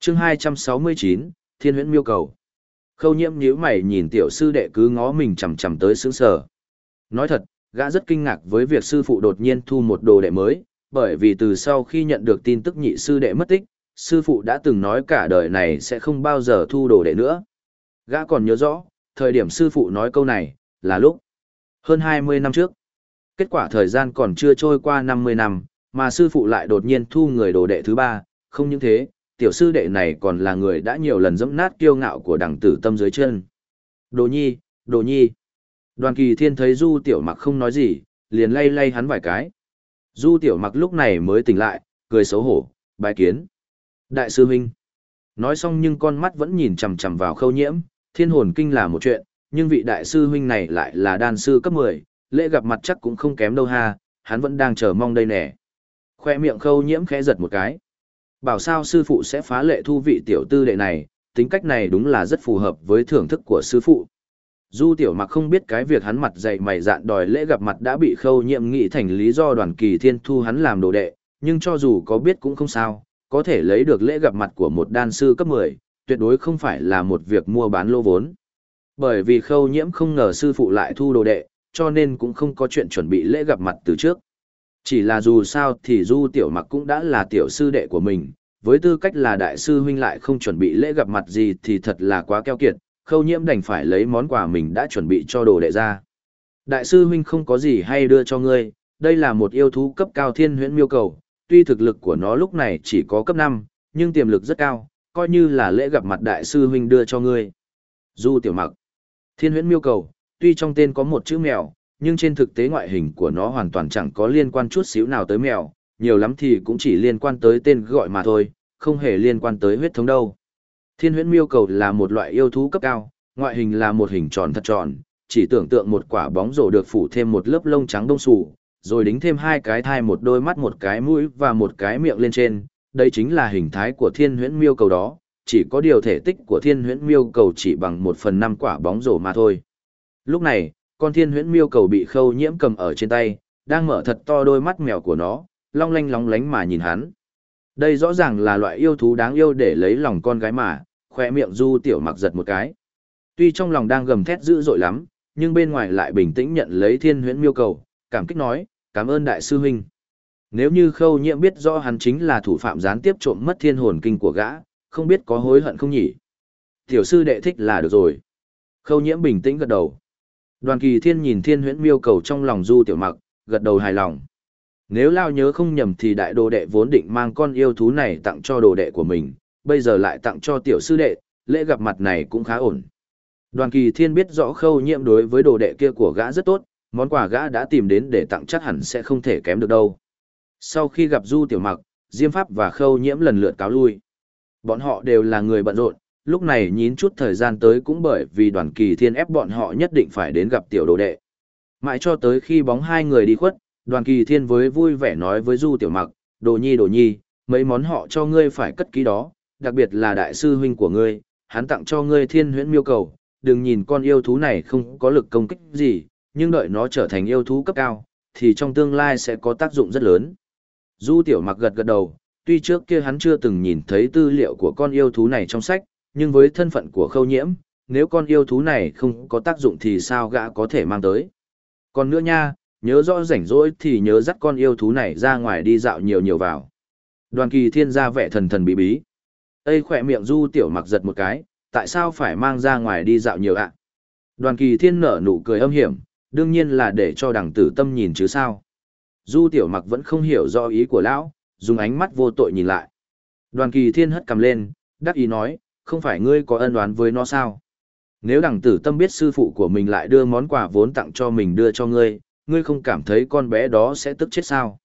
chương 269, Thiên huyễn miêu cầu. Khâu nhiễm nhíu mày nhìn tiểu sư đệ cứ ngó mình chầm chầm tới sướng sở. Nói thật, gã rất kinh ngạc với việc sư phụ đột nhiên thu một đồ đệ mới, bởi vì từ sau khi nhận được tin tức nhị sư đệ mất tích, sư phụ đã từng nói cả đời này sẽ không bao giờ thu đồ đệ nữa. Gã còn nhớ rõ, thời điểm sư phụ nói câu này, là lúc hơn 20 năm trước. Kết quả thời gian còn chưa trôi qua 50 năm, mà sư phụ lại đột nhiên thu người đồ đệ thứ ba, không những thế, tiểu sư đệ này còn là người đã nhiều lần dẫm nát kiêu ngạo của đẳng tử tâm dưới chân. Đồ nhi, đồ nhi. Đoàn kỳ thiên thấy du tiểu mặc không nói gì, liền lay lay hắn vài cái. Du tiểu mặc lúc này mới tỉnh lại, cười xấu hổ, bài kiến. Đại sư huynh. Nói xong nhưng con mắt vẫn nhìn chằm chằm vào khâu nhiễm, thiên hồn kinh là một chuyện, nhưng vị đại sư huynh này lại là đan sư cấp 10, lễ gặp mặt chắc cũng không kém đâu ha, hắn vẫn đang chờ mong đây nè. Khoe miệng khâu nhiễm khẽ giật một cái. Bảo sao sư phụ sẽ phá lệ thu vị tiểu tư đệ này, tính cách này đúng là rất phù hợp với thưởng thức của sư phụ. Du tiểu mặc không biết cái việc hắn mặt dày mày dạn đòi lễ gặp mặt đã bị khâu nhiệm nghị thành lý do đoàn kỳ thiên thu hắn làm đồ đệ, nhưng cho dù có biết cũng không sao, có thể lấy được lễ gặp mặt của một đan sư cấp 10, tuyệt đối không phải là một việc mua bán lô vốn. Bởi vì khâu nhiễm không ngờ sư phụ lại thu đồ đệ, cho nên cũng không có chuyện chuẩn bị lễ gặp mặt từ trước. Chỉ là dù sao thì du tiểu mặc cũng đã là tiểu sư đệ của mình, với tư cách là đại sư huynh lại không chuẩn bị lễ gặp mặt gì thì thật là quá keo kiệt, khâu nhiễm đành phải lấy món quà mình đã chuẩn bị cho đồ đệ ra. Đại sư huynh không có gì hay đưa cho ngươi, đây là một yêu thú cấp cao thiên huyễn miêu cầu, tuy thực lực của nó lúc này chỉ có cấp 5, nhưng tiềm lực rất cao, coi như là lễ gặp mặt đại sư huynh đưa cho ngươi. Du tiểu mặc. Thiên huyễn miêu cầu, tuy trong tên có một chữ mèo, nhưng trên thực tế ngoại hình của nó hoàn toàn chẳng có liên quan chút xíu nào tới mèo, nhiều lắm thì cũng chỉ liên quan tới tên gọi mà thôi, không hề liên quan tới huyết thống đâu. Thiên huyễn miêu cầu là một loại yêu thú cấp cao, ngoại hình là một hình tròn thật tròn, chỉ tưởng tượng một quả bóng rổ được phủ thêm một lớp lông trắng đông sù, rồi đính thêm hai cái thai một đôi mắt một cái mũi và một cái miệng lên trên, đây chính là hình thái của thiên huyễn miêu cầu đó, chỉ có điều thể tích của thiên huyễn miêu cầu chỉ bằng một phần năm quả bóng rổ mà thôi. Lúc này, con thiên huyễn miêu cầu bị khâu nhiễm cầm ở trên tay, đang mở thật to đôi mắt mèo của nó, long lanh lóng lánh mà nhìn hắn. Đây rõ ràng là loại yêu thú đáng yêu để lấy lòng con gái mà, khoe miệng du tiểu mặc giật một cái. Tuy trong lòng đang gầm thét dữ dội lắm, nhưng bên ngoài lại bình tĩnh nhận lấy thiên huyễn miêu cầu, cảm kích nói, cảm ơn đại sư huynh. Nếu như khâu nhiễm biết rõ hắn chính là thủ phạm gián tiếp trộm mất thiên hồn kinh của gã, không biết có hối hận không nhỉ? Tiểu sư đệ thích là được rồi. Khâu nhiễm bình tĩnh gật đầu. Đoàn kỳ thiên nhìn thiên huyễn miêu cầu trong lòng du tiểu mặc, gật đầu hài lòng. Nếu lao nhớ không nhầm thì đại đồ đệ vốn định mang con yêu thú này tặng cho đồ đệ của mình, bây giờ lại tặng cho tiểu sư đệ, lễ gặp mặt này cũng khá ổn. Đoàn kỳ thiên biết rõ khâu nhiễm đối với đồ đệ kia của gã rất tốt, món quà gã đã tìm đến để tặng chắc hẳn sẽ không thể kém được đâu. Sau khi gặp Du Tiểu Mặc, Diêm Pháp và Khâu Nhiễm lần lượt cáo lui. Bọn họ đều là người bận rộn, lúc này nhín chút thời gian tới cũng bởi vì đoàn kỳ thiên ép bọn họ nhất định phải đến gặp tiểu đồ đệ. Mãi cho tới khi bóng hai người đi khuất, đoàn kỳ thiên với vui vẻ nói với Du Tiểu Mặc, đồ nhi đồ nhi, mấy món họ cho ngươi phải cất ký đó, đặc biệt là đại sư huynh của ngươi, hắn tặng cho ngươi thiên huyễn miêu cầu, đừng nhìn con yêu thú này không có lực công kích gì, nhưng đợi nó trở thành yêu thú cấp cao, thì trong tương lai sẽ có tác dụng rất lớn. Du Tiểu Mặc gật gật đầu, tuy trước kia hắn chưa từng nhìn thấy tư liệu của con yêu thú này trong sách, nhưng với thân phận của khâu nhiễm, nếu con yêu thú này không có tác dụng thì sao gã có thể mang tới. Còn nữa nha, nhớ rõ rảnh rỗi thì nhớ dắt con yêu thú này ra ngoài đi dạo nhiều nhiều vào. Đoàn kỳ thiên ra vẻ thần thần bí bí. Ây khỏe miệng du tiểu mặc giật một cái, tại sao phải mang ra ngoài đi dạo nhiều ạ? Đoàn kỳ thiên nở nụ cười âm hiểm, đương nhiên là để cho đằng tử tâm nhìn chứ sao. Du tiểu mặc vẫn không hiểu rõ ý của lão, dùng ánh mắt vô tội nhìn lại. Đoàn kỳ thiên hất cầm lên, đắc ý nói, không phải ngươi có ân oán với nó sao? Nếu đằng tử tâm biết sư phụ của mình lại đưa món quà vốn tặng cho mình đưa cho ngươi, ngươi không cảm thấy con bé đó sẽ tức chết sao?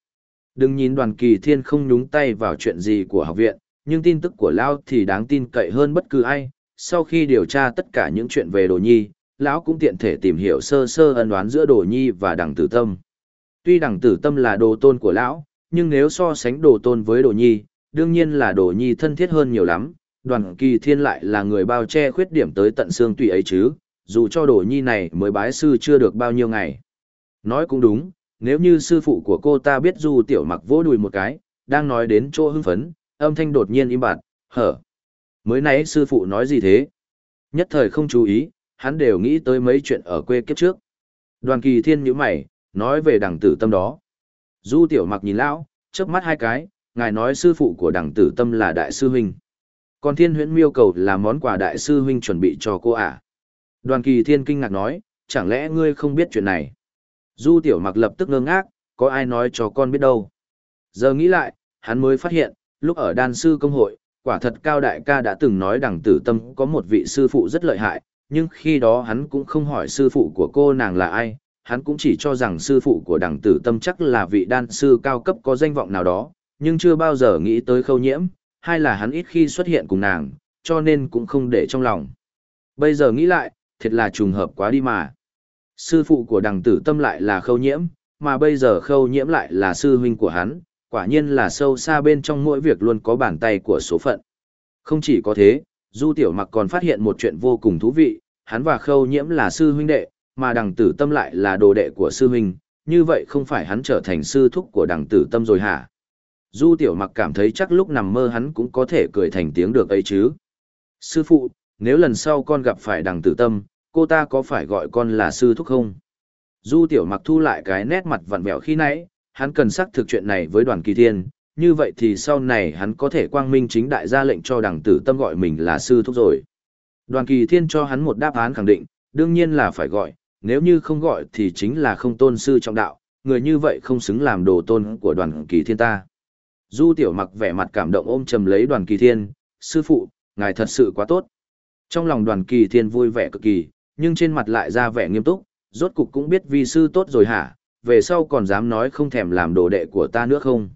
Đừng nhìn đoàn kỳ thiên không nhúng tay vào chuyện gì của học viện, nhưng tin tức của Lão thì đáng tin cậy hơn bất cứ ai. Sau khi điều tra tất cả những chuyện về đồ nhi, lão cũng tiện thể tìm hiểu sơ sơ ân oán giữa đồ nhi và đằng tử tâm. Tuy đằng tử tâm là đồ tôn của lão, nhưng nếu so sánh đồ tôn với đồ nhi, đương nhiên là đồ nhi thân thiết hơn nhiều lắm, đoàn kỳ thiên lại là người bao che khuyết điểm tới tận xương tùy ấy chứ, dù cho đồ nhi này mới bái sư chưa được bao nhiêu ngày. Nói cũng đúng, nếu như sư phụ của cô ta biết du tiểu mặc vỗ đùi một cái, đang nói đến chỗ hưng phấn, âm thanh đột nhiên im bặt, hở. Mới nãy sư phụ nói gì thế? Nhất thời không chú ý, hắn đều nghĩ tới mấy chuyện ở quê kiếp trước. Đoàn kỳ thiên nhíu mày, nói về đẳng tử tâm đó. Du tiểu mặc nhìn lão, chớp mắt hai cái, ngài nói sư phụ của đằng tử tâm là đại sư huynh. Còn thiên huyễn miêu cầu là món quà đại sư huynh chuẩn bị cho cô à? Đoàn kỳ thiên kinh ngạc nói, chẳng lẽ ngươi không biết chuyện này? Du tiểu mặc lập tức ngơ ngác, có ai nói cho con biết đâu. Giờ nghĩ lại, hắn mới phát hiện, lúc ở đan sư công hội, quả thật cao đại ca đã từng nói đằng tử tâm có một vị sư phụ rất lợi hại, nhưng khi đó hắn cũng không hỏi sư phụ của cô nàng là ai, hắn cũng chỉ cho rằng sư phụ của đằng tử tâm chắc là vị đan sư cao cấp có danh vọng nào đó, nhưng chưa bao giờ nghĩ tới khâu nhiễm, Hay là hắn ít khi xuất hiện cùng nàng, cho nên cũng không để trong lòng. Bây giờ nghĩ lại, thiệt là trùng hợp quá đi mà. Sư phụ của đằng tử tâm lại là khâu nhiễm, mà bây giờ khâu nhiễm lại là sư huynh của hắn, quả nhiên là sâu xa bên trong mỗi việc luôn có bàn tay của số phận. Không chỉ có thế, Du Tiểu Mặc còn phát hiện một chuyện vô cùng thú vị, hắn và khâu nhiễm là sư huynh đệ, mà đằng tử tâm lại là đồ đệ của sư huynh, như vậy không phải hắn trở thành sư thúc của đằng tử tâm rồi hả? Du Tiểu Mặc cảm thấy chắc lúc nằm mơ hắn cũng có thể cười thành tiếng được ấy chứ. Sư phụ, nếu lần sau con gặp phải đằng tử tâm, cô ta có phải gọi con là sư thúc không? Du Tiểu Mặc thu lại cái nét mặt vặn vẹo khi nãy, hắn cần xác thực chuyện này với đoàn kỳ thiên, như vậy thì sau này hắn có thể quang minh chính đại ra lệnh cho đằng tử tâm gọi mình là sư thúc rồi. Đoàn kỳ thiên cho hắn một đáp án khẳng định, đương nhiên là phải gọi, nếu như không gọi thì chính là không tôn sư trọng đạo, người như vậy không xứng làm đồ tôn của đoàn kỳ thiên ta. Du tiểu mặc vẻ mặt cảm động ôm chầm lấy đoàn kỳ thiên, sư phụ, ngài thật sự quá tốt. Trong lòng đoàn kỳ thiên vui vẻ cực kỳ, nhưng trên mặt lại ra vẻ nghiêm túc, rốt cục cũng biết vi sư tốt rồi hả, về sau còn dám nói không thèm làm đồ đệ của ta nữa không.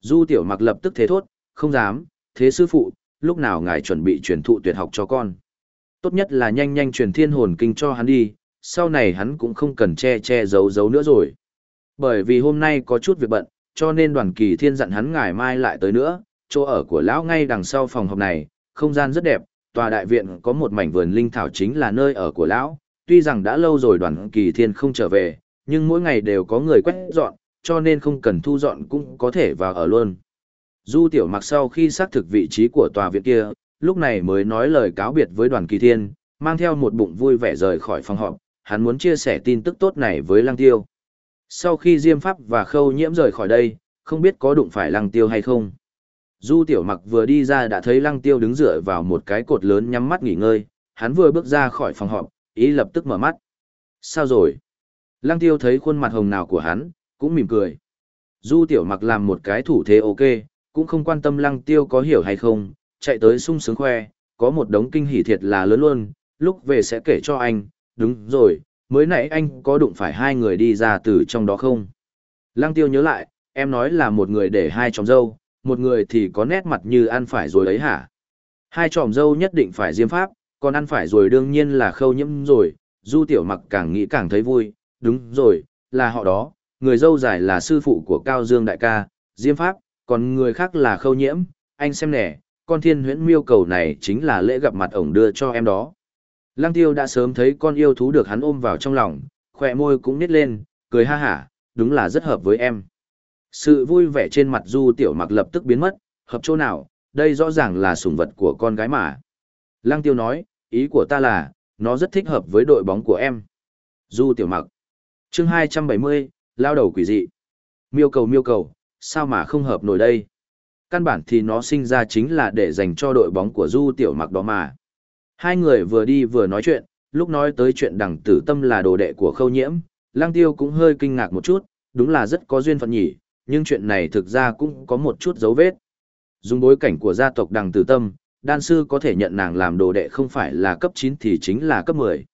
Du tiểu mặc lập tức thế thốt, không dám, thế sư phụ, lúc nào ngài chuẩn bị truyền thụ tuyệt học cho con. Tốt nhất là nhanh nhanh truyền thiên hồn kinh cho hắn đi, sau này hắn cũng không cần che che giấu giấu nữa rồi. Bởi vì hôm nay có chút việc bận, cho nên đoàn kỳ thiên dặn hắn ngày mai lại tới nữa, chỗ ở của lão ngay đằng sau phòng họp này, không gian rất đẹp, tòa đại viện có một mảnh vườn linh thảo chính là nơi ở của lão, tuy rằng đã lâu rồi đoàn kỳ thiên không trở về, nhưng mỗi ngày đều có người quét dọn, cho nên không cần thu dọn cũng có thể vào ở luôn. Du tiểu mặc sau khi xác thực vị trí của tòa viện kia, lúc này mới nói lời cáo biệt với đoàn kỳ thiên, mang theo một bụng vui vẻ rời khỏi phòng họp, hắn muốn chia sẻ tin tức tốt này với Lăng Tiêu. Sau khi Diêm Pháp và Khâu Nhiễm rời khỏi đây, không biết có đụng phải Lăng Tiêu hay không. Du Tiểu Mặc vừa đi ra đã thấy Lăng Tiêu đứng dựa vào một cái cột lớn nhắm mắt nghỉ ngơi, hắn vừa bước ra khỏi phòng họp, ý lập tức mở mắt. Sao rồi? Lăng Tiêu thấy khuôn mặt hồng nào của hắn, cũng mỉm cười. Du Tiểu Mặc làm một cái thủ thế ok, cũng không quan tâm Lăng Tiêu có hiểu hay không, chạy tới sung sướng khoe, có một đống kinh hỉ thiệt là lớn luôn, lúc về sẽ kể cho anh, đúng rồi, mới nãy anh có đụng phải hai người đi ra từ trong đó không? Lăng tiêu nhớ lại, em nói là một người để hai chồng dâu, một người thì có nét mặt như ăn phải rồi ấy hả? Hai chồng dâu nhất định phải diêm pháp, còn ăn phải rồi đương nhiên là khâu nhiễm rồi, du tiểu mặc càng nghĩ càng thấy vui, đúng rồi, là họ đó, người dâu dài là sư phụ của Cao Dương Đại ca, diêm pháp, còn người khác là khâu nhiễm, anh xem nè, con thiên huyễn miêu cầu này chính là lễ gặp mặt ổng đưa cho em đó. Lăng tiêu đã sớm thấy con yêu thú được hắn ôm vào trong lòng, khỏe môi cũng nít lên, cười ha hả, đúng là rất hợp với em. Sự vui vẻ trên mặt du tiểu mặc lập tức biến mất, hợp chỗ nào, đây rõ ràng là sủng vật của con gái mà. Lăng tiêu nói, ý của ta là, nó rất thích hợp với đội bóng của em. Du tiểu mặc. chương 270, lao đầu quỷ dị. Miêu cầu miêu cầu, sao mà không hợp nổi đây? Căn bản thì nó sinh ra chính là để dành cho đội bóng của du tiểu mặc đó mà. Hai người vừa đi vừa nói chuyện, lúc nói tới chuyện đằng tử tâm là đồ đệ của khâu nhiễm, lang tiêu cũng hơi kinh ngạc một chút, đúng là rất có duyên phận nhỉ, nhưng chuyện này thực ra cũng có một chút dấu vết. Dùng bối cảnh của gia tộc đằng tử tâm, đan sư có thể nhận nàng làm đồ đệ không phải là cấp 9 thì chính là cấp 10.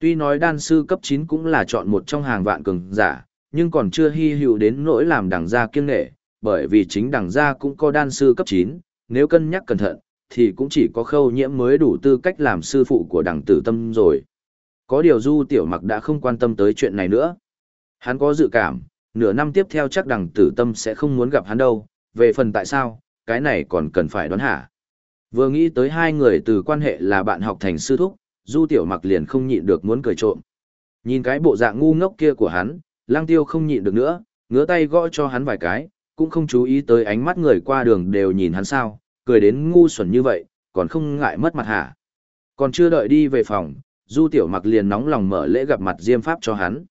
Tuy nói đan sư cấp 9 cũng là chọn một trong hàng vạn cường giả, nhưng còn chưa hy hữu đến nỗi làm đằng gia kiêng nghệ, bởi vì chính đằng gia cũng có đan sư cấp 9, nếu cân nhắc cẩn thận, thì cũng chỉ có khâu nhiễm mới đủ tư cách làm sư phụ của đằng tử tâm rồi. Có điều du tiểu mặc đã không quan tâm tới chuyện này nữa. Hắn có dự cảm, nửa năm tiếp theo chắc đằng tử tâm sẽ không muốn gặp hắn đâu, về phần tại sao, cái này còn cần phải đoán hả. Vừa nghĩ tới hai người từ quan hệ là bạn học thành sư thúc, du tiểu mặc liền không nhịn được muốn cười trộm. Nhìn cái bộ dạng ngu ngốc kia của hắn, lang tiêu không nhịn được nữa, ngứa tay gõ cho hắn vài cái, cũng không chú ý tới ánh mắt người qua đường đều nhìn hắn sao, cười đến ngu xuẩn như vậy, còn không ngại mất mặt hả. Còn chưa đợi đi về phòng, Du Tiểu Mặc liền nóng lòng mở lễ gặp mặt Diêm Pháp cho hắn.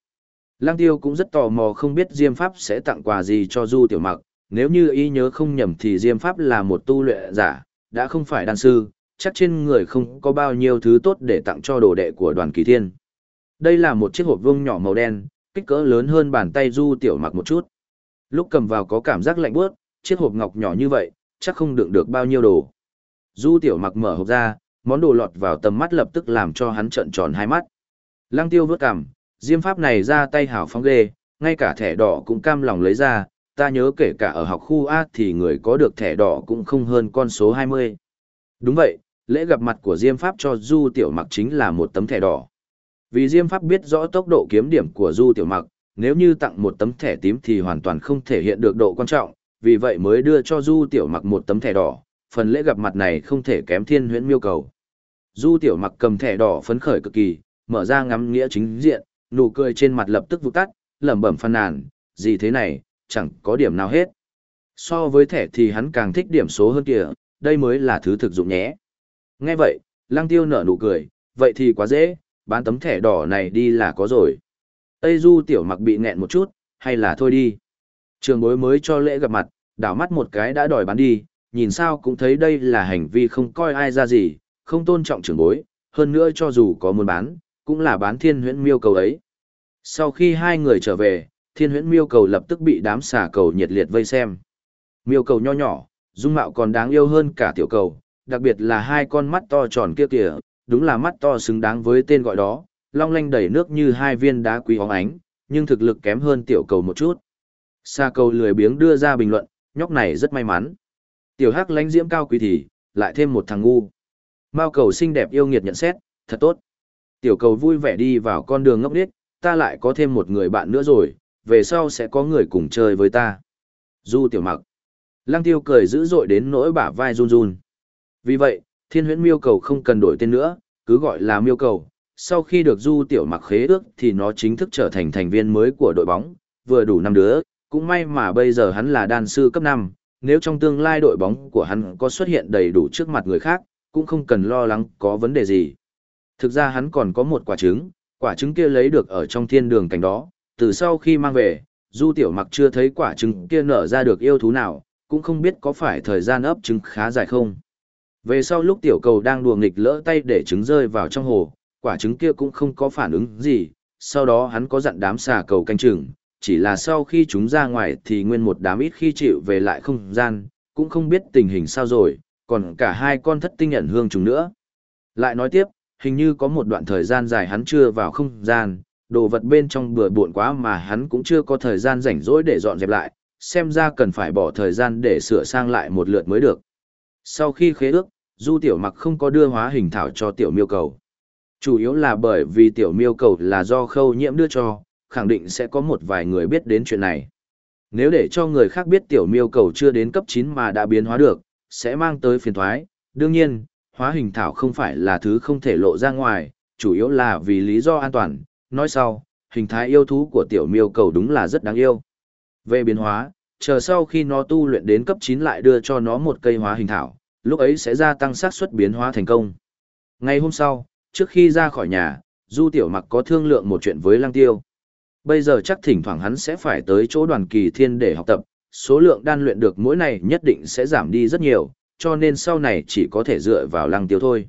Lang Tiêu cũng rất tò mò không biết Diêm Pháp sẽ tặng quà gì cho Du Tiểu Mặc, nếu như ý nhớ không nhầm thì Diêm Pháp là một tu luyện giả, đã không phải đan sư, chắc trên người không có bao nhiêu thứ tốt để tặng cho đồ đệ của đoàn kỳ thiên. Đây là một chiếc hộp vuông nhỏ màu đen, kích cỡ lớn hơn bàn tay Du Tiểu Mặc một chút. Lúc cầm vào có cảm giác lạnh buốt, chiếc hộp ngọc nhỏ như vậy, chắc không đựng được bao nhiêu đồ. Du tiểu mặc mở hộp ra, món đồ lọt vào tầm mắt lập tức làm cho hắn trợn tròn hai mắt. Lăng tiêu vớt cằm, diêm pháp này ra tay hảo phóng ghê, ngay cả thẻ đỏ cũng cam lòng lấy ra, ta nhớ kể cả ở học khu A thì người có được thẻ đỏ cũng không hơn con số 20. Đúng vậy, lễ gặp mặt của Diêm Pháp cho Du Tiểu Mặc chính là một tấm thẻ đỏ. Vì Diêm Pháp biết rõ tốc độ kiếm điểm của Du Tiểu Mặc, nếu như tặng một tấm thẻ tím thì hoàn toàn không thể hiện được độ quan trọng, vì vậy mới đưa cho Du Tiểu Mặc một tấm thẻ đỏ, phần lễ gặp mặt này không thể kém thiên huyễn miêu cầu. Du Tiểu Mặc cầm thẻ đỏ phấn khởi cực kỳ, mở ra ngắm nghĩa chính diện, nụ cười trên mặt lập tức vụt tắt, lẩm bẩm phàn nàn, gì thế này, chẳng có điểm nào hết. So với thẻ thì hắn càng thích điểm số hơn kìa, đây mới là thứ thực dụng nhé. Nghe vậy, Lăng Tiêu nở nụ cười, vậy thì quá dễ, bán tấm thẻ đỏ này đi là có rồi. Tây Du Tiểu Mặc bị nghẹn một chút, hay là thôi đi. Trường bối mới cho lễ gặp mặt, đảo mắt một cái đã đòi bán đi, nhìn sao cũng thấy đây là hành vi không coi ai ra gì, không tôn trọng trưởng bối, hơn nữa cho dù có muốn bán, cũng là bán thiên huyễn miêu cầu ấy. Sau khi hai người trở về, thiên huyễn miêu cầu lập tức bị đám xà cầu nhiệt liệt vây xem. Miêu cầu nho nhỏ, dung mạo còn đáng yêu hơn cả tiểu cầu, đặc biệt là hai con mắt to tròn kia kìa, đúng là mắt to xứng đáng với tên gọi đó, long lanh đầy nước như hai viên đá quý óng ánh, nhưng thực lực kém hơn tiểu cầu một chút. Sa cầu lười biếng đưa ra bình luận, nhóc này rất may mắn. Tiểu hắc lánh diễm cao quý thì, lại thêm một thằng ngu. Mao cầu xinh đẹp yêu nghiệt nhận xét, thật tốt. Tiểu cầu vui vẻ đi vào con đường ngốc nghếch, ta lại có thêm một người bạn nữa rồi, về sau sẽ có người cùng chơi với ta. Du tiểu mặc. Lăng tiêu cười dữ dội đến nỗi bả vai run run. Vì vậy, thiên huyễn miêu cầu không cần đổi tên nữa, cứ gọi là miêu cầu. Sau khi được du tiểu mặc khế ước thì nó chính thức trở thành thành viên mới của đội bóng, vừa đủ năm đứa, cũng may mà bây giờ hắn là đan sư cấp 5, nếu trong tương lai đội bóng của hắn có xuất hiện đầy đủ trước mặt người khác, cũng không cần lo lắng có vấn đề gì. Thực ra hắn còn có một quả trứng, quả trứng kia lấy được ở trong thiên đường cảnh đó, từ sau khi mang về, Du Tiểu Mặc chưa thấy quả trứng kia nở ra được yêu thú nào, cũng không biết có phải thời gian ấp trứng khá dài không. Về sau lúc tiểu cầu đang đùa nghịch lỡ tay để trứng rơi vào trong hồ, quả trứng kia cũng không có phản ứng gì, sau đó hắn có dặn đám xà cầu canh chừng, chỉ là sau khi chúng ra ngoài thì nguyên một đám ít khi chịu về lại không gian, cũng không biết tình hình sao rồi, còn cả hai con thất tinh nhận hương chúng nữa. Lại nói tiếp, hình như có một đoạn thời gian dài hắn chưa vào không gian, đồ vật bên trong bừa bộn quá mà hắn cũng chưa có thời gian rảnh rỗi để dọn dẹp lại, xem ra cần phải bỏ thời gian để sửa sang lại một lượt mới được. Sau khi khế ước, Du Tiểu Mặc không có đưa hóa hình thảo cho Tiểu Miêu Cầu. Chủ yếu là bởi vì Tiểu Miêu Cầu là do khâu nhiễm đưa cho, khẳng định sẽ có một vài người biết đến chuyện này. Nếu để cho người khác biết Tiểu Miêu Cầu chưa đến cấp 9 mà đã biến hóa được, sẽ mang tới phiền thoái. Đương nhiên, hóa hình thảo không phải là thứ không thể lộ ra ngoài, chủ yếu là vì lý do an toàn. Nói sau, hình thái yêu thú của Tiểu Miêu Cầu đúng là rất đáng yêu. Về biến hóa, chờ sau khi nó tu luyện đến cấp 9 lại đưa cho nó một cây hóa hình thảo, lúc ấy sẽ gia tăng xác suất biến hóa thành công. Ngày hôm sau, trước khi ra khỏi nhà, Du Tiểu Mặc có thương lượng một chuyện với Lăng Tiêu. Bây giờ chắc thỉnh thoảng hắn sẽ phải tới chỗ đoàn kỳ thiên để học tập, số lượng đan luyện được mỗi này nhất định sẽ giảm đi rất nhiều, cho nên sau này chỉ có thể dựa vào Lăng Tiêu thôi.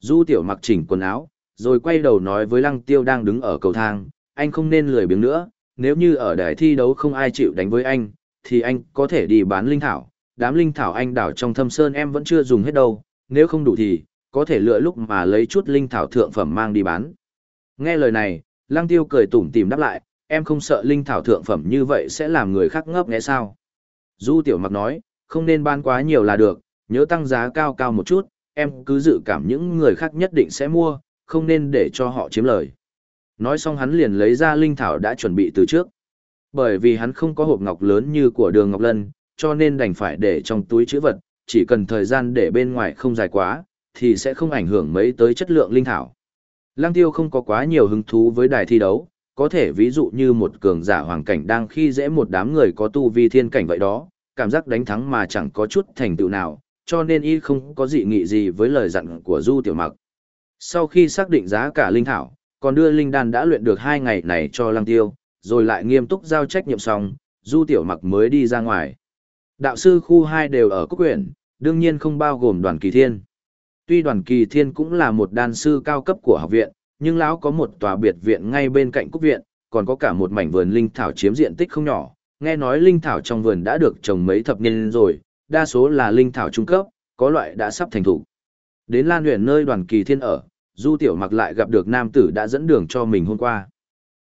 Du Tiểu Mặc chỉnh quần áo, rồi quay đầu nói với Lăng Tiêu đang đứng ở cầu thang, anh không nên lười biếng nữa, nếu như ở đài thi đấu không ai chịu đánh với anh, thì anh có thể đi bán linh thảo, đám linh thảo anh đảo trong thâm sơn em vẫn chưa dùng hết đâu, nếu không đủ thì, có thể lựa lúc mà lấy chút linh thảo thượng phẩm mang đi bán. Nghe lời này, Lăng Tiêu cười tủm tỉm đáp lại, em không sợ linh thảo thượng phẩm như vậy sẽ làm người khác ngấp nghe sao. Du Tiểu Mặc nói, không nên bán quá nhiều là được, nhớ tăng giá cao cao một chút, em cứ dự cảm những người khác nhất định sẽ mua, không nên để cho họ chiếm lời. Nói xong hắn liền lấy ra linh thảo đã chuẩn bị từ trước. Bởi vì hắn không có hộp ngọc lớn như của đường Ngọc Lân, cho nên đành phải để trong túi chữ vật, chỉ cần thời gian để bên ngoài không dài quá, thì sẽ không ảnh hưởng mấy tới chất lượng linh thảo. Lăng tiêu không có quá nhiều hứng thú với đài thi đấu, có thể ví dụ như một cường giả hoàng cảnh đang khi dễ một đám người có tu vi thiên cảnh vậy đó, cảm giác đánh thắng mà chẳng có chút thành tựu nào, cho nên y không có dị nghị gì với lời dặn của Du Tiểu Mặc. Sau khi xác định giá cả linh thảo, còn đưa linh đan đã luyện được hai ngày này cho lăng tiêu, rồi lại nghiêm túc giao trách nhiệm xong, Du Tiểu Mặc mới đi ra ngoài. Đạo sư khu 2 đều ở Cúc Quyển, đương nhiên không bao gồm đoàn kỳ thiên. Tuy đoàn kỳ thiên cũng là một đan sư cao cấp của học viện, nhưng lão có một tòa biệt viện ngay bên cạnh Cúc Viện, còn có cả một mảnh vườn linh thảo chiếm diện tích không nhỏ. Nghe nói linh thảo trong vườn đã được trồng mấy thập niên rồi, đa số là linh thảo trung cấp, có loại đã sắp thành thủ. Đến Lan Huyền nơi đoàn kỳ thiên ở, Du Tiểu Mặc lại gặp được nam tử đã dẫn đường cho mình hôm qua.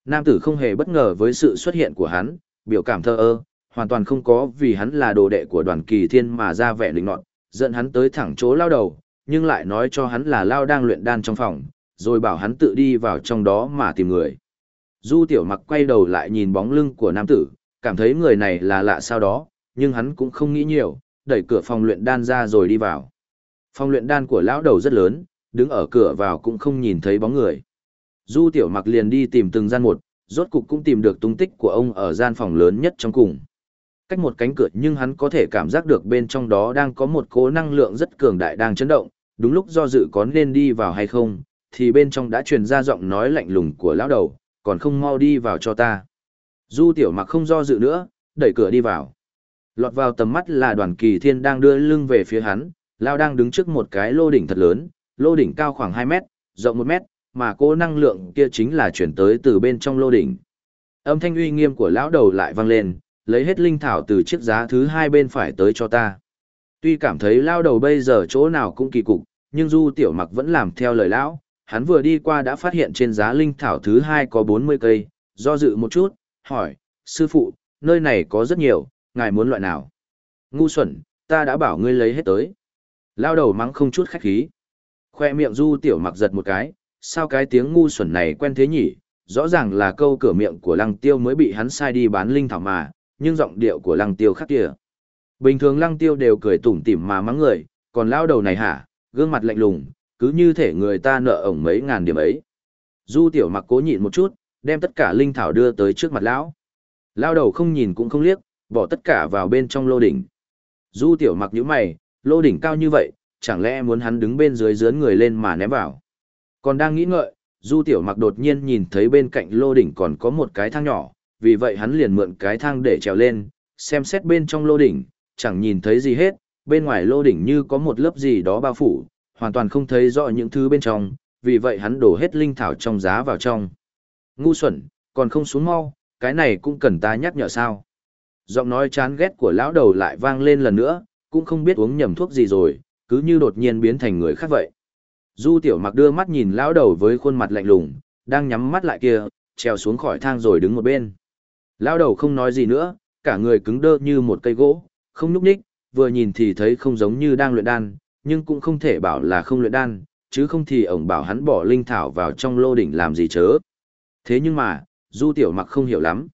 Nam tử không hề bất ngờ với sự xuất hiện của hắn, biểu cảm thơ ơ, hoàn toàn không có vì hắn là đồ đệ của đoàn kỳ thiên mà ra vẻ định nọt, dẫn hắn tới thẳng chỗ lao đầu, nhưng lại nói cho hắn là lao đang luyện đan trong phòng, rồi bảo hắn tự đi vào trong đó mà tìm người. Du tiểu mặc quay đầu lại nhìn bóng lưng của nam tử, cảm thấy người này là lạ sao đó, nhưng hắn cũng không nghĩ nhiều, đẩy cửa phòng luyện đan ra rồi đi vào. Phòng luyện đan của lão đầu rất lớn, đứng ở cửa vào cũng không nhìn thấy bóng người. Du tiểu mặc liền đi tìm từng gian một, rốt cục cũng tìm được tung tích của ông ở gian phòng lớn nhất trong cùng. Cách một cánh cửa nhưng hắn có thể cảm giác được bên trong đó đang có một cố năng lượng rất cường đại đang chấn động, đúng lúc do dự có nên đi vào hay không, thì bên trong đã truyền ra giọng nói lạnh lùng của lão đầu, còn không mau đi vào cho ta. Du tiểu mặc không do dự nữa, đẩy cửa đi vào. Lọt vào tầm mắt là đoàn kỳ thiên đang đưa lưng về phía hắn, lao đang đứng trước một cái lô đỉnh thật lớn, lô đỉnh cao khoảng 2 mét, rộng 1 mét, mà cô năng lượng kia chính là chuyển tới từ bên trong lô đỉnh. Âm thanh uy nghiêm của lão đầu lại vang lên, lấy hết linh thảo từ chiếc giá thứ hai bên phải tới cho ta. Tuy cảm thấy lao đầu bây giờ chỗ nào cũng kỳ cục, nhưng Du Tiểu Mặc vẫn làm theo lời lão, hắn vừa đi qua đã phát hiện trên giá linh thảo thứ hai có 40 cây, do dự một chút, hỏi, sư phụ, nơi này có rất nhiều, ngài muốn loại nào? Ngu xuẩn, ta đã bảo ngươi lấy hết tới. Lao đầu mắng không chút khách khí. Khoe miệng Du Tiểu Mặc giật một cái, sao cái tiếng ngu xuẩn này quen thế nhỉ? Rõ ràng là câu cửa miệng của lăng tiêu mới bị hắn sai đi bán linh thảo mà, nhưng giọng điệu của lăng tiêu khác kìa. Bình thường lăng tiêu đều cười tủm tỉm mà mắng người, còn lao đầu này hả, gương mặt lạnh lùng, cứ như thể người ta nợ ổng mấy ngàn điểm ấy. Du tiểu mặc cố nhịn một chút, đem tất cả linh thảo đưa tới trước mặt lão. Lao đầu không nhìn cũng không liếc, bỏ tất cả vào bên trong lô đỉnh. Du tiểu mặc nhíu mày, lô đỉnh cao như vậy, chẳng lẽ muốn hắn đứng bên dưới dướn người lên mà ném vào. Còn đang nghĩ ngợi, du tiểu mặc đột nhiên nhìn thấy bên cạnh lô đỉnh còn có một cái thang nhỏ, vì vậy hắn liền mượn cái thang để trèo lên, xem xét bên trong lô đỉnh, chẳng nhìn thấy gì hết, bên ngoài lô đỉnh như có một lớp gì đó bao phủ, hoàn toàn không thấy rõ những thứ bên trong, vì vậy hắn đổ hết linh thảo trong giá vào trong. Ngu xuẩn, còn không xuống mau, cái này cũng cần ta nhắc nhở sao. Giọng nói chán ghét của lão đầu lại vang lên lần nữa, cũng không biết uống nhầm thuốc gì rồi, cứ như đột nhiên biến thành người khác vậy. Du tiểu mặc đưa mắt nhìn lão đầu với khuôn mặt lạnh lùng, đang nhắm mắt lại kia, trèo xuống khỏi thang rồi đứng một bên. Lão đầu không nói gì nữa, cả người cứng đơ như một cây gỗ, không núp ních, vừa nhìn thì thấy không giống như đang luyện đan, nhưng cũng không thể bảo là không luyện đan, chứ không thì ổng bảo hắn bỏ linh thảo vào trong lô đỉnh làm gì chớ. Thế nhưng mà, Du Tiểu Mặc không hiểu lắm.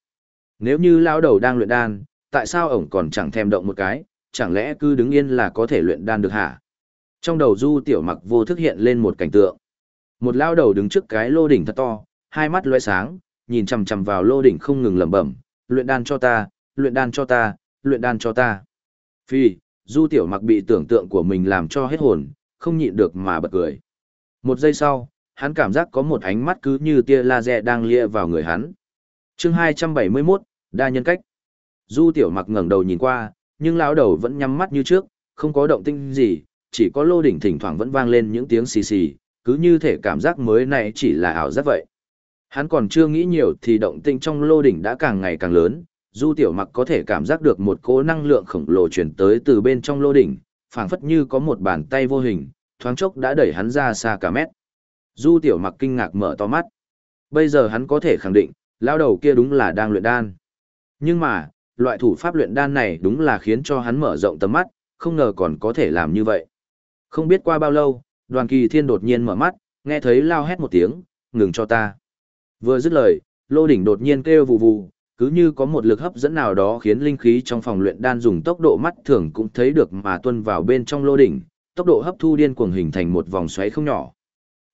Nếu như lão đầu đang luyện đan, tại sao ổng còn chẳng thèm động một cái, chẳng lẽ cứ đứng yên là có thể luyện đan được hả? Trong đầu Du Tiểu Mặc vô thức hiện lên một cảnh tượng. Một lão đầu đứng trước cái lô đỉnh thật to, hai mắt lóe sáng, nhìn chằm chằm vào lô đỉnh không ngừng lẩm bẩm, luyện đan cho ta, luyện đan cho ta, luyện đan cho ta. Phi, Du Tiểu Mặc bị tưởng tượng của mình làm cho hết hồn, không nhịn được mà bật cười. Một giây sau, hắn cảm giác có một ánh mắt cứ như tia laser đang lia vào người hắn. Chương 271, đa nhân cách. Du Tiểu Mặc ngẩng đầu nhìn qua, nhưng lão đầu vẫn nhắm mắt như trước, không có động tĩnh gì, chỉ có lô đỉnh thỉnh thoảng vẫn vang lên những tiếng xì xì, cứ như thể cảm giác mới này chỉ là ảo giác vậy. Hắn còn chưa nghĩ nhiều thì động tĩnh trong lô đỉnh đã càng ngày càng lớn, Du Tiểu Mặc có thể cảm giác được một cỗ năng lượng khổng lồ chuyển tới từ bên trong lô đỉnh, phảng phất như có một bàn tay vô hình, thoáng chốc đã đẩy hắn ra xa cả mét. Du Tiểu Mặc kinh ngạc mở to mắt. Bây giờ hắn có thể khẳng định, lao đầu kia đúng là đang luyện đan. Nhưng mà, loại thủ pháp luyện đan này đúng là khiến cho hắn mở rộng tầm mắt, không ngờ còn có thể làm như vậy. Không biết qua bao lâu, đoàn kỳ thiên đột nhiên mở mắt, nghe thấy lao hét một tiếng, ngừng cho ta. Vừa dứt lời, lô đỉnh đột nhiên kêu vù vù, cứ như có một lực hấp dẫn nào đó khiến linh khí trong phòng luyện đan dùng tốc độ mắt thường cũng thấy được mà tuân vào bên trong lô đỉnh, tốc độ hấp thu điên cuồng hình thành một vòng xoáy không nhỏ.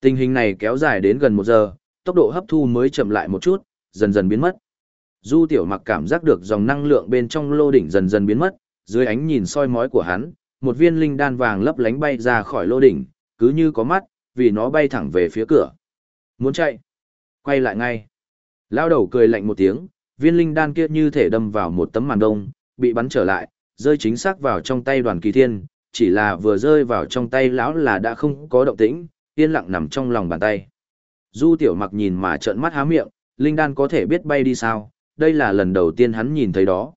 Tình hình này kéo dài đến gần một giờ, tốc độ hấp thu mới chậm lại một chút, dần dần biến mất. Du tiểu mặc cảm giác được dòng năng lượng bên trong lô đỉnh dần dần biến mất, dưới ánh nhìn soi mói của hắn, một viên linh đan vàng lấp lánh bay ra khỏi lô đỉnh, cứ như có mắt, vì nó bay thẳng về phía cửa. Muốn chạy? Quay lại ngay. Lao đầu cười lạnh một tiếng, viên linh đan kia như thể đâm vào một tấm màn đông, bị bắn trở lại, rơi chính xác vào trong tay đoàn kỳ thiên, chỉ là vừa rơi vào trong tay lão là đã không có động tĩnh, yên lặng nằm trong lòng bàn tay. Du tiểu mặc nhìn mà trợn mắt há miệng, linh đan có thể biết bay đi sao, đây là lần đầu tiên hắn nhìn thấy đó.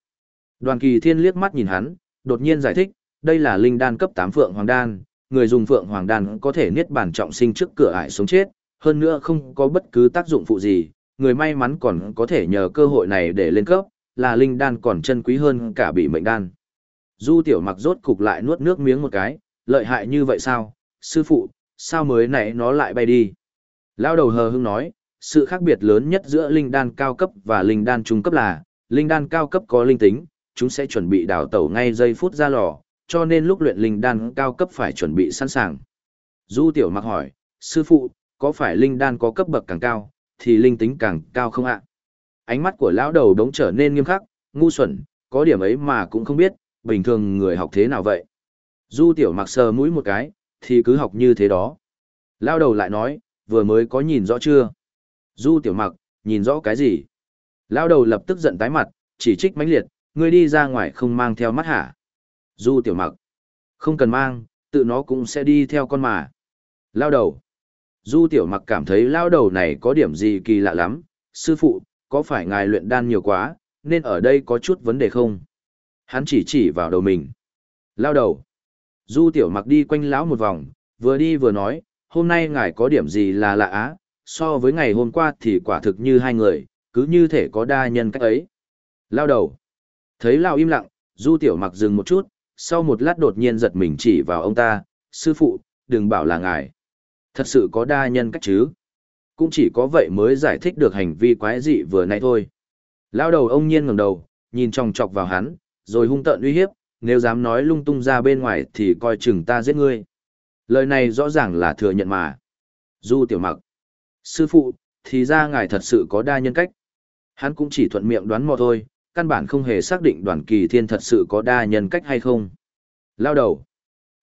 Đoàn kỳ thiên liếc mắt nhìn hắn, đột nhiên giải thích, đây là linh đan cấp 8 phượng hoàng đan, người dùng phượng hoàng đan có thể niết bản trọng sinh trước cửa ải sống chết, hơn nữa không có bất cứ tác dụng phụ gì, người may mắn còn có thể nhờ cơ hội này để lên cấp, là linh đan còn chân quý hơn cả bị mệnh đan. Du tiểu mặc rốt cục lại nuốt nước miếng một cái, lợi hại như vậy sao, sư phụ, sao mới nãy nó lại bay đi. Lao đầu hờ hưng nói, sự khác biệt lớn nhất giữa linh đan cao cấp và linh đan trung cấp là, linh đan cao cấp có linh tính, chúng sẽ chuẩn bị đào tẩu ngay giây phút ra lò, cho nên lúc luyện linh đan cao cấp phải chuẩn bị sẵn sàng. Du tiểu mặc hỏi, sư phụ, có phải linh đan có cấp bậc càng cao, thì linh tính càng cao không ạ? Ánh mắt của lão đầu đống trở nên nghiêm khắc, ngu xuẩn, có điểm ấy mà cũng không biết, bình thường người học thế nào vậy? Du tiểu mặc sờ mũi một cái, thì cứ học như thế đó. Lão đầu lại nói, vừa mới có nhìn rõ chưa? Du tiểu mặc, nhìn rõ cái gì? Lão đầu lập tức giận tái mặt, chỉ trích mãnh liệt, ngươi đi ra ngoài không mang theo mắt hả? Du tiểu mặc, không cần mang, tự nó cũng sẽ đi theo con mà. Lão đầu, Du tiểu mặc cảm thấy lao đầu này có điểm gì kỳ lạ lắm, sư phụ, có phải ngài luyện đan nhiều quá, nên ở đây có chút vấn đề không? Hắn chỉ chỉ vào đầu mình. Lao đầu. Du tiểu mặc đi quanh lão một vòng, vừa đi vừa nói, hôm nay ngài có điểm gì là lạ á, so với ngày hôm qua thì quả thực như hai người, cứ như thể có đa nhân cách ấy. Lao đầu. Thấy Lao im lặng, Du Tiểu Mặc dừng một chút, sau một lát đột nhiên giật mình chỉ vào ông ta, sư phụ, đừng bảo là ngài. Thật sự có đa nhân cách chứ. Cũng chỉ có vậy mới giải thích được hành vi quái dị vừa nãy thôi. Lao đầu ông nhiên ngẩng đầu, nhìn chòng chọc vào hắn, rồi hung tợn uy hiếp, nếu dám nói lung tung ra bên ngoài thì coi chừng ta giết ngươi. Lời này rõ ràng là thừa nhận mà. Du Tiểu Mặc. Sư phụ, thì ra ngài thật sự có đa nhân cách. Hắn cũng chỉ thuận miệng đoán mò thôi, căn bản không hề xác định đoàn kỳ thiên thật sự có đa nhân cách hay không. Lao đầu.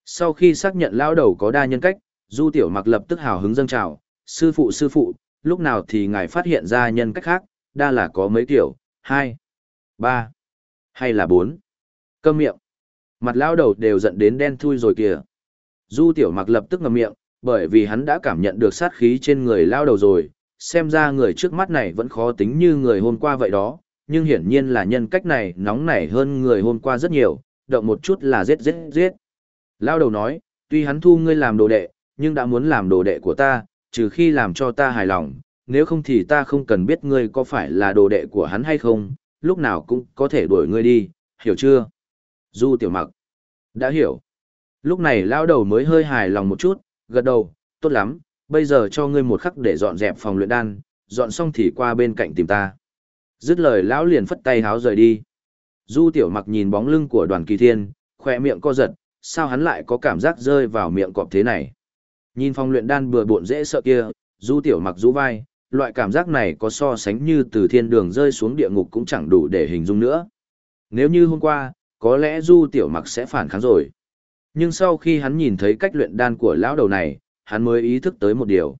Sau khi xác nhận lao đầu có đa nhân cách, Du Tiểu Mặc lập tức hào hứng dâng trào, sư phụ sư phụ, lúc nào thì ngài phát hiện ra nhân cách khác, đa là có mấy kiểu, hai, ba, hay là bốn. Câm miệng. Mặt lao đầu đều giận đến đen thui rồi kìa. Du Tiểu Mặc lập tức ngậm miệng, bởi vì hắn đã cảm nhận được sát khí trên người lao đầu rồi, xem ra người trước mắt này vẫn khó tính như người hôm qua vậy đó, nhưng hiển nhiên là nhân cách này nóng nảy hơn người hôm qua rất nhiều, động một chút là giết giết giết. Lao đầu nói, tuy hắn thu ngươi làm đồ đệ, nhưng đã muốn làm đồ đệ của ta, trừ khi làm cho ta hài lòng, nếu không thì ta không cần biết ngươi có phải là đồ đệ của hắn hay không, lúc nào cũng có thể đuổi ngươi đi, hiểu chưa? Du tiểu mặc. Đã hiểu. Lúc này lao đầu mới hơi hài lòng một chút, gật đầu, tốt lắm, bây giờ cho ngươi một khắc để dọn dẹp phòng luyện đan, dọn xong thì qua bên cạnh tìm ta. Dứt lời lão liền phất tay háo rời đi. Du tiểu mặc nhìn bóng lưng của đoàn kỳ thiên, khoe miệng co giật, sao hắn lại có cảm giác rơi vào miệng cọp thế này. Nhìn phòng luyện đan bừa bộn dễ sợ kia, du tiểu mặc rũ vai, loại cảm giác này có so sánh như từ thiên đường rơi xuống địa ngục cũng chẳng đủ để hình dung nữa. Nếu như hôm qua, có lẽ du tiểu mặc sẽ phản kháng rồi. Nhưng sau khi hắn nhìn thấy cách luyện đan của lão đầu này, hắn mới ý thức tới một điều.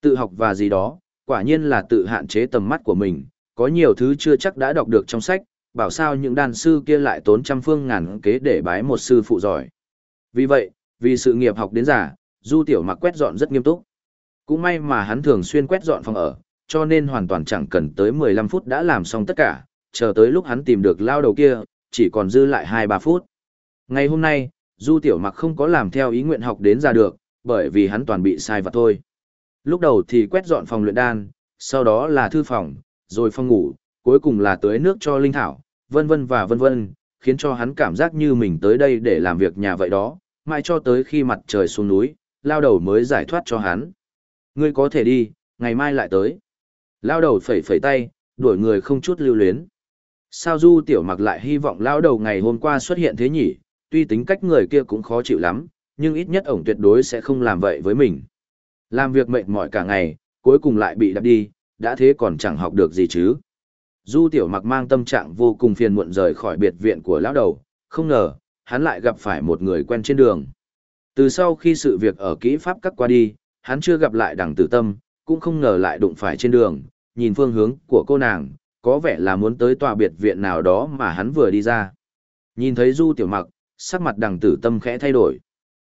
Tự học và gì đó, quả nhiên là tự hạn chế tầm mắt của mình, có nhiều thứ chưa chắc đã đọc được trong sách, bảo sao những đan sư kia lại tốn trăm phương ngàn kế để bái một sư phụ giỏi. Vì vậy, vì sự nghiệp học đến giả, Du Tiểu Mặc quét dọn rất nghiêm túc. Cũng may mà hắn thường xuyên quét dọn phòng ở, cho nên hoàn toàn chẳng cần tới 15 phút đã làm xong tất cả, chờ tới lúc hắn tìm được lao đầu kia, chỉ còn dư lại 2-3 phút. Ngày hôm nay, Du Tiểu Mặc không có làm theo ý nguyện học đến ra được, bởi vì hắn toàn bị sai vặt thôi. Lúc đầu thì quét dọn phòng luyện đan, sau đó là thư phòng, rồi phòng ngủ, cuối cùng là tưới nước cho linh thảo, vân vân và vân vân, khiến cho hắn cảm giác như mình tới đây để làm việc nhà vậy đó, mãi cho tới khi mặt trời xuống núi, lao đầu mới giải thoát cho hắn. Ngươi có thể đi, ngày mai lại tới. Lao đầu phẩy phẩy tay, đuổi người không chút lưu luyến. Sao Du Tiểu Mặc lại hy vọng lao đầu ngày hôm qua xuất hiện thế nhỉ, tuy tính cách người kia cũng khó chịu lắm, nhưng ít nhất ổng tuyệt đối sẽ không làm vậy với mình. Làm việc mệt mỏi cả ngày, cuối cùng lại bị đạp đi, đã thế còn chẳng học được gì chứ. Du tiểu mặc mang tâm trạng vô cùng phiền muộn rời khỏi biệt viện của lão đầu, không ngờ, hắn lại gặp phải một người quen trên đường. Từ sau khi sự việc ở kỹ pháp cắt qua đi, hắn chưa gặp lại đằng tử tâm, cũng không ngờ lại đụng phải trên đường, nhìn phương hướng của cô nàng, có vẻ là muốn tới tòa biệt viện nào đó mà hắn vừa đi ra. Nhìn thấy Du tiểu mặc, sắc mặt đằng tử tâm khẽ thay đổi.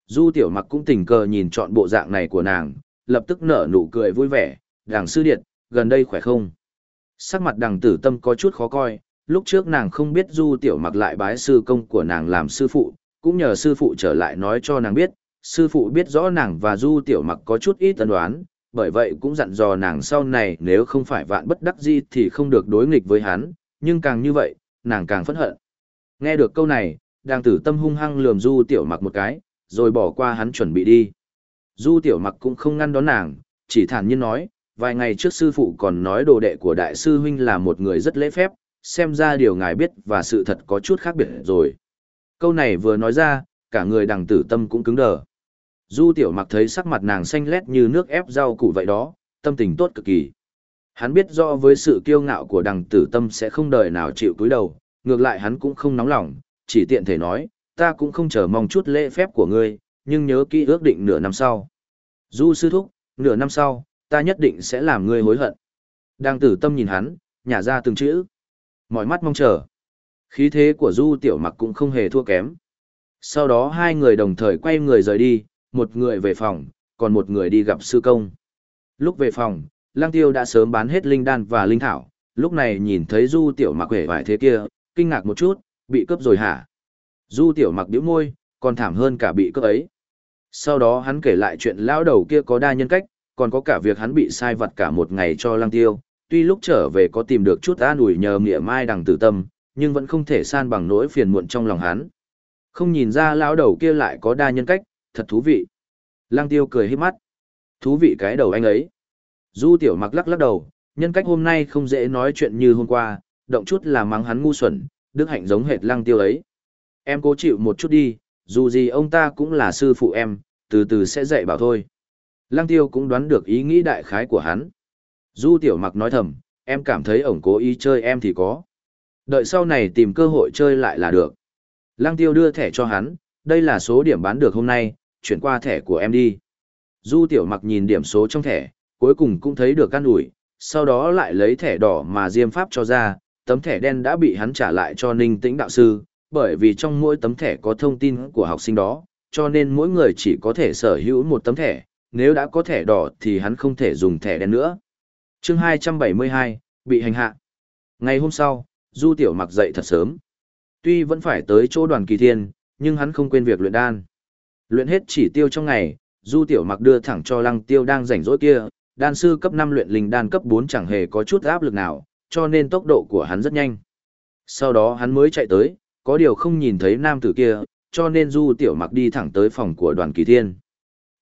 Du tiểu mặc cũng tình cờ nhìn chọn bộ dạng này của nàng, lập tức nở nụ cười vui vẻ, đằng sư điện, gần đây khỏe không? Sắc mặt đằng tử tâm có chút khó coi, lúc trước nàng không biết du tiểu mặc lại bái sư công của nàng làm sư phụ, cũng nhờ sư phụ trở lại nói cho nàng biết, sư phụ biết rõ nàng và du tiểu mặc có chút ít tân đoán, bởi vậy cũng dặn dò nàng sau này nếu không phải vạn bất đắc di thì không được đối nghịch với hắn, nhưng càng như vậy, nàng càng phẫn hận. Nghe được câu này, đang tử tâm hung hăng lườm du tiểu mặc một cái, rồi bỏ qua hắn chuẩn bị đi. Du tiểu mặc cũng không ngăn đón nàng, chỉ thản nhiên nói, vài ngày trước sư phụ còn nói đồ đệ của đại sư huynh là một người rất lễ phép, xem ra điều ngài biết và sự thật có chút khác biệt rồi. Câu này vừa nói ra, cả người đằng tử tâm cũng cứng đờ. Du tiểu mặc thấy sắc mặt nàng xanh lét như nước ép rau củ vậy đó, tâm tình tốt cực kỳ. Hắn biết rõ với sự kiêu ngạo của đằng tử tâm sẽ không đời nào chịu cúi đầu, ngược lại hắn cũng không nóng lòng, chỉ tiện thể nói, ta cũng không chờ mong chút lễ phép của ngươi, nhưng nhớ kỹ ước định nửa năm sau. Du sư thúc, nửa năm sau, ta nhất định sẽ làm ngươi hối hận. Đang tử tâm nhìn hắn, nhả ra từng chữ. Mọi mắt mong chờ. Khí thế của Du tiểu mặc cũng không hề thua kém. Sau đó hai người đồng thời quay người rời đi, một người về phòng, còn một người đi gặp sư công. Lúc về phòng, Lang Tiêu đã sớm bán hết linh đan và linh thảo, lúc này nhìn thấy Du Tiểu Mặc vẻ vải thế kia, kinh ngạc một chút, bị cướp rồi hả? Du Tiểu Mặc bĩu môi, còn thảm hơn cả bị cướp ấy. Sau đó hắn kể lại chuyện lão đầu kia có đa nhân cách, còn có cả việc hắn bị sai vặt cả một ngày cho Lang Tiêu, tuy lúc trở về có tìm được chút an ủi nhờ mỉa mai đằng tử tâm, nhưng vẫn không thể san bằng nỗi phiền muộn trong lòng hắn. Không nhìn ra lão đầu kia lại có đa nhân cách, thật thú vị. Lang Tiêu cười hết mắt. Thú vị cái đầu anh ấy. Du tiểu mặc lắc lắc đầu, nhân cách hôm nay không dễ nói chuyện như hôm qua, động chút là mắng hắn ngu xuẩn, đức hạnh giống hệt lăng tiêu ấy. Em cố chịu một chút đi, dù gì ông ta cũng là sư phụ em, từ từ sẽ dạy bảo thôi. Lăng tiêu cũng đoán được ý nghĩ đại khái của hắn. Du tiểu mặc nói thầm, em cảm thấy ổng cố ý chơi em thì có. Đợi sau này tìm cơ hội chơi lại là được. Lăng tiêu đưa thẻ cho hắn, đây là số điểm bán được hôm nay, chuyển qua thẻ của em đi. Du tiểu mặc nhìn điểm số trong thẻ, cuối cùng cũng thấy được căn ủi, sau đó lại lấy thẻ đỏ mà Diêm Pháp cho ra, tấm thẻ đen đã bị hắn trả lại cho Ninh Tĩnh đạo sư, bởi vì trong mỗi tấm thẻ có thông tin của học sinh đó, cho nên mỗi người chỉ có thể sở hữu một tấm thẻ, nếu đã có thẻ đỏ thì hắn không thể dùng thẻ đen nữa. chương 272, bị hành hạ. Ngày hôm sau, Du Tiểu mặc dậy thật sớm. Tuy vẫn phải tới chỗ đoàn kỳ thiên, nhưng hắn không quên việc luyện đan. Luyện hết chỉ tiêu trong ngày, Du Tiểu mặc đưa thẳng cho lăng tiêu đang rảnh rỗi kia, đan sư cấp 5 luyện linh đan cấp 4 chẳng hề có chút áp lực nào, cho nên tốc độ của hắn rất nhanh. Sau đó hắn mới chạy tới, có điều không nhìn thấy nam tử kia, cho nên Du Tiểu Mặc đi thẳng tới phòng của đoàn kỳ thiên.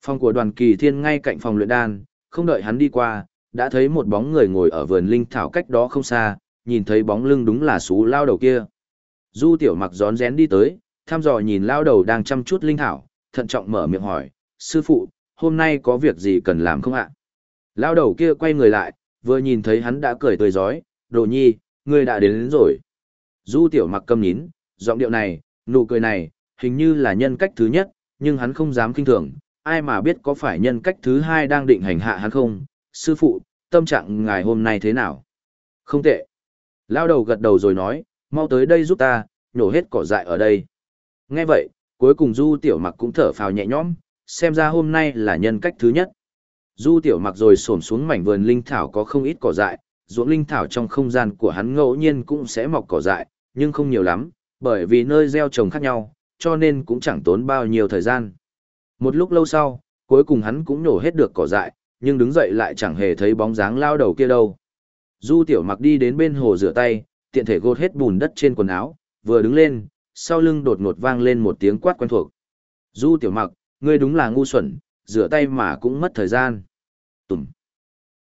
Phòng của đoàn kỳ thiên ngay cạnh phòng luyện đan, không đợi hắn đi qua, đã thấy một bóng người ngồi ở vườn linh thảo cách đó không xa, nhìn thấy bóng lưng đúng là xú lao đầu kia. Du Tiểu Mặc rón rén đi tới, thăm dò nhìn lao đầu đang chăm chút linh thảo, thận trọng mở miệng hỏi, sư phụ, hôm nay có việc gì cần làm không ạ? Lao đầu kia quay người lại, vừa nhìn thấy hắn đã cười tươi giói, đồ nhi, ngươi đã đến, đến rồi. Du tiểu mặc câm nín, giọng điệu này, nụ cười này, hình như là nhân cách thứ nhất, nhưng hắn không dám kinh thường, ai mà biết có phải nhân cách thứ hai đang định hành hạ hắn không, sư phụ, tâm trạng ngài hôm nay thế nào? Không tệ. Lao đầu gật đầu rồi nói, mau tới đây giúp ta, nhổ hết cỏ dại ở đây. Nghe vậy, cuối cùng du tiểu mặc cũng thở phào nhẹ nhõm, xem ra hôm nay là nhân cách thứ nhất. Du tiểu mặc rồi xổm xuống mảnh vườn linh thảo có không ít cỏ dại, ruộng linh thảo trong không gian của hắn ngẫu nhiên cũng sẽ mọc cỏ dại, nhưng không nhiều lắm, bởi vì nơi gieo trồng khác nhau, cho nên cũng chẳng tốn bao nhiêu thời gian. Một lúc lâu sau, cuối cùng hắn cũng nổ hết được cỏ dại, nhưng đứng dậy lại chẳng hề thấy bóng dáng lao đầu kia đâu. Du tiểu mặc đi đến bên hồ rửa tay, tiện thể gột hết bùn đất trên quần áo, vừa đứng lên, sau lưng đột ngột vang lên một tiếng quát quen thuộc. Du tiểu mặc, ngươi đúng là ngu xuẩn, rửa tay mà cũng mất thời gian. Tùm.